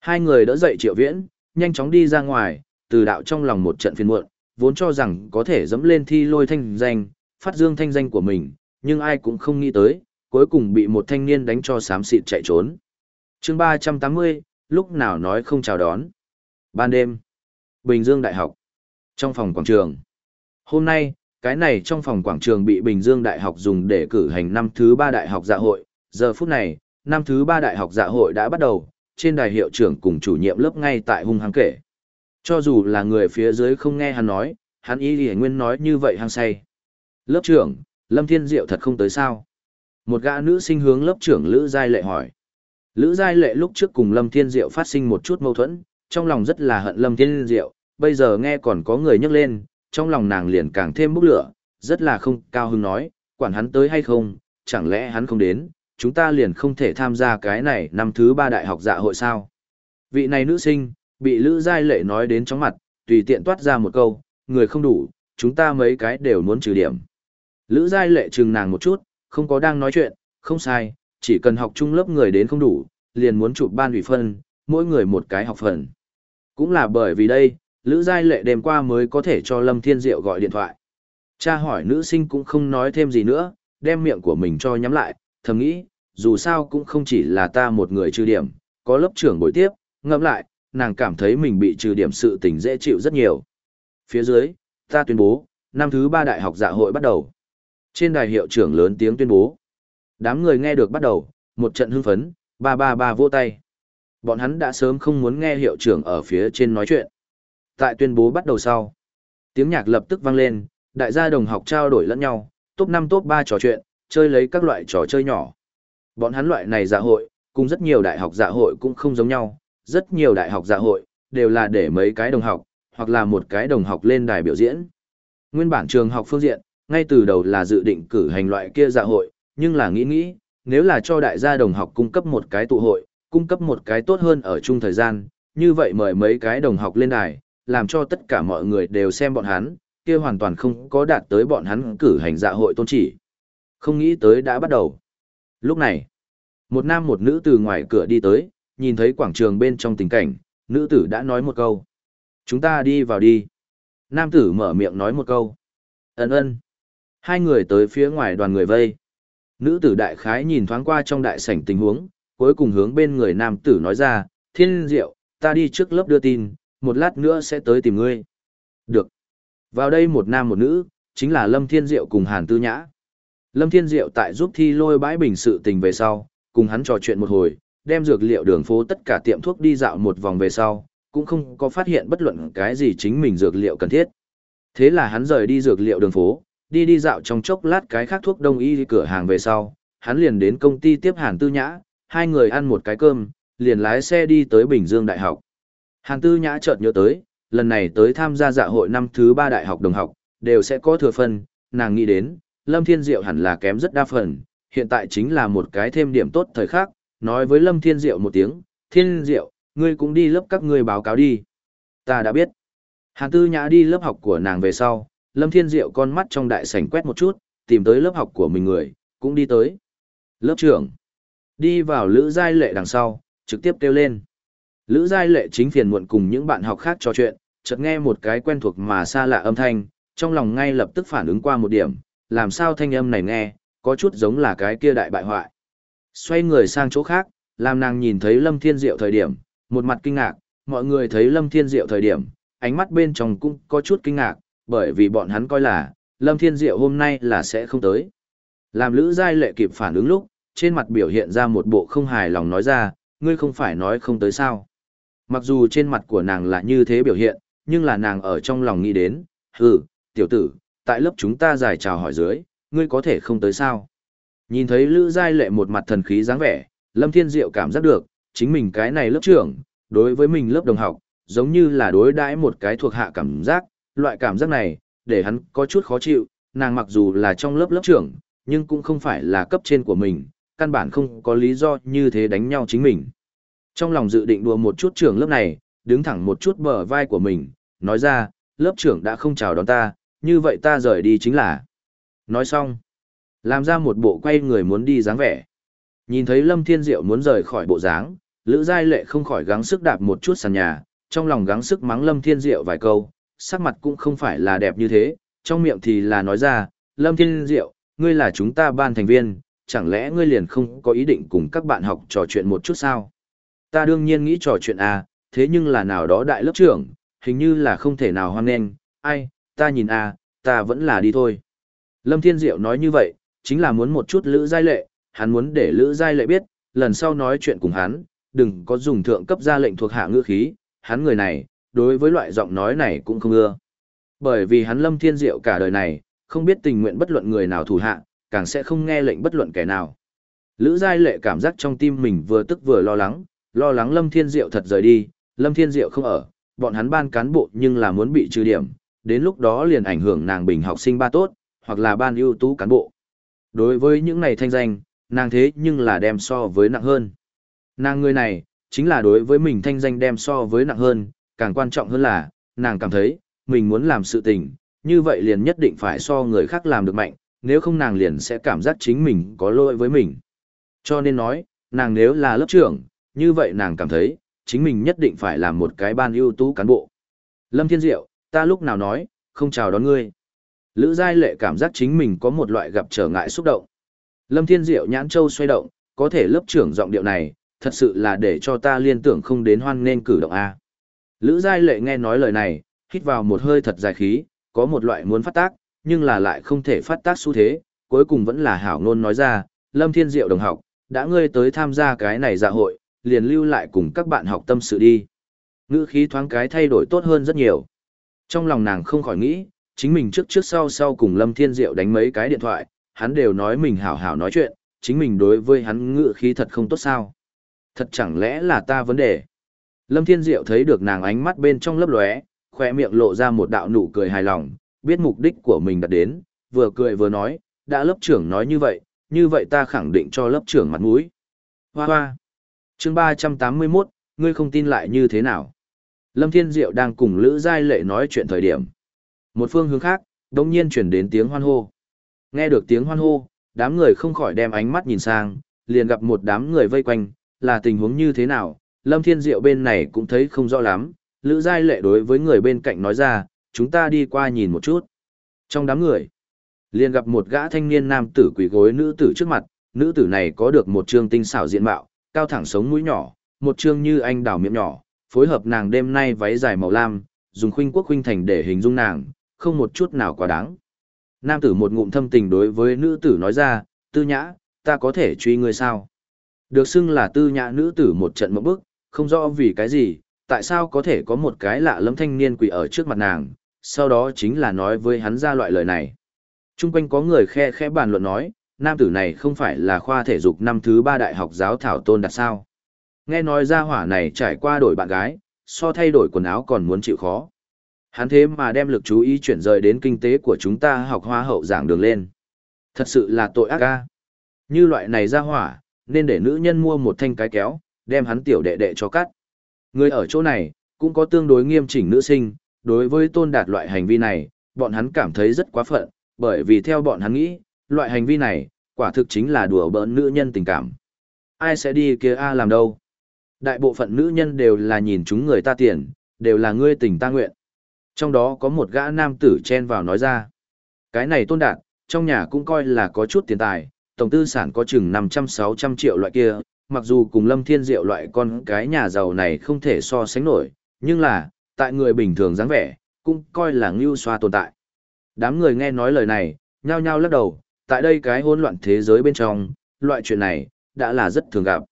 Hai người đỡ dậy triệu viễn, nhanh chóng đi ra ngoài, từ đạo trong lòng một trận phiền muộn, vốn cho rằng có thể dẫm lên thi lôi thanh danh, phát dương thanh danh của mình, nhưng ai cũng không nghĩ tới, cuối cùng bị một thanh niên đánh cho xám xịt chạy trốn. chương 380, lúc nào nói không chào đón. Ban đêm, Bình Dương Đại học, trong phòng quảng trường. Hôm nay, cái này trong phòng quảng trường bị Bình Dương Đại học dùng để cử hành năm thứ ba đại học dạ hội. Giờ phút này, năm thứ ba đại học dạ hội đã bắt đầu, trên đài hiệu trưởng cùng chủ nhiệm lớp ngay tại hung hăng kể. Cho dù là người phía dưới không nghe hắn nói, hắn ý thì nguyên nói như vậy hăng say. Lớp trưởng, Lâm Thiên Diệu thật không tới sao? Một gã nữ sinh hướng lớp trưởng Lữ Giai Lệ hỏi. Lữ Giai Lệ lúc trước cùng Lâm Thiên Diệu phát sinh một chút mâu thuẫn, trong lòng rất là hận Lâm Thiên Diệu, bây giờ nghe còn có người nhắc lên, trong lòng nàng liền càng thêm bốc lửa, rất là không cao hứng nói, quản hắn tới hay không, chẳng lẽ hắn không đến, chúng ta liền không thể tham gia cái này năm thứ ba đại học dạ hội sao. Vị này nữ sinh, bị Lữ Giai Lệ nói đến chóng mặt, tùy tiện toát ra một câu, người không đủ, chúng ta mấy cái đều muốn trừ điểm. Lữ Giai Lệ chừng nàng một chút, không có đang nói chuyện, không sai, chỉ cần học chung lớp người đến không đủ, liền muốn chụp ban ủy phân, mỗi người một cái học phần. Cũng là bởi vì đây, Lữ Giai Lệ đêm qua mới có thể cho Lâm Thiên Diệu gọi điện thoại. Cha hỏi nữ sinh cũng không nói thêm gì nữa, đem miệng của mình cho nhắm lại, thầm nghĩ, dù sao cũng không chỉ là ta một người trừ điểm, có lớp trưởng buổi tiếp, ngẫm lại, nàng cảm thấy mình bị trừ điểm sự tình dễ chịu rất nhiều. Phía dưới, ta tuyên bố, năm thứ ba đại học dạ hội bắt đầu. Trên đài hiệu trưởng lớn tiếng tuyên bố. Đám người nghe được bắt đầu, một trận hưng phấn, ba ba ba vỗ tay. Bọn hắn đã sớm không muốn nghe hiệu trưởng ở phía trên nói chuyện. Tại tuyên bố bắt đầu sau, tiếng nhạc lập tức vang lên, đại gia đồng học trao đổi lẫn nhau, top 5 top 3 trò chuyện, chơi lấy các loại trò chơi nhỏ. Bọn hắn loại này dạ hội, cùng rất nhiều đại học dạ hội cũng không giống nhau, rất nhiều đại học dạ hội, đều là để mấy cái đồng học, hoặc là một cái đồng học lên đài biểu diễn. Nguyên bản trường học phương diện, ngay từ đầu là dự định cử hành loại kia dạ hội, nhưng là nghĩ nghĩ, nếu là cho đại gia đồng học cung cấp một cái tụ hội, cung cấp một cái tốt hơn ở chung thời gian, như vậy mời mấy cái đồng học lên đài, làm cho tất cả mọi người đều xem bọn hắn, kia hoàn toàn không có đạt tới bọn hắn cử hành dạ hội tôn chỉ. Không nghĩ tới đã bắt đầu. Lúc này, một nam một nữ từ ngoài cửa đi tới, nhìn thấy quảng trường bên trong tình cảnh, nữ tử đã nói một câu. Chúng ta đi vào đi. Nam tử mở miệng nói một câu. Ấn ơn. Hai người tới phía ngoài đoàn người vây. Nữ tử đại khái nhìn thoáng qua trong đại sảnh tình huống, cuối cùng hướng bên người nam tử nói ra, thiên diệu, ta đi trước lớp đưa tin, một lát nữa sẽ tới tìm ngươi. Được. Vào đây một nam một nữ, chính là Lâm Thiên Diệu cùng Hàn Tư Nhã. Lâm Thiên Diệu tại giúp thi lôi bãi bình sự tình về sau, cùng hắn trò chuyện một hồi, đem dược liệu đường phố tất cả tiệm thuốc đi dạo một vòng về sau, cũng không có phát hiện bất luận cái gì chính mình dược liệu cần thiết. Thế là hắn rời đi dược liệu đường phố, đi đi dạo trong chốc lát cái khác thuốc đông y cửa hàng về sau, hắn liền đến công ty tiếp Hàn Tư Nhã, hai người ăn một cái cơm, liền lái xe đi tới Bình Dương Đại học. Hàn Tư Nhã chợt nhớ tới, lần này tới tham gia dạ hội năm thứ ba đại học đồng học, đều sẽ có thừa phân, nàng nghĩ đến, Lâm Thiên Diệu hẳn là kém rất đa phần, hiện tại chính là một cái thêm điểm tốt thời khắc, nói với Lâm Thiên Diệu một tiếng, Thiên Diệu, ngươi cũng đi lớp các ngươi báo cáo đi. Ta đã biết. Hàn Tư Nhã đi lớp học của nàng về sau, Lâm Thiên Diệu con mắt trong đại sảnh quét một chút, tìm tới lớp học của mình người, cũng đi tới. Lớp trưởng. Đi vào Lữ Giai Lệ đằng sau, trực tiếp kêu lên. Lữ Giai Lệ chính phiền muộn cùng những bạn học khác trò chuyện, chợt nghe một cái quen thuộc mà xa lạ âm thanh, trong lòng ngay lập tức phản ứng qua một điểm, làm sao thanh âm này nghe, có chút giống là cái kia đại bại hoại. Xoay người sang chỗ khác, làm nàng nhìn thấy Lâm Thiên Diệu thời điểm, một mặt kinh ngạc, mọi người thấy Lâm Thiên Diệu thời điểm, ánh mắt bên trong cũng có chút kinh ngạc, bởi vì bọn hắn coi là, Lâm Thiên Diệu hôm nay là sẽ không tới. Làm Lữ Giai Lệ kịp phản ứng lúc, trên mặt biểu hiện ra một bộ không hài lòng nói ra, ngươi không phải nói không tới sao. Mặc dù trên mặt của nàng là như thế biểu hiện, nhưng là nàng ở trong lòng nghĩ đến, hừ, tiểu tử, tại lớp chúng ta giải chào hỏi dưới, ngươi có thể không tới sao. Nhìn thấy Lữ Giai Lệ một mặt thần khí dáng vẻ, Lâm Thiên Diệu cảm giác được, chính mình cái này lớp trưởng, đối với mình lớp đồng học, giống như là đối đãi một cái thuộc hạ cảm giác, loại cảm giác này, để hắn có chút khó chịu, nàng mặc dù là trong lớp lớp trưởng, nhưng cũng không phải là cấp trên của mình, căn bản không có lý do như thế đánh nhau chính mình. Trong lòng dự định đùa một chút trưởng lớp này, đứng thẳng một chút bờ vai của mình, nói ra, lớp trưởng đã không chào đón ta, như vậy ta rời đi chính là. Nói xong, làm ra một bộ quay người muốn đi dáng vẻ. Nhìn thấy Lâm Thiên Diệu muốn rời khỏi bộ dáng, Lữ Giai Lệ không khỏi gắng sức đạp một chút sàn nhà, trong lòng gắng sức mắng Lâm Thiên Diệu vài câu, sắc mặt cũng không phải là đẹp như thế, trong miệng thì là nói ra, Lâm Thiên Diệu, ngươi là chúng ta ban thành viên, chẳng lẽ ngươi liền không có ý định cùng các bạn học trò chuyện một chút sao? Ta đương nhiên nghĩ trò chuyện à, thế nhưng là nào đó đại lớp trưởng, hình như là không thể nào hoan nghênh, ai, ta nhìn à, ta vẫn là đi thôi. Lâm Thiên Diệu nói như vậy, chính là muốn một chút Lữ Giai Lệ, hắn muốn để Lữ Giai Lệ biết, lần sau nói chuyện cùng hắn, đừng có dùng thượng cấp ra lệnh thuộc hạ ngữ khí, hắn người này, đối với loại giọng nói này cũng không ưa. Bởi vì hắn Lâm Thiên Diệu cả đời này, không biết tình nguyện bất luận người nào thủ hạ, càng sẽ không nghe lệnh bất luận kẻ nào. Lữ Giai Lệ cảm giác trong tim mình vừa tức vừa lo lắng, lo lắng Lâm Thiên Diệu thật rời đi, Lâm Thiên Diệu không ở, bọn hắn ban cán bộ nhưng là muốn bị trừ điểm, đến lúc đó liền ảnh hưởng nàng bình học sinh ba tốt, hoặc là ban ưu tú cán bộ. Đối với những này thanh danh, nàng thế nhưng là đem so với nặng hơn. Nàng người này, chính là đối với mình thanh danh đem so với nặng hơn, càng quan trọng hơn là, nàng cảm thấy, mình muốn làm sự tình, như vậy liền nhất định phải so người khác làm được mạnh, nếu không nàng liền sẽ cảm giác chính mình có lỗi với mình. Cho nên nói, nàng nếu là lớp trưởng, như vậy nàng cảm thấy, chính mình nhất định phải làm một cái ban ưu tú cán bộ. Lâm Thiên Diệu, ta lúc nào nói, không chào đón ngươi. Lữ Giai Lệ cảm giác chính mình có một loại gặp trở ngại xúc động. Lâm Thiên Diệu nhãn châu xoay động, có thể lớp trưởng giọng điệu này, thật sự là để cho ta liên tưởng không đến hoan nên cử động A. Lữ Giai Lệ nghe nói lời này, hít vào một hơi thật dài khí, có một loại muốn phát tác, nhưng là lại không thể phát tác xu thế, cuối cùng vẫn là hảo ngôn nói ra, Lâm Thiên Diệu đồng học, đã ngươi tới tham gia cái này dạ hội, liền lưu lại cùng các bạn học tâm sự đi. Ngữ khí thoáng cái thay đổi tốt hơn rất nhiều. Trong lòng nàng không khỏi nghĩ, chính mình trước trước sau sau cùng Lâm Thiên Diệu đánh mấy cái điện thoại, hắn đều nói mình hảo hảo nói chuyện, chính mình đối với hắn ngựa khí thật không tốt sao. Thật chẳng lẽ là ta vấn đề. Lâm Thiên Diệu thấy được nàng ánh mắt bên trong lấp lóe, khỏe miệng lộ ra một đạo nụ cười hài lòng, biết mục đích của mình đặt đến, vừa cười vừa nói, đã lớp trưởng nói như vậy, như vậy ta khẳng định cho lớp trưởng mặt mũi. Hoa hoa. chương 381, ngươi không tin lại như thế nào? Lâm Thiên Diệu đang cùng Lữ Giai Lệ nói chuyện thời điểm. Một phương hướng khác, đông nhiên chuyển đến tiếng hoan hô. Nghe được tiếng hoan hô, đám người không khỏi đem ánh mắt nhìn sang, liền gặp một đám người vây quanh, là tình huống như thế nào, Lâm Thiên Diệu bên này cũng thấy không rõ lắm, Lữ Giai Lệ đối với người bên cạnh nói ra, chúng ta đi qua nhìn một chút. Trong đám người, liền gặp một gã thanh niên nam tử quỳ gối nữ tử trước mặt, nữ tử này có được một trương tinh xảo diện mạo, cao thẳng sống mũi nhỏ, một trương như anh đào miệng nhỏ, phối hợp nàng đêm nay váy dài màu lam, dùng khuynh quốc khuynh thành để hình dung nàng, không một chút nào quá đáng. Nam tử một ngụm thâm tình đối với nữ tử nói ra, tư nhã, ta có thể truy ngươi sao? Được xưng là tư nhã nữ tử một trận mộng bức, không rõ vì cái gì, tại sao có thể có một cái lạ lẫm thanh niên quỳ ở trước mặt nàng, sau đó chính là nói với hắn ra loại lời này. Trung quanh có người khe khẽ bàn luận nói, nam tử này không phải là khoa thể dục năm thứ ba đại học giáo thảo tôn đặt sao. Nghe nói ra hỏa này trải qua đổi bạn gái, so thay đổi quần áo còn muốn chịu khó. Hắn thế mà đem lực chú ý chuyển rời đến kinh tế của chúng ta học hoa hậu giảng đường lên. Thật sự là tội ác ca. Như loại này ra hỏa, nên để nữ nhân mua một thanh cái kéo, đem hắn tiểu đệ đệ cho cắt. Người ở chỗ này, cũng có tương đối nghiêm chỉnh nữ sinh, đối với tôn đạt loại hành vi này, bọn hắn cảm thấy rất quá phận, bởi vì theo bọn hắn nghĩ, loại hành vi này, quả thực chính là đùa bỡn nữ nhân tình cảm. Ai sẽ đi kia A làm đâu? Đại bộ phận nữ nhân đều là nhìn chúng người ta tiền, đều là ngươi tình ta nguyện. Trong đó có một gã nam tử chen vào nói ra. Cái này tôn đạt, trong nhà cũng coi là có chút tiền tài, tổng tư sản có chừng 500-600 triệu loại kia, mặc dù cùng Lâm Thiên Diệu loại con cái nhà giàu này không thể so sánh nổi, nhưng là, tại người bình thường dáng vẻ, cũng coi là ngưu xoa tồn tại. Đám người nghe nói lời này, nhao nhao lắc đầu, tại đây cái hỗn loạn thế giới bên trong, loại chuyện này, đã là rất thường gặp.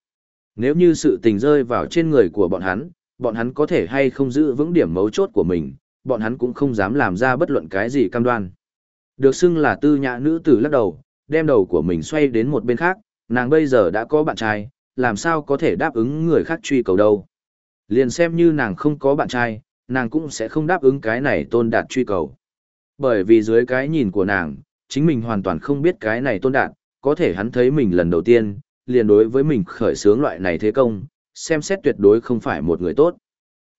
Nếu như sự tình rơi vào trên người của bọn hắn, bọn hắn có thể hay không giữ vững điểm mấu chốt của mình, bọn hắn cũng không dám làm ra bất luận cái gì cam đoan. Được xưng là tư nhã nữ tử lắc đầu, đem đầu của mình xoay đến một bên khác, nàng bây giờ đã có bạn trai, làm sao có thể đáp ứng người khác truy cầu đâu. Liền xem như nàng không có bạn trai, nàng cũng sẽ không đáp ứng cái này tôn đạt truy cầu. Bởi vì dưới cái nhìn của nàng, chính mình hoàn toàn không biết cái này tôn đạt, có thể hắn thấy mình lần đầu tiên, liền đối với mình khởi sướng loại này thế công, xem xét tuyệt đối không phải một người tốt.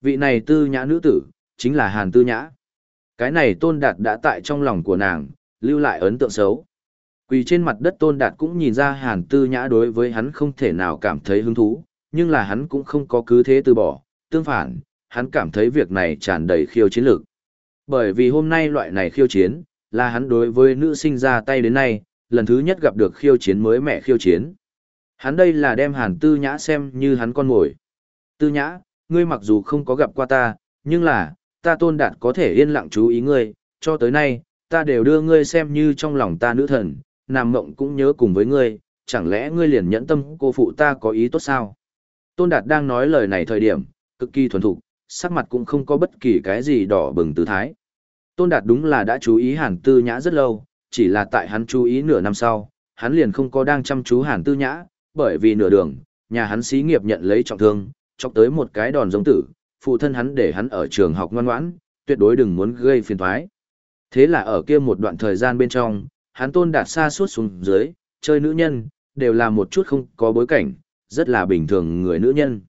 Vị này tư nhã nữ tử, chính là Hàn Tư Nhã. Cái này tôn đạt đã tại trong lòng của nàng, lưu lại ấn tượng xấu. Quỳ trên mặt đất tôn đạt cũng nhìn ra Hàn Tư Nhã đối với hắn không thể nào cảm thấy hứng thú, nhưng là hắn cũng không có cứ thế từ bỏ, tương phản, hắn cảm thấy việc này tràn đầy khiêu chiến lược. Bởi vì hôm nay loại này khiêu chiến, là hắn đối với nữ sinh ra tay đến nay, lần thứ nhất gặp được khiêu chiến mới mẹ khiêu chiến. Hắn đây là đem Hàn Tư Nhã xem như hắn con ngồi. Tư Nhã, ngươi mặc dù không có gặp qua ta, nhưng là, ta tôn đạt có thể yên lặng chú ý ngươi, cho tới nay, ta đều đưa ngươi xem như trong lòng ta nữ thần, nằm mộng cũng nhớ cùng với ngươi, chẳng lẽ ngươi liền nhẫn tâm cô phụ ta có ý tốt sao? Tôn Đạt đang nói lời này thời điểm, cực kỳ thuần thục, sắc mặt cũng không có bất kỳ cái gì đỏ bừng tư thái. Tôn Đạt đúng là đã chú ý Hàn Tư Nhã rất lâu, chỉ là tại hắn chú ý nửa năm sau, hắn liền không có đang chăm chú Hàn Tư Nhã, bởi vì nửa đường, nhà hắn xí nghiệp nhận lấy trọng thương, chọc tới một cái đòn giống tử, phụ thân hắn để hắn ở trường học ngoan ngoãn, tuyệt đối đừng muốn gây phiền toái. Thế là ở kia một đoạn thời gian bên trong, hắn tôn đạt xa suốt xuống dưới, chơi nữ nhân, đều là một chút không có bối cảnh, rất là bình thường người nữ nhân.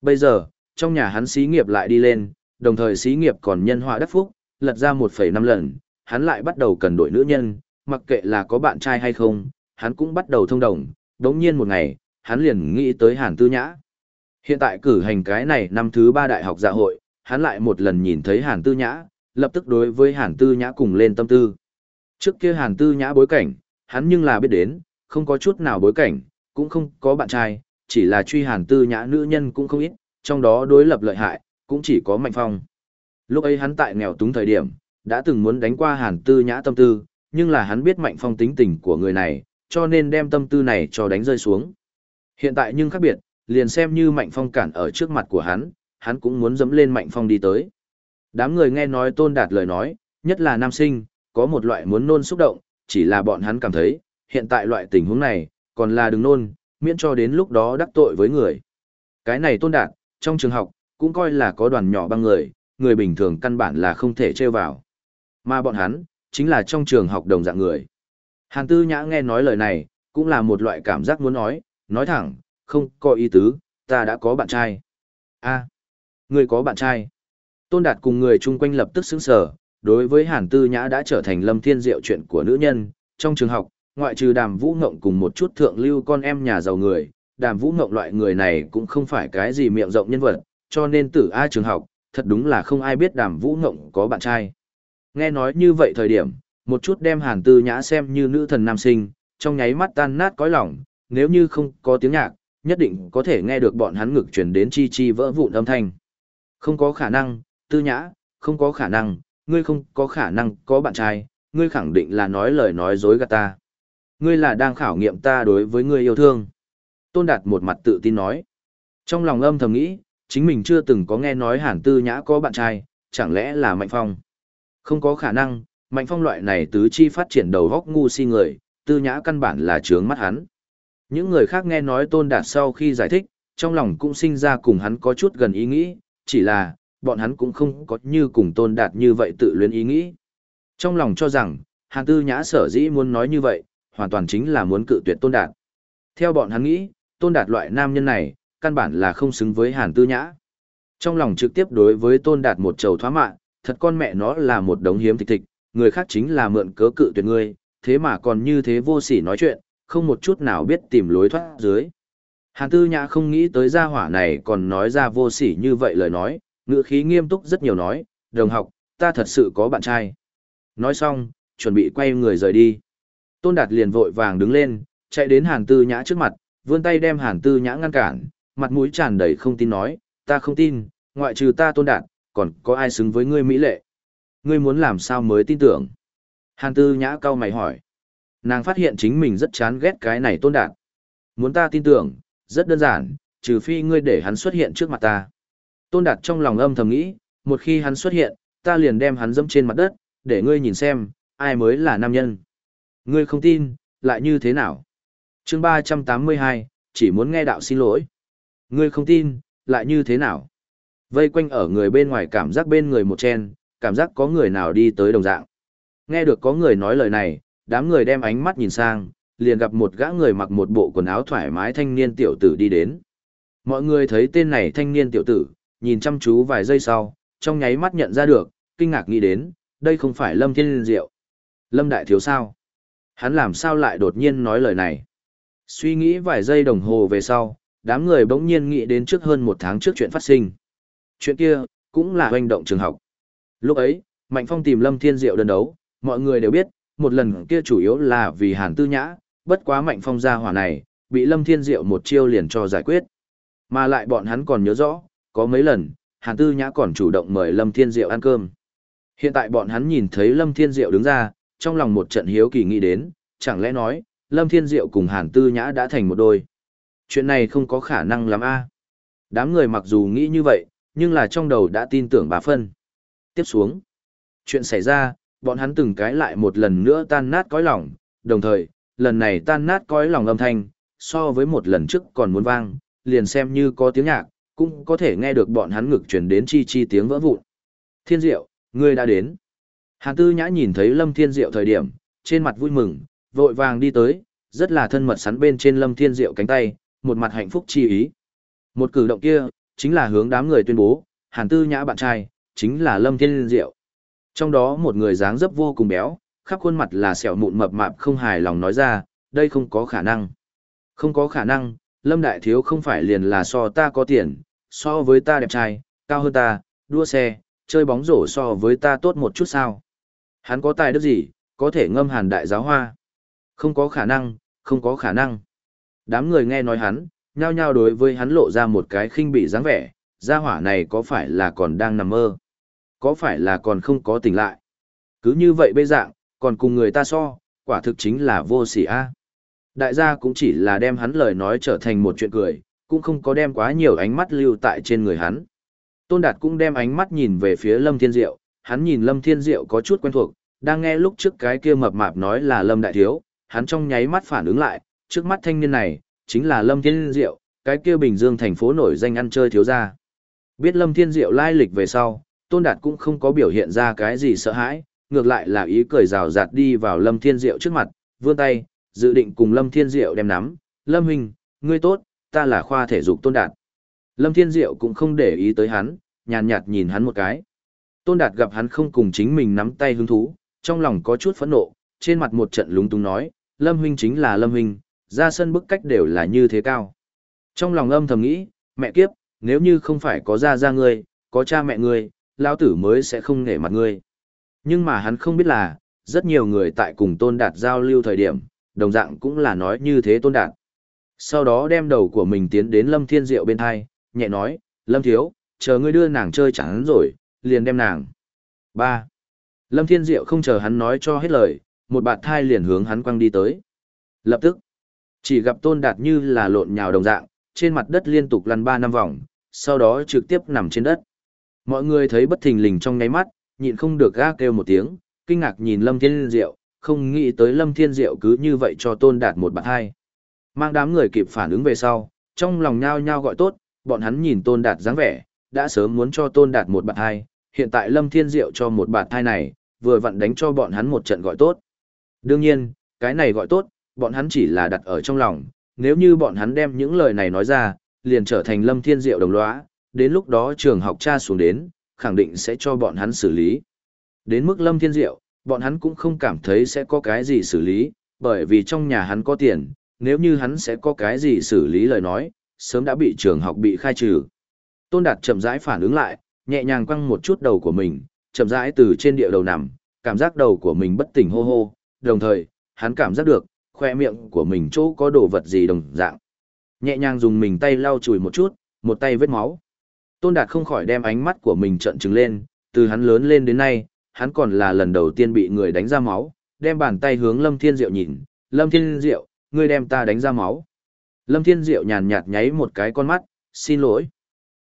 Bây giờ, trong nhà hắn xí nghiệp lại đi lên, đồng thời xí nghiệp còn nhân họa đắc phúc, lật ra 1,5 lần, hắn lại bắt đầu cần đổi nữ nhân, mặc kệ là có bạn trai hay không, hắn cũng bắt đầu thông đồng, đống nhiên một ngày, hắn liền nghĩ tới Hàn Tư Nhã. Hiện tại cử hành cái này năm thứ ba đại học dạ hội, hắn lại một lần nhìn thấy Hàn Tư Nhã, lập tức đối với Hàn Tư Nhã cùng lên tâm tư. Trước kia Hàn Tư Nhã bối cảnh, hắn nhưng là biết đến, không có chút nào bối cảnh, cũng không có bạn trai, chỉ là truy Hàn Tư Nhã nữ nhân cũng không ít, trong đó đối lập lợi hại, cũng chỉ có Mạnh Phong. Lúc ấy hắn tại nghèo túng thời điểm, đã từng muốn đánh qua Hàn Tư Nhã tâm tư, nhưng là hắn biết Mạnh Phong tính tình của người này, cho nên đem tâm tư này cho đánh rơi xuống. Hiện tại nhưng khác biệt, liền xem như Mạnh Phong cản ở trước mặt của hắn, hắn cũng muốn dẫm lên Mạnh Phong đi tới. Đám người nghe nói tôn đạt lời nói, nhất là nam sinh, có một loại muốn nôn xúc động, chỉ là bọn hắn cảm thấy, hiện tại loại tình huống này, còn là đừng nôn, miễn cho đến lúc đó đắc tội với người. Cái này tôn đạt, trong trường học, cũng coi là có đoàn nhỏ băng người, người bình thường căn bản là không thể trêu vào. Mà bọn hắn, chính là trong trường học đồng dạng người. Hàn Tư Nhã nghe nói lời này, cũng là một loại cảm giác muốn nói, nói thẳng, không có ý tứ, ta đã có bạn trai. a à, người có bạn trai. Tôn Đạt cùng người chung quanh lập tức sững sờ, đối với Hàn Tư Nhã đã trở thành lâm thiên diệu chuyện của nữ nhân, trong trường học, ngoại trừ đàm vũ ngộng cùng một chút thượng lưu con em nhà giàu người, đàm vũ ngộng loại người này cũng không phải cái gì miệng rộng nhân vật, cho nên tử A trường học, thật đúng là không ai biết đàm vũ ngộng có bạn trai. Nghe nói như vậy thời điểm, một chút đem hàn tư nhã xem như nữ thần nam sinh, trong nháy mắt tan nát cõi lòng, nếu như không có tiếng nhạc, nhất định có thể nghe được bọn hắn ngực chuyển đến chi chi vỡ vụn âm thanh. Không có khả năng, tư nhã, không có khả năng, ngươi không có khả năng có bạn trai, ngươi khẳng định là nói lời nói dối gạt ta. Ngươi là đang khảo nghiệm ta đối với ngươi yêu thương. Tôn Đạt một mặt tự tin nói. Trong lòng âm thầm nghĩ, chính mình chưa từng có nghe nói hàn tư nhã có bạn trai, chẳng lẽ là Mạnh Phong. Không có khả năng, Mạnh Phong loại này tứ chi phát triển đầu góc ngu si người, tư nhã căn bản là trướng mắt hắn. Những người khác nghe nói Tôn Đạt sau khi giải thích, trong lòng cũng sinh ra cùng hắn có chút gần ý nghĩ, chỉ là, bọn hắn cũng không có như cùng Tôn Đạt như vậy tự luyến ý nghĩ. Trong lòng cho rằng, Hàn Tư Nhã sở dĩ muốn nói như vậy, hoàn toàn chính là muốn cự tuyệt Tôn Đạt. Theo bọn hắn nghĩ, Tôn Đạt loại nam nhân này, căn bản là không xứng với Hàn Tư Nhã. Trong lòng trực tiếp đối với Tôn Đạt một trầu thoá mạ, thật con mẹ nó là một đống hiếm thịt thịt, người khác chính là mượn cớ cự tuyệt ngươi, thế mà còn như thế vô sỉ nói chuyện, không một chút nào biết tìm lối thoát dưới. Hàn Tư Nhã không nghĩ tới gia hỏa này còn nói ra vô sỉ như vậy lời nói, ngữ khí nghiêm túc rất nhiều nói, đồng học, ta thật sự có bạn trai. Nói xong, chuẩn bị quay người rời đi. Tôn Đạt liền vội vàng đứng lên, chạy đến Hàn Tư Nhã trước mặt, vươn tay đem Hàn Tư Nhã ngăn cản, mặt mũi tràn đầy không tin nói, ta không tin, ngoại trừ ta Tôn Đạt, còn có ai xứng với ngươi mỹ lệ? Ngươi muốn làm sao mới tin tưởng? Hàn Tư Nhã cau mày hỏi. Nàng phát hiện chính mình rất chán ghét cái này Tôn Đạt. Muốn ta tin tưởng, rất đơn giản, trừ phi ngươi để hắn xuất hiện trước mặt ta. Tôn Đạt trong lòng âm thầm nghĩ, một khi hắn xuất hiện, ta liền đem hắn dẫm trên mặt đất, để ngươi nhìn xem, ai mới là nam nhân. Ngươi không tin, lại như thế nào? chương 382, chỉ muốn nghe đạo xin lỗi. Ngươi không tin, lại như thế nào? Vây quanh ở người bên ngoài cảm giác bên người một chen, cảm giác có người nào đi tới đồng dạng. Nghe được có người nói lời này, đám người đem ánh mắt nhìn sang, liền gặp một gã người mặc một bộ quần áo thoải mái thanh niên tiểu tử đi đến. Mọi người thấy tên này thanh niên tiểu tử, nhìn chăm chú vài giây sau, trong nháy mắt nhận ra được, kinh ngạc nghĩ đến, đây không phải Lâm Thiên Diệu. Lâm Đại Thiếu sao? Hắn làm sao lại đột nhiên nói lời này? Suy nghĩ vài giây đồng hồ về sau, đám người bỗng nhiên nghĩ đến trước hơn một tháng trước chuyện phát sinh. Chuyện kia, cũng là hoành động trường học. Lúc ấy, Mạnh Phong tìm Lâm Thiên Diệu đơn đấu, mọi người đều biết, một lần kia chủ yếu là vì Hàn Tư Nhã, bất quá Mạnh Phong gia hỏa này, bị Lâm Thiên Diệu một chiêu liền cho giải quyết. Mà lại bọn hắn còn nhớ rõ, có mấy lần, Hàn Tư Nhã còn chủ động mời Lâm Thiên Diệu ăn cơm. Hiện tại bọn hắn nhìn thấy Lâm Thiên Diệu đứng ra, trong lòng một trận hiếu kỳ nghĩ đến, chẳng lẽ nói, Lâm Thiên Diệu cùng Hàn Tư Nhã đã thành một đôi. Chuyện này không có khả năng lắm a. À. Đám người mặc dù nghĩ như vậy, nhưng là trong đầu đã tin tưởng bà phân. Tiếp xuống, chuyện xảy ra, bọn hắn từng cái lại một lần nữa tan nát cõi lòng, đồng thời, lần này tan nát cõi lòng âm thanh, so với một lần trước còn muốn vang, liền xem như có tiếng nhạc, cũng có thể nghe được bọn hắn ngực truyền đến chi chi tiếng vỡ vụn. Thiên Diệu, ngươi đã đến. Hàn Tư Nhã nhìn thấy Lâm Thiên Diệu thời điểm, trên mặt vui mừng, vội vàng đi tới, rất là thân mật sắn bên trên Lâm Thiên Diệu cánh tay, một mặt hạnh phúc chi ý. Một cử động kia, chính là hướng đám người tuyên bố, Hàn Tư Nhã bạn trai, chính là Lâm Thiên Diệu. Trong đó một người dáng dấp vô cùng béo, khắp khuôn mặt là sẹo mụn mập mạp không hài lòng nói ra, đây không có khả năng. Không có khả năng, Lâm Đại Thiếu không phải liền là so ta có tiền, so với ta đẹp trai, cao hơn ta, đua xe, chơi bóng rổ so với ta tốt một chút sao. Hắn có tài đức gì, có thể ngâm hàn đại giáo hoa. Không có khả năng, không có khả năng. Đám người nghe nói hắn, nhao nhao đối với hắn lộ ra một cái khinh bị dáng vẻ, gia hỏa này có phải là còn đang nằm mơ? Có phải là còn không có tỉnh lại? Cứ như vậy bây dạng, còn cùng người ta so, quả thực chính là vô sỉ a. Đại gia cũng chỉ là đem hắn lời nói trở thành một chuyện cười, cũng không có đem quá nhiều ánh mắt lưu tại trên người hắn. Tôn Đạt cũng đem ánh mắt nhìn về phía Lâm Thiên Diệu, hắn nhìn Lâm Thiên Diệu có chút quen thuộc, đang nghe lúc trước cái kia mập mạp nói là Lâm Đại Thiếu, hắn trong nháy mắt phản ứng lại, trước mắt thanh niên này, chính là Lâm Thiên Diệu, cái kia Bình Dương thành phố nổi danh ăn chơi thiếu gia. Biết Lâm Thiên Diệu lai lịch về sau, Tôn Đạt cũng không có biểu hiện ra cái gì sợ hãi, ngược lại là ý cười rào rạt đi vào Lâm Thiên Diệu trước mặt, vươn tay, dự định cùng Lâm Thiên Diệu đem nắm, Lâm Hình, ngươi tốt, ta là khoa thể dục Tôn Đạt. Lâm Thiên Diệu cũng không để ý tới hắn, nhàn nhạt nhìn hắn một cái. Tôn Đạt gặp hắn không cùng chính mình nắm tay hứng thú, trong lòng có chút phẫn nộ, trên mặt một trận lúng túng nói, Lâm Huynh chính là Lâm Huynh, ra sân bức cách đều là như thế cao. Trong lòng âm thầm nghĩ, mẹ kiếp, nếu như không phải có ra ra ngươi, có cha mẹ ngươi, lão tử mới sẽ không nể mặt ngươi. Nhưng mà hắn không biết là, rất nhiều người tại cùng Tôn Đạt giao lưu thời điểm, đồng dạng cũng là nói như thế Tôn Đạt. Sau đó đem đầu của mình tiến đến Lâm Thiên Diệu bên hai, nhẹ nói, Lâm Thiếu, chờ ngươi đưa nàng chơi chẳng rồi, liền đem nàng. 3. Lâm Thiên Diệu không chờ hắn nói cho hết lời, một bạt thai liền hướng hắn quăng đi tới. Lập tức, chỉ gặp Tôn Đạt như là lộn nhào đồng dạng, trên mặt đất liên tục lăn ba năm vòng, sau đó trực tiếp nằm trên đất. Mọi người thấy bất thình lình trong ngáy mắt, nhịn không được ga kêu một tiếng, kinh ngạc nhìn Lâm Thiên Diệu, không nghĩ tới Lâm Thiên Diệu cứ như vậy cho Tôn Đạt một bạn hai. Mang đám người kịp phản ứng về sau, trong lòng nhao nhao gọi tốt, bọn hắn nhìn Tôn Đạt dáng vẻ, đã sớm muốn cho Tôn Đạt một bạn hai, hiện tại Lâm Thiên Diệu cho một bạn hai này, vừa vặn đánh cho bọn hắn một trận gọi tốt. Đương nhiên, cái này gọi tốt, bọn hắn chỉ là đặt ở trong lòng, nếu như bọn hắn đem những lời này nói ra, liền trở thành Lâm Thiên Diệu đồng lõa, đến lúc đó trường học cha xuống đến, khẳng định sẽ cho bọn hắn xử lý. Đến mức Lâm Thiên Diệu, bọn hắn cũng không cảm thấy sẽ có cái gì xử lý, bởi vì trong nhà hắn có tiền, nếu như hắn sẽ có cái gì xử lý lời nói, sớm đã bị trường học bị khai trừ. Tôn Đạt chậm rãi phản ứng lại, nhẹ nhàng quăng một chút đầu của mình, chậm rãi từ trên địa đầu nằm, cảm giác đầu của mình bất tỉnh hô hô, đồng thời, hắn cảm giác được, khoe miệng của mình chỗ có đồ vật gì đồng dạng. Nhẹ nhàng dùng mình tay lau chùi một chút, một tay vết máu. Tôn Đạt không khỏi đem ánh mắt của mình trợn trừng lên, từ hắn lớn lên đến nay, hắn còn là lần đầu tiên bị người đánh ra máu, đem bàn tay hướng Lâm Thiên Diệu nhìn, Lâm Thiên Diệu, ngươi đem ta đánh ra máu. Lâm Thiên Diệu nhàn nhạt nháy một cái con mắt, xin lỗi.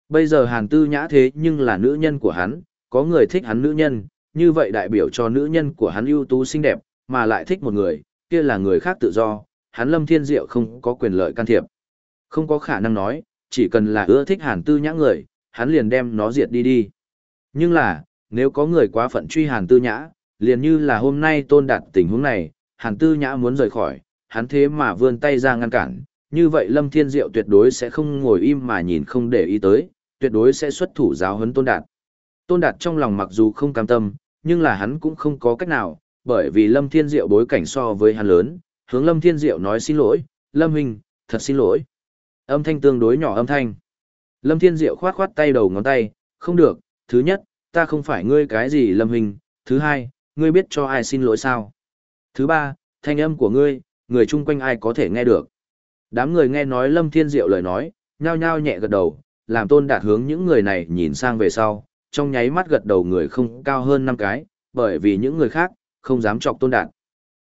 Bây giờ Hàn Tư Nhã thế nhưng là nữ nhân của hắn, có người thích hắn nữ nhân, như vậy đại biểu cho nữ nhân của hắn ưu tú xinh đẹp, mà lại thích một người, kia là người khác tự do, hắn Lâm Thiên Diệu không có quyền lợi can thiệp. Không có khả năng nói, chỉ cần là ưa thích Hàn Tư Nhã người, hắn liền đem nó diệt đi đi. Nhưng là, nếu có người quá phận truy Hàn Tư Nhã, liền như là hôm nay tôn đạt tình huống này, Hàn Tư Nhã muốn rời khỏi, hắn thế mà vươn tay ra ngăn cản, như vậy Lâm Thiên Diệu tuyệt đối sẽ không ngồi im mà nhìn không để ý tới, tuyệt đối sẽ xuất thủ giáo huấn tôn đạt. Tôn đạt trong lòng mặc dù không cam tâm, nhưng là hắn cũng không có cách nào, bởi vì Lâm Thiên Diệu bối cảnh so với hắn lớn, hướng Lâm Thiên Diệu nói xin lỗi, Lâm Hình, thật xin lỗi. Âm thanh tương đối nhỏ âm thanh. Lâm Thiên Diệu khoát khoát tay đầu ngón tay, không được, thứ nhất, ta không phải ngươi cái gì Lâm Hình, thứ hai, ngươi biết cho ai xin lỗi sao. Thứ ba, thanh âm của ngươi, người chung quanh ai có thể nghe được. Đám người nghe nói Lâm Thiên Diệu lời nói, nhao nhao nhẹ gật đầu, làm tôn đạt hướng những người này nhìn sang về sau, trong nháy mắt gật đầu người không cao hơn năm cái, bởi vì những người khác, không dám chọc tôn đạt.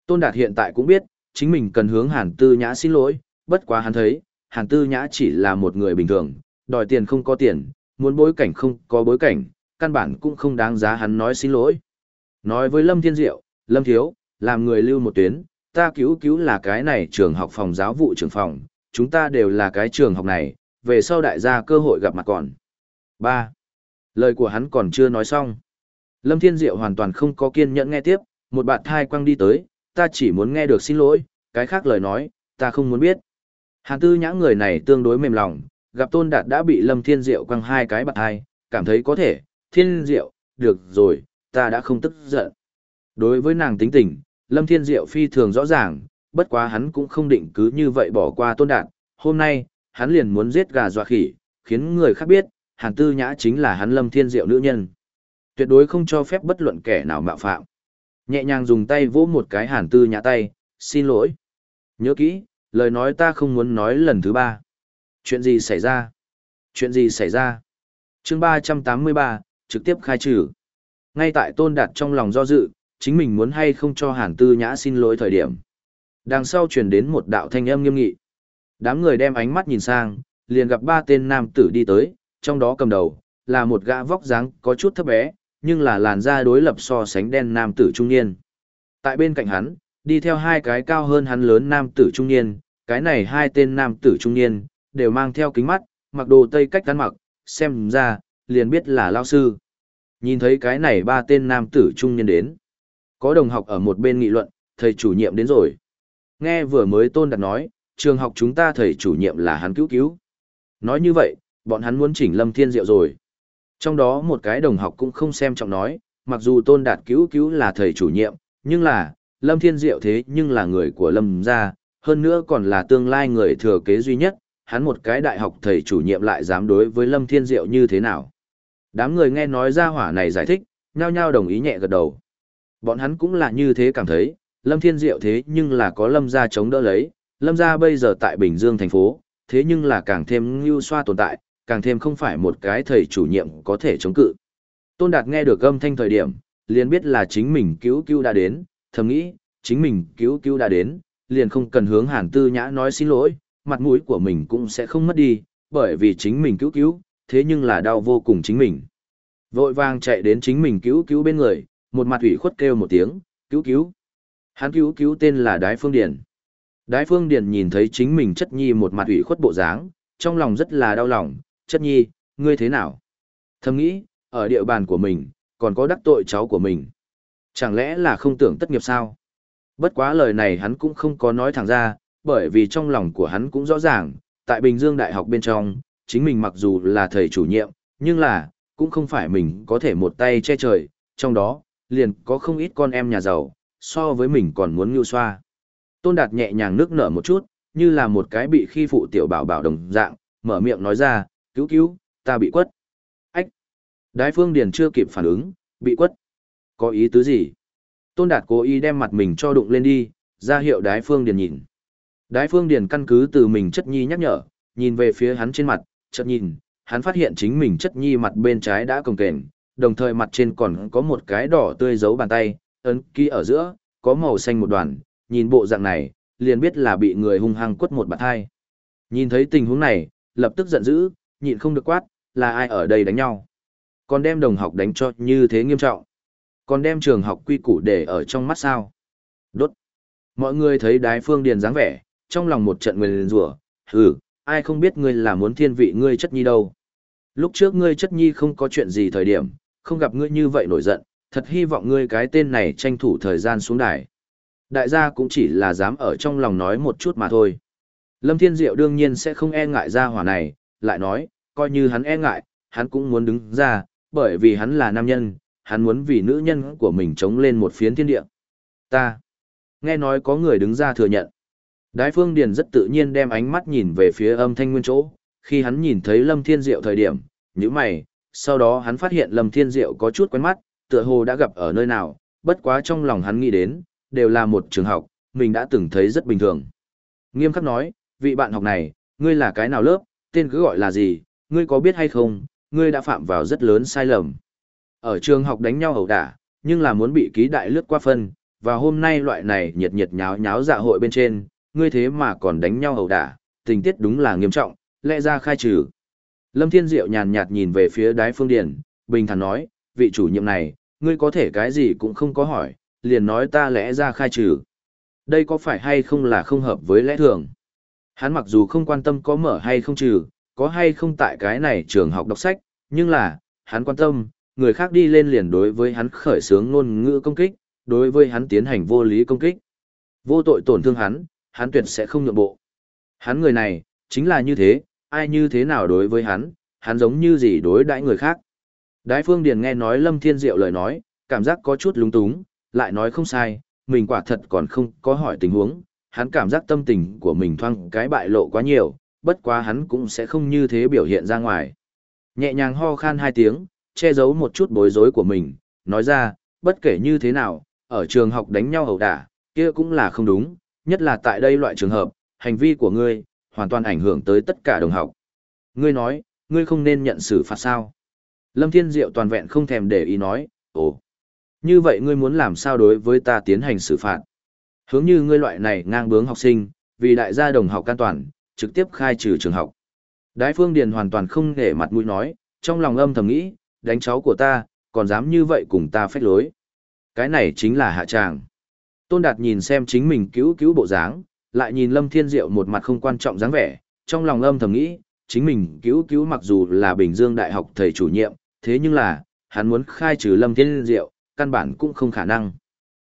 Tôn đạt hiện tại cũng biết, chính mình cần hướng hàn tư nhã xin lỗi, bất quá hắn thấy, hàn tư nhã chỉ là một người bình thường, đòi tiền không có tiền, muốn bối cảnh không có bối cảnh, căn bản cũng không đáng giá hắn nói xin lỗi. Nói với Lâm Thiên Diệu, Lâm Thiếu, làm người lưu một tuyến, ta cứu cứu là cái này trường học phòng giáo vụ trưởng phòng, chúng ta đều là cái trường học này, về sau đại gia cơ hội gặp mặt còn. 3. Lời của hắn còn chưa nói xong. Lâm Thiên Diệu hoàn toàn không có kiên nhẫn nghe tiếp, một bạn thai quăng đi tới, ta chỉ muốn nghe được xin lỗi, cái khác lời nói, ta không muốn biết. Hàn tư nhã người này tương đối mềm lòng, gặp Tôn Đạt đã bị Lâm Thiên Diệu quăng hai cái bạc hai, cảm thấy có thể, Thiên Diệu, được rồi, ta đã không tức giận. Đối với nàng tính tình, Lâm Thiên Diệu phi thường rõ ràng, bất quá hắn cũng không định cứ như vậy bỏ qua Tôn Đạt, hôm nay, hắn liền muốn giết gà dọa khỉ, khiến người khác biết, Hàn Tư Nhã chính là hắn Lâm Thiên Diệu nữ nhân. Tuyệt đối không cho phép bất luận kẻ nào mạo phạm. Nhẹ nhàng dùng tay vỗ một cái Hàn Tư Nhã tay, xin lỗi. Nhớ kỹ, lời nói ta không muốn nói lần thứ ba. Chuyện gì xảy ra? Chuyện gì xảy ra? chương ba trăm tám mươi ba, trực tiếp khai trừ. Ngay tại Tôn Đạt trong lòng do dự, chính mình muốn hay không cho Hàn Tư Nhã xin lỗi thời điểm. Đằng sau truyền đến một đạo thanh âm nghiêm nghị. Đám người đem ánh mắt nhìn sang, liền gặp ba tên nam tử đi tới, trong đó cầm đầu, là một gã vóc dáng có chút thấp bé, nhưng là làn da đối lập so sánh đen nam tử trung niên. Tại bên cạnh hắn, đi theo hai cái cao hơn hắn lớn nam tử trung niên, cái này hai tên nam tử trung niên, đều mang theo kính mắt, mặc đồ tây cách ăn mặc, xem ra, liền biết là lao sư. Nhìn thấy cái này ba tên nam tử trung niên đến. Có đồng học ở một bên nghị luận, thầy chủ nhiệm đến rồi. Nghe vừa mới tôn đặt nói, trường học chúng ta thầy chủ nhiệm là hắn cứu cứu. Nói như vậy, bọn hắn muốn chỉnh Lâm Thiên Diệu rồi. Trong đó một cái đồng học cũng không xem trọng nói, mặc dù tôn đạt cứu cứu là thầy chủ nhiệm, nhưng là, Lâm Thiên Diệu thế nhưng là người của Lâm gia, hơn nữa còn là tương lai người thừa kế duy nhất, hắn một cái đại học thầy chủ nhiệm lại dám đối với Lâm Thiên Diệu như thế nào. Đám người nghe nói ra hỏa này giải thích, nhao nhao đồng ý nhẹ gật đầu. Bọn hắn cũng là như thế cảm thấy, Lâm Thiên Diệu thế nhưng là có Lâm gia chống đỡ lấy, Lâm gia bây giờ tại Bình Dương thành phố, thế nhưng là càng thêm lưu xoa tồn tại, càng thêm không phải một cái thầy chủ nhiệm có thể chống cự. Tôn Đạt nghe được âm thanh thời điểm, liền biết là chính mình cứu cứu đã đến, thầm nghĩ, chính mình cứu cứu đã đến, liền không cần hướng Hàn Tư Nhã nói xin lỗi, mặt mũi của mình cũng sẽ không mất đi, bởi vì chính mình cứu cứu, thế nhưng là đau vô cùng chính mình. Vội vàng chạy đến chính mình cứu cứu bên người, một mặt ủy khuất kêu một tiếng, cứu cứu. Hắn cứu cứu tên là Đái Phương Điền. Đái Phương Điền nhìn thấy chính mình chất nhi một mặt ủy khuất bộ dáng, trong lòng rất là đau lòng, chất nhi, ngươi thế nào? Thầm nghĩ, ở địa bàn của mình, còn có đắc tội cháu của mình. Chẳng lẽ là không tưởng tất nghiệp sao? Bất quá lời này hắn cũng không có nói thẳng ra, bởi vì trong lòng của hắn cũng rõ ràng, tại Bình Dương Đại học bên trong, chính mình mặc dù là thầy chủ nhiệm, nhưng là, cũng không phải mình có thể một tay che trời, trong đó, liền có không ít con em nhà giàu, so với mình còn muốn ngưu xoa. Tôn Đạt nhẹ nhàng nước nở một chút, như là một cái bị khi phụ tiểu bảo bảo đồng dạng, mở miệng nói ra, cứu cứu, ta bị quất. Ách! Đái phương điền chưa kịp phản ứng, bị quất. Có ý tứ gì? Tôn Đạt cố ý đem mặt mình cho đụng lên đi, ra hiệu đái phương điền nhìn. Đái phương điền căn cứ từ mình chất nhi nhắc nhở, nhìn về phía hắn trên mặt, chợt nhìn, hắn phát hiện chính mình chất nhi mặt bên trái đã cồng kềnh, đồng thời mặt trên còn có một cái đỏ tươi dấu bàn tay, ấn ký ở giữa, có màu xanh một đoàn, nhìn bộ dạng này, liền biết là bị người hung hăng quất một bạt hai. Nhìn thấy tình huống này, lập tức giận dữ, nhịn không được quát, là ai ở đây đánh nhau. Còn đem đồng học đánh cho như thế nghiêm trọng. Còn đem trường học quy củ để ở trong mắt sao. Đốt. Mọi người thấy đái phương điền dáng vẻ, trong lòng một trận nguyền rủa hừ, ai không biết ngươi là muốn thiên vị ngươi chất nhi đâu. Lúc trước ngươi chất nhi không có chuyện gì thời điểm, không gặp ngươi như vậy nổi giận, thật hy vọng ngươi cái tên này tranh thủ thời gian xuống đài. Đại gia cũng chỉ là dám ở trong lòng nói một chút mà thôi. Lâm Thiên Diệu đương nhiên sẽ không e ngại ra hỏa này, lại nói, coi như hắn e ngại, hắn cũng muốn đứng ra, bởi vì hắn là nam nhân, hắn muốn vì nữ nhân của mình chống lên một phiến thiên địa. Ta, nghe nói có người đứng ra thừa nhận. Đái Phương Điền rất tự nhiên đem ánh mắt nhìn về phía âm thanh nguyên chỗ, khi hắn nhìn thấy Lâm Thiên Diệu thời điểm, như mày, sau đó hắn phát hiện Lâm Thiên Diệu có chút quen mắt, tựa hồ đã gặp ở nơi nào, bất quá trong lòng hắn nghĩ đến, đều là một trường học, mình đã từng thấy rất bình thường. Nghiêm khắc nói, vị bạn học này, ngươi là cái nào lớp, tên cứ gọi là gì, ngươi có biết hay không, ngươi đã phạm vào rất lớn sai lầm. Ở trường học đánh nhau ẩu đả, nhưng là muốn bị ký đại lướt qua phân, và hôm nay loại này nhiệt nhiệt nháo nháo dạ hội bên trên, ngươi thế mà còn đánh nhau ẩu đả, tình tiết đúng là nghiêm trọng, lẽ ra khai trừ. Lâm Thiên Diệu nhàn nhạt nhìn về phía đái phương điền, bình thản nói, vị chủ nhiệm này, ngươi có thể cái gì cũng không có hỏi, liền nói ta lẽ ra khai trừ. Đây có phải hay không là không hợp với lẽ thường? Hắn mặc dù không quan tâm có mở hay không trừ, có hay không tại cái này trường học đọc sách, nhưng là, hắn quan tâm, người khác đi lên liền đối với hắn khởi xướng ngôn ngữ công kích, đối với hắn tiến hành vô lý công kích. Vô tội tổn thương hắn, hắn tuyệt sẽ không nhượng bộ. Hắn người này, chính là như thế, ai như thế nào đối với hắn, hắn giống như gì đối đãi người khác. Đái Phương Điền nghe nói Lâm Thiên Diệu lời nói, cảm giác có chút lúng túng, lại nói không sai, mình quả thật còn không có hỏi tình huống, hắn cảm giác tâm tình của mình thoang cái bại lộ quá nhiều, bất quá hắn cũng sẽ không như thế biểu hiện ra ngoài. Nhẹ nhàng ho khan hai tiếng, che giấu một chút bối rối của mình, nói ra, bất kể như thế nào, ở trường học đánh nhau ẩu đả, kia cũng là không đúng, nhất là tại đây loại trường hợp, hành vi của ngươi, hoàn toàn ảnh hưởng tới tất cả đồng học. Ngươi nói, ngươi không nên nhận xử phạt sao. Lâm Thiên Diệu toàn vẹn không thèm để ý nói, ồ, như vậy ngươi muốn làm sao đối với ta tiến hành xử phạt. Hướng như ngươi loại này ngang bướng học sinh, vì đại gia đồng học an toàn, trực tiếp khai trừ trường học. Đái Phương Điền hoàn toàn không để mặt mũi nói, trong lòng âm thầm nghĩ, đánh cháu của ta, còn dám như vậy cùng ta phách lối. Cái này chính là hạ tràng. Tôn Đạt nhìn xem chính mình cứu cứu bộ dáng, lại nhìn Lâm Thiên Diệu một mặt không quan trọng dáng vẻ, trong lòng âm thầm nghĩ, chính mình cứu cứu mặc dù là Bình Dương Đại học thầy chủ nhiệm, thế nhưng là, hắn muốn khai trừ Lâm Thiên Diệu, căn bản cũng không khả năng.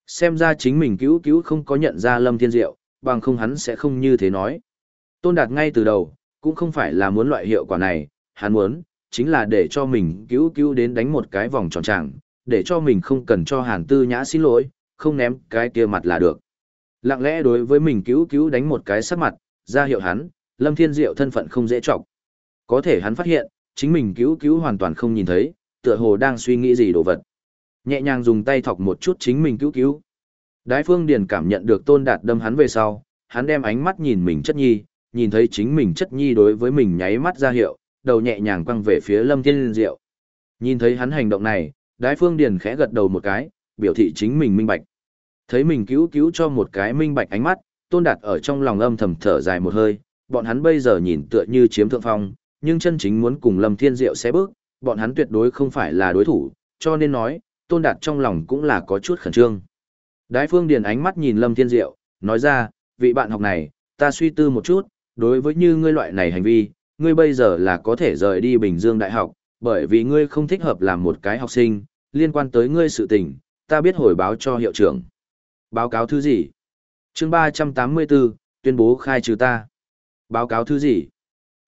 Xem ra chính mình cứu cứu không có nhận ra Lâm Thiên Diệu, bằng không hắn sẽ không như thế nói. Tôn Đạt ngay từ đầu, cũng không phải là muốn loại hiệu quả này, hắn muốn, chính là để cho mình cứu cứu đến đánh một cái vòng tròn tràng, để cho mình không cần cho Hàn Tư Nhã xin lỗi, không ném cái kia mặt là được. Lặng lẽ đối với mình cứu cứu đánh một cái sắc mặt, ra hiệu hắn, Lâm Thiên Diệu thân phận không dễ trọng. Có thể hắn phát hiện, chính mình cứu cứu hoàn toàn không nhìn thấy, tựa hồ đang suy nghĩ gì đồ vật. Nhẹ nhàng dùng tay thọc một chút chính mình cứu cứu. Đái Phương Điền cảm nhận được Tôn Đạt đâm hắn về sau, hắn đem ánh mắt nhìn mình chất nhi, nhìn thấy chính mình chất nhi đối với mình nháy mắt ra hiệu, đầu nhẹ nhàng quăng về phía Lâm Thiên Diệu. Nhìn thấy hắn hành động này, Đái Phương Điền khẽ gật đầu một cái, biểu thị chính mình minh bạch. Thấy mình cứu cứu cho một cái minh bạch ánh mắt, Tôn Đạt ở trong lòng âm thầm thở dài một hơi, bọn hắn bây giờ nhìn tựa như chiếm thượng phong, nhưng chân chính muốn cùng Lâm Thiên Diệu sẽ bước, bọn hắn tuyệt đối không phải là đối thủ, cho nên nói, Tôn Đạt trong lòng cũng là có chút khẩn trương. Đái Phương Điền ánh mắt nhìn Lâm Thiên Diệu, nói ra, vị bạn học này, ta suy tư một chút, đối với như ngươi loại này hành vi, ngươi bây giờ là có thể rời đi Bình Dương Đại học, bởi vì ngươi không thích hợp làm một cái học sinh, liên quan tới ngươi sự tình, ta biết hồi báo cho hiệu trưởng. Báo cáo thứ gì? chương 384, tuyên bố khai trừ ta. Báo cáo thứ gì?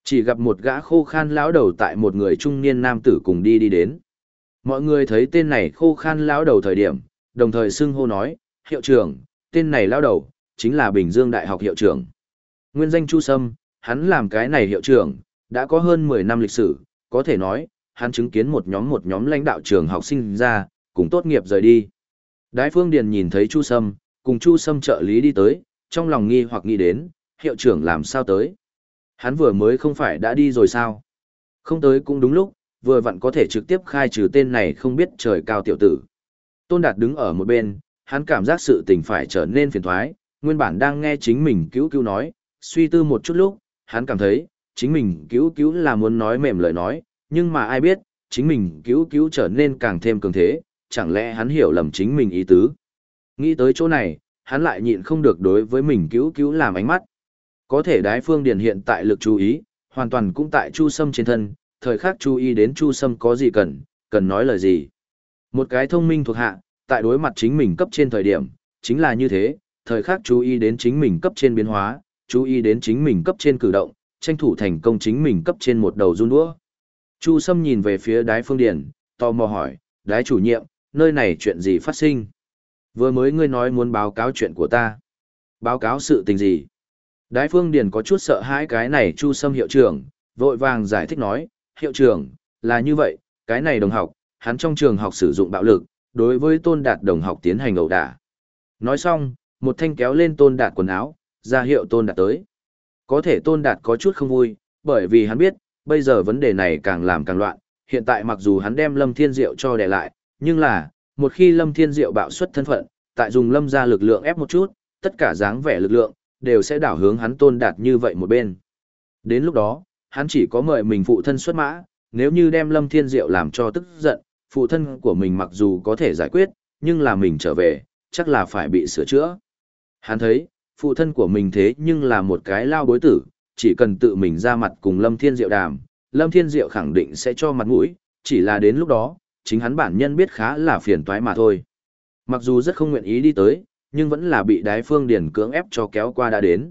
Chỉ gặp một gã khô khan lão đầu tại một người trung niên nam tử cùng đi đi đến. Mọi người thấy tên này khô khan lão đầu thời điểm, đồng thời xưng hô nói, hiệu trưởng, tên này lão đầu, chính là Bình Dương Đại học hiệu trưởng. Nguyên danh Chu Sâm, hắn làm cái này hiệu trưởng, đã có hơn 10 năm lịch sử, có thể nói, hắn chứng kiến một nhóm một nhóm lãnh đạo trường học sinh ra, cùng tốt nghiệp rời đi. Đái Phương Điền nhìn thấy Chu Sâm, cùng Chu Sâm trợ lý đi tới, trong lòng nghi hoặc nghĩ đến, hiệu trưởng làm sao tới. Hắn vừa mới không phải đã đi rồi sao? Không tới cũng đúng lúc, vừa vặn có thể trực tiếp khai trừ tên này không biết trời cao tiểu tử. Tôn Đạt đứng ở một bên, hắn cảm giác sự tình phải trở nên phiền thoái, nguyên bản đang nghe chính mình cứu cứu nói, suy tư một chút lúc, hắn cảm thấy, chính mình cứu cứu là muốn nói mềm lời nói, nhưng mà ai biết, chính mình cứu cứu trở nên càng thêm cường thế, chẳng lẽ hắn hiểu lầm chính mình ý tứ. Nghĩ tới chỗ này, hắn lại nhịn không được đối với mình cứu cứu làm ánh mắt. Có thể đái phương điền hiện tại lực chú ý, hoàn toàn cũng tại Chu Sâm trên thân, thời khắc chú ý đến Chu Sâm có gì cần, cần nói lời gì. Một cái thông minh thuộc hạ, tại đối mặt chính mình cấp trên thời điểm, chính là như thế, thời khắc chú ý đến chính mình cấp trên biến hóa, chú ý đến chính mình cấp trên cử động, tranh thủ thành công chính mình cấp trên một đầu run đũa. Chu Sâm nhìn về phía đái phương điển, tò mò hỏi, đái chủ nhiệm, nơi này chuyện gì phát sinh? Vừa mới ngươi nói muốn báo cáo chuyện của ta. Báo cáo sự tình gì? Đái phương điền có chút sợ hãi cái này Chu Sâm hiệu trưởng, vội vàng giải thích nói, hiệu trưởng, là như vậy, cái này đồng học, hắn trong trường học sử dụng bạo lực, đối với tôn đạt đồng học tiến hành ẩu đả. Nói xong, một thanh kéo lên tôn đạt quần áo, ra hiệu tôn đạt tới. Có thể tôn đạt có chút không vui, bởi vì hắn biết, bây giờ vấn đề này càng làm càng loạn, hiện tại mặc dù hắn đem Lâm Thiên Diệu cho đè lại, nhưng là, một khi Lâm Thiên Diệu bạo xuất thân phận, tại dùng Lâm ra lực lượng ép một chút, tất cả dáng vẻ lực lượng, đều sẽ đảo hướng hắn tôn đạt như vậy một bên. Đến lúc đó, hắn chỉ có mời mình phụ thân xuất mã, nếu như đem Lâm Thiên Diệu làm cho tức giận, phụ thân của mình mặc dù có thể giải quyết, nhưng là mình trở về, chắc là phải bị sửa chữa. Hắn thấy, Phụ thân của mình thế nhưng là một cái lao bối tử, chỉ cần tự mình ra mặt cùng Lâm Thiên Diệu đàm, Lâm Thiên Diệu khẳng định sẽ cho mặt mũi, chỉ là đến lúc đó, chính hắn bản nhân biết khá là phiền toái mà thôi. Mặc dù rất không nguyện ý đi tới, nhưng vẫn là bị đái phương điền cưỡng ép cho kéo qua đã đến.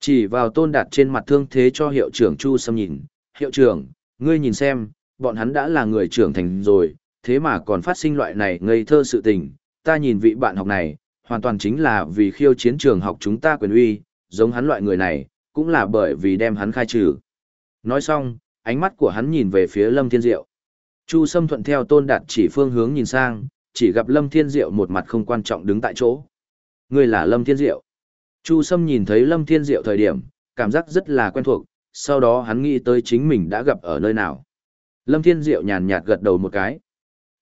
Chỉ vào tôn đạt trên mặt thương thế cho hiệu trưởng Chu Sâm nhìn, hiệu trưởng, ngươi nhìn xem, bọn hắn đã là người trưởng thành rồi, thế mà còn phát sinh loại này ngây thơ sự tình, ta nhìn vị bạn học này, hoàn toàn chính là vì khiêu chiến trường học chúng ta quyền uy, giống hắn loại người này, cũng là bởi vì đem hắn khai trừ. Nói xong, ánh mắt của hắn nhìn về phía Lâm Thiên Diệu. Chu Sâm thuận theo tôn đạt chỉ phương hướng nhìn sang, chỉ gặp Lâm Thiên Diệu một mặt không quan trọng đứng tại chỗ. Người là Lâm Thiên Diệu. Chu Sâm nhìn thấy Lâm Thiên Diệu thời điểm, cảm giác rất là quen thuộc, sau đó hắn nghĩ tới chính mình đã gặp ở nơi nào. Lâm Thiên Diệu nhàn nhạt gật đầu một cái.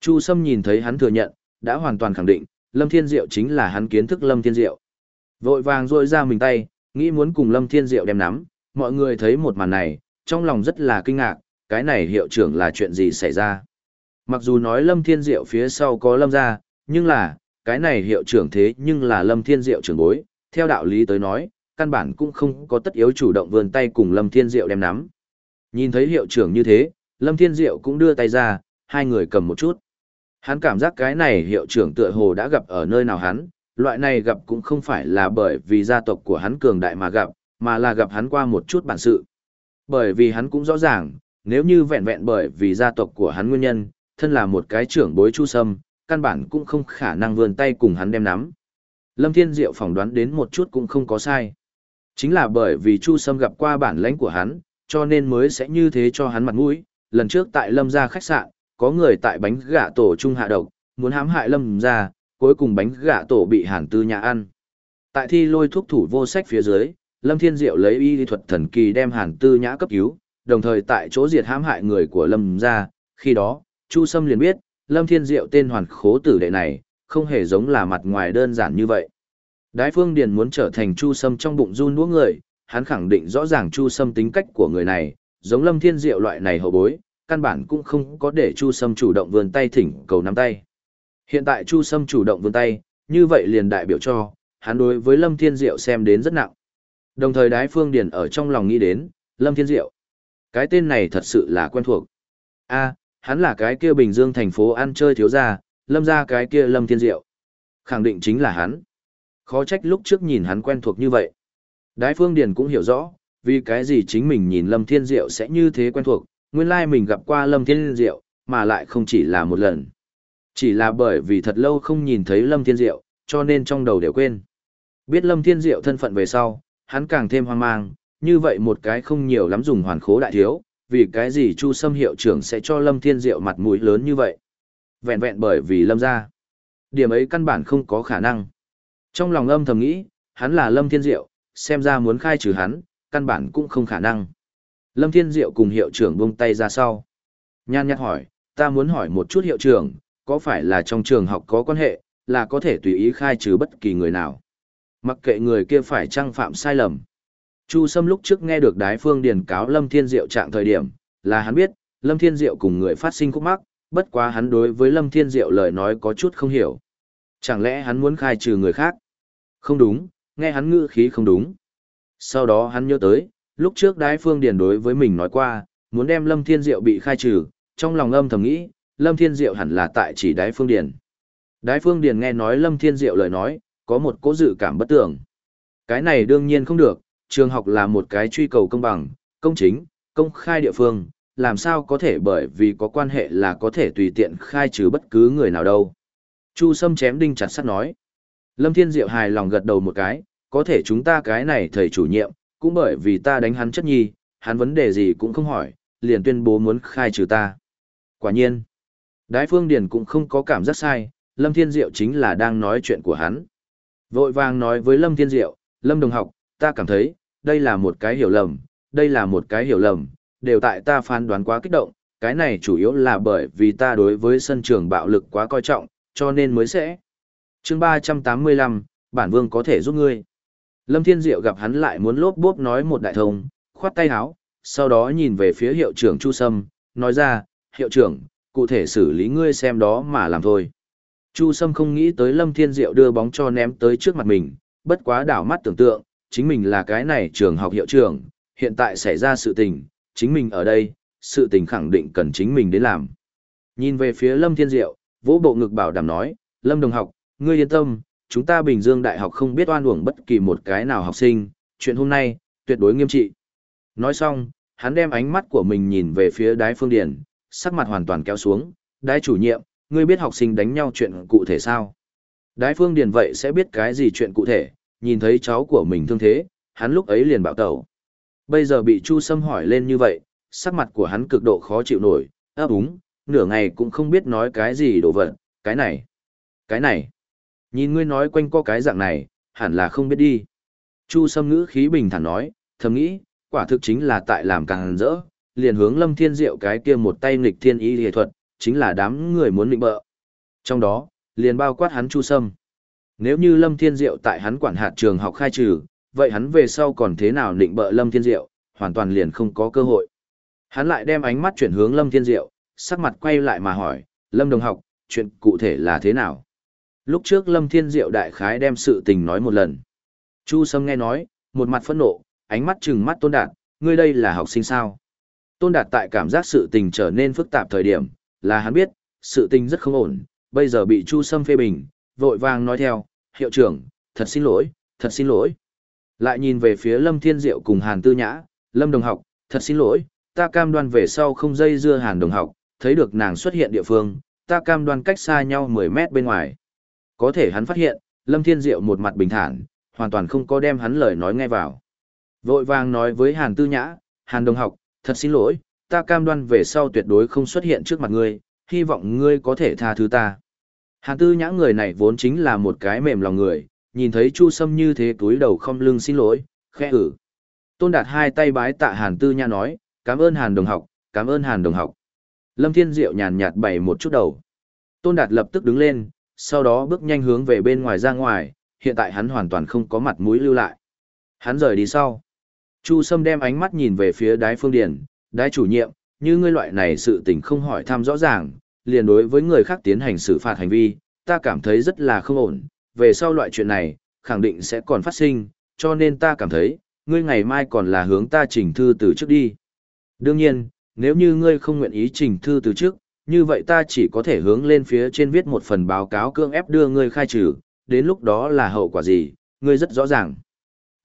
Chu Sâm nhìn thấy hắn thừa nhận, đã hoàn toàn khẳng định, Lâm Thiên Diệu chính là hắn kiến thức Lâm Thiên Diệu. Vội vàng rôi ra mình tay, nghĩ muốn cùng Lâm Thiên Diệu đem nắm, mọi người thấy một màn này, trong lòng rất là kinh ngạc, cái này hiệu trưởng là chuyện gì xảy ra. Mặc dù nói Lâm Thiên Diệu phía sau có Lâm gia nhưng là, cái này hiệu trưởng thế nhưng là Lâm Thiên Diệu trưởng bối, theo đạo lý tới nói, căn bản cũng không có tất yếu chủ động vươn tay cùng Lâm Thiên Diệu đem nắm. Nhìn thấy hiệu trưởng như thế, Lâm Thiên Diệu cũng đưa tay ra, hai người cầm một chút. Hắn cảm giác cái này hiệu trưởng tựa hồ đã gặp ở nơi nào hắn, loại này gặp cũng không phải là bởi vì gia tộc của hắn cường đại mà gặp, mà là gặp hắn qua một chút bản sự. Bởi vì hắn cũng rõ ràng, nếu như vẹn vẹn bởi vì gia tộc của hắn nguyên nhân, thân là một cái trưởng bối chu sâm, căn bản cũng không khả năng vươn tay cùng hắn đem nắm. Lâm Thiên Diệu phỏng đoán đến một chút cũng không có sai. Chính là bởi vì Chu Sâm gặp qua bản lãnh của hắn, cho nên mới sẽ như thế cho hắn mặt mũi. Lần trước tại Lâm gia khách sạn, có người tại bánh gà tổ trung hạ độc, muốn hãm hại Lâm gia, cuối cùng bánh gà tổ bị Hàn Tư Nhã ăn. Tại thi lôi thuốc thủ vô sách phía dưới, Lâm Thiên Diệu lấy y thuật thần kỳ đem Hàn Tư Nhã cấp cứu, đồng thời tại chỗ diệt hãm hại người của Lâm gia, khi đó, Chu Sâm liền biết, Lâm Thiên Diệu tên hoàn khố tử đệ này, không hề giống là mặt ngoài đơn giản như vậy. Đái Phương Điền muốn trở thành Chu Sâm trong bụng run đũa người, hắn khẳng định rõ ràng Chu Sâm tính cách của người này, giống Lâm Thiên Diệu loại này hậu bối, căn bản cũng không có để Chu Sâm chủ động vươn tay thỉnh cầu nắm tay. Hiện tại Chu Sâm chủ động vươn tay, như vậy liền đại biểu cho, hắn đối với Lâm Thiên Diệu xem đến rất nặng. Đồng thời Đái Phương Điền ở trong lòng nghĩ đến, Lâm Thiên Diệu. Cái tên này thật sự là quen thuộc. a hắn là cái kia Bình Dương thành phố ăn chơi thiếu gia, Lâm ra cái kia Lâm Thiên Diệu. Khẳng định chính là hắn. Khó trách lúc trước nhìn hắn quen thuộc như vậy. Đái Phương Điền cũng hiểu rõ, vì cái gì chính mình nhìn Lâm Thiên Diệu sẽ như thế quen thuộc, nguyên lai mình gặp qua Lâm Thiên Diệu, mà lại không chỉ là một lần. Chỉ là bởi vì thật lâu không nhìn thấy Lâm Thiên Diệu, cho nên trong đầu đều quên. Biết Lâm Thiên Diệu thân phận về sau, hắn càng thêm hoang mang, như vậy một cái không nhiều lắm dùng hoàn khố đại thiếu, vì cái gì Chu Sâm hiệu trưởng sẽ cho Lâm Thiên Diệu mặt mũi lớn như vậy. Vẹn vẹn bởi vì Lâm gia Điểm ấy căn bản không có khả năng. Trong lòng âm thầm nghĩ, hắn là Lâm Thiên Diệu, xem ra muốn khai trừ hắn, căn bản cũng không khả năng. Lâm Thiên Diệu cùng hiệu trưởng buông tay ra sau. Nhan nhắc hỏi, ta muốn hỏi một chút hiệu trưởng, có phải là trong trường học có quan hệ, là có thể tùy ý khai trừ bất kỳ người nào. Mặc kệ người kia phải trăng phạm sai lầm. Chu Sâm lúc trước nghe được đái phương điền cáo Lâm Thiên Diệu trạng thời điểm, là hắn biết, Lâm Thiên Diệu cùng người phát sinh khúc mắc, bất quá hắn đối với Lâm Thiên Diệu lời nói có chút không hiểu. Chẳng lẽ hắn muốn khai trừ người khác? Không đúng, nghe hắn ngữ khí không đúng. Sau đó hắn nhớ tới, lúc trước đái phương điền đối với mình nói qua, muốn đem Lâm Thiên Diệu bị khai trừ, trong lòng âm thầm nghĩ, Lâm Thiên Diệu hẳn là tại chỉ đái phương điền. Đái phương điền nghe nói Lâm Thiên Diệu lời nói, có một cố dự cảm bất tưởng. Cái này đương nhiên không được, trường học là một cái truy cầu công bằng, công chính, công khai địa phương, làm sao có thể bởi vì có quan hệ là có thể tùy tiện khai trừ bất cứ người nào đâu. Chu Sâm chém đinh chặt sắt nói. Lâm Thiên Diệu hài lòng gật đầu một cái, có thể chúng ta cái này thầy chủ nhiệm, cũng bởi vì ta đánh hắn chất nhi, hắn vấn đề gì cũng không hỏi, liền tuyên bố muốn khai trừ ta. Quả nhiên, Đái Phương Điền cũng không có cảm giác sai, Lâm Thiên Diệu chính là đang nói chuyện của hắn. Vội vàng nói với Lâm Thiên Diệu, Lâm Đồng học, ta cảm thấy, đây là một cái hiểu lầm, đây là một cái hiểu lầm, đều tại ta phán đoán quá kích động, cái này chủ yếu là bởi vì ta đối với sân trường bạo lực quá coi trọng, cho nên mới sẽ. chương 385, bản vương có thể giúp ngươi. Lâm Thiên Diệu gặp hắn lại muốn lốp bốp nói một đại thông, khoát tay áo, sau đó nhìn về phía hiệu trưởng Chu Sâm, nói ra, hiệu trưởng, cụ thể xử lý ngươi xem đó mà làm thôi. Chu Sâm không nghĩ tới Lâm Thiên Diệu đưa bóng cho ném tới trước mặt mình, bất quá đảo mắt tưởng tượng, chính mình là cái này trường học hiệu trưởng, hiện tại xảy ra sự tình, chính mình ở đây, sự tình khẳng định cần chính mình đến làm. Nhìn về phía Lâm Thiên Diệu, vỗ bộ ngực bảo đảm nói, Lâm đồng học, ngươi yên tâm, chúng ta Bình Dương Đại học không biết oan uổng bất kỳ một cái nào học sinh, chuyện hôm nay, tuyệt đối nghiêm trị. Nói xong, hắn đem ánh mắt của mình nhìn về phía đái phương điển, sắc mặt hoàn toàn kéo xuống, đái chủ nhiệm, ngươi biết học sinh đánh nhau chuyện cụ thể sao? Đái phương điển vậy sẽ biết cái gì chuyện cụ thể, nhìn thấy cháu của mình thương thế, hắn lúc ấy liền bạo tẩu. Bây giờ bị Chu Sâm hỏi lên như vậy, sắc mặt của hắn cực độ khó chịu nổi, ấp úng, nửa ngày cũng không biết nói cái gì đồ vật, cái này, cái này. Nhìn ngươi nói quanh co cái dạng này, hẳn là không biết đi. Chu Sâm ngữ khí bình thản nói, thầm nghĩ, quả thực chính là tại làm càng rỡ, liền hướng Lâm Thiên Diệu cái kia một tay nghịch thiên Y y thuật, chính là đám người muốn định bợ. Trong đó, liền bao quát hắn Chu Sâm. Nếu như Lâm Thiên Diệu tại hắn quản hạt trường học khai trừ, vậy hắn về sau còn thế nào định bợ Lâm Thiên Diệu, hoàn toàn liền không có cơ hội. Hắn lại đem ánh mắt chuyển hướng Lâm Thiên Diệu, sắc mặt quay lại mà hỏi, Lâm đồng học, chuyện cụ thể là thế nào? Lúc trước Lâm Thiên Diệu đại khái đem sự tình nói một lần. Chu Sâm nghe nói, một mặt phẫn nộ, ánh mắt trừng mắt Tôn Đạt, ngươi đây là học sinh sao? Tôn Đạt tại cảm giác sự tình trở nên phức tạp thời điểm, là hắn biết, sự tình rất không ổn, bây giờ bị Chu Sâm phê bình, vội vàng nói theo, hiệu trưởng, thật xin lỗi, thật xin lỗi. Lại nhìn về phía Lâm Thiên Diệu cùng Hàn Tư Nhã, Lâm đồng học, thật xin lỗi, ta cam đoan về sau không dây dưa Hàn đồng học, thấy được nàng xuất hiện địa phương, ta cam đoan cách xa nhau 10 mét bên ngoài. Có thể hắn phát hiện, Lâm Thiên Diệu một mặt bình thản, hoàn toàn không có đem hắn lời nói nghe vào. Vội vàng nói với Hàn Tư Nhã, Hàn đồng học, thật xin lỗi, ta cam đoan về sau tuyệt đối không xuất hiện trước mặt ngươi, hy vọng ngươi có thể tha thứ ta. Hàn Tư Nhã người này vốn chính là một cái mềm lòng người, nhìn thấy Chu Sâm như thế túi đầu không lưng xin lỗi, khẽ ử. Tôn Đạt hai tay bái tạ Hàn Tư Nhã nói, cảm ơn Hàn đồng học, cảm ơn Hàn đồng học. Lâm Thiên Diệu nhàn nhạt bày một chút đầu. Tôn Đạt lập tức đứng lên, sau đó bước nhanh hướng về bên ngoài ra ngoài, hiện tại hắn hoàn toàn không có mặt mũi lưu lại. Hắn rời đi sau. Chu Sâm đem ánh mắt nhìn về phía đái phương điển, đái chủ nhiệm, như ngươi loại này sự tình không hỏi thăm rõ ràng, liền đối với người khác tiến hành xử phạt hành vi, ta cảm thấy rất là không ổn, về sau loại chuyện này, khẳng định sẽ còn phát sinh, cho nên ta cảm thấy, ngươi ngày mai còn là hướng ta trình thư từ trước đi. Đương nhiên, nếu như ngươi không nguyện ý trình thư từ trước, như vậy ta chỉ có thể hướng lên phía trên viết một phần báo cáo cương ép đưa ngươi khai trừ, đến lúc đó là hậu quả gì, ngươi rất rõ ràng.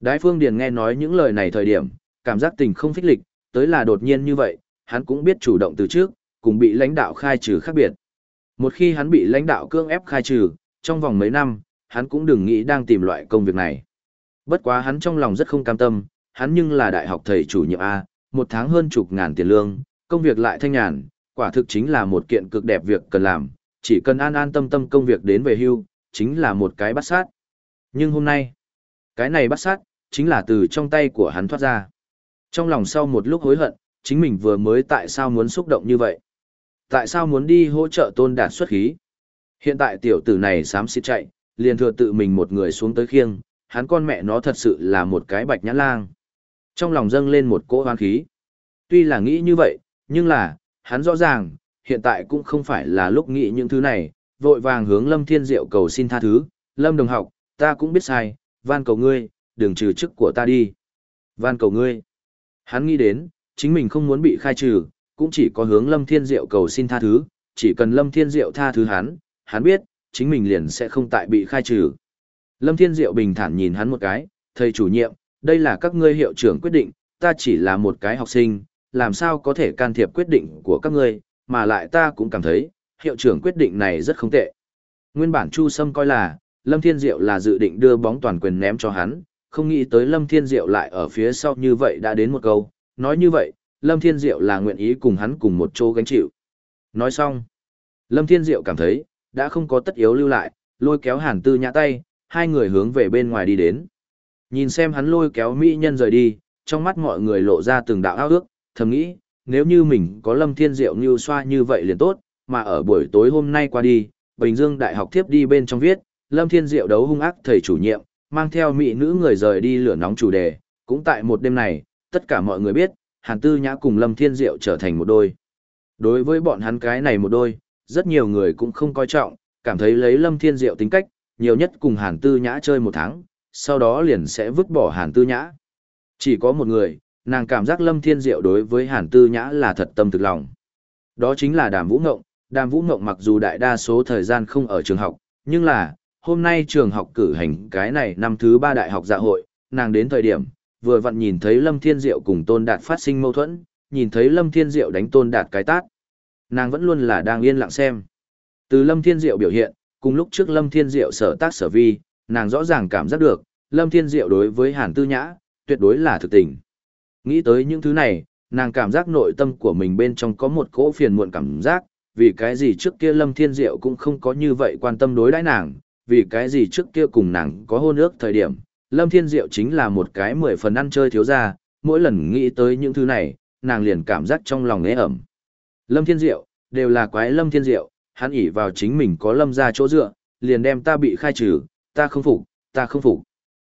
Đái Phương Điền nghe nói những lời này thời điểm, cảm giác tình không phích lịch, tới là đột nhiên như vậy, hắn cũng biết chủ động từ trước, cùng bị lãnh đạo khai trừ khác biệt. Một khi hắn bị lãnh đạo cưỡng ép khai trừ, trong vòng mấy năm, hắn cũng đừng nghĩ đang tìm loại công việc này. Bất quá hắn trong lòng rất không cam tâm, hắn nhưng là đại học thầy chủ nhiệm A, một tháng hơn chục ngàn tiền lương, công việc lại thanh nhàn, quả thực chính là một kiện cực đẹp việc cần làm, chỉ cần an an tâm tâm công việc đến về hưu, chính là một cái bắt sát. Nhưng hôm nay, cái này bắt sát, chính là từ trong tay của hắn thoát ra. Trong lòng sau một lúc hối hận, chính mình vừa mới tại sao muốn xúc động như vậy. Tại sao muốn đi hỗ trợ tôn đạt xuất khí? Hiện tại tiểu tử này xám xịt chạy, liền thừa tự mình một người xuống tới khiêng, hắn con mẹ nó thật sự là một cái bạch nhãn lang. Trong lòng dâng lên một cỗ hoang khí. Tuy là nghĩ như vậy, nhưng là, hắn rõ ràng, hiện tại cũng không phải là lúc nghĩ những thứ này, vội vàng hướng Lâm Thiên Diệu cầu xin tha thứ, Lâm đồng học, ta cũng biết sai, van cầu ngươi, đừng trừ chức của ta đi. Van cầu ngươi. Hắn nghĩ đến, chính mình không muốn bị khai trừ, cũng chỉ có hướng Lâm Thiên Diệu cầu xin tha thứ, chỉ cần Lâm Thiên Diệu tha thứ hắn, hắn biết, chính mình liền sẽ không tại bị khai trừ. Lâm Thiên Diệu bình thản nhìn hắn một cái, thầy chủ nhiệm, đây là các ngươi hiệu trưởng quyết định, ta chỉ là một cái học sinh, làm sao có thể can thiệp quyết định của các ngươi, mà lại ta cũng cảm thấy, hiệu trưởng quyết định này rất không tệ. Nguyên bản Chu Sâm coi là, Lâm Thiên Diệu là dự định đưa bóng toàn quyền ném cho hắn, không nghĩ tới Lâm Thiên Diệu lại ở phía sau như vậy đã đến một câu, nói như vậy, Lâm Thiên Diệu là nguyện ý cùng hắn cùng một chỗ gánh chịu. Nói xong, Lâm Thiên Diệu cảm thấy, đã không có tất yếu lưu lại, lôi kéo Hàn Tư Nhã tay, hai người hướng về bên ngoài đi đến. Nhìn xem hắn lôi kéo mỹ nhân rời đi, trong mắt mọi người lộ ra từng đạo ao ước, thầm nghĩ, nếu như mình có Lâm Thiên Diệu như xoa như vậy liền tốt, mà ở buổi tối hôm nay qua đi, Bình Dương Đại học tiếp đi bên trong viết, Lâm Thiên Diệu đấu hung ác thầy chủ nhiệm, mang theo mỹ nữ người rời đi lửa nóng chủ đề, cũng tại một đêm này, tất cả mọi người biết, Hàn Tư Nhã cùng Lâm Thiên Diệu trở thành một đôi. Đối với bọn hắn cái này một đôi, rất nhiều người cũng không coi trọng, cảm thấy lấy Lâm Thiên Diệu tính cách, nhiều nhất cùng Hàn Tư Nhã chơi một tháng, sau đó liền sẽ vứt bỏ Hàn Tư Nhã. Chỉ có một người, nàng cảm giác Lâm Thiên Diệu đối với Hàn Tư Nhã là thật tâm thực lòng. Đó chính là Đàm Vũ Ngộng. Đàm Vũ Ngộng mặc dù đại đa số thời gian không ở trường học, nhưng là, hôm nay trường học cử hành cái này năm thứ ba đại học dạ hội, nàng đến thời điểm, vừa vặn nhìn thấy Lâm Thiên Diệu cùng Tôn Đạt phát sinh mâu thuẫn, nhìn thấy Lâm Thiên Diệu đánh Tôn Đạt cái tát. Nàng vẫn luôn là đang yên lặng xem. Từ Lâm Thiên Diệu biểu hiện, cùng lúc trước Lâm Thiên Diệu sở tác sở vi, nàng rõ ràng cảm giác được, Lâm Thiên Diệu đối với Hàn Tư Nhã, tuyệt đối là thực tình. Nghĩ tới những thứ này, nàng cảm giác nội tâm của mình bên trong có một cỗ phiền muộn cảm giác, vì cái gì trước kia Lâm Thiên Diệu cũng không có như vậy quan tâm đối đãi nàng, vì cái gì trước kia cùng nàng có hôn ước thời điểm, Lâm Thiên Diệu chính là một cái mười phần ăn chơi thiếu gia. mỗi lần nghĩ tới những thứ này, nàng liền cảm giác trong lòng ế ẩm. Lâm Thiên Diệu, đều là quái Lâm Thiên Diệu, hắn ỷ vào chính mình có Lâm ra chỗ dựa, liền đem ta bị khai trừ, ta không phục, ta không phục.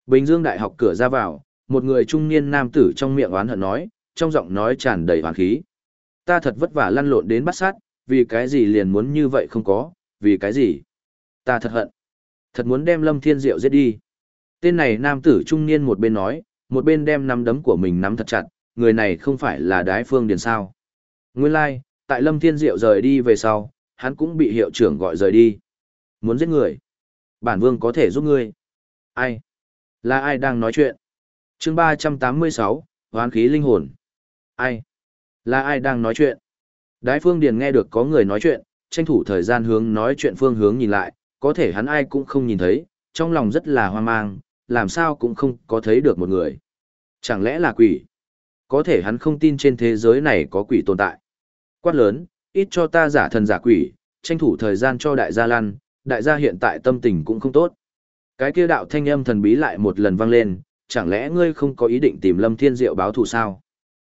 Bình Dương Đại học cửa ra vào, một người trung niên nam tử trong miệng oán hận nói, trong giọng nói tràn đầy hoàn khí. Ta thật vất vả lăn lộn đến bắt sát, vì cái gì liền muốn như vậy không có, vì cái gì? Ta thật hận. Thật muốn đem Lâm Thiên Diệu giết đi. Tên này nam tử trung niên một bên nói, một bên đem nắm đấm của mình nắm thật chặt, người này không phải là đái phương điền sao. Nguyên lai, like, tại Lâm Thiên Diệu rời đi về sau, hắn cũng bị hiệu trưởng gọi rời đi. Muốn giết người. Bản vương có thể giúp ngươi. Ai? Là ai đang nói chuyện? chương ba trăm tám mươi sáu, hoán khí linh hồn. Ai? Là ai đang nói chuyện? Đái phương điền nghe được có người nói chuyện, tranh thủ thời gian hướng nói chuyện phương hướng nhìn lại, có thể hắn ai cũng không nhìn thấy, trong lòng rất là hoang mang, làm sao cũng không có thấy được một người. Chẳng lẽ là quỷ? Có thể hắn không tin trên thế giới này có quỷ tồn tại. Quát lớn, ít cho ta giả thần giả quỷ, tranh thủ thời gian cho đại gia lăn, đại gia hiện tại tâm tình cũng không tốt. Cái kia đạo thanh âm thần bí lại một lần vang lên, chẳng lẽ ngươi không có ý định tìm Lâm Thiên Diệu báo thù sao?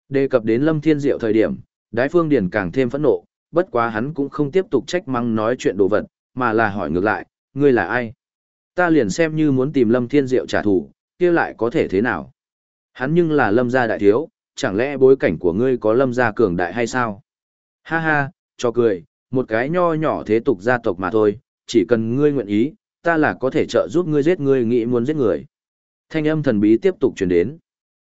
Đề cập đến Lâm Thiên Diệu thời điểm, Đái Phương Điền càng thêm phẫn nộ, bất quá hắn cũng không tiếp tục trách mắng nói chuyện đồ vật, mà là hỏi ngược lại, ngươi là ai? Ta liền xem như muốn tìm Lâm Thiên Diệu trả thù, kia lại có thể thế nào? Hắn nhưng là Lâm gia đại thiếu, chẳng lẽ bối cảnh của ngươi có Lâm gia cường đại hay sao? Ha ha, cho cười, một cái nho nhỏ thế tục gia tộc mà thôi, chỉ cần ngươi nguyện ý, ta là có thể trợ giúp ngươi giết ngươi nghĩ muốn giết người. Thanh âm thần bí tiếp tục truyền đến.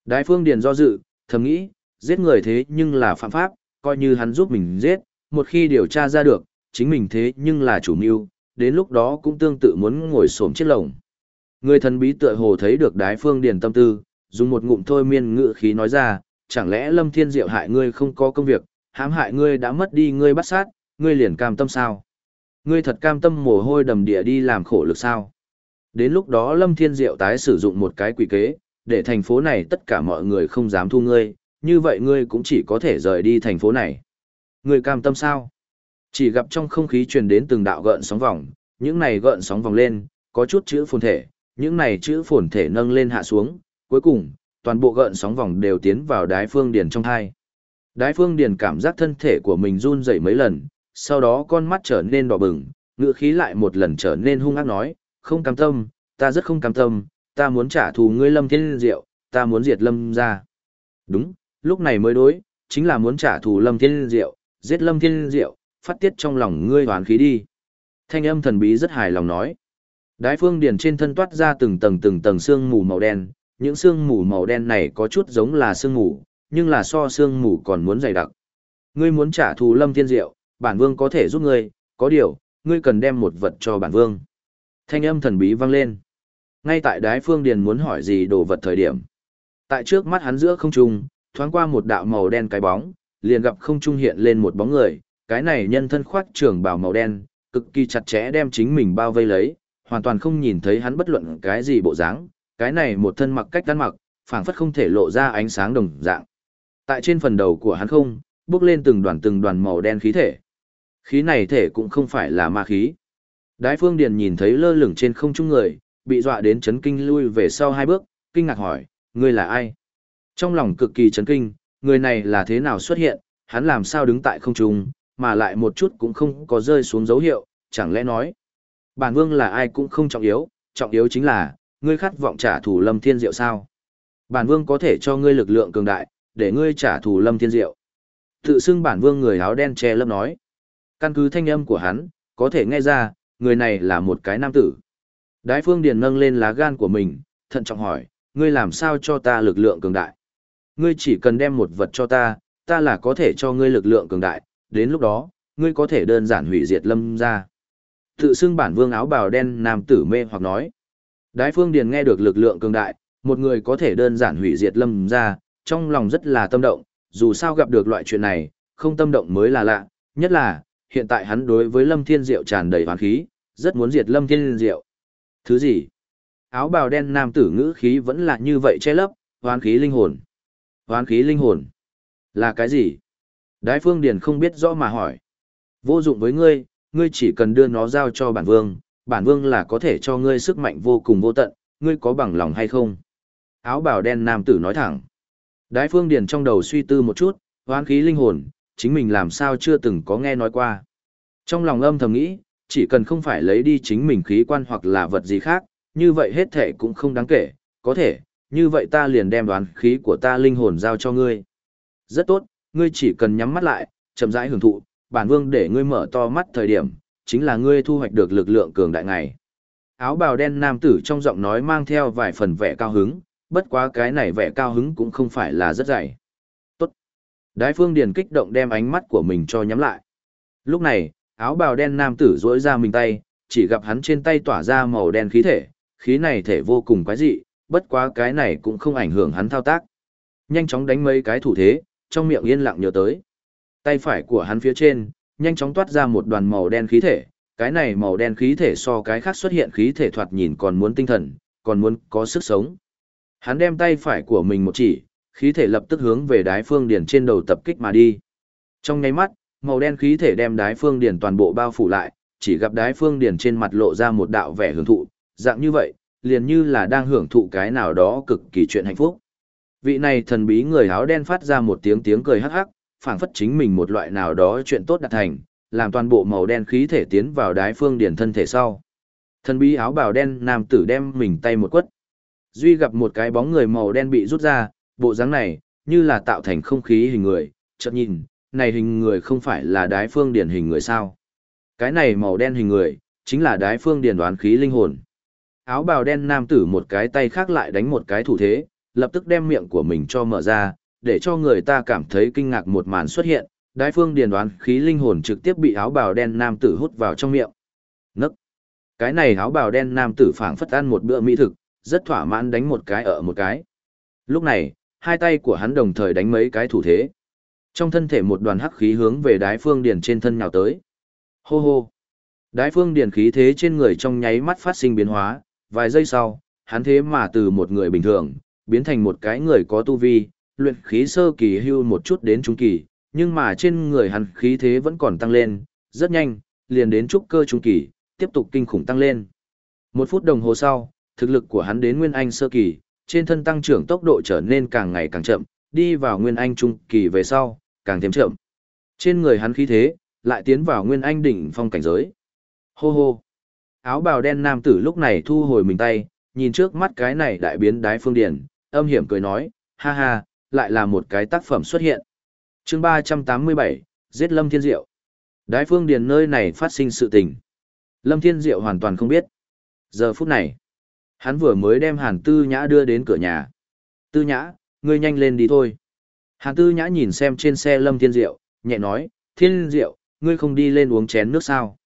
Đái phương điền do dự, thầm nghĩ, giết người thế nhưng là phạm pháp, coi như hắn giúp mình giết, một khi điều tra ra được, chính mình thế nhưng là chủ mưu, đến lúc đó cũng tương tự muốn ngồi xổm chiếc lồng. Người thần bí tựa hồ thấy được đái phương điền tâm tư, dùng một ngụm thôi miên ngự khí nói ra, chẳng lẽ lâm thiên diệu hại ngươi không có công việc, hãm hại ngươi đã mất đi ngươi bắt sát, ngươi liền cam tâm sao? Ngươi thật cam tâm mồ hôi đầm địa đi làm khổ lực sao? Đến lúc đó Lâm Thiên Diệu tái sử dụng một cái quỷ kế, để thành phố này tất cả mọi người không dám thu ngươi, như vậy ngươi cũng chỉ có thể rời đi thành phố này. Ngươi cam tâm sao? Chỉ gặp trong không khí truyền đến từng đạo gợn sóng vòng, những này gợn sóng vòng lên, có chút chữ phồn thể, những này chữ phồn thể nâng lên hạ xuống, cuối cùng, toàn bộ gợn sóng vòng đều tiến vào đái phương điền trong thai. Đái phương điền cảm giác thân thể của mình run rẩy mấy lần, sau đó con mắt trở nên đỏ bừng, ngựa khí lại một lần trở nên hung ác nói, không cam tâm, ta rất không cam tâm, ta muốn trả thù ngươi lâm thiên diệu, ta muốn diệt lâm ra. Đúng, lúc này mới đối, chính là muốn trả thù lâm thiên diệu, giết lâm thiên diệu, phát tiết trong lòng ngươi hoán khí đi. Thanh âm thần bí rất hài lòng nói. Đái phương điền trên thân toát ra từng tầng từng tầng xương mù màu đen, những xương mù màu đen này có chút giống là xương mù, nhưng là so xương mù còn muốn dày đặc. Ngươi muốn trả thù lâm thiên diệu, bản vương có thể giúp ngươi, có điều, ngươi cần đem một vật cho bản vương. Thanh âm thần bí vang lên. Ngay tại đái phương điền muốn hỏi gì đồ vật thời điểm. Tại trước mắt hắn giữa không trung, thoáng qua một đạo màu đen cái bóng, liền gặp không trung hiện lên một bóng người, cái này nhân thân khoác trường bào màu đen, cực kỳ chặt chẽ đem chính mình bao vây lấy, hoàn toàn không nhìn thấy hắn bất luận cái gì bộ dáng, cái này một thân mặc cách ăn mặc, phảng phất không thể lộ ra ánh sáng đồng dạng. Tại trên phần đầu của hắn không, bước lên từng đoàn từng đoàn màu đen khí thể. Khí này thể cũng không phải là ma khí. Đái phương điền nhìn thấy lơ lửng trên không trung người, bị dọa đến chấn kinh lui về sau hai bước, kinh ngạc hỏi, ngươi là ai? Trong lòng cực kỳ chấn kinh, người này là thế nào xuất hiện, hắn làm sao đứng tại không trung, mà lại một chút cũng không có rơi xuống dấu hiệu, chẳng lẽ nói. Bản vương là ai cũng không trọng yếu, trọng yếu chính là, ngươi khát vọng trả thù lâm thiên diệu sao. Bản vương có thể cho ngươi lực lượng cường đại, để ngươi trả thù lâm thiên diệu. Tự xưng bản vương người áo đen che lấp nói. Căn cứ thanh âm của hắn, có thể nghe ra, người này là một cái nam tử. Đái phương điền nâng lên lá gan của mình, thận trọng hỏi, ngươi làm sao cho ta lực lượng cường đại? Ngươi chỉ cần đem một vật cho ta, ta là có thể cho ngươi lực lượng cường đại, đến lúc đó, ngươi có thể đơn giản hủy diệt lâm ra. Tự xưng bản vương áo bào đen nam tử mê hoặc nói. Đái phương điền nghe được lực lượng cường đại, một người có thể đơn giản hủy diệt lâm ra, trong lòng rất là tâm động, dù sao gặp được loại chuyện này, không tâm động mới là lạ, nhất là, hiện tại hắn đối với lâm thiên diệu tràn đầy hoàn khí, rất muốn diệt lâm thiên diệu. Thứ gì? Áo bào đen nam tử ngữ khí vẫn là như vậy che lấp, hoán khí linh hồn. Hoán khí linh hồn? Là cái gì? Đái phương điền không biết rõ mà hỏi. Vô dụng với ngươi, ngươi chỉ cần đưa nó giao cho bản vương, bản vương là có thể cho ngươi sức mạnh vô cùng vô tận, ngươi có bằng lòng hay không? Áo bào đen nam tử nói thẳng. Đái phương điền trong đầu suy tư một chút, hoán khí linh hồn, chính mình làm sao chưa từng có nghe nói qua. Trong lòng âm thầm nghĩ, chỉ cần không phải lấy đi chính mình khí quan hoặc là vật gì khác, như vậy hết thể cũng không đáng kể, có thể, như vậy ta liền đem đoán khí của ta linh hồn giao cho ngươi. Rất tốt, ngươi chỉ cần nhắm mắt lại, chậm rãi hưởng thụ, bản vương để ngươi mở to mắt thời điểm, chính là ngươi thu hoạch được lực lượng cường đại ngày. Áo bào đen nam tử trong giọng nói mang theo vài phần vẻ cao hứng, bất quá cái này vẻ cao hứng cũng không phải là rất dày. Tốt. Đái phương điền kích động đem ánh mắt của mình cho nhắm lại. Lúc này, áo bào đen nam tử duỗi ra mình tay, chỉ gặp hắn trên tay tỏa ra màu đen khí thể, khí này thể vô cùng quái dị, bất quá cái này cũng không ảnh hưởng hắn thao tác. Nhanh chóng đánh mấy cái thủ thế, trong miệng yên lặng nhớ tới. Tay phải của hắn phía trên, nhanh chóng toát ra một đoàn màu đen khí thể, cái này màu đen khí thể so cái khác xuất hiện khí thể thoạt nhìn còn muốn tinh thần, còn muốn có sức sống. Hắn đem tay phải của mình một chỉ, khí thể lập tức hướng về đái phương điển trên đầu tập kích mà đi. Trong nháy mắt, màu đen khí thể đem đái phương điển toàn bộ bao phủ lại, chỉ gặp đái phương điển trên mặt lộ ra một đạo vẻ hưởng thụ, dạng như vậy, liền như là đang hưởng thụ cái nào đó cực kỳ chuyện hạnh phúc. Vị này thần bí người áo đen phát ra một tiếng tiếng cười hắc hắc, phảng phất chính mình một loại nào đó chuyện tốt đạt thành, làm toàn bộ màu đen khí thể tiến vào đái phương điển thân thể sau. Thần bí áo bào đen nam tử đem mình tay một quất. Duy gặp một cái bóng người màu đen bị rút ra, bộ dáng này, như là tạo thành không khí hình người, chợt nhìn, này hình người không phải là đái phương điển hình người sao. Cái này màu đen hình người, chính là đái phương điển đoán khí linh hồn. Áo bào đen nam tử một cái tay khác lại đánh một cái thủ thế, lập tức đem miệng của mình cho mở ra, để cho người ta cảm thấy kinh ngạc một màn xuất hiện, đái phương Điền đoán khí linh hồn trực tiếp bị áo bào đen nam tử hút vào trong miệng. Nấc! Cái này áo bào đen nam tử phảng phất ăn một bữa mỹ thực, rất thỏa mãn đánh một cái ở một cái. Lúc này, hai tay của hắn đồng thời đánh mấy cái thủ thế. Trong thân thể một đoàn hắc khí hướng về đái phương điền trên thân nhào tới. Hô hô. Đái phương điền khí thế trên người trong nháy mắt phát sinh biến hóa, vài giây sau, hắn thế mà từ một người bình thường, biến thành một cái người có tu vi, luyện khí sơ kỳ hưu một chút đến trung kỳ, nhưng mà trên người hắn khí thế vẫn còn tăng lên, rất nhanh, liền đến trúc cơ trung kỳ, tiếp tục kinh khủng tăng lên. Một phút đồng hồ sau, thực lực của hắn đến Nguyên Anh sơ kỳ, trên thân tăng trưởng tốc độ trở nên càng ngày càng chậm, đi vào Nguyên Anh trung kỳ về sau, càng thêm chậm. Trên người hắn khí thế, lại tiến vào Nguyên Anh đỉnh phong cảnh giới. Hô hô. Áo bào đen nam tử lúc này thu hồi mình tay, nhìn trước mắt cái này đại biến đái phương điển, âm hiểm cười nói, ha ha, lại là một cái tác phẩm xuất hiện. chương 387, giết Lâm Thiên Diệu. Đái phương Điền nơi này phát sinh sự tình. Lâm Thiên Diệu hoàn toàn không biết. Giờ phút này, Hắn vừa mới đem Hàn Tư Nhã đưa đến cửa nhà. Tư Nhã, ngươi nhanh lên đi thôi. Hàn Tư Nhã nhìn xem trên xe Lâm Thiên Diệu, nhẹ nói, Thiên Diệu, ngươi không đi lên uống chén nước sao?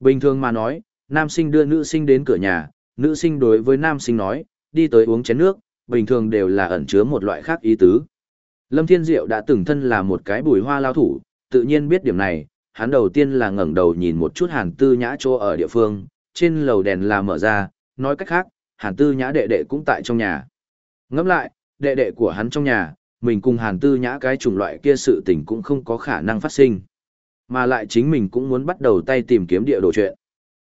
Bình thường mà nói, nam sinh đưa nữ sinh đến cửa nhà, nữ sinh đối với nam sinh nói, đi tới uống chén nước, bình thường đều là ẩn chứa một loại khác ý tứ. Lâm Thiên Diệu đã từng thân là một cái bùi hoa lao thủ, tự nhiên biết điểm này, hắn đầu tiên là ngẩng đầu nhìn một chút Hàn Tư Nhã chỗ ở địa phương, trên lầu đèn là mở ra, nói cách khác, hàn tư nhã đệ đệ cũng tại trong nhà. Ngẫm lại, đệ đệ của hắn trong nhà, mình cùng hàn tư nhã cái chủng loại kia sự tình cũng không có khả năng phát sinh. Mà lại chính mình cũng muốn bắt đầu tay tìm kiếm địa đồ chuyện.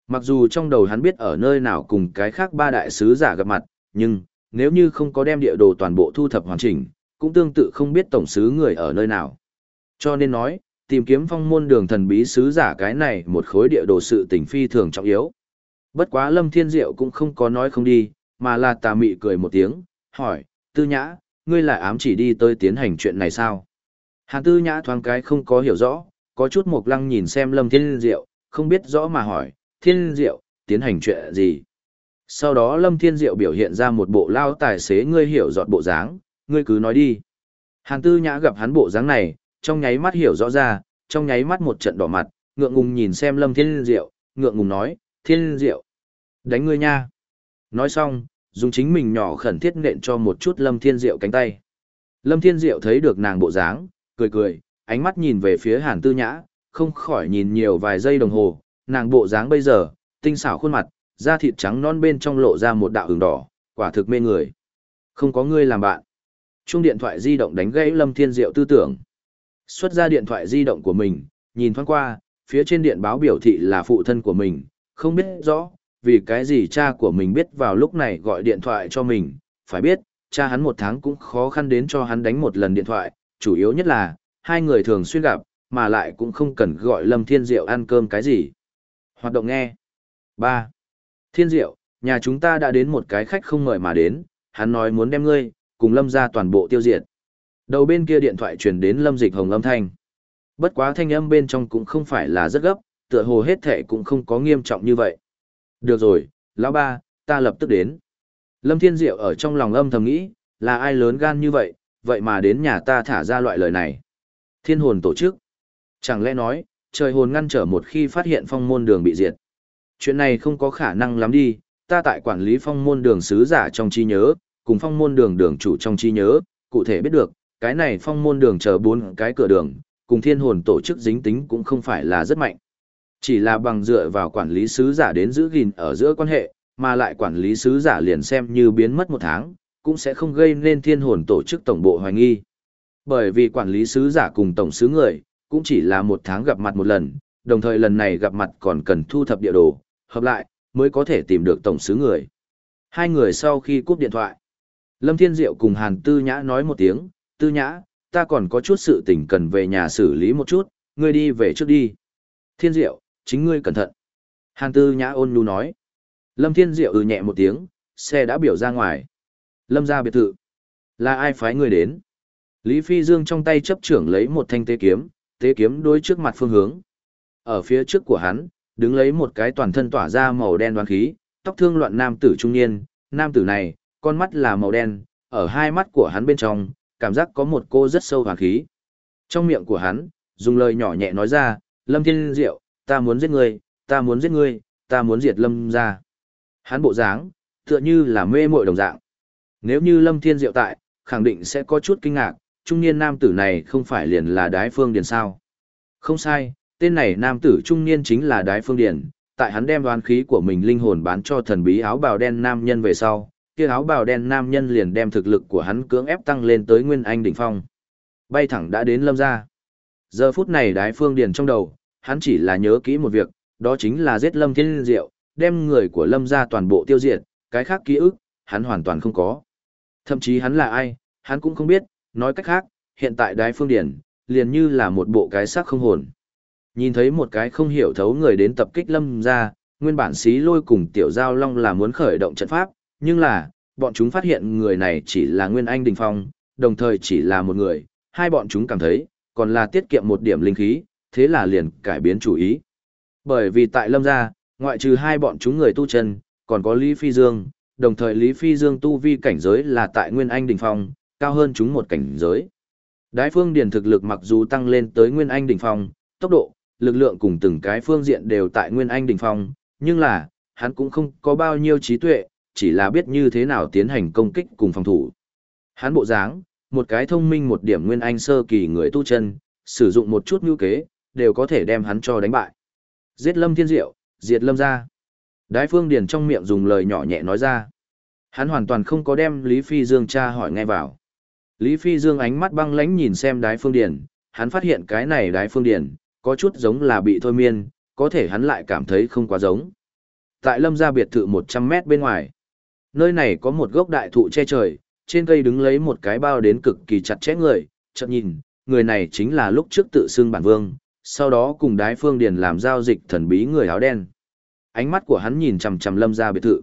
Mặc dù trong đầu hắn biết ở nơi nào cùng cái khác ba đại sứ giả gặp mặt, nhưng, nếu như không có đem địa đồ toàn bộ thu thập hoàn chỉnh, cũng tương tự không biết tổng sứ người ở nơi nào. Cho nên nói, tìm kiếm phong môn đường thần bí sứ giả cái này một khối địa đồ sự tình phi thường trọng yếu. Bất quá Lâm Thiên Diệu cũng không có nói không đi, mà là tà mị cười một tiếng, hỏi, tư nhã, ngươi lại ám chỉ đi tới tiến hành chuyện này sao? Hàn tư nhã thoáng cái không có hiểu rõ, có chút mộc lăng nhìn xem Lâm Thiên Diệu, không biết rõ mà hỏi, Thiên Diệu, tiến hành chuyện gì? Sau đó Lâm Thiên Diệu biểu hiện ra một bộ lao tài xế ngươi hiểu dọn bộ dáng, ngươi cứ nói đi. Hàn Tư Nhã gặp hắn bộ dáng này, trong nháy mắt hiểu rõ ra, trong nháy mắt một trận đỏ mặt, ngượng ngùng nhìn xem Lâm Thiên Diệu, ngượng ngùng nói, Thiên Diệu, đánh ngươi nha. Nói xong, dùng chính mình nhỏ khẩn thiết nện cho một chút Lâm Thiên Diệu cánh tay. Lâm Thiên Diệu thấy được nàng bộ dáng, cười cười, ánh mắt nhìn về phía Hàn Tư Nhã, không khỏi nhìn nhiều vài giây đồng hồ, nàng bộ dáng bây giờ, tinh xảo khuôn mặt, da thịt trắng non bên trong lộ ra một đạo hừng đỏ, quả thực mê người. Không có ngươi làm bạn. Chuông điện thoại di động đánh gãy Lâm Thiên Diệu tư tưởng. Xuất ra điện thoại di động của mình, nhìn thoáng qua, phía trên điện báo biểu thị là phụ thân của mình, không biết rõ, vì cái gì cha của mình biết vào lúc này gọi điện thoại cho mình, phải biết, cha hắn một tháng cũng khó khăn đến cho hắn đánh một lần điện thoại, chủ yếu nhất là, hai người thường xuyên gặp, mà lại cũng không cần gọi Lâm Thiên Diệu ăn cơm cái gì. Hoạt động nghe. 3. Thiên Diệu, nhà chúng ta đã đến một cái khách không mời mà đến, hắn nói muốn đem ngươi, cùng Lâm ra toàn bộ tiêu diệt. Đầu bên kia điện thoại truyền đến Lâm Dịch Hồng âm thanh. Bất quá thanh âm bên trong cũng không phải là rất gấp, tựa hồ hết thể cũng không có nghiêm trọng như vậy. Được rồi, lão ba, ta lập tức đến. Lâm Thiên Diệu ở trong lòng âm thầm nghĩ, là ai lớn gan như vậy, vậy mà đến nhà ta thả ra loại lời này. Thiên hồn tổ chức. Chẳng lẽ nói, trời hồn ngăn trở một khi phát hiện phong môn đường bị diệt. Chuyện này không có khả năng lắm đi, ta tại quản lý phong môn đường sứ giả trong trí nhớ, cùng phong môn đường đường chủ trong trí nhớ, cụ thể biết được, cái này phong môn đường chờ bốn cái cửa đường, cùng thiên hồn tổ chức dính tính cũng không phải là rất mạnh. Chỉ là bằng dựa vào quản lý sứ giả đến giữ gìn ở giữa quan hệ, mà lại quản lý sứ giả liền xem như biến mất một tháng, cũng sẽ không gây nên thiên hồn tổ chức tổng bộ hoài nghi. Bởi vì quản lý sứ giả cùng tổng sứ người, cũng chỉ là một tháng gặp mặt một lần, đồng thời lần này gặp mặt còn cần thu thập địa đồ, hợp lại, mới có thể tìm được tổng sứ người. Hai người sau khi cúp điện thoại, Lâm Thiên Diệu cùng Hàn Tư Nhã nói một tiếng, Tư Nhã, ta còn có chút sự tình cần về nhà xử lý một chút, ngươi đi về trước đi. Thiên Diệu, chính ngươi cẩn thận. Hàn Tư Nhã ôn nhu nói. Lâm Thiên Diệu ừ nhẹ một tiếng, xe đã biểu ra ngoài. Lâm ra biệt thự. Là ai phái ngươi đến? Lý Phi Dương trong tay chấp trưởng lấy một thanh tế kiếm, tế kiếm đối trước mặt phương hướng. Ở phía trước của hắn, đứng lấy một cái toàn thân tỏa ra màu đen đoán khí, tóc thương loạn nam tử trung niên, nam tử này, con mắt là màu đen, ở hai mắt của hắn bên trong, cảm giác có một cô rất sâu hoàng khí. Trong miệng của hắn, dùng lời nhỏ nhẹ nói ra, Lâm Thiên Diệu, ta muốn giết ngươi, ta muốn giết ngươi, ta muốn diệt Lâm ra. Hắn bộ dáng, tựa như là mê muội đồng dạng. Nếu như Lâm Thiên Diệu tại, khẳng định sẽ có chút kinh ngạc, trung niên nam tử này không phải liền là đái phương điền sao. Không sai, tên này nam tử trung niên chính là đái phương điền, tại hắn đem đoán khí của mình linh hồn bán cho thần bí áo bào đen nam nhân về sau, kia áo bào đen nam nhân liền đem thực lực của hắn cưỡng ép tăng lên tới nguyên anh đỉnh phong. Bay thẳng đã đến lâm Gia. Giờ phút này đái phương điền trong đầu, hắn chỉ là nhớ kỹ một việc, đó chính là giết lâm thiên diệu, đem người của lâm Gia toàn bộ tiêu diệt, cái khác ký ức, hắn hoàn toàn không có. Thậm chí hắn là ai, hắn cũng không biết, nói cách khác, hiện tại đái phương điển, liền như là một bộ cái xác không hồn. Nhìn thấy một cái không hiểu thấu người đến tập kích lâm ra, nguyên bản xí lôi cùng tiểu giao long là muốn khởi động trận pháp, nhưng là, bọn chúng phát hiện người này chỉ là nguyên anh đình phong, đồng thời chỉ là một người, hai bọn chúng cảm thấy, còn là tiết kiệm một điểm linh khí, thế là liền cải biến chủ ý. Bởi vì tại lâm gia, ngoại trừ hai bọn chúng người tu chân, còn có Lý Phi Dương, đồng thời Lý Phi Dương tu vi cảnh giới là tại Nguyên Anh Đỉnh Phong, cao hơn chúng một cảnh giới. Đái phương điền thực lực mặc dù tăng lên tới Nguyên Anh Đỉnh Phong, tốc độ, lực lượng cùng từng cái phương diện đều tại Nguyên Anh Đỉnh Phong, nhưng là, hắn cũng không có bao nhiêu trí tuệ, chỉ là biết như thế nào tiến hành công kích cùng phòng thủ. Hắn bộ dáng, một cái thông minh một điểm Nguyên Anh sơ kỳ người tu chân, sử dụng một chút nhu kế, đều có thể đem hắn cho đánh bại. Giết Lâm Thiên Diệu, diệt Lâm ra. Đái phương điền trong miệng dùng lời nhỏ nhẹ nói ra. Hắn hoàn toàn không có đem Lý Phi Dương cha hỏi ngay vào. Lý Phi Dương ánh mắt băng lãnh nhìn xem đái phương điền, hắn phát hiện cái này đái phương điền, có chút giống là bị thôi miên, có thể hắn lại cảm thấy không quá giống. Tại lâm gia biệt thự 100 mét bên ngoài, nơi này có một gốc đại thụ che trời, trên cây đứng lấy một cái bao đến cực kỳ chặt chẽ người, chợt nhìn, người này chính là lúc trước tự xưng bản vương, sau đó cùng đái phương điền làm giao dịch thần bí người áo đen. Ánh mắt của hắn nhìn chằm chằm lâm gia biệt thự.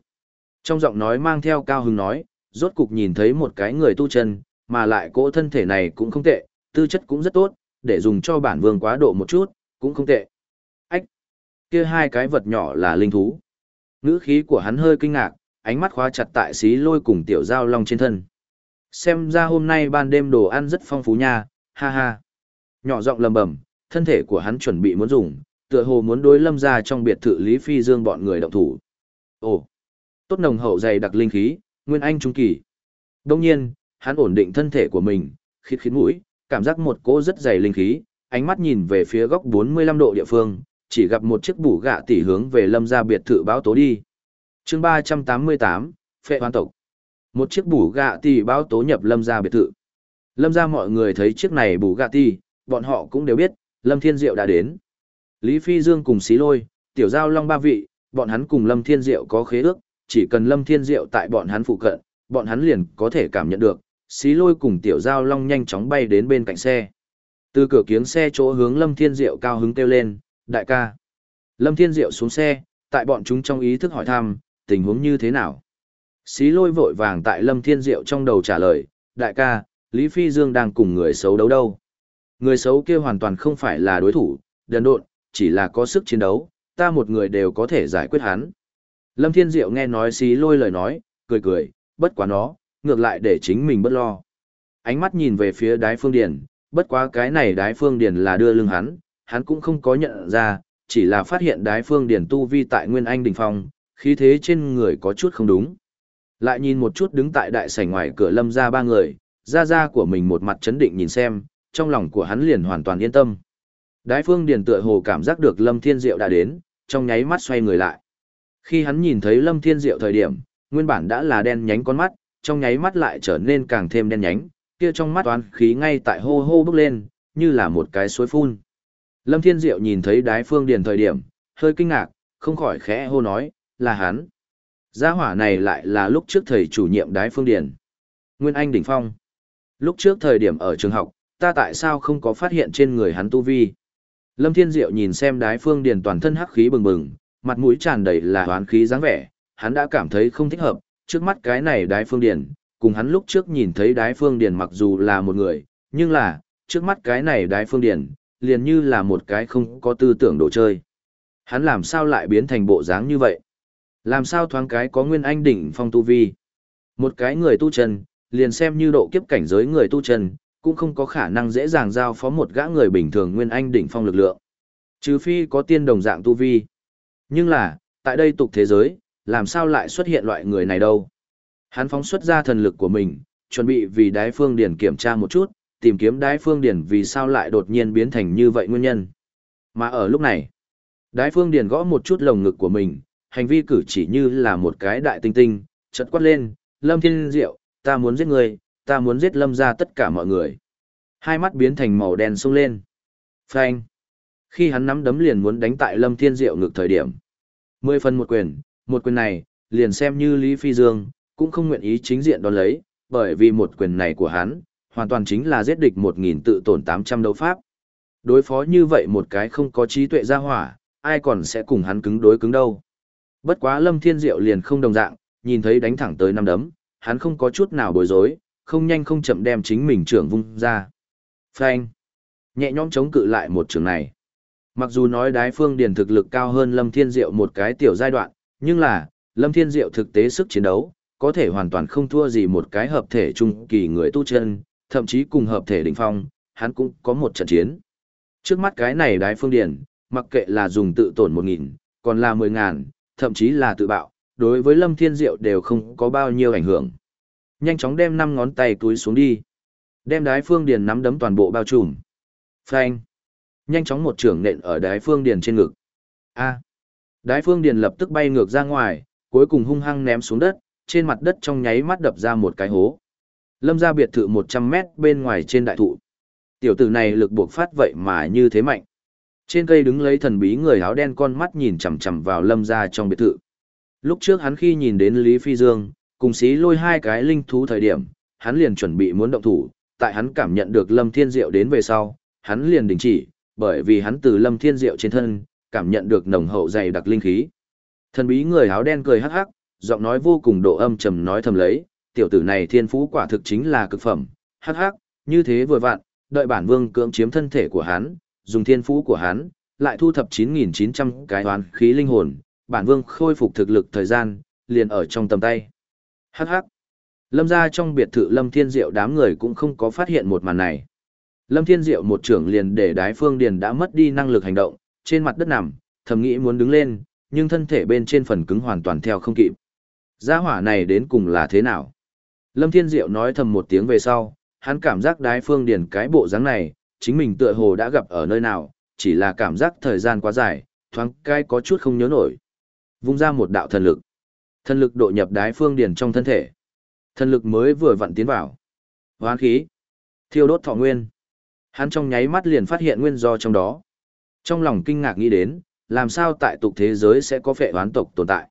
Trong giọng nói mang theo cao hứng nói, rốt cục nhìn thấy một cái người tu chân, mà lại cỗ thân thể này cũng không tệ, tư chất cũng rất tốt, để dùng cho bản vương quá độ một chút, cũng không tệ. Ách! Kia hai cái vật nhỏ là linh thú. Ngữ khí của hắn hơi kinh ngạc, ánh mắt khóa chặt tại xí lôi cùng tiểu giao long trên thân. Xem ra hôm nay ban đêm đồ ăn rất phong phú nha, ha ha. Nhỏ giọng lầm bầm, thân thể của hắn chuẩn bị muốn dùng, tựa hồ muốn đối lâm ra trong biệt thự Lý Phi Dương bọn người động thủ. Ồ, tốt nồng hậu dày đặc linh khí, nguyên anh trung kỳ. Đông nhiên, hắn ổn định thân thể của mình, khít khít mũi, cảm giác một cỗ rất dày linh khí, ánh mắt nhìn về phía góc 45 độ địa phương, chỉ gặp một chiếc bù gạ tỉ hướng về lâm gia biệt thự báo tố đi. chương 388, Phệ Hoan Tộc. Một chiếc bù gạ tỉ báo tố nhập lâm gia biệt thự. Lâm gia mọi người thấy chiếc này bù gạ tỉ, bọn họ cũng đều biết, Lâm Thiên Diệu đã đến. Lý Phi Dương cùng Xí Lôi, Tiểu Giao Long ba vị, bọn hắn cùng Lâm Thiên Diệu có khế ước, chỉ cần Lâm Thiên Diệu tại bọn hắn phụ cận, bọn hắn liền có thể cảm nhận được. Xí Lôi cùng Tiểu Giao Long nhanh chóng bay đến bên cạnh xe. Từ cửa kiếng xe chỗ hướng Lâm Thiên Diệu cao hứng kêu lên, đại ca. Lâm Thiên Diệu xuống xe, tại bọn chúng trong ý thức hỏi thăm, tình huống như thế nào. Xí lôi vội vàng tại Lâm Thiên Diệu trong đầu trả lời, đại ca, Lý Phi Dương đang cùng người xấu đấu đâu. Người xấu kia hoàn toàn không phải là đối thủ, đần độn, chỉ là có sức chiến đấu, ta một người đều có thể giải quyết hắn. Lâm Thiên Diệu nghe nói xí lôi lời nói, cười cười, bất quá nó, ngược lại để chính mình bất lo. Ánh mắt nhìn về phía đái phương điển, bất quá cái này đái phương điển là đưa lưng hắn, hắn cũng không có nhận ra, chỉ là phát hiện đái phương điển tu vi tại Nguyên Anh đỉnh phong, khí thế trên người có chút không đúng. Lại nhìn một chút đứng tại đại sảnh ngoài cửa lâm ra ba người, ra ra của mình một mặt chấn định nhìn xem, trong lòng của hắn liền hoàn toàn yên tâm. Đái phương điển tựa hồ cảm giác được lâm thiên diệu đã đến, trong nháy mắt xoay người lại. Khi hắn nhìn thấy lâm thiên diệu thời điểm, nguyên bản đã là đen nhánh con mắt, trong nháy mắt lại trở nên càng thêm đen nhánh, kia trong mắt toán khí ngay tại hô hô bốc lên, như là một cái suối phun. Lâm Thiên Diệu nhìn thấy đái phương điền thời điểm, hơi kinh ngạc, không khỏi khẽ hô nói, là hắn. Gia hỏa này lại là lúc trước thầy chủ nhiệm đái phương điền. Nguyên Anh Đỉnh Phong. Lúc trước thời điểm ở trường học, ta tại sao không có phát hiện trên người hắn tu vi? Lâm Thiên Diệu nhìn xem đái phương điền toàn thân hắc khí bừng bừng, mặt mũi tràn đầy là hoán khí dáng vẻ, hắn đã cảm thấy không thích hợp, trước mắt cái này đái phương điền, cùng hắn lúc trước nhìn thấy đái phương điền mặc dù là một người, nhưng là, trước mắt cái này đái phương điền, liền như là một cái không có tư tưởng đồ chơi. Hắn làm sao lại biến thành bộ dáng như vậy? Làm sao thoáng cái có nguyên anh đỉnh phong tu vi? Một cái người tu chân, liền xem như độ kiếp cảnh giới người tu chân, cũng không có khả năng dễ dàng giao phó một gã người bình thường nguyên anh đỉnh phong lực lượng. Trừ phi có tiên đồng dạng tu vi. Nhưng là, tại đây tục thế giới, làm sao lại xuất hiện loại người này đâu? Hắn phóng xuất ra thần lực của mình, chuẩn bị vì đái phương điển kiểm tra một chút, tìm kiếm đái phương điển vì sao lại đột nhiên biến thành như vậy nguyên nhân. Mà ở lúc này, đái phương điển gõ một chút lồng ngực của mình, hành vi cử chỉ như là một cái đại tinh tinh, chợt quát lên, Lâm Thiên Diệu, ta muốn giết người, ta muốn giết Lâm ra tất cả mọi người. Hai mắt biến thành màu đen sung lên. Phanh. Khi hắn nắm đấm liền muốn đánh tại Lâm Thiên Diệu ngực thời điểm. Mười phần một quyền, một quyền này, liền xem như Lý Phi Dương, cũng không nguyện ý chính diện đón lấy, bởi vì một quyền này của hắn, hoàn toàn chính là giết địch một nghìn tự tổn tám trăm đấu pháp. Đối phó như vậy một cái không có trí tuệ ra hỏa, ai còn sẽ cùng hắn cứng đối cứng đâu. Bất quá Lâm Thiên Diệu liền không đồng dạng, nhìn thấy đánh thẳng tới năm đấm, hắn không có chút nào bối rối, không nhanh không chậm đem chính mình trưởng vung ra. Phanh! Nhẹ nhõm chống cự lại một trường này. Mặc dù nói đái phương điền thực lực cao hơn Lâm Thiên Diệu một cái tiểu giai đoạn, nhưng là, Lâm Thiên Diệu thực tế sức chiến đấu, có thể hoàn toàn không thua gì một cái hợp thể trung kỳ người tu chân, thậm chí cùng hợp thể đỉnh phong, hắn cũng có một trận chiến. Trước mắt cái này đái phương điển, mặc kệ là dùng tự tổn một nghìn, còn là mười ngàn, thậm chí là tự bạo, đối với Lâm Thiên Diệu đều không có bao nhiêu ảnh hưởng. Nhanh chóng đem năm ngón tay túi xuống đi. Đem đái phương điển nắm đấm toàn bộ bao trùm. Phanh. Nhanh chóng một trưởng nện ở đái phương điển trên ngực. A. Đái phương Điền lập tức bay ngược ra ngoài, cuối cùng hung hăng ném xuống đất, trên mặt đất trong nháy mắt đập ra một cái hố. Lâm ra biệt thự 100 mét bên ngoài trên đại thụ. Tiểu tử này lực buộc phát vậy mà như thế mạnh. Trên cây đứng lấy thần bí người áo đen con mắt nhìn chằm chằm vào lâm ra trong biệt thự. Lúc trước hắn khi nhìn đến Lý Phi Dương, cùng xí lôi hai cái linh thú thời điểm, hắn liền chuẩn bị muốn động thủ, tại hắn cảm nhận được Lâm Thiên Diệu đến về sau, hắn liền đình chỉ, bởi vì hắn từ Lâm Thiên Diệu trên thân, cảm nhận được nồng hậu dày đặc linh khí. Thần bí người áo đen cười hắc hắc, giọng nói vô cùng độ âm trầm nói thầm lấy, tiểu tử này thiên phú quả thực chính là cực phẩm, hắc hắc, như thế vừa vặn, đợi bản vương cưỡng chiếm thân thể của hắn, dùng thiên phú của hắn, lại thu thập 9.900 cái toán khí linh hồn, bản vương khôi phục thực lực thời gian, liền ở trong tầm tay. Hắc hắc. Lâm gia trong biệt thự Lâm Thiên Diệu đám người cũng không có phát hiện một màn này. Lâm Thiên Diệu một trưởng liền để đái phương điền đã mất đi năng lực hành động, trên mặt đất nằm, thầm nghĩ muốn đứng lên, nhưng thân thể bên trên phần cứng hoàn toàn theo không kịp. Gia hỏa này đến cùng là thế nào? Lâm Thiên Diệu nói thầm một tiếng về sau, hắn cảm giác đái phương điền cái bộ dáng này, chính mình tựa hồ đã gặp ở nơi nào, chỉ là cảm giác thời gian quá dài, thoáng cái có chút không nhớ nổi. Vung ra một đạo thần lực. Thần lực độ nhập đái phương điền trong thân thể. Thần lực mới vừa vặn tiến vào. Hoán khí. Thiêu đốt thọ nguyên. Hắn trong nháy mắt liền phát hiện nguyên do trong đó. Trong lòng kinh ngạc nghĩ đến, làm sao tại tục thế giới sẽ có phệ hoán tộc tồn tại.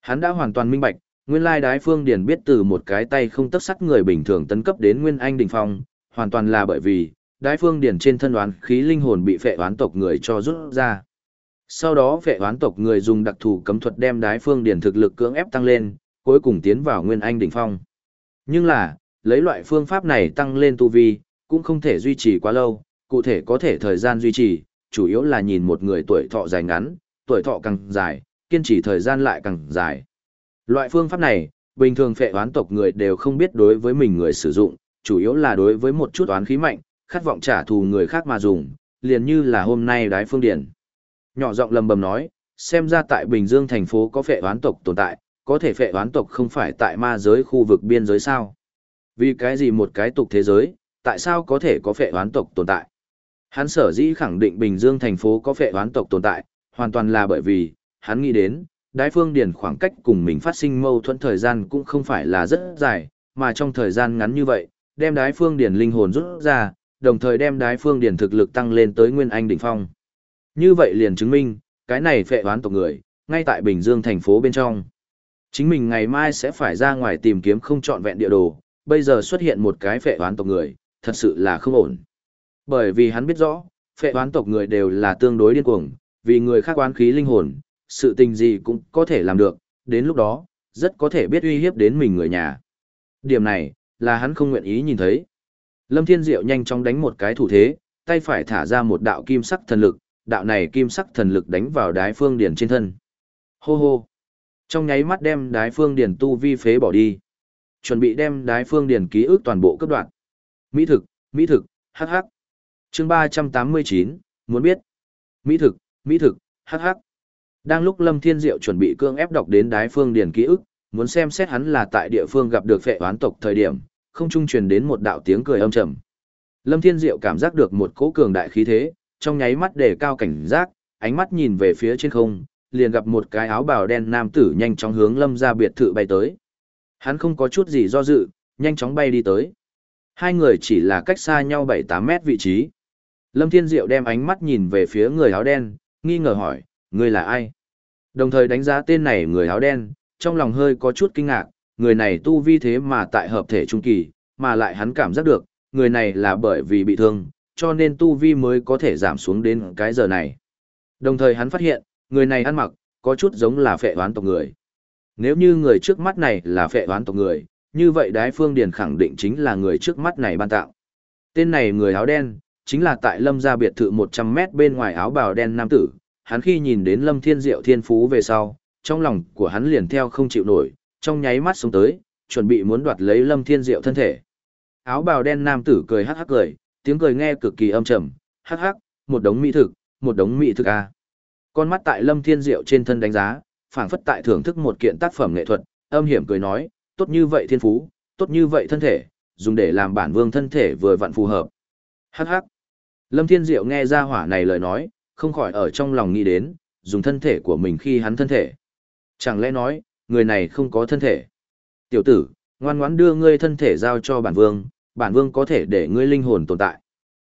Hắn đã hoàn toàn minh bạch, nguyên lai đái phương điền biết từ một cái tay không tấp sắt người bình thường tấn cấp đến nguyên anh đỉnh phong, hoàn toàn là bởi vì, đái phương điền trên thân đoán khí linh hồn bị phệ hoán tộc người cho rút ra. Sau đó phệ hoán tộc người dùng đặc thù cấm thuật đem đái phương điền thực lực cưỡng ép tăng lên, cuối cùng tiến vào nguyên anh đỉnh phong. Nhưng là, lấy loại phương pháp này tăng lên tu vi, cũng không thể duy trì quá lâu, cụ thể có thể thời gian duy trì, chủ yếu là nhìn một người tuổi thọ dài ngắn, tuổi thọ càng dài, kiên trì thời gian lại càng dài. Loại phương pháp này, bình thường phệ oán tộc người đều không biết đối với mình người sử dụng, chủ yếu là đối với một chút oán khí mạnh, khát vọng trả thù người khác mà dùng, liền như là hôm nay đái phương điển. Nhỏ giọng lầm bầm nói, xem ra tại Bình Dương thành phố có phệ oán tộc tồn tại, có thể phệ oán tộc không phải tại ma giới khu vực biên giới sao? Vì cái gì một cái tục thế giới, tại sao có thể có phệ oán tộc tồn tại? Hắn sở dĩ khẳng định Bình Dương thành phố có phệ đoán tộc tồn tại, hoàn toàn là bởi vì, hắn nghĩ đến, đái phương Điền khoảng cách cùng mình phát sinh mâu thuẫn thời gian cũng không phải là rất dài, mà trong thời gian ngắn như vậy, đem đái phương Điền linh hồn rút ra, đồng thời đem đái phương Điền thực lực tăng lên tới nguyên anh đỉnh phong. Như vậy liền chứng minh, cái này phệ đoán tộc người, ngay tại Bình Dương thành phố bên trong. Chính mình ngày mai sẽ phải ra ngoài tìm kiếm không trọn vẹn địa đồ, bây giờ xuất hiện một cái phệ đoán tộc người, thật sự là không ổn. Bởi vì hắn biết rõ, phệ oán tộc người đều là tương đối điên cuồng, vì người khác oán khí linh hồn, sự tình gì cũng có thể làm được, đến lúc đó, rất có thể biết uy hiếp đến mình người nhà. Điểm này, là hắn không nguyện ý nhìn thấy. Lâm Thiên Diệu nhanh chóng đánh một cái thủ thế, tay phải thả ra một đạo kim sắc thần lực, đạo này kim sắc thần lực đánh vào đái phương điển trên thân. Hô hô! Trong nháy mắt đem đái phương điển tu vi phế bỏ đi. Chuẩn bị đem đái phương điển ký ức toàn bộ cấp đoạn. Mỹ thực, Mỹ thực, hắc hắc. Chương 389, muốn biết. Mỹ thực, Mỹ thực, hắc hắc. Đang lúc Lâm Thiên Diệu chuẩn bị cương ép đọc đến đái phương điển ký ức, muốn xem xét hắn là tại địa phương gặp được phệ oán tộc thời điểm, không trung truyền đến một đạo tiếng cười âm trầm. Lâm Thiên Diệu cảm giác được một cỗ cường đại khí thế, trong nháy mắt để cao cảnh giác, ánh mắt nhìn về phía trên không, liền gặp một cái áo bào đen nam tử nhanh chóng hướng Lâm ra biệt thự bay tới. Hắn không có chút gì do dự, nhanh chóng bay đi tới. Hai người chỉ là cách xa nhau 7-8 mét vị trí. Lâm Thiên Diệu đem ánh mắt nhìn về phía người áo đen, nghi ngờ hỏi, người là ai? Đồng thời đánh giá tên này người áo đen, trong lòng hơi có chút kinh ngạc, người này tu vi thế mà tại hợp thể trung kỳ, mà lại hắn cảm giác được, người này là bởi vì bị thương, cho nên tu vi mới có thể giảm xuống đến cái giờ này. Đồng thời hắn phát hiện, người này ăn mặc, có chút giống là phệ hoán tộc người. Nếu như người trước mắt này là phệ hoán tộc người, như vậy đái phương điền khẳng định chính là người trước mắt này ban tạo. Tên này người áo đen, chính là tại lâm gia biệt thự 100 mét bên ngoài áo bào đen nam tử, hắn khi nhìn đến lâm thiên diệu thiên phú về sau, trong lòng của hắn liền theo không chịu nổi, trong nháy mắt xuống tới, chuẩn bị muốn đoạt lấy lâm thiên diệu thân thể. Áo bào đen nam tử cười hắc hắc cười, tiếng cười nghe cực kỳ âm trầm, hắc hắc, một đống mỹ thực, một đống mỹ thực a. À. Con mắt tại Lâm Thiên Diệu trên thân đánh giá, phảng phất tại thưởng thức một kiện tác phẩm nghệ thuật, âm hiểm cười nói, tốt như vậy thiên phú, tốt như vậy thân thể, dùng để làm bản vương thân thể vừa vặn phù hợp. Hắc hắc. Lâm Thiên Diệu nghe ra hỏa này lời nói, không khỏi ở trong lòng nghĩ đến, dùng thân thể của mình khi hắn thân thể. Chẳng lẽ nói, người này không có thân thể. Tiểu tử, ngoan ngoãn đưa ngươi thân thể giao cho bản vương, bản vương có thể để ngươi linh hồn tồn tại.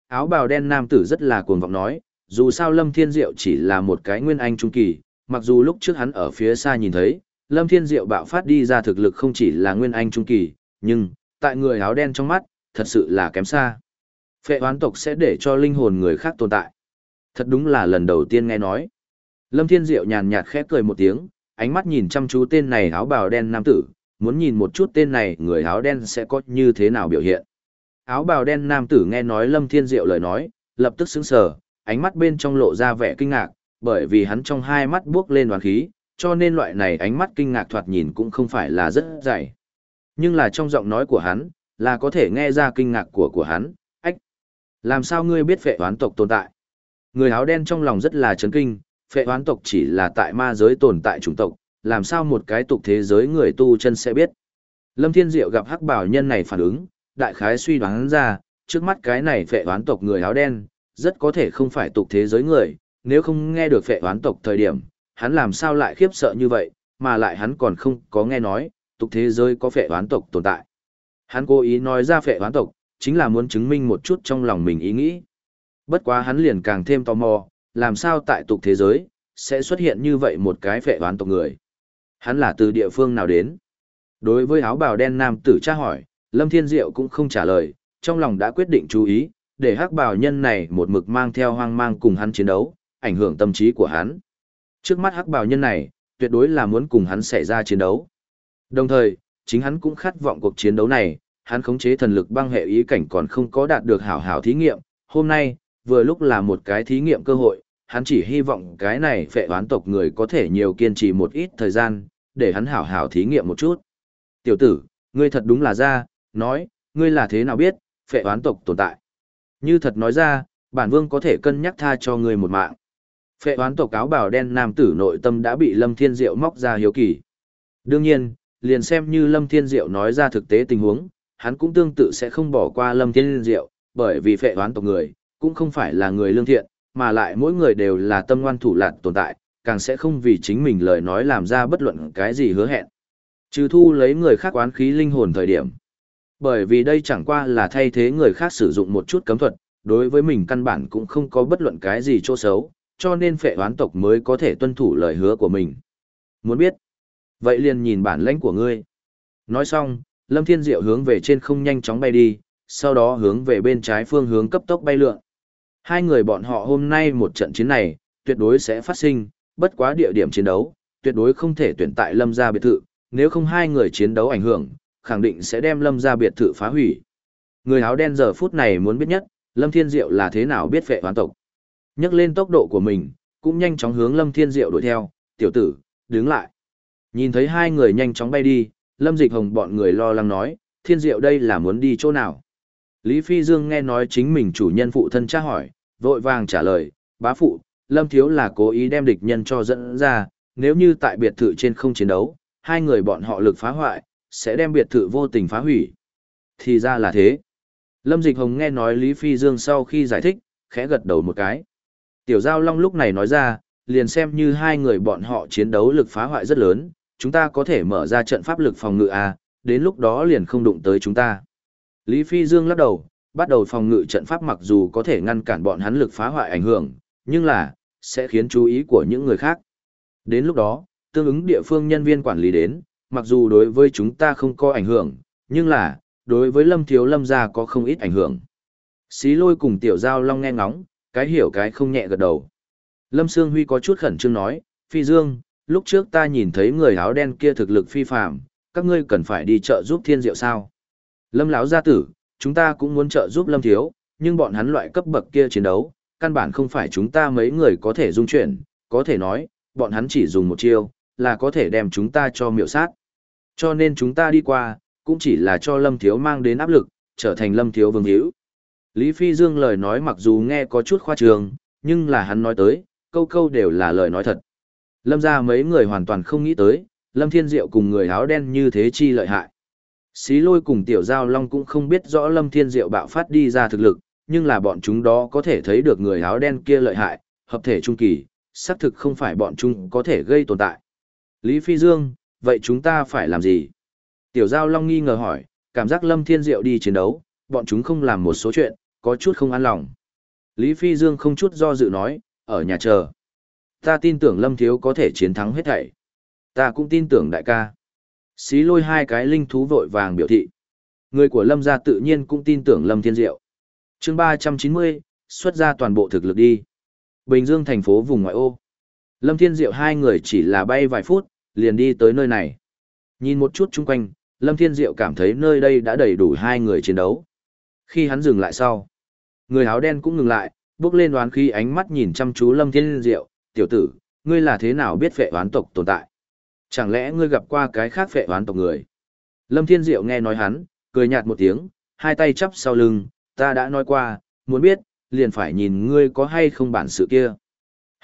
Áo bào đen nam tử rất là cuồng vọng nói, dù sao Lâm Thiên Diệu chỉ là một cái nguyên anh trung kỳ, mặc dù lúc trước hắn ở phía xa nhìn thấy, Lâm Thiên Diệu bạo phát đi ra thực lực không chỉ là nguyên anh trung kỳ, nhưng, tại người áo đen trong mắt, thật sự là kém xa. Phệ hoán tộc sẽ để cho linh hồn người khác tồn tại. Thật đúng là lần đầu tiên nghe nói. Lâm Thiên Diệu nhàn nhạt khẽ cười một tiếng, ánh mắt nhìn chăm chú tên này áo bào đen nam tử, muốn nhìn một chút tên này người áo đen sẽ có như thế nào biểu hiện áo bào đen nam tử nghe nói Lâm Thiên Diệu lời nói, lập tức sững sờ, ánh mắt bên trong lộ ra vẻ kinh ngạc, bởi vì hắn trong hai mắt buốc lên đoàn khí, cho nên loại này ánh mắt kinh ngạc thoạt nhìn cũng không phải là rất dày. Nhưng là trong giọng nói của hắn, là có thể nghe ra kinh ngạc của của hắn. Làm sao ngươi biết phệ hoán tộc tồn tại? Người áo đen trong lòng rất là chấn kinh, phệ hoán tộc chỉ là tại ma giới tồn tại chủng tộc, làm sao một cái tục thế giới người tu chân sẽ biết. Lâm Thiên Diệu gặp hắc bảo nhân này phản ứng, đại khái suy đoán ra, trước mắt cái này phệ hoán tộc người áo đen, rất có thể không phải tục thế giới người, nếu không nghe được phệ hoán tộc thời điểm, hắn làm sao lại khiếp sợ như vậy, mà lại hắn còn không có nghe nói, tục thế giới có phệ hoán tộc tồn tại. Hắn cố ý nói ra phệ hoán tộc, chính là muốn chứng minh một chút trong lòng mình ý nghĩ. Bất quá hắn liền càng thêm tò mò, làm sao tại tục thế giới, sẽ xuất hiện như vậy một cái phệ hoán tộc người. Hắn là từ địa phương nào đến? Đối với áo bào đen nam tử tra hỏi, Lâm Thiên Diệu cũng không trả lời, trong lòng đã quyết định chú ý, để hắc bào nhân này một mực mang theo hoang mang cùng hắn chiến đấu, ảnh hưởng tâm trí của hắn. Trước mắt hắc bào nhân này, tuyệt đối là muốn cùng hắn xảy ra chiến đấu. Đồng thời, chính hắn cũng khát vọng cuộc chiến đấu này, hắn khống chế thần lực băng hệ ý cảnh còn không có đạt được hảo hảo thí nghiệm, hôm nay, vừa lúc là một cái thí nghiệm cơ hội, hắn chỉ hy vọng cái này phệ oán tộc người có thể nhiều kiên trì một ít thời gian, để hắn hảo hảo thí nghiệm một chút. Tiểu tử, ngươi thật đúng là ra, nói, ngươi là thế nào biết, phệ oán tộc tồn tại. Như thật nói ra, bản vương có thể cân nhắc tha cho ngươi một mạng. Phệ oán tộc áo bào đen nam tử nội tâm đã bị Lâm Thiên Diệu móc ra hiếu kỳ. Đương nhiên, liền xem như Lâm Thiên Diệu nói ra thực tế tình huống, hắn cũng tương tự sẽ không bỏ qua Lâm Thiên Diệu, bởi vì phệ Đoán tộc người, cũng không phải là người lương thiện, mà lại mỗi người đều là tâm ngoan thủ lạn tồn tại, càng sẽ không vì chính mình lời nói làm ra bất luận cái gì hứa hẹn. Trừ thu lấy người khác oán khí linh hồn thời điểm. Bởi vì đây chẳng qua là thay thế người khác sử dụng một chút cấm thuật, đối với mình căn bản cũng không có bất luận cái gì chỗ xấu, cho nên phệ Đoán tộc mới có thể tuân thủ lời hứa của mình. Muốn biết? Vậy liền nhìn bản lãnh của ngươi. Nói xong, Lâm Thiên Diệu hướng về trên không nhanh chóng bay đi, sau đó hướng về bên trái phương hướng cấp tốc bay lượn. Hai người bọn họ hôm nay một trận chiến này, tuyệt đối sẽ phát sinh, bất quá địa điểm chiến đấu, tuyệt đối không thể tuyển tại Lâm gia biệt thự, nếu không hai người chiến đấu ảnh hưởng, khẳng định sẽ đem Lâm gia biệt thự phá hủy. Người áo đen giờ phút này muốn biết nhất, Lâm Thiên Diệu là thế nào biết vệ hoán tộc. Nhấc lên tốc độ của mình, cũng nhanh chóng hướng Lâm Thiên Diệu đuổi theo, tiểu tử, đứng lại. Nhìn thấy hai người nhanh chóng bay đi, Lâm Dịch Hồng bọn người lo lắng nói, Thiên Diệu đây là muốn đi chỗ nào. Lý Phi Dương nghe nói chính mình chủ nhân phụ thân tra hỏi, vội vàng trả lời, bá phụ, Lâm Thiếu là cố ý đem địch nhân cho dẫn ra, nếu như tại biệt thự trên không chiến đấu, hai người bọn họ lực phá hoại, sẽ đem biệt thự vô tình phá hủy. Thì ra là thế. Lâm Dịch Hồng nghe nói Lý Phi Dương sau khi giải thích, khẽ gật đầu một cái. Tiểu Giao Long lúc này nói ra, liền xem như hai người bọn họ chiến đấu lực phá hoại rất lớn, chúng ta có thể mở ra trận pháp lực phòng ngự à đến lúc đó liền không đụng tới chúng ta. Lý Phi Dương lắc đầu, bắt đầu phòng ngự trận pháp mặc dù có thể ngăn cản bọn hắn lực phá hoại ảnh hưởng, nhưng là, sẽ khiến chú ý của những người khác. Đến lúc đó, tương ứng địa phương nhân viên quản lý đến, mặc dù đối với chúng ta không có ảnh hưởng, nhưng là, đối với lâm thiếu lâm gia có không ít ảnh hưởng. Xí lôi cùng tiểu giao long nghe ngóng, cái hiểu cái không nhẹ gật đầu. Lâm Sương Huy có chút khẩn trương nói, Phi Dương, lúc trước ta nhìn thấy người áo đen kia thực lực phi phạm, các ngươi cần phải đi chợ giúp thiên diệu sao. Lâm lão gia tử, chúng ta cũng muốn trợ giúp Lâm Thiếu, nhưng bọn hắn loại cấp bậc kia chiến đấu, căn bản không phải chúng ta mấy người có thể dung chuyển, có thể nói, bọn hắn chỉ dùng một chiêu, là có thể đem chúng ta cho miệu sát. Cho nên chúng ta đi qua, cũng chỉ là cho Lâm Thiếu mang đến áp lực, trở thành Lâm Thiếu vương hữu. Lý Phi Dương lời nói mặc dù nghe có chút khoa trường, nhưng là hắn nói tới, câu câu đều là lời nói thật. Lâm ra mấy người hoàn toàn không nghĩ tới, Lâm Thiên Diệu cùng người áo đen như thế chi lợi hại. Xí lôi cùng tiểu giao long cũng không biết rõ lâm thiên diệu bạo phát đi ra thực lực, nhưng là bọn chúng đó có thể thấy được người áo đen kia lợi hại, hợp thể trung kỳ, xác thực không phải bọn chúng có thể gây tồn tại. Lý Phi Dương, vậy chúng ta phải làm gì? Tiểu giao long nghi ngờ hỏi, cảm giác lâm thiên diệu đi chiến đấu, bọn chúng không làm một số chuyện, có chút không an lòng. Lý Phi Dương không chút do dự nói, ở nhà chờ. Ta tin tưởng lâm thiếu có thể chiến thắng hết thảy. Ta cũng tin tưởng đại ca. Xí lôi hai cái linh thú vội vàng biểu thị. Người của Lâm gia tự nhiên cũng tin tưởng Lâm Thiên Diệu. chương ba trăm chín mươi xuất ra toàn bộ thực lực đi. Bình Dương thành phố vùng ngoại ô. Lâm Thiên Diệu hai người chỉ là bay vài phút, liền đi tới nơi này. Nhìn một chút chung quanh, Lâm Thiên Diệu cảm thấy nơi đây đã đầy đủ hai người chiến đấu. Khi hắn dừng lại sau, người áo đen cũng ngừng lại, bước lên đoán khi ánh mắt nhìn chăm chú Lâm Thiên Diệu, tiểu tử, ngươi là thế nào biết phệ hoán tộc tồn tại? Chẳng lẽ ngươi gặp qua cái khác phệ hoán tộc người? Lâm Thiên Diệu nghe nói hắn, cười nhạt một tiếng, hai tay chắp sau lưng, ta đã nói qua, muốn biết, liền phải nhìn ngươi có hay không bản sự kia.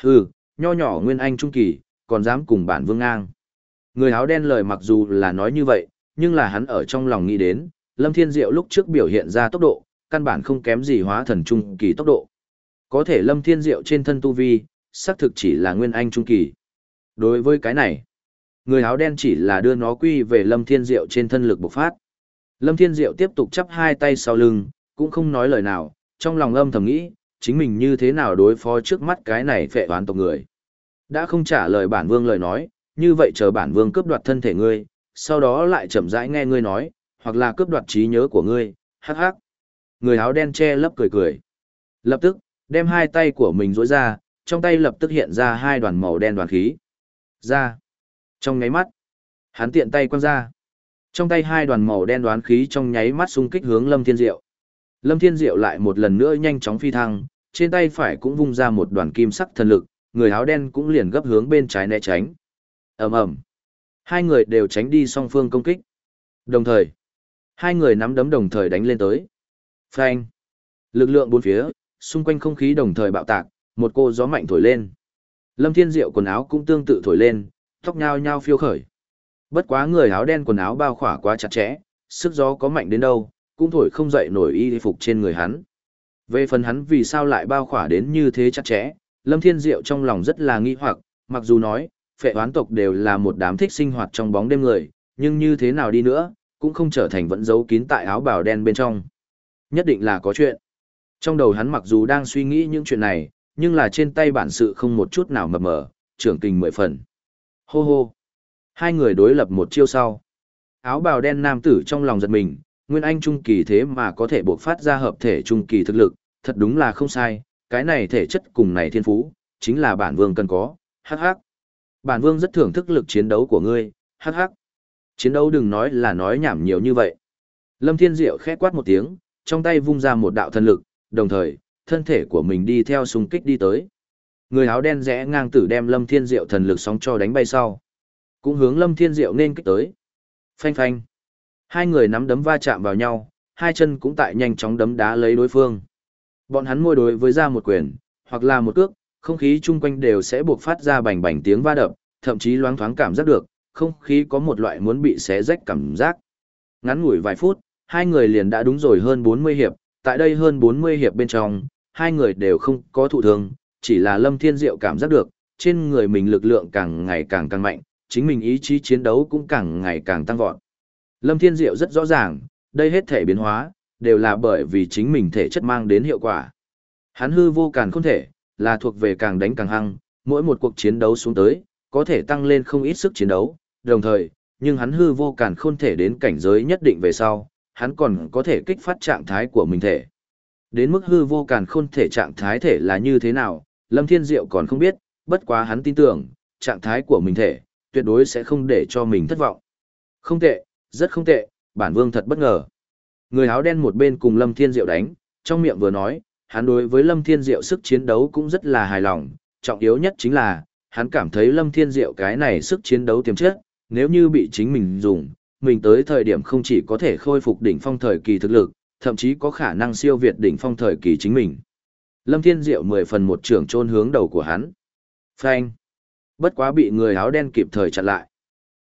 Hừ, nho nhỏ nguyên anh trung kỳ, còn dám cùng bản vương ngang. Người áo đen lời mặc dù là nói như vậy, nhưng là hắn ở trong lòng nghĩ đến, Lâm Thiên Diệu lúc trước biểu hiện ra tốc độ, căn bản không kém gì hóa thần trung kỳ tốc độ. Có thể Lâm Thiên Diệu trên thân tu vi, xác thực chỉ là nguyên anh trung kỳ. Đối với cái này, người áo đen chỉ là đưa nó quy về Lâm Thiên Diệu trên thân lực bộc phát. Lâm Thiên Diệu tiếp tục chắp hai tay sau lưng, cũng không nói lời nào, trong lòng âm thầm nghĩ, chính mình như thế nào đối phó trước mắt cái này phệ toán tộc người. Đã không trả lời bản vương lời nói, như vậy chờ bản vương cướp đoạt thân thể ngươi, sau đó lại chậm rãi nghe ngươi nói, hoặc là cướp đoạt trí nhớ của ngươi, hắc hắc. Người áo đen che lấp cười cười. Lập tức, đem hai tay của mình rối ra, trong tay lập tức hiện ra hai đoàn màu đen đoàn khí. Ra. Trong nháy mắt, hắn tiện tay quăng ra. Trong tay hai đoàn màu đen đoán khí trong nháy mắt xung kích hướng Lâm Thiên Diệu. Lâm Thiên Diệu lại một lần nữa nhanh chóng phi thăng, trên tay phải cũng vung ra một đoàn kim sắc thần lực, người áo đen cũng liền gấp hướng bên trái né tránh. Ầm ầm. Hai người đều tránh đi song phương công kích. Đồng thời, hai người nắm đấm đồng thời đánh lên tới. Phanh. Lực lượng bốn phía, xung quanh không khí đồng thời bạo tạc, một cô gió mạnh thổi lên. Lâm Thiên Diệu quần áo cũng tương tự thổi lên, tóc nhao nhao phiêu khởi. Bất quá người áo đen quần áo bao khỏa quá chặt chẽ, sức gió có mạnh đến đâu, cũng thổi không dậy nổi y phục trên người hắn. Về phần hắn vì sao lại bao khỏa đến như thế chặt chẽ, Lâm Thiên Diệu trong lòng rất là nghi hoặc, mặc dù nói, phệ oán tộc đều là một đám thích sinh hoạt trong bóng đêm người, nhưng như thế nào đi nữa, cũng không trở thành vẫn giấu kín tại áo bào đen bên trong. Nhất định là có chuyện. Trong đầu hắn mặc dù đang suy nghĩ những chuyện này, nhưng là trên tay bản sự không một chút nào mập mờ, trưởng kinh mười phần. Hô hô. Hai người đối lập một chiêu sau. Áo bào đen nam tử trong lòng giật mình, Nguyên Anh trung kỳ thế mà có thể buộc phát ra hợp thể trung kỳ thực lực, thật đúng là không sai, cái này thể chất cùng này thiên phú, chính là bản vương cần có, hắc hắc. Bản vương rất thưởng thức lực chiến đấu của ngươi, hắc hắc. Chiến đấu đừng nói là nói nhảm nhiều như vậy. Lâm Thiên Diệu khẽ quát một tiếng, trong tay vung ra một đạo thần lực, đồng thời, thân thể của mình đi theo xung kích đi tới. Người áo đen rẽ ngang tử đem Lâm Thiên Diệu thần lực sóng cho đánh bay sau. Cũng hướng Lâm Thiên Diệu nên kích tới. Phanh phanh. Hai người nắm đấm va chạm vào nhau, hai chân cũng tại nhanh chóng đấm đá lấy đối phương. Bọn hắn môi đối với ra một quyền, hoặc là một cước, không khí chung quanh đều sẽ buộc phát ra bành bành tiếng va đập, thậm chí loáng thoáng cảm giác được, không khí có một loại muốn bị xé rách cảm giác. Ngắn ngủi vài phút, hai người liền đã đúng rồi hơn 40 hiệp, tại đây hơn 40 hiệp bên trong, hai người đều không có thụ thương, chỉ là Lâm Thiên Diệu cảm giác được, trên người mình lực lượng càng ngày càng càng mạnh, chính mình ý chí chiến đấu cũng càng ngày càng tăng vọt. Lâm Thiên Diệu rất rõ ràng, đây hết thể biến hóa, đều là bởi vì chính mình thể chất mang đến hiệu quả. Hắn hư vô càng không thể, là thuộc về càng đánh càng hăng, mỗi một cuộc chiến đấu xuống tới, có thể tăng lên không ít sức chiến đấu, đồng thời, nhưng hắn hư vô càng không thể đến cảnh giới nhất định về sau, hắn còn có thể kích phát trạng thái của mình thể. Đến mức hư vô càn khôn thể trạng thái thể là như thế nào, Lâm Thiên Diệu còn không biết, bất quá hắn tin tưởng, trạng thái của mình thể, tuyệt đối sẽ không để cho mình thất vọng. Không tệ, rất không tệ, bản vương thật bất ngờ. Người áo đen một bên cùng Lâm Thiên Diệu đánh, trong miệng vừa nói, hắn đối với Lâm Thiên Diệu sức chiến đấu cũng rất là hài lòng, trọng yếu nhất chính là, hắn cảm thấy Lâm Thiên Diệu cái này sức chiến đấu tiềm chất, nếu như bị chính mình dùng, mình tới thời điểm không chỉ có thể khôi phục đỉnh phong thời kỳ thực lực, thậm chí có khả năng siêu việt đỉnh phong thời kỳ chính mình. Lâm Thiên Diệu mười phần một trưởng trôn hướng đầu của hắn. Phanh. Bất quá bị người áo đen kịp thời chặn lại.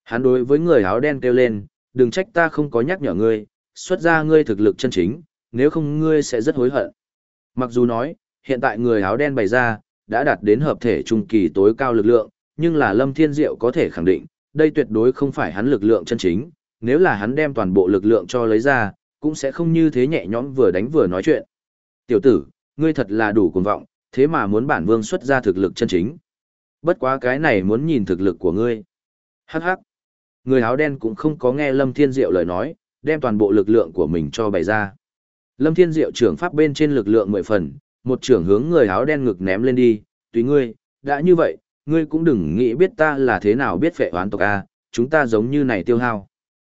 Hắn đối với người áo đen kêu lên, đừng trách ta không có nhắc nhở ngươi, xuất ra ngươi thực lực chân chính, nếu không ngươi sẽ rất hối hận. Mặc dù nói, hiện tại người áo đen bày ra, đã đạt đến hợp thể trung kỳ tối cao lực lượng, nhưng là Lâm Thiên Diệu có thể khẳng định, đây tuyệt đối không phải hắn lực lượng chân chính, nếu là hắn đem toàn bộ lực lượng cho lấy ra, cũng sẽ không như thế nhẹ nhõm vừa đánh vừa nói chuyện. Tiểu tử, ngươi thật là đủ cuồng vọng, thế mà muốn bản vương xuất ra thực lực chân chính. Bất quá cái này muốn nhìn thực lực của ngươi. Hắc hắc. Người áo đen cũng không có nghe Lâm Thiên Diệu lời nói, đem toàn bộ lực lượng của mình cho bày ra. Lâm Thiên Diệu trưởng pháp bên trên lực lượng mười phần, một trưởng hướng người áo đen ngực ném lên đi, tùy ngươi, đã như vậy, ngươi cũng đừng nghĩ biết ta là thế nào biết phệ oán tộc A, chúng ta giống như này tiêu hao.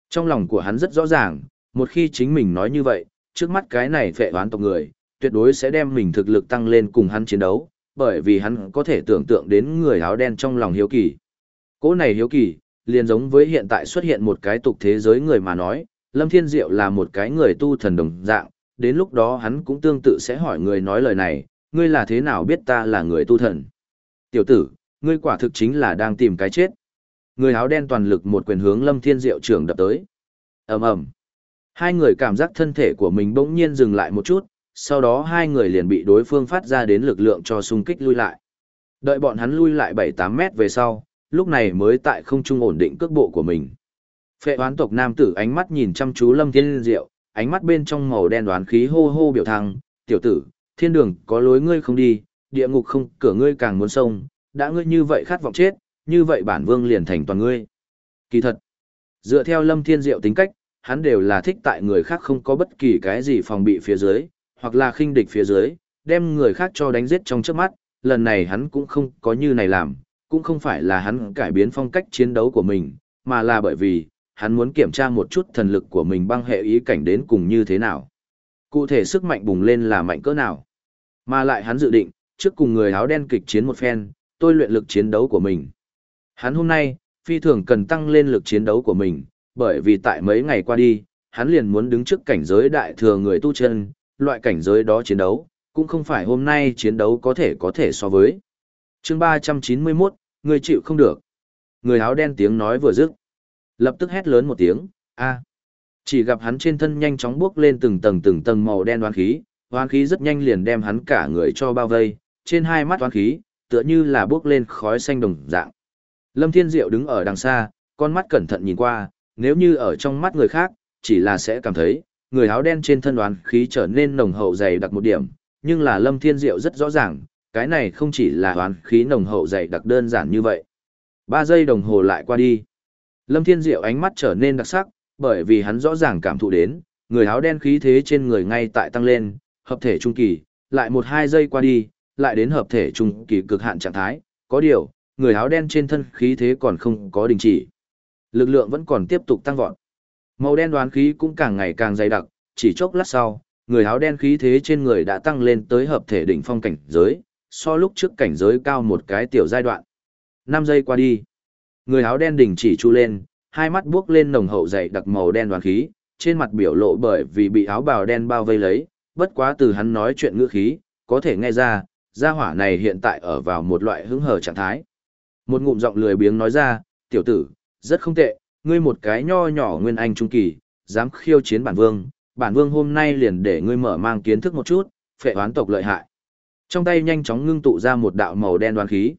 Trong lòng của hắn rất rõ ràng, một khi chính mình nói như vậy, trước mắt cái này phệ đoán tộc người, tuyệt đối sẽ đem mình thực lực tăng lên cùng hắn chiến đấu, bởi vì hắn có thể tưởng tượng đến người áo đen trong lòng hiếu kỳ. Cỗ này hiếu kỳ, liền giống với hiện tại xuất hiện một cái tục thế giới người mà nói, Lâm Thiên Diệu là một cái người tu thần đồng dạng, đến lúc đó hắn cũng tương tự sẽ hỏi người nói lời này, ngươi là thế nào biết ta là người tu thần? Tiểu tử, ngươi quả thực chính là đang tìm cái chết. Người áo đen toàn lực một quyền hướng Lâm Thiên Diệu trưởng đập tới. ầm ầm, Hai người cảm giác thân thể của mình bỗng nhiên dừng lại một chút, sau đó hai người liền bị đối phương phát ra đến lực lượng cho xung kích lui lại. Đợi bọn hắn lui lại 7-8 mét về sau, lúc này mới tại không trung ổn định cước bộ của mình. Phệ oán tộc nam tử ánh mắt nhìn chăm chú Lâm Thiên Diệu, ánh mắt bên trong màu đen đoán khí hô hô biểu thăng, tiểu tử, thiên đường có lối ngươi không đi, địa ngục không cửa ngươi càng muốn sông, đã ngươi như vậy khát vọng chết, như vậy bản vương liền thành toàn ngươi. Kỳ thật, dựa theo Lâm Thiên Diệu tính cách, hắn đều là thích tại người khác không có bất kỳ cái gì phòng bị phía dưới, hoặc là khinh địch phía dưới, đem người khác cho đánh giết trong trước mắt, lần này hắn cũng không có như này làm, cũng không phải là hắn cải biến phong cách chiến đấu của mình, mà là bởi vì, hắn muốn kiểm tra một chút thần lực của mình băng hệ ý cảnh đến cùng như thế nào. Cụ thể sức mạnh bùng lên là mạnh cỡ nào. Mà lại hắn dự định, trước cùng người áo đen kịch chiến một phen, tôi luyện lực chiến đấu của mình. Hắn hôm nay, phi thường cần tăng lên lực chiến đấu của mình, bởi vì tại mấy ngày qua đi, hắn liền muốn đứng trước cảnh giới đại thừa người tu chân, loại cảnh giới đó chiến đấu, cũng không phải hôm nay chiến đấu có thể có thể so với. chương 391, người chịu không được. Người áo đen tiếng nói vừa dứt. Lập tức hét lớn một tiếng, a Chỉ gặp hắn trên thân nhanh chóng bước lên từng tầng từng tầng màu đen đoán khí, đoán khí rất nhanh liền đem hắn cả người cho bao vây, trên hai mắt đoán khí, tựa như là bước lên khói xanh đồng dạng. Lâm Thiên Diệu đứng ở đằng xa, con mắt cẩn thận nhìn qua, nếu như ở trong mắt người khác, chỉ là sẽ cảm thấy, người áo đen trên thân đoán khí trở nên nồng hậu dày đặc một điểm, nhưng là Lâm Thiên Diệu rất rõ ràng, cái này không chỉ là đoán khí nồng hậu dày đặc đơn giản như vậy. Ba giây đồng hồ lại qua đi. Lâm Thiên Diệu ánh mắt trở nên đặc sắc, bởi vì hắn rõ ràng cảm thụ đến, người áo đen khí thế trên người ngay tại tăng lên, hợp thể trung kỳ, lại một hai giây qua đi, lại đến hợp thể trung kỳ cực hạn trạng thái, có điều, người áo đen trên thân khí thế còn không có đình chỉ. Lực lượng vẫn còn tiếp tục tăng vọt. Màu đen đoán khí cũng càng ngày càng dày đặc, chỉ chốc lát sau, người áo đen khí thế trên người đã tăng lên tới hợp thể đỉnh phong cảnh giới, so lúc trước cảnh giới cao một cái tiểu giai đoạn. 5 giây qua đi, người áo đen đỉnh chỉ chu lên, hai mắt buốc lên nồng hậu dày đặc màu đen đoán khí, trên mặt biểu lộ bởi vì bị áo bào đen bao vây lấy, bất quá từ hắn nói chuyện ngữ khí, có thể nghe ra, gia hỏa này hiện tại ở vào một loại hứng hở trạng thái. Một ngụm giọng lười biếng nói ra, tiểu tử, rất không tệ, ngươi một cái nho nhỏ nguyên anh trung kỳ, dám khiêu chiến bản vương, bản vương hôm nay liền để ngươi mở mang kiến thức một chút, phệ hoán tộc lợi hại. Trong tay nhanh chóng ngưng tụ ra một đạo màu đen đoán khí.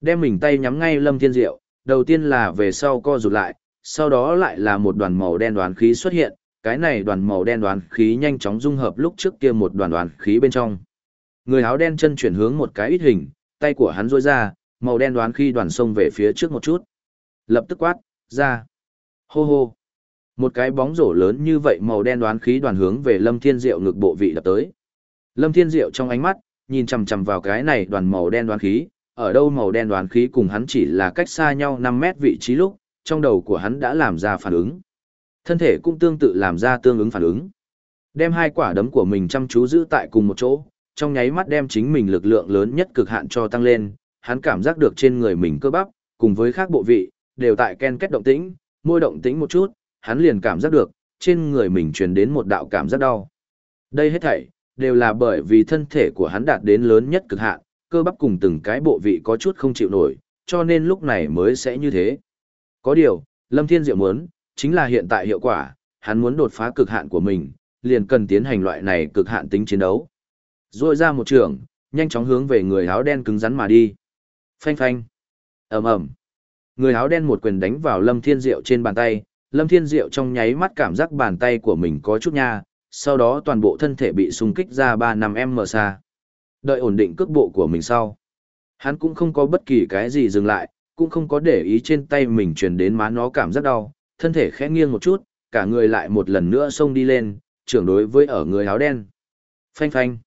Đem mình tay nhắm ngay Lâm Thiên Diệu, đầu tiên là về sau co rụt lại, sau đó lại là một đoàn màu đen đoán khí xuất hiện, cái này đoàn màu đen đoán khí nhanh chóng dung hợp lúc trước kia một đoàn đoán khí bên trong. Người áo đen chân chuyển hướng một cái ít hình, tay của hắn rôi ra, màu đen đoán khí đoàn sông về phía trước một chút. Lập tức quát, ra. Hô hô. Một cái bóng rổ lớn như vậy màu đen đoán khí đoàn hướng về Lâm Thiên Diệu ngực bộ vị đập tới. Lâm Thiên Diệu trong ánh mắt, nhìn chằm chằm vào cái này đoàn màu đen đoán khí, ở đâu màu đen đoán khí cùng hắn chỉ là cách xa nhau 5 mét vị trí lúc, trong đầu của hắn đã làm ra phản ứng. Thân thể cũng tương tự làm ra tương ứng phản ứng. Đem hai quả đấm của mình chăm chú giữ tại cùng một chỗ, trong nháy mắt đem chính mình lực lượng lớn nhất cực hạn cho tăng lên, hắn cảm giác được trên người mình cơ bắp, cùng với khác bộ vị, đều tại ken kết động tĩnh, môi động tĩnh một chút, hắn liền cảm giác được, trên người mình truyền đến một đạo cảm giác đau. Đây hết thảy, đều là bởi vì thân thể của hắn đạt đến lớn nhất cực hạn, cơ bắp cùng từng cái bộ vị có chút không chịu nổi, cho nên lúc này mới sẽ như thế. Có điều, Lâm Thiên Diệu muốn, chính là hiện tại hiệu quả, hắn muốn đột phá cực hạn của mình, liền cần tiến hành loại này cực hạn tính chiến đấu. Rồi ra một trường, nhanh chóng hướng về người áo đen cứng rắn mà đi. Phanh phanh. ầm ầm. Người áo đen một quyền đánh vào Lâm Thiên Diệu trên bàn tay, Lâm Thiên Diệu trong nháy mắt cảm giác bàn tay của mình có chút nha, sau đó toàn bộ thân thể bị xung kích ra 3 năm m xa. Đợi ổn định cước bộ của mình sau. Hắn cũng không có bất kỳ cái gì dừng lại, cũng không có để ý trên tay mình truyền đến má nó cảm giác đau, thân thể khẽ nghiêng một chút, cả người lại một lần nữa xông đi lên, trưởng đối với ở người áo đen. Phanh phanh.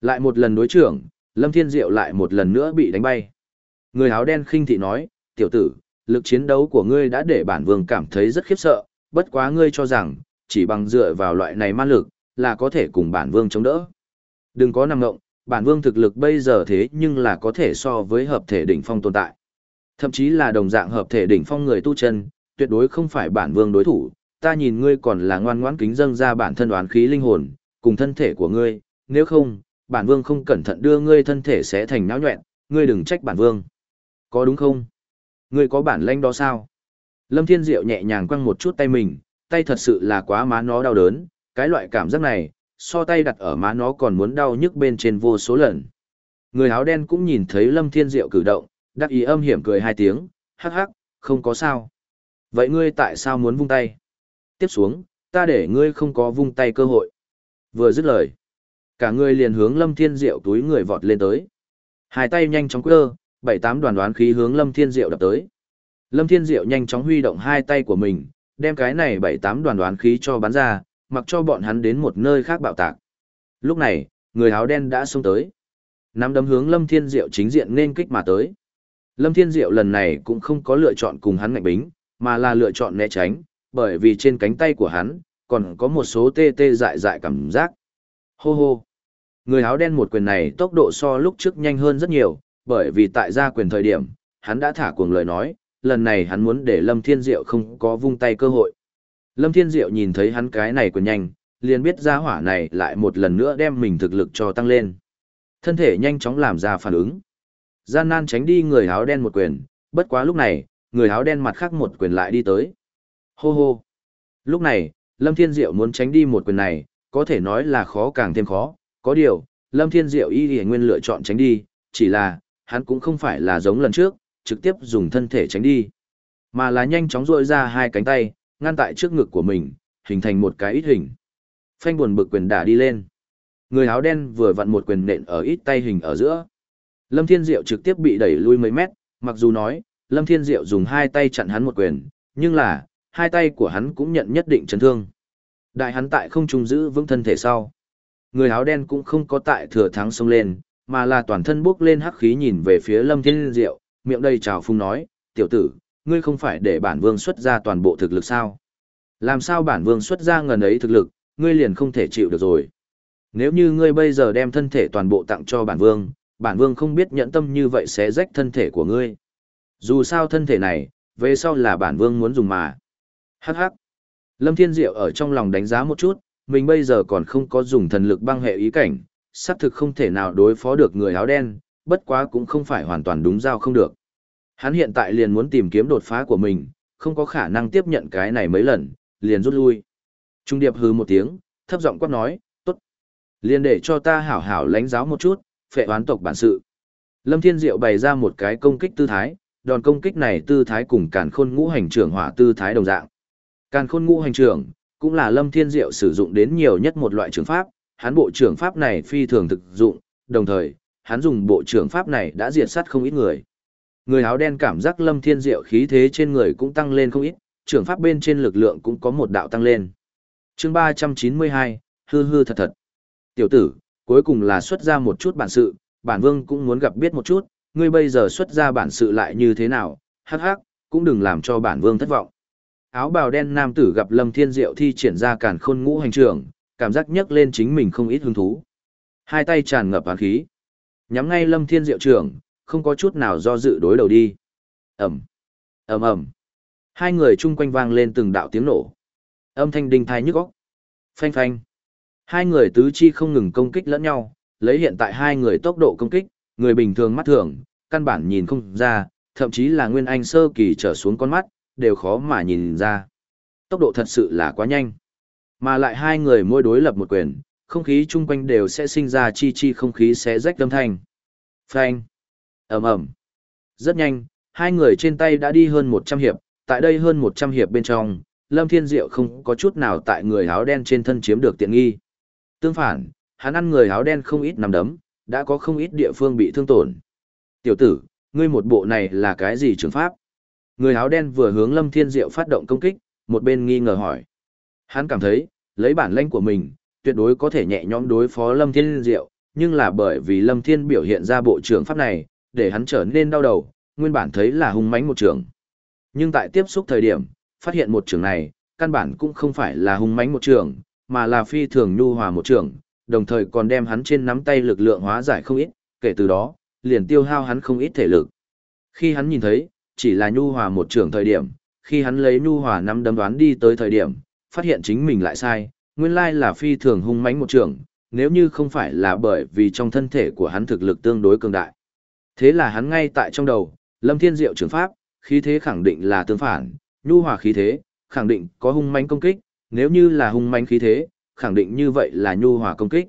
Lại một lần đối trưởng, Lâm Thiên Diệu lại một lần nữa bị đánh bay. Người áo đen khinh thị nói, tiểu tử, lực chiến đấu của ngươi đã để bản vương cảm thấy rất khiếp sợ, bất quá ngươi cho rằng, chỉ bằng dựa vào loại này ma lực, là có thể cùng bản vương chống đỡ. Đừng có nằm ngộng, bản vương thực lực bây giờ thế nhưng là có thể so với hợp thể đỉnh phong tồn tại. Thậm chí là đồng dạng hợp thể đỉnh phong người tu chân, tuyệt đối không phải bản vương đối thủ, ta nhìn ngươi còn là ngoan ngoãn kính dâng ra bản thân đoán khí linh hồn, cùng thân thể của ngươi, nếu không, bản vương không cẩn thận đưa ngươi thân thể sẽ thành náo nhuẹn, ngươi đừng trách bản vương. Có đúng không? Ngươi có bản lĩnh đó sao? Lâm Thiên Diệu nhẹ nhàng quăng một chút tay mình, tay thật sự là quá má nó đau đớn, cái loại cảm giác này, so tay đặt ở má nó còn muốn đau nhức bên trên vô số lần. Người áo đen cũng nhìn thấy Lâm Thiên Diệu cử động, đắc ý âm hiểm cười hai tiếng, hắc hắc, không có sao. Vậy ngươi tại sao muốn vung tay? Tiếp xuống, ta để ngươi không có vung tay cơ hội. Vừa dứt lời, cả người liền hướng Lâm Thiên Diệu túi người vọt lên tới. Hai tay nhanh chóng quơ, bảy tám đoàn đoán khí hướng Lâm Thiên Diệu đập tới. Lâm Thiên Diệu nhanh chóng huy động hai tay của mình, đem cái này bảy tám đoàn đoán khí cho bắn ra, mặc cho bọn hắn đến một nơi khác bạo tạc. Lúc này, người áo đen đã xông tới. Nắm đấm hướng Lâm Thiên Diệu chính diện nên kích mà tới. Lâm Thiên Diệu lần này cũng không có lựa chọn cùng hắn ngạnh bính, mà là lựa chọn né tránh, bởi vì trên cánh tay của hắn, còn có một số tê tê dại dại cảm giác. Hô hô. Người áo đen một quyền này tốc độ so lúc trước nhanh hơn rất nhiều, bởi vì tại gia quyền thời điểm, hắn đã thả cuồng lời nói, lần này hắn muốn để Lâm Thiên Diệu không có vung tay cơ hội. Lâm Thiên Diệu nhìn thấy hắn cái này quyền nhanh, liền biết gia hỏa này lại một lần nữa đem mình thực lực cho tăng lên. Thân thể nhanh chóng làm ra phản ứng. Gian nan tránh đi người áo đen một quyền, bất quá lúc này, người áo đen mặt khác một quyền lại đi tới. Hô hô. Lúc này, Lâm Thiên Diệu muốn tránh đi một quyền này, có thể nói là khó càng thêm khó, có điều, Lâm Thiên Diệu y thì nguyên lựa chọn tránh đi, chỉ là, hắn cũng không phải là giống lần trước, trực tiếp dùng thân thể tránh đi, mà là nhanh chóng duỗi ra hai cánh tay, ngăn tại trước ngực của mình, hình thành một cái ít hình. Phanh buồn bực quyền đả đi lên. Người áo đen vừa vặn một quyền nện ở ít tay hình ở giữa. Lâm Thiên Diệu trực tiếp bị đẩy lui mấy mét, mặc dù nói, Lâm Thiên Diệu dùng hai tay chặn hắn một quyền, nhưng là, hai tay của hắn cũng nhận nhất định chấn thương. Đại hắn tại không trung giữ vững thân thể sau. Người áo đen cũng không có tại thừa thắng xông lên, mà là toàn thân bước lên hắc khí nhìn về phía Lâm Thiên Diệu, miệng đầy trào phung nói, tiểu tử, ngươi không phải để bản vương xuất ra toàn bộ thực lực sao? Làm sao bản vương xuất ra ngần ấy thực lực, ngươi liền không thể chịu được rồi. Nếu như ngươi bây giờ đem thân thể toàn bộ tặng cho bản vương, bản vương không biết nhẫn tâm như vậy sẽ rách thân thể của ngươi. Dù sao thân thể này, về sau là bản vương muốn dùng mà. Hắc hắc. Lâm Thiên Diệu ở trong lòng đánh giá một chút, mình bây giờ còn không có dùng thần lực băng hệ ý cảnh, xác thực không thể nào đối phó được người áo đen, bất quá cũng không phải hoàn toàn đúng giao không được. Hắn hiện tại liền muốn tìm kiếm đột phá của mình, không có khả năng tiếp nhận cái này mấy lần, liền rút lui. Trung điệp hừ một tiếng, thấp giọng quát nói, tốt. Liền để cho ta hảo hảo lánh giáo một chút, phệ oán tộc bản sự. Lâm Thiên Diệu bày ra một cái công kích tư thái, đòn công kích này tư thái cùng càn khôn ngũ hành trưởng hỏa tư thái đồng dạng. Càn khôn ngũ hành trưởng, cũng là Lâm Thiên Diệu sử dụng đến nhiều nhất một loại trường pháp, hắn bộ trưởng pháp này phi thường thực dụng, đồng thời, hắn dùng bộ trưởng pháp này đã diệt sát không ít người. Người áo đen cảm giác Lâm Thiên Diệu khí thế trên người cũng tăng lên không ít, trưởng pháp bên trên lực lượng cũng có một đạo tăng lên. Chương 392, hư hư thật thật. Tiểu tử, cuối cùng là xuất ra một chút bản sự, bản vương cũng muốn gặp biết một chút, ngươi bây giờ xuất ra bản sự lại như thế nào, hắc hắc, cũng đừng làm cho bản vương thất vọng. Áo bào đen nam tử gặp Lâm Thiên Diệu thi triển ra cản khôn ngũ hành trường, cảm giác nhấc lên chính mình không ít hứng thú. Hai tay tràn ngập hán khí. Nhắm ngay Lâm Thiên Diệu trưởng, không có chút nào do dự đối đầu đi. Ẩm, ầm ầm. Hai người chung quanh vang lên từng đạo tiếng nổ. Âm thanh đinh thai nhức óc. Phanh phanh. Hai người tứ chi không ngừng công kích lẫn nhau, lấy hiện tại hai người tốc độ công kích, người bình thường mắt thường, căn bản nhìn không ra, thậm chí là nguyên anh sơ kỳ trở xuống con mắt, đều khó mà nhìn ra. Tốc độ thật sự là quá nhanh. Mà lại hai người môi đối lập một quyền, không khí chung quanh đều sẽ sinh ra chi chi không khí xé rách âm thanh. Phanh. ầm ầm. Rất nhanh, hai người trên tay đã đi hơn 100 hiệp, tại đây hơn 100 hiệp bên trong, Lâm Thiên Diệu không có chút nào tại người áo đen trên thân chiếm được tiện nghi. Tương phản, hắn ăn người áo đen không ít nằm đấm, đã có không ít địa phương bị thương tổn. Tiểu tử, ngươi một bộ này là cái gì trường pháp? Người áo đen vừa hướng Lâm Thiên Diệu phát động công kích, một bên nghi ngờ hỏi. Hắn cảm thấy, lấy bản lãnh của mình, tuyệt đối có thể nhẹ nhõm đối phó Lâm Thiên Diệu, nhưng là bởi vì Lâm Thiên biểu hiện ra bộ trưởng pháp này, để hắn trở nên đau đầu, nguyên bản thấy là hung mãnh một trường. Nhưng tại tiếp xúc thời điểm, phát hiện một trường này, căn bản cũng không phải là hung mãnh một trường, mà là phi thường nhu hòa một trường, đồng thời còn đem hắn trên nắm tay lực lượng hóa giải không ít, kể từ đó, liền tiêu hao hắn không ít thể lực. Khi hắn nhìn thấy, chỉ là nhu hòa một trưởng thời điểm, khi hắn lấy nhu hòa nắm đấm đoán đi tới thời điểm, phát hiện chính mình lại sai, nguyên lai là phi thường hung mãnh một trường, nếu như không phải là bởi vì trong thân thể của hắn thực lực tương đối cường đại. Thế là hắn ngay tại trong đầu, Lâm Thiên Diệu trưởng pháp, khí thế khẳng định là tương phản, nhu hòa khí thế, khẳng định có hung mãnh công kích, nếu như là hung mãnh khí thế, khẳng định như vậy là nhu hòa công kích.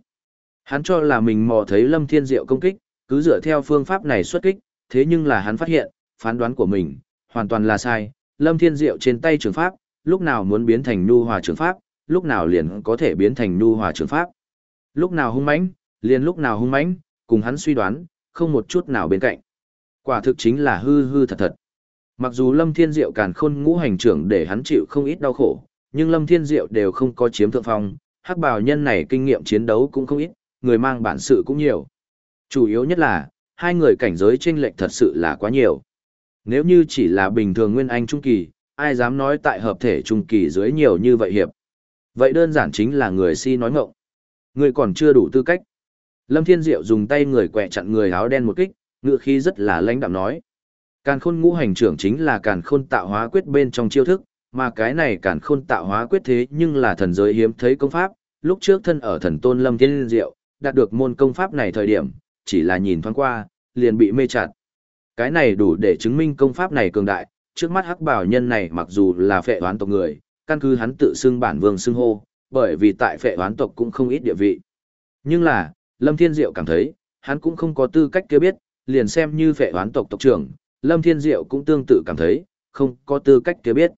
Hắn cho là mình mò thấy Lâm Thiên Diệu công kích, cứ dựa theo phương pháp này xuất kích, thế nhưng là hắn phát hiện, phán đoán của mình, hoàn toàn là sai. Lâm Thiên Diệu trên tay trường pháp, lúc nào muốn biến thành nhu hòa trường pháp, lúc nào liền có thể biến thành nhu hòa trường pháp. Lúc nào hung mãnh, liền lúc nào hung mãnh, cùng hắn suy đoán, không một chút nào bên cạnh. Quả thực chính là hư hư thật thật. Mặc dù Lâm Thiên Diệu càn khôn ngũ hành trưởng để hắn chịu không ít đau khổ, nhưng Lâm Thiên Diệu đều không có chiếm thượng phong, hắc bào nhân này kinh nghiệm chiến đấu cũng không ít, người mang bản sự cũng nhiều. Chủ yếu nhất là, hai người cảnh giới chênh lệch thật sự là quá nhiều. Nếu như chỉ là bình thường nguyên anh trung kỳ, ai dám nói tại hợp thể trung kỳ dưới nhiều như vậy hiệp. Vậy đơn giản chính là người si nói ngọng. Người còn chưa đủ tư cách. Lâm Thiên Diệu dùng tay người quẹ chặn người áo đen một kích, ngựa khí rất là lãnh đạm nói. Càn khôn ngũ hành trưởng chính là càn khôn tạo hóa quyết bên trong chiêu thức, mà cái này càn khôn tạo hóa quyết thế nhưng là thần giới hiếm thấy công pháp, lúc trước thân ở thần tôn Lâm Thiên Diệu, đạt được môn công pháp này thời điểm, chỉ là nhìn thoáng qua, liền bị mê chặt. Cái này đủ để chứng minh công pháp này cường đại, trước mắt hắc bảo nhân này mặc dù là phệ hoán tộc người, căn cứ hắn tự xưng bản vương xưng hô, bởi vì tại phệ hoán tộc cũng không ít địa vị. Nhưng là, Lâm Thiên Diệu cảm thấy, hắn cũng không có tư cách kia biết, liền xem như phệ hoán tộc tộc trưởng, Lâm Thiên Diệu cũng tương tự cảm thấy, không có tư cách kia biết.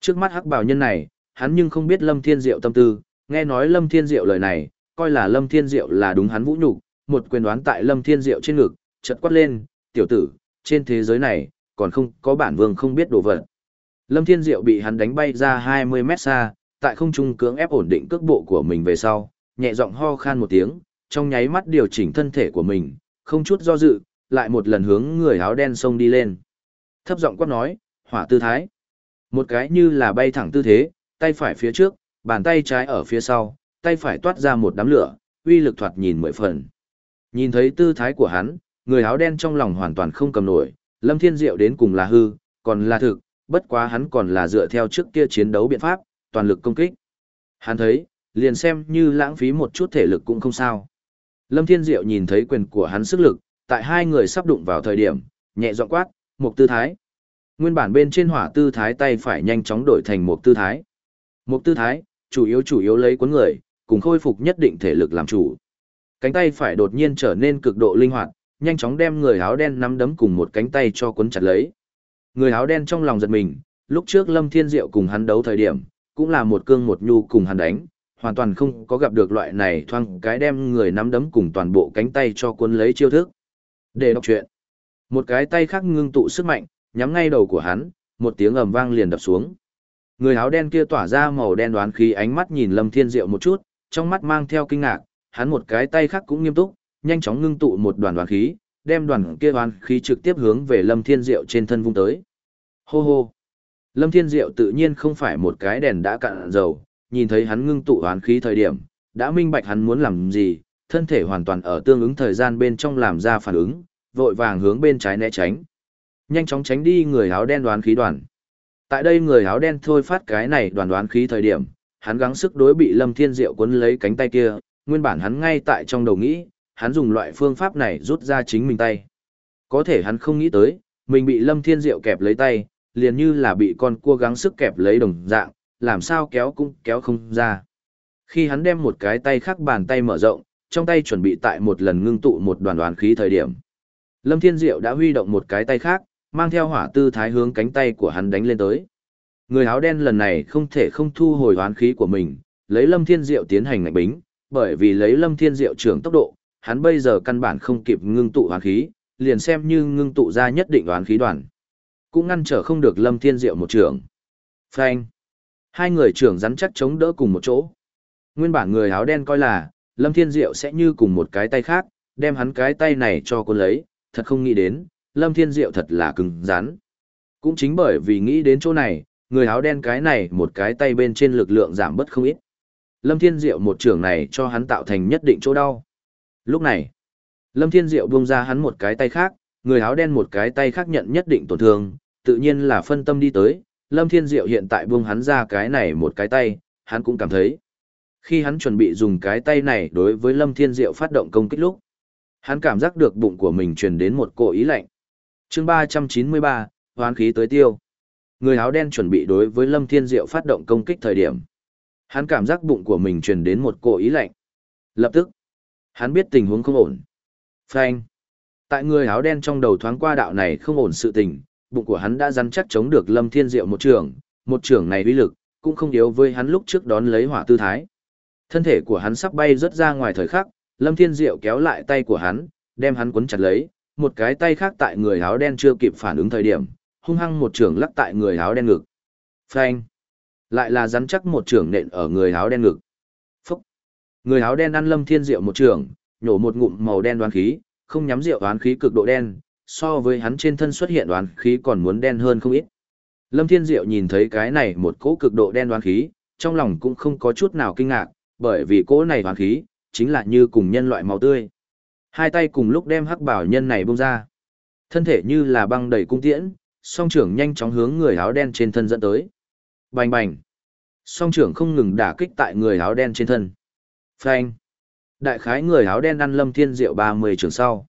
Trước mắt hắc bảo nhân này, hắn nhưng không biết Lâm Thiên Diệu tâm tư, nghe nói Lâm Thiên Diệu lời này, coi là Lâm Thiên Diệu là đúng hắn vũ nhục, một quyền đoán tại Lâm Thiên Diệu trên ngực, chợt quát lên, tiểu tử, trên thế giới này, còn không có bản vương không biết đồ vật. Lâm Thiên Diệu bị hắn đánh bay ra 20 mét xa, tại không trung cưỡng ép ổn định cước bộ của mình về sau, nhẹ giọng ho khan một tiếng, trong nháy mắt điều chỉnh thân thể của mình, không chút do dự, lại một lần hướng người áo đen xông đi lên. Thấp giọng quát nói, hỏa tư thái. Một cái như là bay thẳng tư thế, tay phải phía trước, bàn tay trái ở phía sau, tay phải toát ra một đám lửa, uy lực thoạt nhìn mười phần. Nhìn thấy tư thái của hắn, người áo đen trong lòng hoàn toàn không cầm nổi, Lâm Thiên Diệu đến cùng là hư, còn là thực, bất quá hắn còn là dựa theo trước kia chiến đấu biện pháp, toàn lực công kích. Hắn thấy, liền xem như lãng phí một chút thể lực cũng không sao. Lâm Thiên Diệu nhìn thấy quyền của hắn sức lực, tại hai người sắp đụng vào thời điểm, nhẹ giọng quát, một tư thái. Nguyên bản bên trên hỏa tư thái tay phải nhanh chóng đổi thành một tư thái. Một tư thái, chủ yếu chủ yếu lấy cuốn người, cùng khôi phục nhất định thể lực làm chủ. Cánh tay phải đột nhiên trở nên cực độ linh hoạt, nhanh chóng đem người áo đen nắm đấm cùng một cánh tay cho cuốn chặt lấy. Người áo đen trong lòng giật mình, lúc trước Lâm Thiên Diệu cùng hắn đấu thời điểm, cũng là một cương một nhu cùng hắn đánh, hoàn toàn không có gặp được loại này thoang cái đem người nắm đấm cùng toàn bộ cánh tay cho cuốn lấy chiêu thức. Để đọc chuyện. Một cái tay khác ngưng tụ sức mạnh, nhắm ngay đầu của hắn, một tiếng ầm vang liền đập xuống. Người áo đen kia tỏa ra màu đen đoán khí ánh mắt nhìn Lâm Thiên Diệu một chút, trong mắt mang theo kinh ngạc, hắn một cái tay khác cũng nghiêm túc, nhanh chóng ngưng tụ một đoàn đoàn khí, đem đoàn kia đoàn khí trực tiếp hướng về Lâm Thiên Diệu trên thân vung tới. Hô hô. Lâm Thiên Diệu tự nhiên không phải một cái đèn đã cạn dầu, nhìn thấy hắn ngưng tụ đoàn khí thời điểm, đã minh bạch hắn muốn làm gì, thân thể hoàn toàn ở tương ứng thời gian bên trong làm ra phản ứng, vội vàng hướng bên trái né tránh. Nhanh chóng tránh đi người áo đen đoán khí đoàn. Tại đây người áo đen thôi phát cái này đoàn đoán khí thời điểm, hắn gắng sức đối bị Lâm Thiên Diệu cuốn lấy cánh tay kia, nguyên bản hắn ngay tại trong đầu nghĩ, hắn dùng loại phương pháp này rút ra chính mình tay. Có thể hắn không nghĩ tới, mình bị Lâm Thiên Diệu kẹp lấy tay, liền như là bị con cua gắng sức kẹp lấy đồng dạng, làm sao kéo cũng kéo không ra. Khi hắn đem một cái tay khác bàn tay mở rộng, trong tay chuẩn bị tại một lần ngưng tụ một đoàn đoàn khí thời điểm. Lâm Thiên Diệu đã huy động một cái tay khác, mang theo hỏa tư thái hướng cánh tay của hắn đánh lên tới. Người áo đen lần này không thể không thu hồi hoán khí của mình, lấy Lâm Thiên Diệu tiến hành ngạch bính, bởi vì lấy Lâm Thiên Diệu trưởng tốc độ, hắn bây giờ căn bản không kịp ngưng tụ hoán khí, liền xem như ngưng tụ ra nhất định hoán khí đoàn. Cũng ngăn trở không được Lâm Thiên Diệu một trường. Phanh. Hai người trưởng rắn chắc chống đỡ cùng một chỗ. Nguyên bản người áo đen coi là, Lâm Thiên Diệu sẽ như cùng một cái tay khác, đem hắn cái tay này cho cô lấy, thật không nghĩ đến, Lâm Thiên Diệu thật là cứng rắn. Cũng chính bởi vì nghĩ đến chỗ này, người áo đen cái này một cái tay bên trên lực lượng giảm bất không ít. Lâm Thiên Diệu một trường này cho hắn tạo thành nhất định chỗ đau. Lúc này, Lâm Thiên Diệu buông ra hắn một cái tay khác, người áo đen một cái tay khác nhận nhất định tổn thương, tự nhiên là phân tâm đi tới, Lâm Thiên Diệu hiện tại buông hắn ra cái này một cái tay, hắn cũng cảm thấy. Khi hắn chuẩn bị dùng cái tay này đối với Lâm Thiên Diệu phát động công kích lúc, hắn cảm giác được bụng của mình truyền đến một cổ ý lạnh. chương 393, hoán khí tới tiêu. Người áo đen chuẩn bị đối với Lâm Thiên Diệu phát động công kích thời điểm. Hắn cảm giác bụng của mình truyền đến một cổ ý lạnh. Lập tức, hắn biết tình huống không ổn. Phanh. Tại người áo đen trong đầu thoáng qua đạo này không ổn sự tình, bụng của hắn đã rắn chắc chống được Lâm Thiên Diệu một trường, một trường này uy lực, cũng không yếu với hắn lúc trước đón lấy hỏa tư thái. Thân thể của hắn sắp bay rất ra ngoài thời khắc, Lâm Thiên Diệu kéo lại tay của hắn, đem hắn cuốn chặt lấy, một cái tay khác tại người áo đen chưa kịp phản ứng thời điểm, hung hăng một trường lắc tại người áo đen ngực. Phanh! Lại là rắn chắc một trường nện ở người áo đen ngực. Người áo đen ăn Lâm Thiên Diệu một trường, nhổ một ngụm màu đen đoán khí, không nhắm rượu đoán khí cực độ đen, so với hắn trên thân xuất hiện đoán khí còn muốn đen hơn không ít. Lâm Thiên Diệu nhìn thấy cái này một cỗ cực độ đen đoán khí, trong lòng cũng không có chút nào kinh ngạc, bởi vì cỗ này đoán khí, chính là như cùng nhân loại màu tươi. Hai tay cùng lúc đem hắc bảo nhân này bung ra. Thân thể như là băng đầy cung tiễn, song trưởng nhanh chóng hướng người áo đen trên thân dẫn tới. Bành bành. Song trưởng không ngừng đả kích tại người áo đen trên thân. Phanh. Đại khái người áo đen ăn Lâm Thiên Diệu 30 trường sau.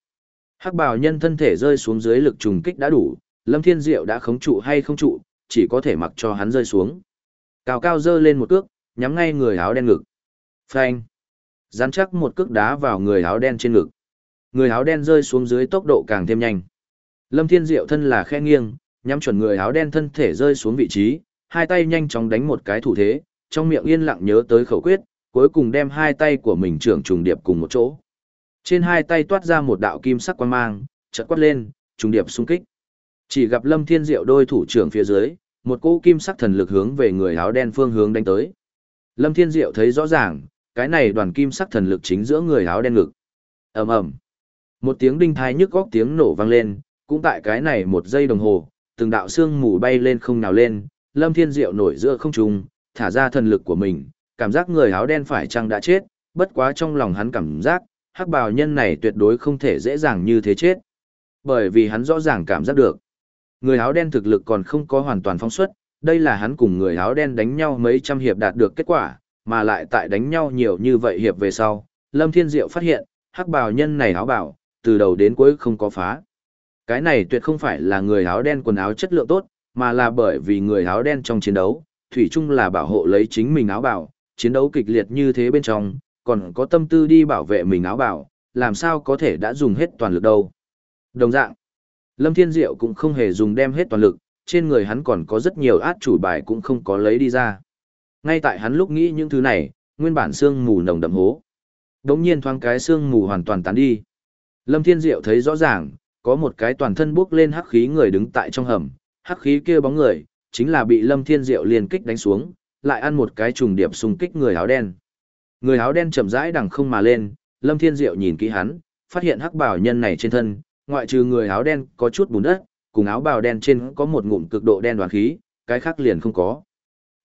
Hắc bào nhân thân thể rơi xuống dưới lực trùng kích đã đủ, Lâm Thiên Diệu đã khống trụ hay không trụ, chỉ có thể mặc cho hắn rơi xuống. Cao cao dơ lên một cước, nhắm ngay người áo đen ngực. Phanh. Rắn chắc một cước đá vào người áo đen trên ngực. Người áo đen rơi xuống dưới tốc độ càng thêm nhanh. Lâm Thiên Diệu thân là khe nghiêng, nhắm chuẩn người áo đen thân thể rơi xuống vị trí, hai tay nhanh chóng đánh một cái thủ thế, trong miệng yên lặng nhớ tới khẩu quyết, cuối cùng đem hai tay của mình trưởng trùng điệp cùng một chỗ. Trên hai tay toát ra một đạo kim sắc quang mang, chợt quát lên, trùng điệp xung kích. Chỉ gặp Lâm Thiên Diệu đôi thủ trưởng phía dưới, một cỗ kim sắc thần lực hướng về người áo đen phương hướng đánh tới. Lâm Thiên Diệu thấy rõ ràng, cái này đoàn kim sắc thần lực chính giữa người áo đen ngực. Ầm ầm. Một tiếng đinh thai nhức góc tiếng nổ vang lên, cũng tại cái này một giây đồng hồ, từng đạo xương mù bay lên không nào lên, Lâm Thiên Diệu nổi giữa không trung, thả ra thần lực của mình, cảm giác người áo đen phải chăng đã chết, bất quá trong lòng hắn cảm giác, hắc bào nhân này tuyệt đối không thể dễ dàng như thế chết. Bởi vì hắn rõ ràng cảm giác được, người áo đen thực lực còn không có hoàn toàn phóng xuất, đây là hắn cùng người áo đen đánh nhau mấy trăm hiệp đạt được kết quả, mà lại tại đánh nhau nhiều như vậy hiệp về sau, Lâm Thiên Diệu phát hiện, hắc bào nhân này áo bảo, từ đầu đến cuối không có phá. Cái này tuyệt không phải là người áo đen quần áo chất lượng tốt, mà là bởi vì người áo đen trong chiến đấu, thủy chung là bảo hộ lấy chính mình áo bảo, chiến đấu kịch liệt như thế bên trong, còn có tâm tư đi bảo vệ mình áo bảo, làm sao có thể đã dùng hết toàn lực đâu. Đồng dạng, Lâm Thiên Diệu cũng không hề dùng đem hết toàn lực, trên người hắn còn có rất nhiều át chủ bài cũng không có lấy đi ra. Ngay tại hắn lúc nghĩ những thứ này, nguyên bản xương mù nồng đậm hố. Đống nhiên thoáng cái xương mù hoàn toàn tán đi. Lâm Thiên Diệu thấy rõ ràng, có một cái toàn thân bước lên hắc khí người đứng tại trong hầm, hắc khí kia bóng người, chính là bị Lâm Thiên Diệu liền kích đánh xuống, lại ăn một cái trùng điệp xung kích người áo đen. Người áo đen chậm rãi đằng không mà lên, Lâm Thiên Diệu nhìn kỹ hắn, phát hiện hắc bảo nhân này trên thân, ngoại trừ người áo đen có chút bùn đất, cùng áo bào đen trên có một ngụm cực độ đen đoàn khí, cái khác liền không có.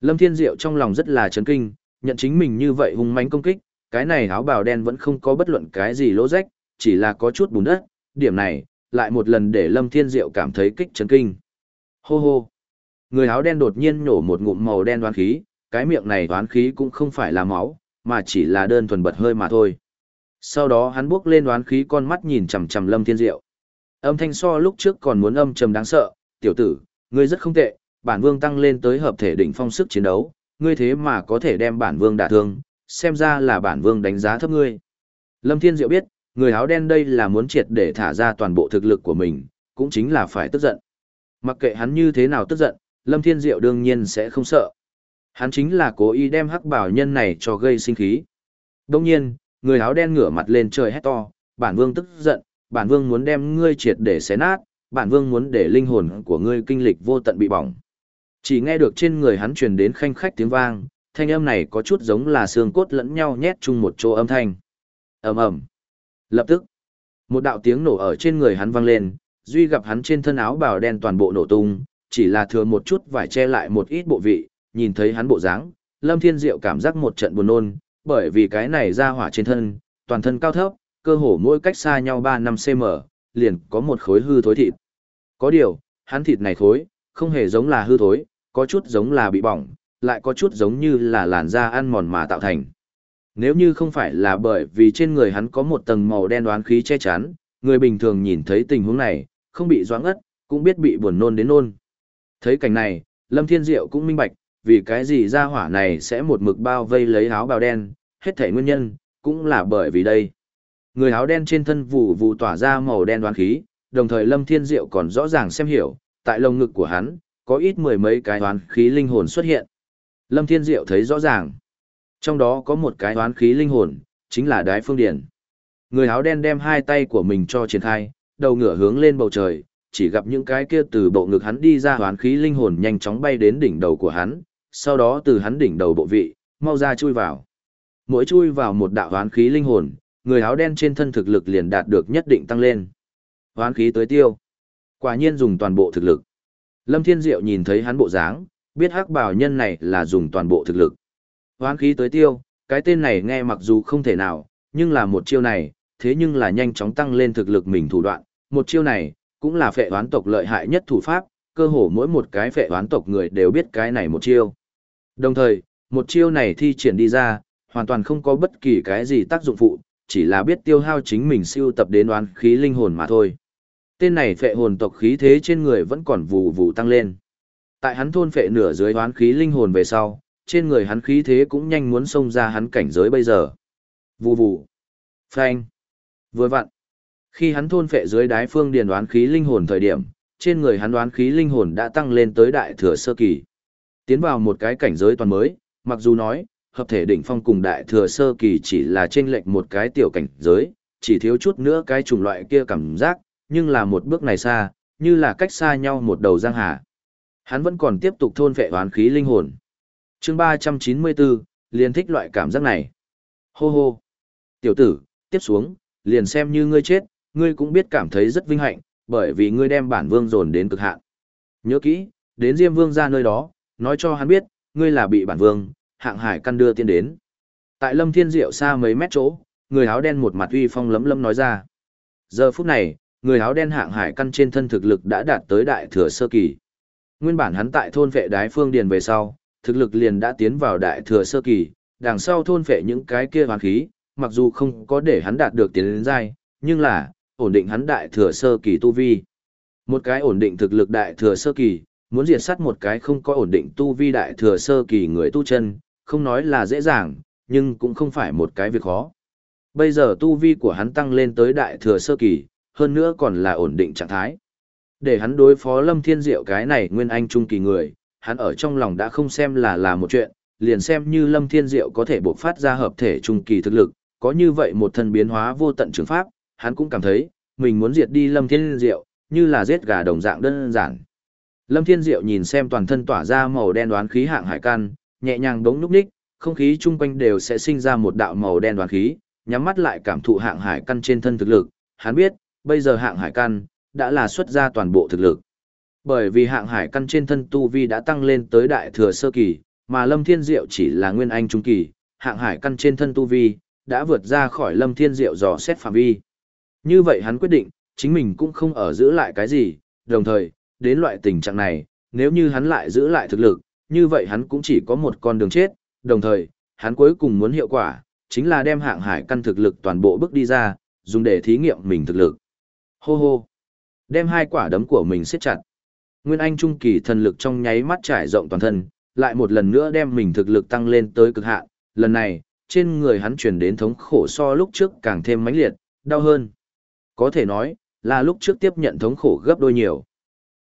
Lâm Thiên Diệu trong lòng rất là chấn kinh, nhận chính mình như vậy hung mãnh công kích, cái này áo bào đen vẫn không có bất luận cái gì lỗ rách, chỉ là có chút bùn đất, điểm này, lại một lần để Lâm Thiên Diệu cảm thấy kích chấn kinh. Hô hô! Người áo đen đột nhiên nổ một ngụm màu đen đoán khí, cái miệng này đoán khí cũng không phải là máu, mà chỉ là đơn thuần bật hơi mà thôi. Sau đó hắn bước lên đoán khí con mắt nhìn chằm chằm Lâm Thiên Diệu. Âm thanh so lúc trước còn muốn âm trầm đáng sợ, tiểu tử, ngươi rất không tệ, bản vương tăng lên tới hợp thể đỉnh phong sức chiến đấu, ngươi thế mà có thể đem bản vương đả thương, xem ra là bản vương đánh giá thấp ngươi. Lâm Thiên Diệu biết, người áo đen đây là muốn triệt để thả ra toàn bộ thực lực của mình, cũng chính là phải tức giận. Mặc kệ hắn như thế nào tức giận, Lâm Thiên Diệu đương nhiên sẽ không sợ. Hắn chính là cố ý đem hắc bảo nhân này cho gây sinh khí. Đồng nhiên, người áo đen ngửa mặt lên trời hét to, bản vương tức giận, bản vương muốn đem ngươi triệt để xé nát, bản vương muốn để linh hồn của ngươi kinh lịch vô tận bị bỏng. Chỉ nghe được trên người hắn truyền đến khanh khách tiếng vang, thanh âm này có chút giống là xương cốt lẫn nhau nhét chung một chỗ âm thanh. ầm ầm. Lập tức, một đạo tiếng nổ ở trên người hắn vang lên, duy gặp hắn trên thân áo bào đen toàn bộ nổ tung, chỉ là thừa một chút vải che lại một ít bộ vị, nhìn thấy hắn bộ dáng, Lâm Thiên Diệu cảm giác một trận buồn nôn, bởi vì cái này ra hỏa trên thân, toàn thân cao thấp, cơ hồ mỗi cách xa nhau 3-5 cm, liền có một khối hư thối thịt. Có điều, hắn thịt này thối, không hề giống là hư thối, có chút giống là bị bỏng, lại có chút giống như là làn da ăn mòn mà tạo thành. Nếu như không phải là bởi vì trên người hắn có một tầng màu đen đoán khí che chắn, người bình thường nhìn thấy tình huống này, không bị doãn ất, cũng biết bị buồn nôn đến nôn. Thấy cảnh này, Lâm Thiên Diệu cũng minh bạch, vì cái gì ra hỏa này sẽ một mực bao vây lấy áo bào đen, hết thể nguyên nhân, cũng là bởi vì đây. Người áo đen trên thân vụ vụ tỏa ra màu đen đoán khí, đồng thời Lâm Thiên Diệu còn rõ ràng xem hiểu, tại lồng ngực của hắn, có ít mười mấy cái đoán khí linh hồn xuất hiện. Lâm Thiên Diệu thấy rõ ràng. Trong đó có một cái đoán khí linh hồn, chính là đái phương điển. Người áo đen đem hai tay của mình cho triển khai, đầu ngửa hướng lên bầu trời, chỉ gặp những cái kia từ bộ ngực hắn đi ra hoán khí linh hồn nhanh chóng bay đến đỉnh đầu của hắn, sau đó từ hắn đỉnh đầu bộ vị, mau ra chui vào. Mỗi chui vào một đạo hoán khí linh hồn, người áo đen trên thân thực lực liền đạt được nhất định tăng lên. Hoán khí tới tiêu. Quả nhiên dùng toàn bộ thực lực. Lâm Thiên Diệu nhìn thấy hắn bộ dáng, biết hắc bảo nhân này là dùng toàn bộ thực lực. Hoán khí tới tiêu, cái tên này nghe mặc dù không thể nào, nhưng là một chiêu này, thế nhưng là nhanh chóng tăng lên thực lực mình thủ đoạn. Một chiêu này, cũng là phệ hoán tộc lợi hại nhất thủ pháp, cơ hồ mỗi một cái phệ hoán tộc người đều biết cái này một chiêu. Đồng thời, một chiêu này thi triển đi ra, hoàn toàn không có bất kỳ cái gì tác dụng phụ, chỉ là biết tiêu hao chính mình siêu tập đến oán khí linh hồn mà thôi. Tên này phệ hồn tộc khí thế trên người vẫn còn vù vù tăng lên. Tại hắn thôn phệ nửa dưới oán khí linh hồn về sau, trên người hắn khí thế cũng nhanh muốn xông ra hắn cảnh giới bây giờ. Vù vù. Phanh. Vừa vặn. Khi hắn thôn phệ dưới đái phương điền đoán khí linh hồn thời điểm, trên người hắn đoán khí linh hồn đã tăng lên tới đại thừa sơ kỳ. Tiến vào một cái cảnh giới toàn mới, mặc dù nói, hợp thể đỉnh phong cùng đại thừa sơ kỳ chỉ là trên lệch một cái tiểu cảnh giới, chỉ thiếu chút nữa cái chủng loại kia cảm giác, nhưng là một bước này xa, như là cách xa nhau một đầu giang hà. Hắn vẫn còn tiếp tục thôn phệ hoán khí linh hồn. chương 394, liền thích loại cảm giác này. Hô hô. Tiểu tử, tiếp xuống, liền xem như ngươi chết, ngươi cũng biết cảm thấy rất vinh hạnh, bởi vì ngươi đem bản vương dồn đến cực hạn. Nhớ kỹ, đến Diêm Vương ra nơi đó, nói cho hắn biết, ngươi là bị bản vương, hạng hải căn đưa tiên đến. Tại Lâm Thiên Diệu xa mấy mét chỗ, người áo đen một mặt uy phong lấm lấm nói ra. Giờ phút này, người áo đen hạng hải căn trên thân thực lực đã đạt tới đại thừa sơ kỳ. Nguyên bản hắn tại thôn vệ đái phương điền về sau, thực lực liền đã tiến vào đại thừa sơ kỳ, đằng sau thôn vệ những cái kia hoàn khí, mặc dù không có để hắn đạt được tiến đến giai, nhưng là ổn định hắn đại thừa sơ kỳ tu vi. Một cái ổn định thực lực đại thừa sơ kỳ, muốn diệt sát một cái không có ổn định tu vi đại thừa sơ kỳ người tu chân, không nói là dễ dàng, nhưng cũng không phải một cái việc khó. Bây giờ tu vi của hắn tăng lên tới đại thừa sơ kỳ, hơn nữa còn là ổn định trạng thái. Để hắn đối phó Lâm Thiên Diệu cái này nguyên anh trung kỳ người, hắn ở trong lòng đã không xem là là một chuyện, liền xem như Lâm Thiên Diệu có thể bộc phát ra hợp thể trung kỳ thực lực, có như vậy một thân biến hóa vô tận trường pháp, hắn cũng cảm thấy, mình muốn diệt đi Lâm Thiên Diệu, như là giết gà đồng dạng đơn giản. Lâm Thiên Diệu nhìn xem toàn thân tỏa ra màu đen đoán khí hạng hải can, nhẹ nhàng đống núp ních, không khí chung quanh đều sẽ sinh ra một đạo màu đen đoàn khí, nhắm mắt lại cảm thụ hạng hải căn trên thân thực lực, hắn biết, bây giờ hạng hải căn đã là xuất ra toàn bộ thực lực. Bởi vì hạng hải căn trên thân tu vi đã tăng lên tới đại thừa sơ kỳ, mà Lâm Thiên Diệu chỉ là nguyên anh trung kỳ, hạng hải căn trên thân tu vi đã vượt ra khỏi Lâm Thiên Diệu dò xét phạm vi. Như vậy hắn quyết định, chính mình cũng không ở giữ lại cái gì, đồng thời, đến loại tình trạng này, nếu như hắn lại giữ lại thực lực, như vậy hắn cũng chỉ có một con đường chết, đồng thời, hắn cuối cùng muốn hiệu quả, chính là đem hạng hải căn thực lực toàn bộ bước đi ra, dùng để thí nghiệm mình thực lực. Hô hô! Đem hai quả đấm của mình siết chặt. Nguyên Anh Trung Kỳ thần lực trong nháy mắt trải rộng toàn thân, lại một lần nữa đem mình thực lực tăng lên tới cực hạn. lần này, trên người hắn truyền đến thống khổ so lúc trước càng thêm mãnh liệt, đau hơn. Có thể nói, là lúc trước tiếp nhận thống khổ gấp đôi nhiều.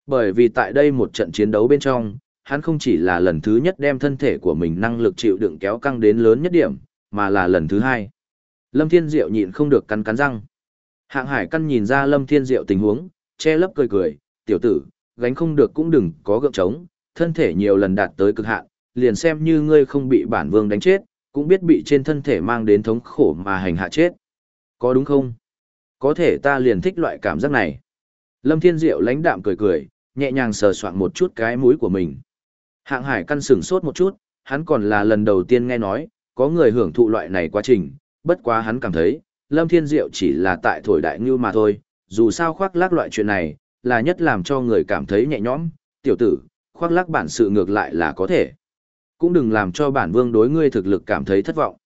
Bởi vì tại đây một trận chiến đấu bên trong, hắn không chỉ là lần thứ nhất đem thân thể của mình năng lực chịu đựng kéo căng đến lớn nhất điểm, mà là lần thứ hai. Lâm Thiên Diệu nhịn không được cắn cắn răng. Hạng Hải căn nhìn ra Lâm Thiên Diệu tình huống, che lấp cười cười, tiểu tử, gánh không được cũng đừng có gượng trống, thân thể nhiều lần đạt tới cực hạn, liền xem như ngươi không bị bản vương đánh chết, cũng biết bị trên thân thể mang đến thống khổ mà hành hạ chết. Có đúng không? Có thể ta liền thích loại cảm giác này. Lâm Thiên Diệu lãnh đạm cười cười, nhẹ nhàng sờ soạn một chút cái mũi của mình. Hạng hải căn sừng sốt một chút, hắn còn là lần đầu tiên nghe nói, có người hưởng thụ loại này quá trình, bất quá hắn cảm thấy, Lâm Thiên Diệu chỉ là tại thổi đại ngưu mà thôi, dù sao khoác lác loại chuyện này, là nhất làm cho người cảm thấy nhẹ nhõm, tiểu tử, khoác lác bản sự ngược lại là có thể. Cũng đừng làm cho bản vương đối ngươi thực lực cảm thấy thất vọng.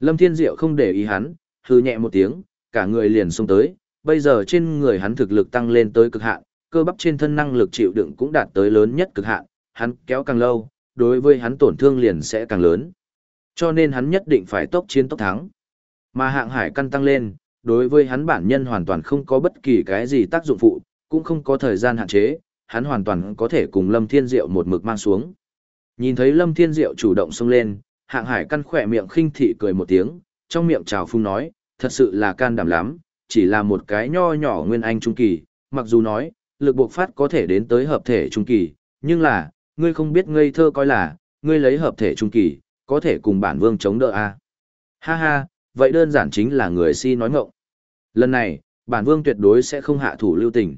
Lâm Thiên Diệu không để ý hắn, hư nhẹ một tiếng, cả người liền xông tới, bây giờ trên người hắn thực lực tăng lên tới cực hạn, cơ bắp trên thân năng lực chịu đựng cũng đạt tới lớn nhất cực hạn, hắn kéo càng lâu, đối với hắn tổn thương liền sẽ càng lớn. Cho nên hắn nhất định phải tốc chiến tốc thắng. Mà hạng hải căn tăng lên, đối với hắn bản nhân hoàn toàn không có bất kỳ cái gì tác dụng phụ, cũng không có thời gian hạn chế, hắn hoàn toàn có thể cùng Lâm Thiên Diệu một mực mang xuống. Nhìn thấy Lâm Thiên Diệu chủ động xông lên, hạng hải căn khỏe miệng khinh thị cười một tiếng, trong miệng trào phung nói, thật sự là can đảm lắm, chỉ là một cái nho nhỏ nguyên anh trung kỳ, mặc dù nói, lực buộc phát có thể đến tới hợp thể trung kỳ, nhưng là, ngươi không biết ngây thơ coi là, ngươi lấy hợp thể trung kỳ, có thể cùng bản vương chống đỡ a à? Ha ha, vậy đơn giản chính là người si nói ngọng. Lần này, bản vương tuyệt đối sẽ không hạ thủ lưu tình.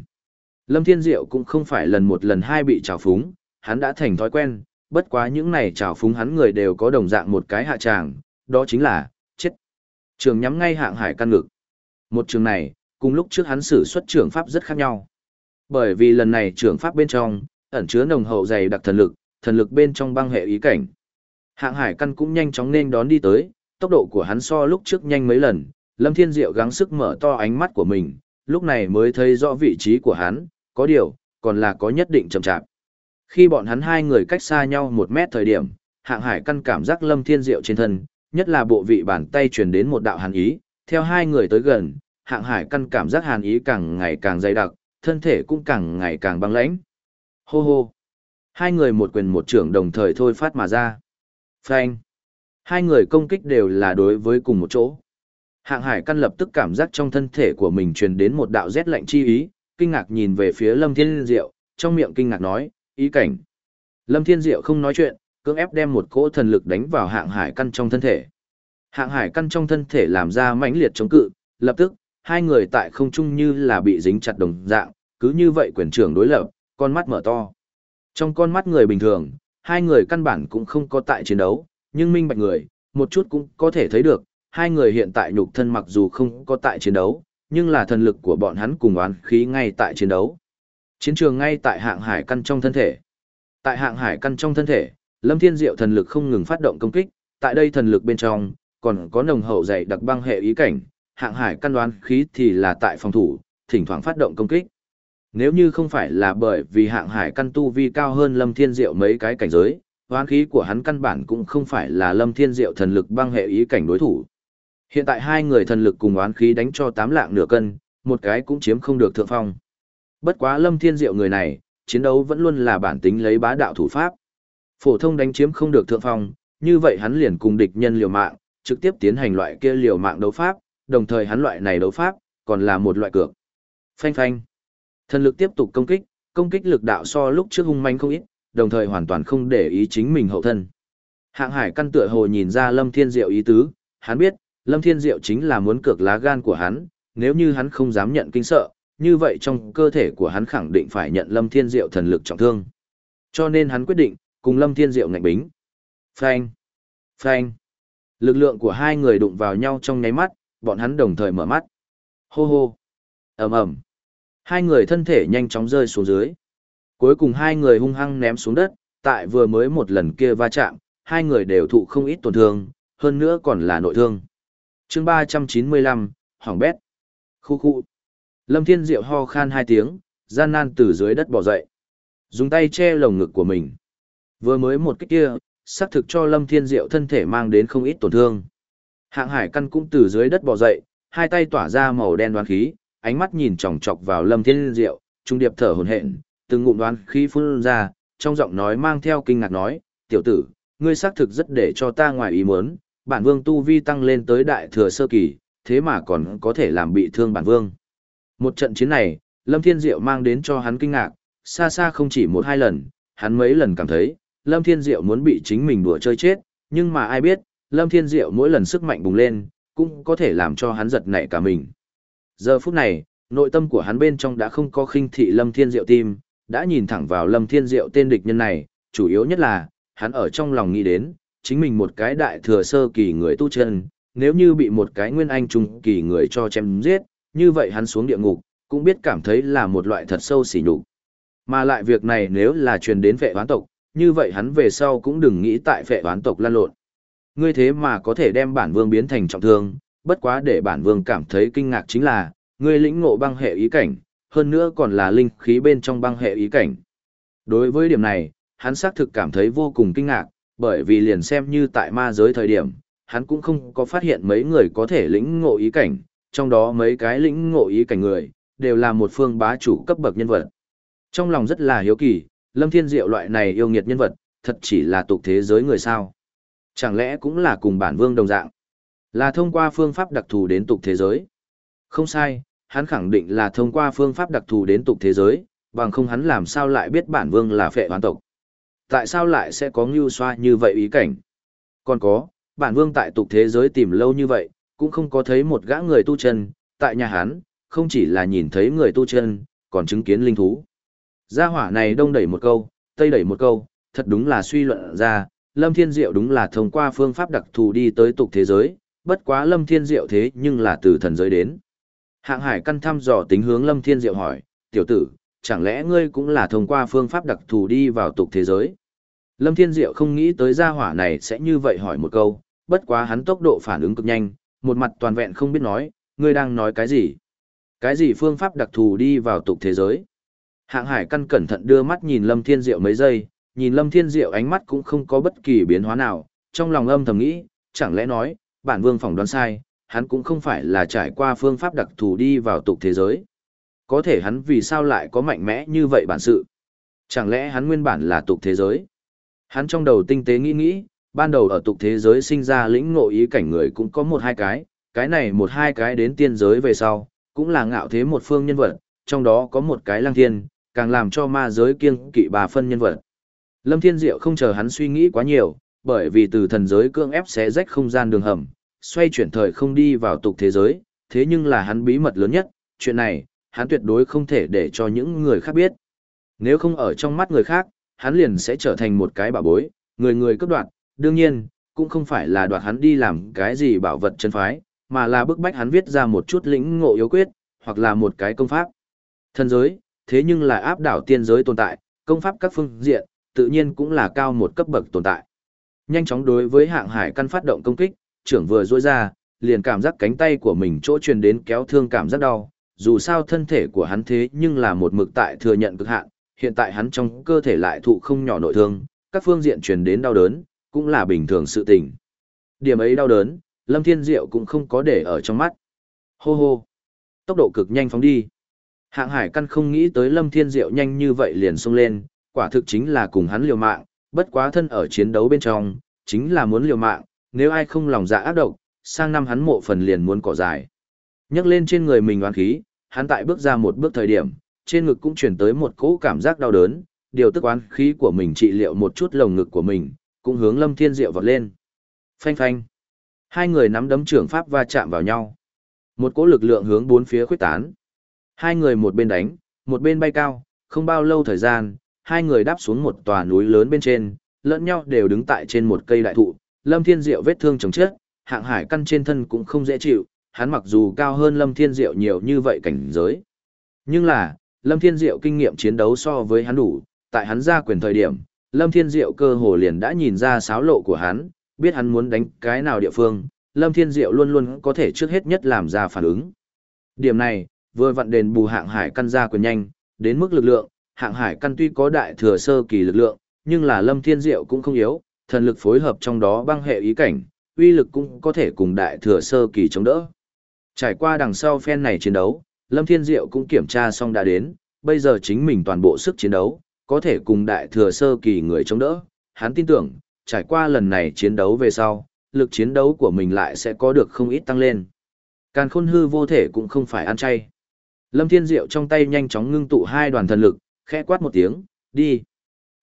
Lâm Thiên Diệu cũng không phải lần một lần hai bị trào phúng, hắn đã thành thói quen, bất quá những này trào phúng hắn người đều có đồng dạng một cái hạ tràng, đó chính là. Trường nhắm ngay hạng hải căn ngực. Một trường này, cùng lúc trước hắn sử xuất trường pháp rất khác nhau. Bởi vì lần này trường pháp bên trong, ẩn chứa nồng hậu dày đặc thần lực, thần lực bên trong băng hệ ý cảnh. Hạng hải căn cũng nhanh chóng nên đón đi tới, tốc độ của hắn so lúc trước nhanh mấy lần, Lâm Thiên Diệu gắng sức mở to ánh mắt của mình, lúc này mới thấy rõ vị trí của hắn, có điều, còn là có nhất định chậm chạp. Khi bọn hắn hai người cách xa nhau một mét thời điểm, hạng hải căn cảm giác Lâm Thiên Diệu trên thân, nhất là bộ vị bàn tay truyền đến một đạo hàn ý, theo hai người tới gần, hạng hải căn cảm giác hàn ý càng ngày càng dày đặc, thân thể cũng càng ngày càng băng lãnh. Hô hô! Hai người một quyền một trưởng đồng thời thôi phát mà ra. Phanh! Hai người công kích đều là đối với cùng một chỗ. Hạng hải căn lập tức cảm giác trong thân thể của mình truyền đến một đạo rét lạnh chi ý, kinh ngạc nhìn về phía Lâm Thiên Diệu, trong miệng kinh ngạc nói, ý cảnh. Lâm Thiên Diệu không nói chuyện, cưỡng ép đem một cỗ thần lực đánh vào hạng hải căn trong thân thể. Hạng hải căn trong thân thể làm ra mãnh liệt chống cự, lập tức, hai người tại không trung như là bị dính chặt đồng dạng, cứ như vậy quyền trưởng đối lập, con mắt mở to. Trong con mắt người bình thường, hai người căn bản cũng không có tại chiến đấu, nhưng minh bạch người, một chút cũng có thể thấy được, hai người hiện tại nhục thân mặc dù không có tại chiến đấu, nhưng là thần lực của bọn hắn cùng oán khí ngay tại chiến đấu. Chiến trường ngay tại hạng hải căn trong thân thể. Tại hạng hải căn trong thân thể, Lâm Thiên Diệu thần lực không ngừng phát động công kích, tại đây thần lực bên trong, còn có nồng hậu dày đặc băng hệ ý cảnh, hạng hải căn đoán khí thì là tại phòng thủ, thỉnh thoảng phát động công kích. Nếu như không phải là bởi vì hạng hải căn tu vi cao hơn Lâm Thiên Diệu mấy cái cảnh giới, hoán khí của hắn căn bản cũng không phải là Lâm Thiên Diệu thần lực băng hệ ý cảnh đối thủ. Hiện tại hai người thần lực cùng oán khí đánh cho tám lạng nửa cân, một cái cũng chiếm không được thượng phong. Bất quá Lâm Thiên Diệu người này, chiến đấu vẫn luôn là bản tính lấy bá đạo thủ pháp. Phổ thông đánh chiếm không được thượng phong, như vậy hắn liền cùng địch nhân liều mạng, trực tiếp tiến hành loại kia liều mạng đấu pháp, đồng thời hắn loại này đấu pháp, còn là một loại cược. Phanh phanh. Thần lực tiếp tục công kích, công kích lực đạo so lúc trước hung manh không ít, đồng thời hoàn toàn không để ý chính mình hậu thân. Hạng Hải căn tựa hồ nhìn ra Lâm Thiên Diệu ý tứ, hắn biết, Lâm Thiên Diệu chính là muốn cược lá gan của hắn, nếu như hắn không dám nhận kinh sợ, như vậy trong cơ thể của hắn khẳng định phải nhận Lâm Thiên Diệu thần lực trọng thương. Cho nên hắn quyết định, cùng Lâm Thiên Diệu ngạnh bính. Phanh! Phanh! Lực lượng của hai người đụng vào nhau trong nháy mắt, bọn hắn đồng thời mở mắt. Hô hô! ầm ầm Hai người thân thể nhanh chóng rơi xuống dưới. Cuối cùng hai người hung hăng ném xuống đất, tại vừa mới một lần kia va chạm, hai người đều thụ không ít tổn thương, hơn nữa còn là nội thương. chương ba trăm chín mươi lăm, hỏng bét. Khu khu. Lâm Thiên Diệu ho khan hai tiếng, gian nan từ dưới đất bò dậy. Dùng tay che lồng ngực của mình. Vừa mới một cái kia, xác thực cho Lâm Thiên Diệu thân thể mang đến không ít tổn thương. Hạng hải căn cũng từ dưới đất bò dậy, hai tay tỏa ra màu đen đoán khí, ánh mắt nhìn chòng chọc vào Lâm Thiên Diệu, trung điệp thở hổn hển, từng ngụm đoán khí phun ra, trong giọng nói mang theo kinh ngạc nói, tiểu tử, ngươi xác thực rất để cho ta ngoài ý muốn, bản vương tu vi tăng lên tới đại thừa sơ kỳ, thế mà còn có thể làm bị thương bản vương. Một trận chiến này, Lâm Thiên Diệu mang đến cho hắn kinh ngạc, xa xa không chỉ một hai lần, hắn mấy lần cảm thấy, Lâm Thiên Diệu muốn bị chính mình đùa chơi chết, nhưng mà ai biết, Lâm Thiên Diệu mỗi lần sức mạnh bùng lên, cũng có thể làm cho hắn giật nảy cả mình. Giờ phút này, nội tâm của hắn bên trong đã không có khinh thị Lâm Thiên Diệu tim, đã nhìn thẳng vào Lâm Thiên Diệu tên địch nhân này, chủ yếu nhất là, hắn ở trong lòng nghĩ đến, chính mình một cái đại thừa sơ kỳ người tu chân, nếu như bị một cái nguyên anh trung kỳ người cho chém giết, như vậy hắn xuống địa ngục, cũng biết cảm thấy là một loại thật sâu sỉ nhục. Mà lại việc này nếu là truyền đến vệ hoán tộc, như vậy hắn về sau cũng đừng nghĩ tại phệ toán tộc lan lộn. Ngươi thế mà có thể đem bản vương biến thành trọng thương, bất quá để bản vương cảm thấy kinh ngạc chính là, ngươi lĩnh ngộ băng hệ ý cảnh, hơn nữa còn là linh khí bên trong băng hệ ý cảnh. Đối với điểm này, hắn xác thực cảm thấy vô cùng kinh ngạc, bởi vì liền xem như tại ma giới thời điểm, hắn cũng không có phát hiện mấy người có thể lĩnh ngộ ý cảnh, trong đó mấy cái lĩnh ngộ ý cảnh người, đều là một phương bá chủ cấp bậc nhân vật. Trong lòng rất là hiếu kỳ, Lâm Thiên Diệu loại này yêu nghiệt nhân vật, thật chỉ là tục thế giới người sao. Chẳng lẽ cũng là cùng bản vương đồng dạng, là thông qua phương pháp đặc thù đến tục thế giới. Không sai, hắn khẳng định là thông qua phương pháp đặc thù đến tục thế giới, bằng không hắn làm sao lại biết bản vương là phệ hoàn tộc. Tại sao lại sẽ có ngưu xoa như vậy ý cảnh? Còn có, bản vương tại tục thế giới tìm lâu như vậy, cũng không có thấy một gã người tu chân, tại nhà hắn, không chỉ là nhìn thấy người tu chân, còn chứng kiến linh thú. Gia hỏa này đông đẩy một câu, tây đẩy một câu, thật đúng là suy luận ra, Lâm Thiên Diệu đúng là thông qua phương pháp đặc thù đi tới tục thế giới, bất quá Lâm Thiên Diệu thế nhưng là từ thần giới đến. Hạng Hải căn thăm dò tính hướng Lâm Thiên Diệu hỏi, tiểu tử, chẳng lẽ ngươi cũng là thông qua phương pháp đặc thù đi vào tục thế giới? Lâm Thiên Diệu không nghĩ tới gia hỏa này sẽ như vậy hỏi một câu, bất quá hắn tốc độ phản ứng cực nhanh, một mặt toàn vẹn không biết nói, ngươi đang nói cái gì? Cái gì phương pháp đặc thù đi vào tục thế giới? Hạng Hải căn cẩn thận đưa mắt nhìn Lâm Thiên Diệu mấy giây, nhìn Lâm Thiên Diệu ánh mắt cũng không có bất kỳ biến hóa nào, trong lòng âm thầm nghĩ, chẳng lẽ nói, bản vương phỏng đoán sai, hắn cũng không phải là trải qua phương pháp đặc thù đi vào tục thế giới. Có thể hắn vì sao lại có mạnh mẽ như vậy bản sự? Chẳng lẽ hắn nguyên bản là tục thế giới? Hắn trong đầu tinh tế nghĩ nghĩ, ban đầu ở tục thế giới sinh ra lĩnh ngộ ý cảnh người cũng có một hai cái, cái này một hai cái đến tiên giới về sau, cũng là ngạo thế một phương nhân vật, trong đó có một cái lang thiên, càng làm cho ma giới kiêng kỵ bà phân nhân vật. Lâm Thiên Diệu không chờ hắn suy nghĩ quá nhiều, bởi vì từ thần giới cương ép xé rách không gian đường hầm, xoay chuyển thời không đi vào tục thế giới, thế nhưng là hắn bí mật lớn nhất, chuyện này, hắn tuyệt đối không thể để cho những người khác biết. Nếu không ở trong mắt người khác, hắn liền sẽ trở thành một cái bảo bối, người người cấp đoạt, đương nhiên, cũng không phải là đoạt hắn đi làm cái gì bảo vật chân phái, mà là bức bách hắn viết ra một chút lĩnh ngộ yếu quyết, hoặc là một cái công pháp. Thần giới, thế nhưng là áp đảo tiên giới tồn tại, công pháp các phương diện, tự nhiên cũng là cao một cấp bậc tồn tại. Nhanh chóng đối với hạng hải căn phát động công kích, trưởng vừa rôi ra, liền cảm giác cánh tay của mình chỗ truyền đến kéo thương cảm rất đau, dù sao thân thể của hắn thế nhưng là một mực tại thừa nhận cực hạn, hiện tại hắn trong cơ thể lại thụ không nhỏ nội thương, các phương diện truyền đến đau đớn, cũng là bình thường sự tình. Điểm ấy đau đớn, Lâm Thiên Diệu cũng không có để ở trong mắt. Hô hô! Tốc độ cực nhanh phóng đi. Hạng hải căn không nghĩ tới Lâm Thiên Diệu nhanh như vậy liền xông lên, quả thực chính là cùng hắn liều mạng, bất quá thân ở chiến đấu bên trong, chính là muốn liều mạng, nếu ai không lòng dạ ác độc, sang năm hắn mộ phần liền muốn cỏ dài. Nhấc lên trên người mình oán khí, hắn tại bước ra một bước thời điểm, trên ngực cũng chuyển tới một cỗ cảm giác đau đớn, điều tức oán khí của mình trị liệu một chút lồng ngực của mình, cũng hướng Lâm Thiên Diệu vọt lên. Phanh phanh. Hai người nắm đấm trưởng pháp va chạm vào nhau. Một cỗ lực lượng hướng bốn phía khuếch tán. Hai người một bên đánh, một bên bay cao, không bao lâu thời gian, hai người đáp xuống một tòa núi lớn bên trên, lẫn nhau đều đứng tại trên một cây đại thụ. Lâm Thiên Diệu vết thương chồng chết, hạng hải căn trên thân cũng không dễ chịu, hắn mặc dù cao hơn Lâm Thiên Diệu nhiều như vậy cảnh giới. Nhưng là, Lâm Thiên Diệu kinh nghiệm chiến đấu so với hắn đủ, tại hắn ra quyền thời điểm, Lâm Thiên Diệu cơ hồ liền đã nhìn ra sáo lộ của hắn, biết hắn muốn đánh cái nào địa phương, Lâm Thiên Diệu luôn luôn có thể trước hết nhất làm ra phản ứng. Điểm này, vừa vặn đền bù hạng hải căn ra quyền nhanh, đến mức lực lượng, hạng hải căn tuy có đại thừa sơ kỳ lực lượng, nhưng là Lâm Thiên Diệu cũng không yếu, thần lực phối hợp trong đó băng hệ ý cảnh, uy lực cũng có thể cùng đại thừa sơ kỳ chống đỡ. Trải qua đằng sau phen này chiến đấu, Lâm Thiên Diệu cũng kiểm tra xong đã đến, bây giờ chính mình toàn bộ sức chiến đấu, có thể cùng đại thừa sơ kỳ người chống đỡ. Hắn tin tưởng, trải qua lần này chiến đấu về sau, lực chiến đấu của mình lại sẽ có được không ít tăng lên. Càn khôn hư vô thể cũng không phải ăn chay. Lâm Thiên Diệu trong tay nhanh chóng ngưng tụ hai đoàn thần lực, khẽ quát một tiếng, đi.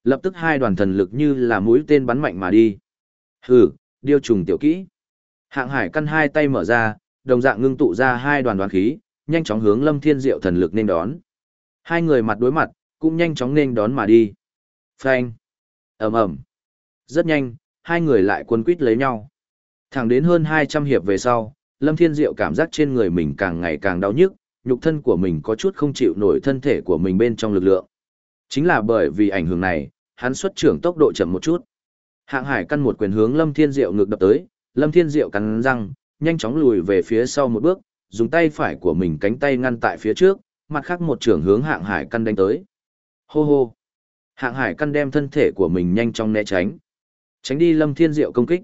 Lập tức hai đoàn thần lực như là mũi tên bắn mạnh mà đi. Hừ, điêu trùng tiểu kỹ. Hạng hải căn hai tay mở ra, đồng dạng ngưng tụ ra hai đoàn đoàn khí, nhanh chóng hướng Lâm Thiên Diệu thần lực nên đón. Hai người mặt đối mặt, cũng nhanh chóng nên đón mà đi. Phanh. ầm ầm. Rất nhanh, hai người lại quân quýt lấy nhau. Thẳng đến hơn 200 hiệp về sau, Lâm Thiên Diệu cảm giác trên người mình càng ngày càng đau nhức, nhục thân của mình có chút không chịu nổi thân thể của mình bên trong lực lượng. Chính là bởi vì ảnh hưởng này, hắn xuất trưởng tốc độ chậm một chút. Hạng Hải căn một quyền hướng Lâm Thiên Diệu ngược đập tới, Lâm Thiên Diệu cắn răng, nhanh chóng lùi về phía sau một bước, dùng tay phải của mình cánh tay ngăn tại phía trước, mặt khác một trưởng hướng Hạng Hải căn đánh tới. Hô hô. Hạng Hải căn đem thân thể của mình nhanh chóng né tránh. Tránh đi Lâm Thiên Diệu công kích.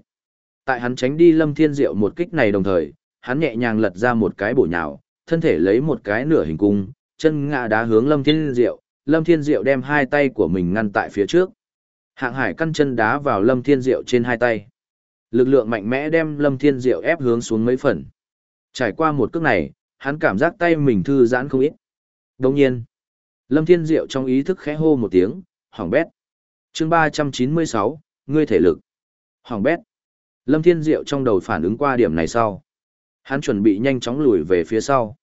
Tại hắn tránh đi Lâm Thiên Diệu một kích này đồng thời, hắn nhẹ nhàng lật ra một cái bổ nhào, thân thể lấy một cái nửa hình cung, chân ngã đá hướng Lâm Thiên Diệu, Lâm Thiên Diệu đem hai tay của mình ngăn tại phía trước. Hạng Hải căn chân đá vào Lâm Thiên Diệu trên hai tay. Lực lượng mạnh mẽ đem Lâm Thiên Diệu ép hướng xuống mấy phần. Trải qua một cước này, hắn cảm giác tay mình thư giãn không ít. Đồng nhiên, Lâm Thiên Diệu trong ý thức khẽ hô một tiếng, hỏng bét. chương 396, ngươi thể lực. Hỏng bét. Lâm Thiên Diệu trong đầu phản ứng qua điểm này sau. Hắn chuẩn bị nhanh chóng lùi về phía sau.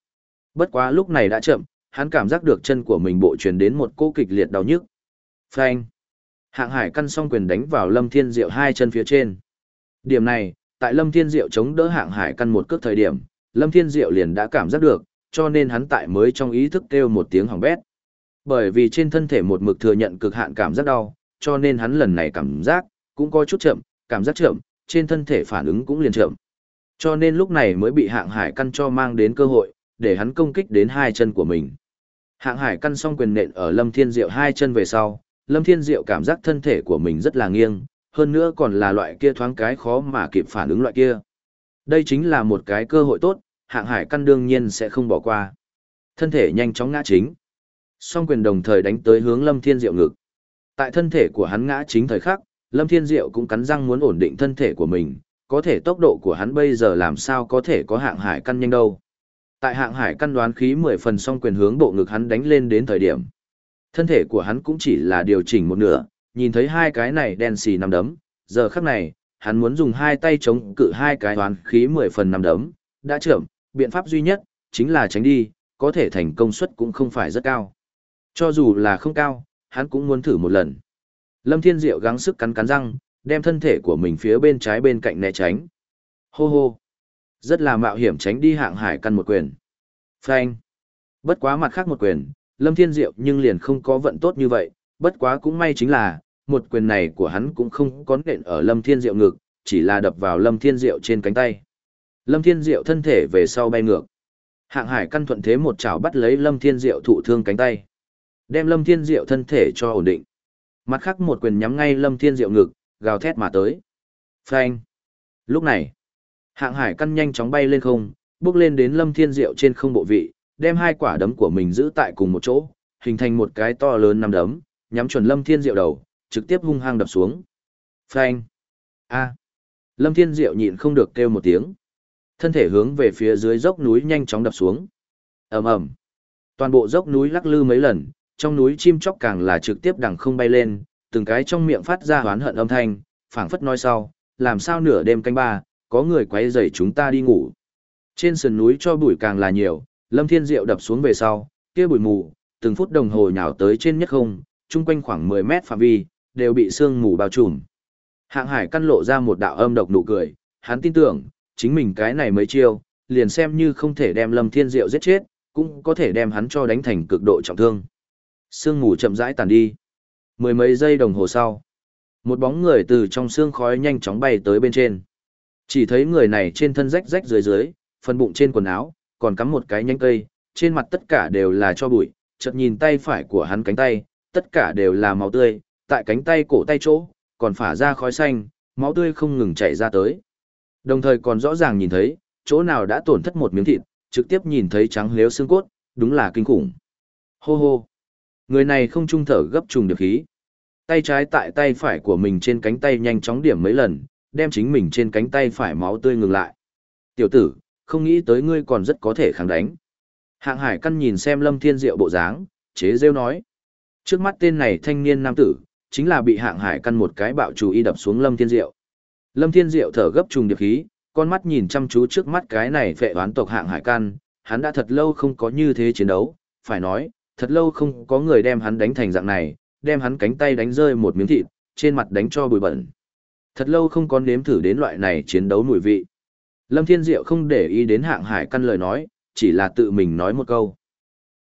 Bất quá lúc này đã chậm, hắn cảm giác được chân của mình bộ truyền đến một cô kịch liệt đau nhức. Phanh. Hạng Hải căn song quyền đánh vào Lâm Thiên Diệu hai chân phía trên. Điểm này, tại Lâm Thiên Diệu chống đỡ Hạng Hải căn một cước thời điểm, Lâm Thiên Diệu liền đã cảm giác được, cho nên hắn tại mới trong ý thức kêu một tiếng hỏng bét. Bởi vì trên thân thể một mực thừa nhận cực hạn cảm giác đau, cho nên hắn lần này cảm giác cũng có chút chậm, cảm giác chậm, trên thân thể phản ứng cũng liền chậm. Cho nên lúc này mới bị hạng hải căn cho mang đến cơ hội, để hắn công kích đến hai chân của mình. Hạng hải căn xong quyền nện ở Lâm Thiên Diệu hai chân về sau, Lâm Thiên Diệu cảm giác thân thể của mình rất là nghiêng, hơn nữa còn là loại kia thoáng cái khó mà kịp phản ứng loại kia. Đây chính là một cái cơ hội tốt, hạng hải căn đương nhiên sẽ không bỏ qua. Thân thể nhanh chóng ngã chính. Song quyền đồng thời đánh tới hướng Lâm Thiên Diệu ngực. Tại thân thể của hắn ngã chính thời khắc, Lâm Thiên Diệu cũng cắn răng muốn ổn định thân thể của mình, có thể tốc độ của hắn bây giờ làm sao có thể có hạng hải căn nhanh đâu. Tại hạng hải căn đoán khí 10 phần song quyền hướng bộ ngực hắn đánh lên đến thời điểm. Thân thể của hắn cũng chỉ là điều chỉnh một nửa, nhìn thấy hai cái này đen xì nằm đấm, giờ khắc này, hắn muốn dùng hai tay chống cự hai cái đoán khí 10 phần nằm đấm, đã trưởng, biện pháp duy nhất, chính là tránh đi, có thể thành công suất cũng không phải rất cao. Cho dù là không cao, hắn cũng muốn thử một lần. Lâm Thiên Diệu gắng sức cắn cắn răng, đem thân thể của mình phía bên trái bên cạnh né tránh. Hô hô. Rất là mạo hiểm tránh đi hạng hải căn một quyền. Phanh. Bất quá mặt khác một quyền, Lâm Thiên Diệu nhưng liền không có vận tốt như vậy, bất quá cũng may chính là, một quyền này của hắn cũng không có nện ở Lâm Thiên Diệu ngực, chỉ là đập vào Lâm Thiên Diệu trên cánh tay. Lâm Thiên Diệu thân thể về sau bay ngược. Hạng hải căn thuận thế một chảo bắt lấy Lâm Thiên Diệu thụ thương cánh tay. Đem Lâm Thiên Diệu thân thể cho ổn định. Mặt khác một quyền nhắm ngay Lâm Thiên Diệu ngực, gào thét mà tới. Phanh. Lúc này, hạng hải căn nhanh chóng bay lên không, bước lên đến Lâm Thiên Diệu trên không bộ vị, đem hai quả đấm của mình giữ tại cùng một chỗ, hình thành một cái to lớn năm đấm, nhắm chuẩn Lâm Thiên Diệu đầu, trực tiếp hung hăng đập xuống. Phanh. A. Lâm Thiên Diệu nhịn không được kêu một tiếng. Thân thể hướng về phía dưới dốc núi nhanh chóng đập xuống. ầm ầm, Toàn bộ dốc núi lắc lư mấy lần, trong núi chim chóc càng là trực tiếp đằng không bay lên, từng cái trong miệng phát ra hoán hận âm thanh, phảng phất nói sau, làm sao nửa đêm canh ba, có người quấy rầy chúng ta đi ngủ. Trên sườn núi cho bụi càng là nhiều, Lâm Thiên Diệu đập xuống về sau, kia bụi mù, từng phút đồng hồ nhào tới trên nhất không, chung quanh khoảng 10 mét phạm vi, đều bị sương mù bao trùm. Hạng Hải căn lộ ra một đạo âm độc nụ cười, hắn tin tưởng, chính mình cái này mới chiêu, liền xem như không thể đem Lâm Thiên Diệu giết chết, cũng có thể đem hắn cho đánh thành cực độ trọng thương. Sương mù chậm rãi tàn đi. Mười mấy giây đồng hồ sau, một bóng người từ trong sương khói nhanh chóng bay tới bên trên. Chỉ thấy người này trên thân rách rách dưới dưới, phần bụng trên quần áo, còn cắm một cái nhánh cây, trên mặt tất cả đều là cho bụi, chợt nhìn tay phải của hắn cánh tay, tất cả đều là máu tươi, tại cánh tay cổ tay chỗ, còn phả ra khói xanh, máu tươi không ngừng chảy ra tới. Đồng thời còn rõ ràng nhìn thấy, chỗ nào đã tổn thất một miếng thịt, trực tiếp nhìn thấy trắng lếu xương cốt, đúng là kinh khủng. Hô hô. Người này không trung thở gấp trùng được khí. Tay trái tại tay phải của mình trên cánh tay nhanh chóng điểm mấy lần, đem chính mình trên cánh tay phải máu tươi ngừng lại. Tiểu tử, không nghĩ tới ngươi còn rất có thể kháng đánh. Hạng hải căn nhìn xem lâm thiên diệu bộ dáng, chế rêu nói. Trước mắt tên này thanh niên nam tử, chính là bị hạng hải căn một cái bạo chủ y đập xuống lâm thiên diệu. Lâm thiên diệu thở gấp trùng điệp khí, con mắt nhìn chăm chú trước mắt cái này phệ đoán tộc hạng hải căn, hắn đã thật lâu không có như thế chiến đấu, phải nói, thật lâu không có người đem hắn đánh thành dạng này, đem hắn cánh tay đánh rơi một miếng thịt, trên mặt đánh cho bụi bẩn, Thật lâu không có nếm thử đến loại này chiến đấu mùi vị. Lâm Thiên Diệu không để ý đến hạng hải căn lời nói, chỉ là tự mình nói một câu.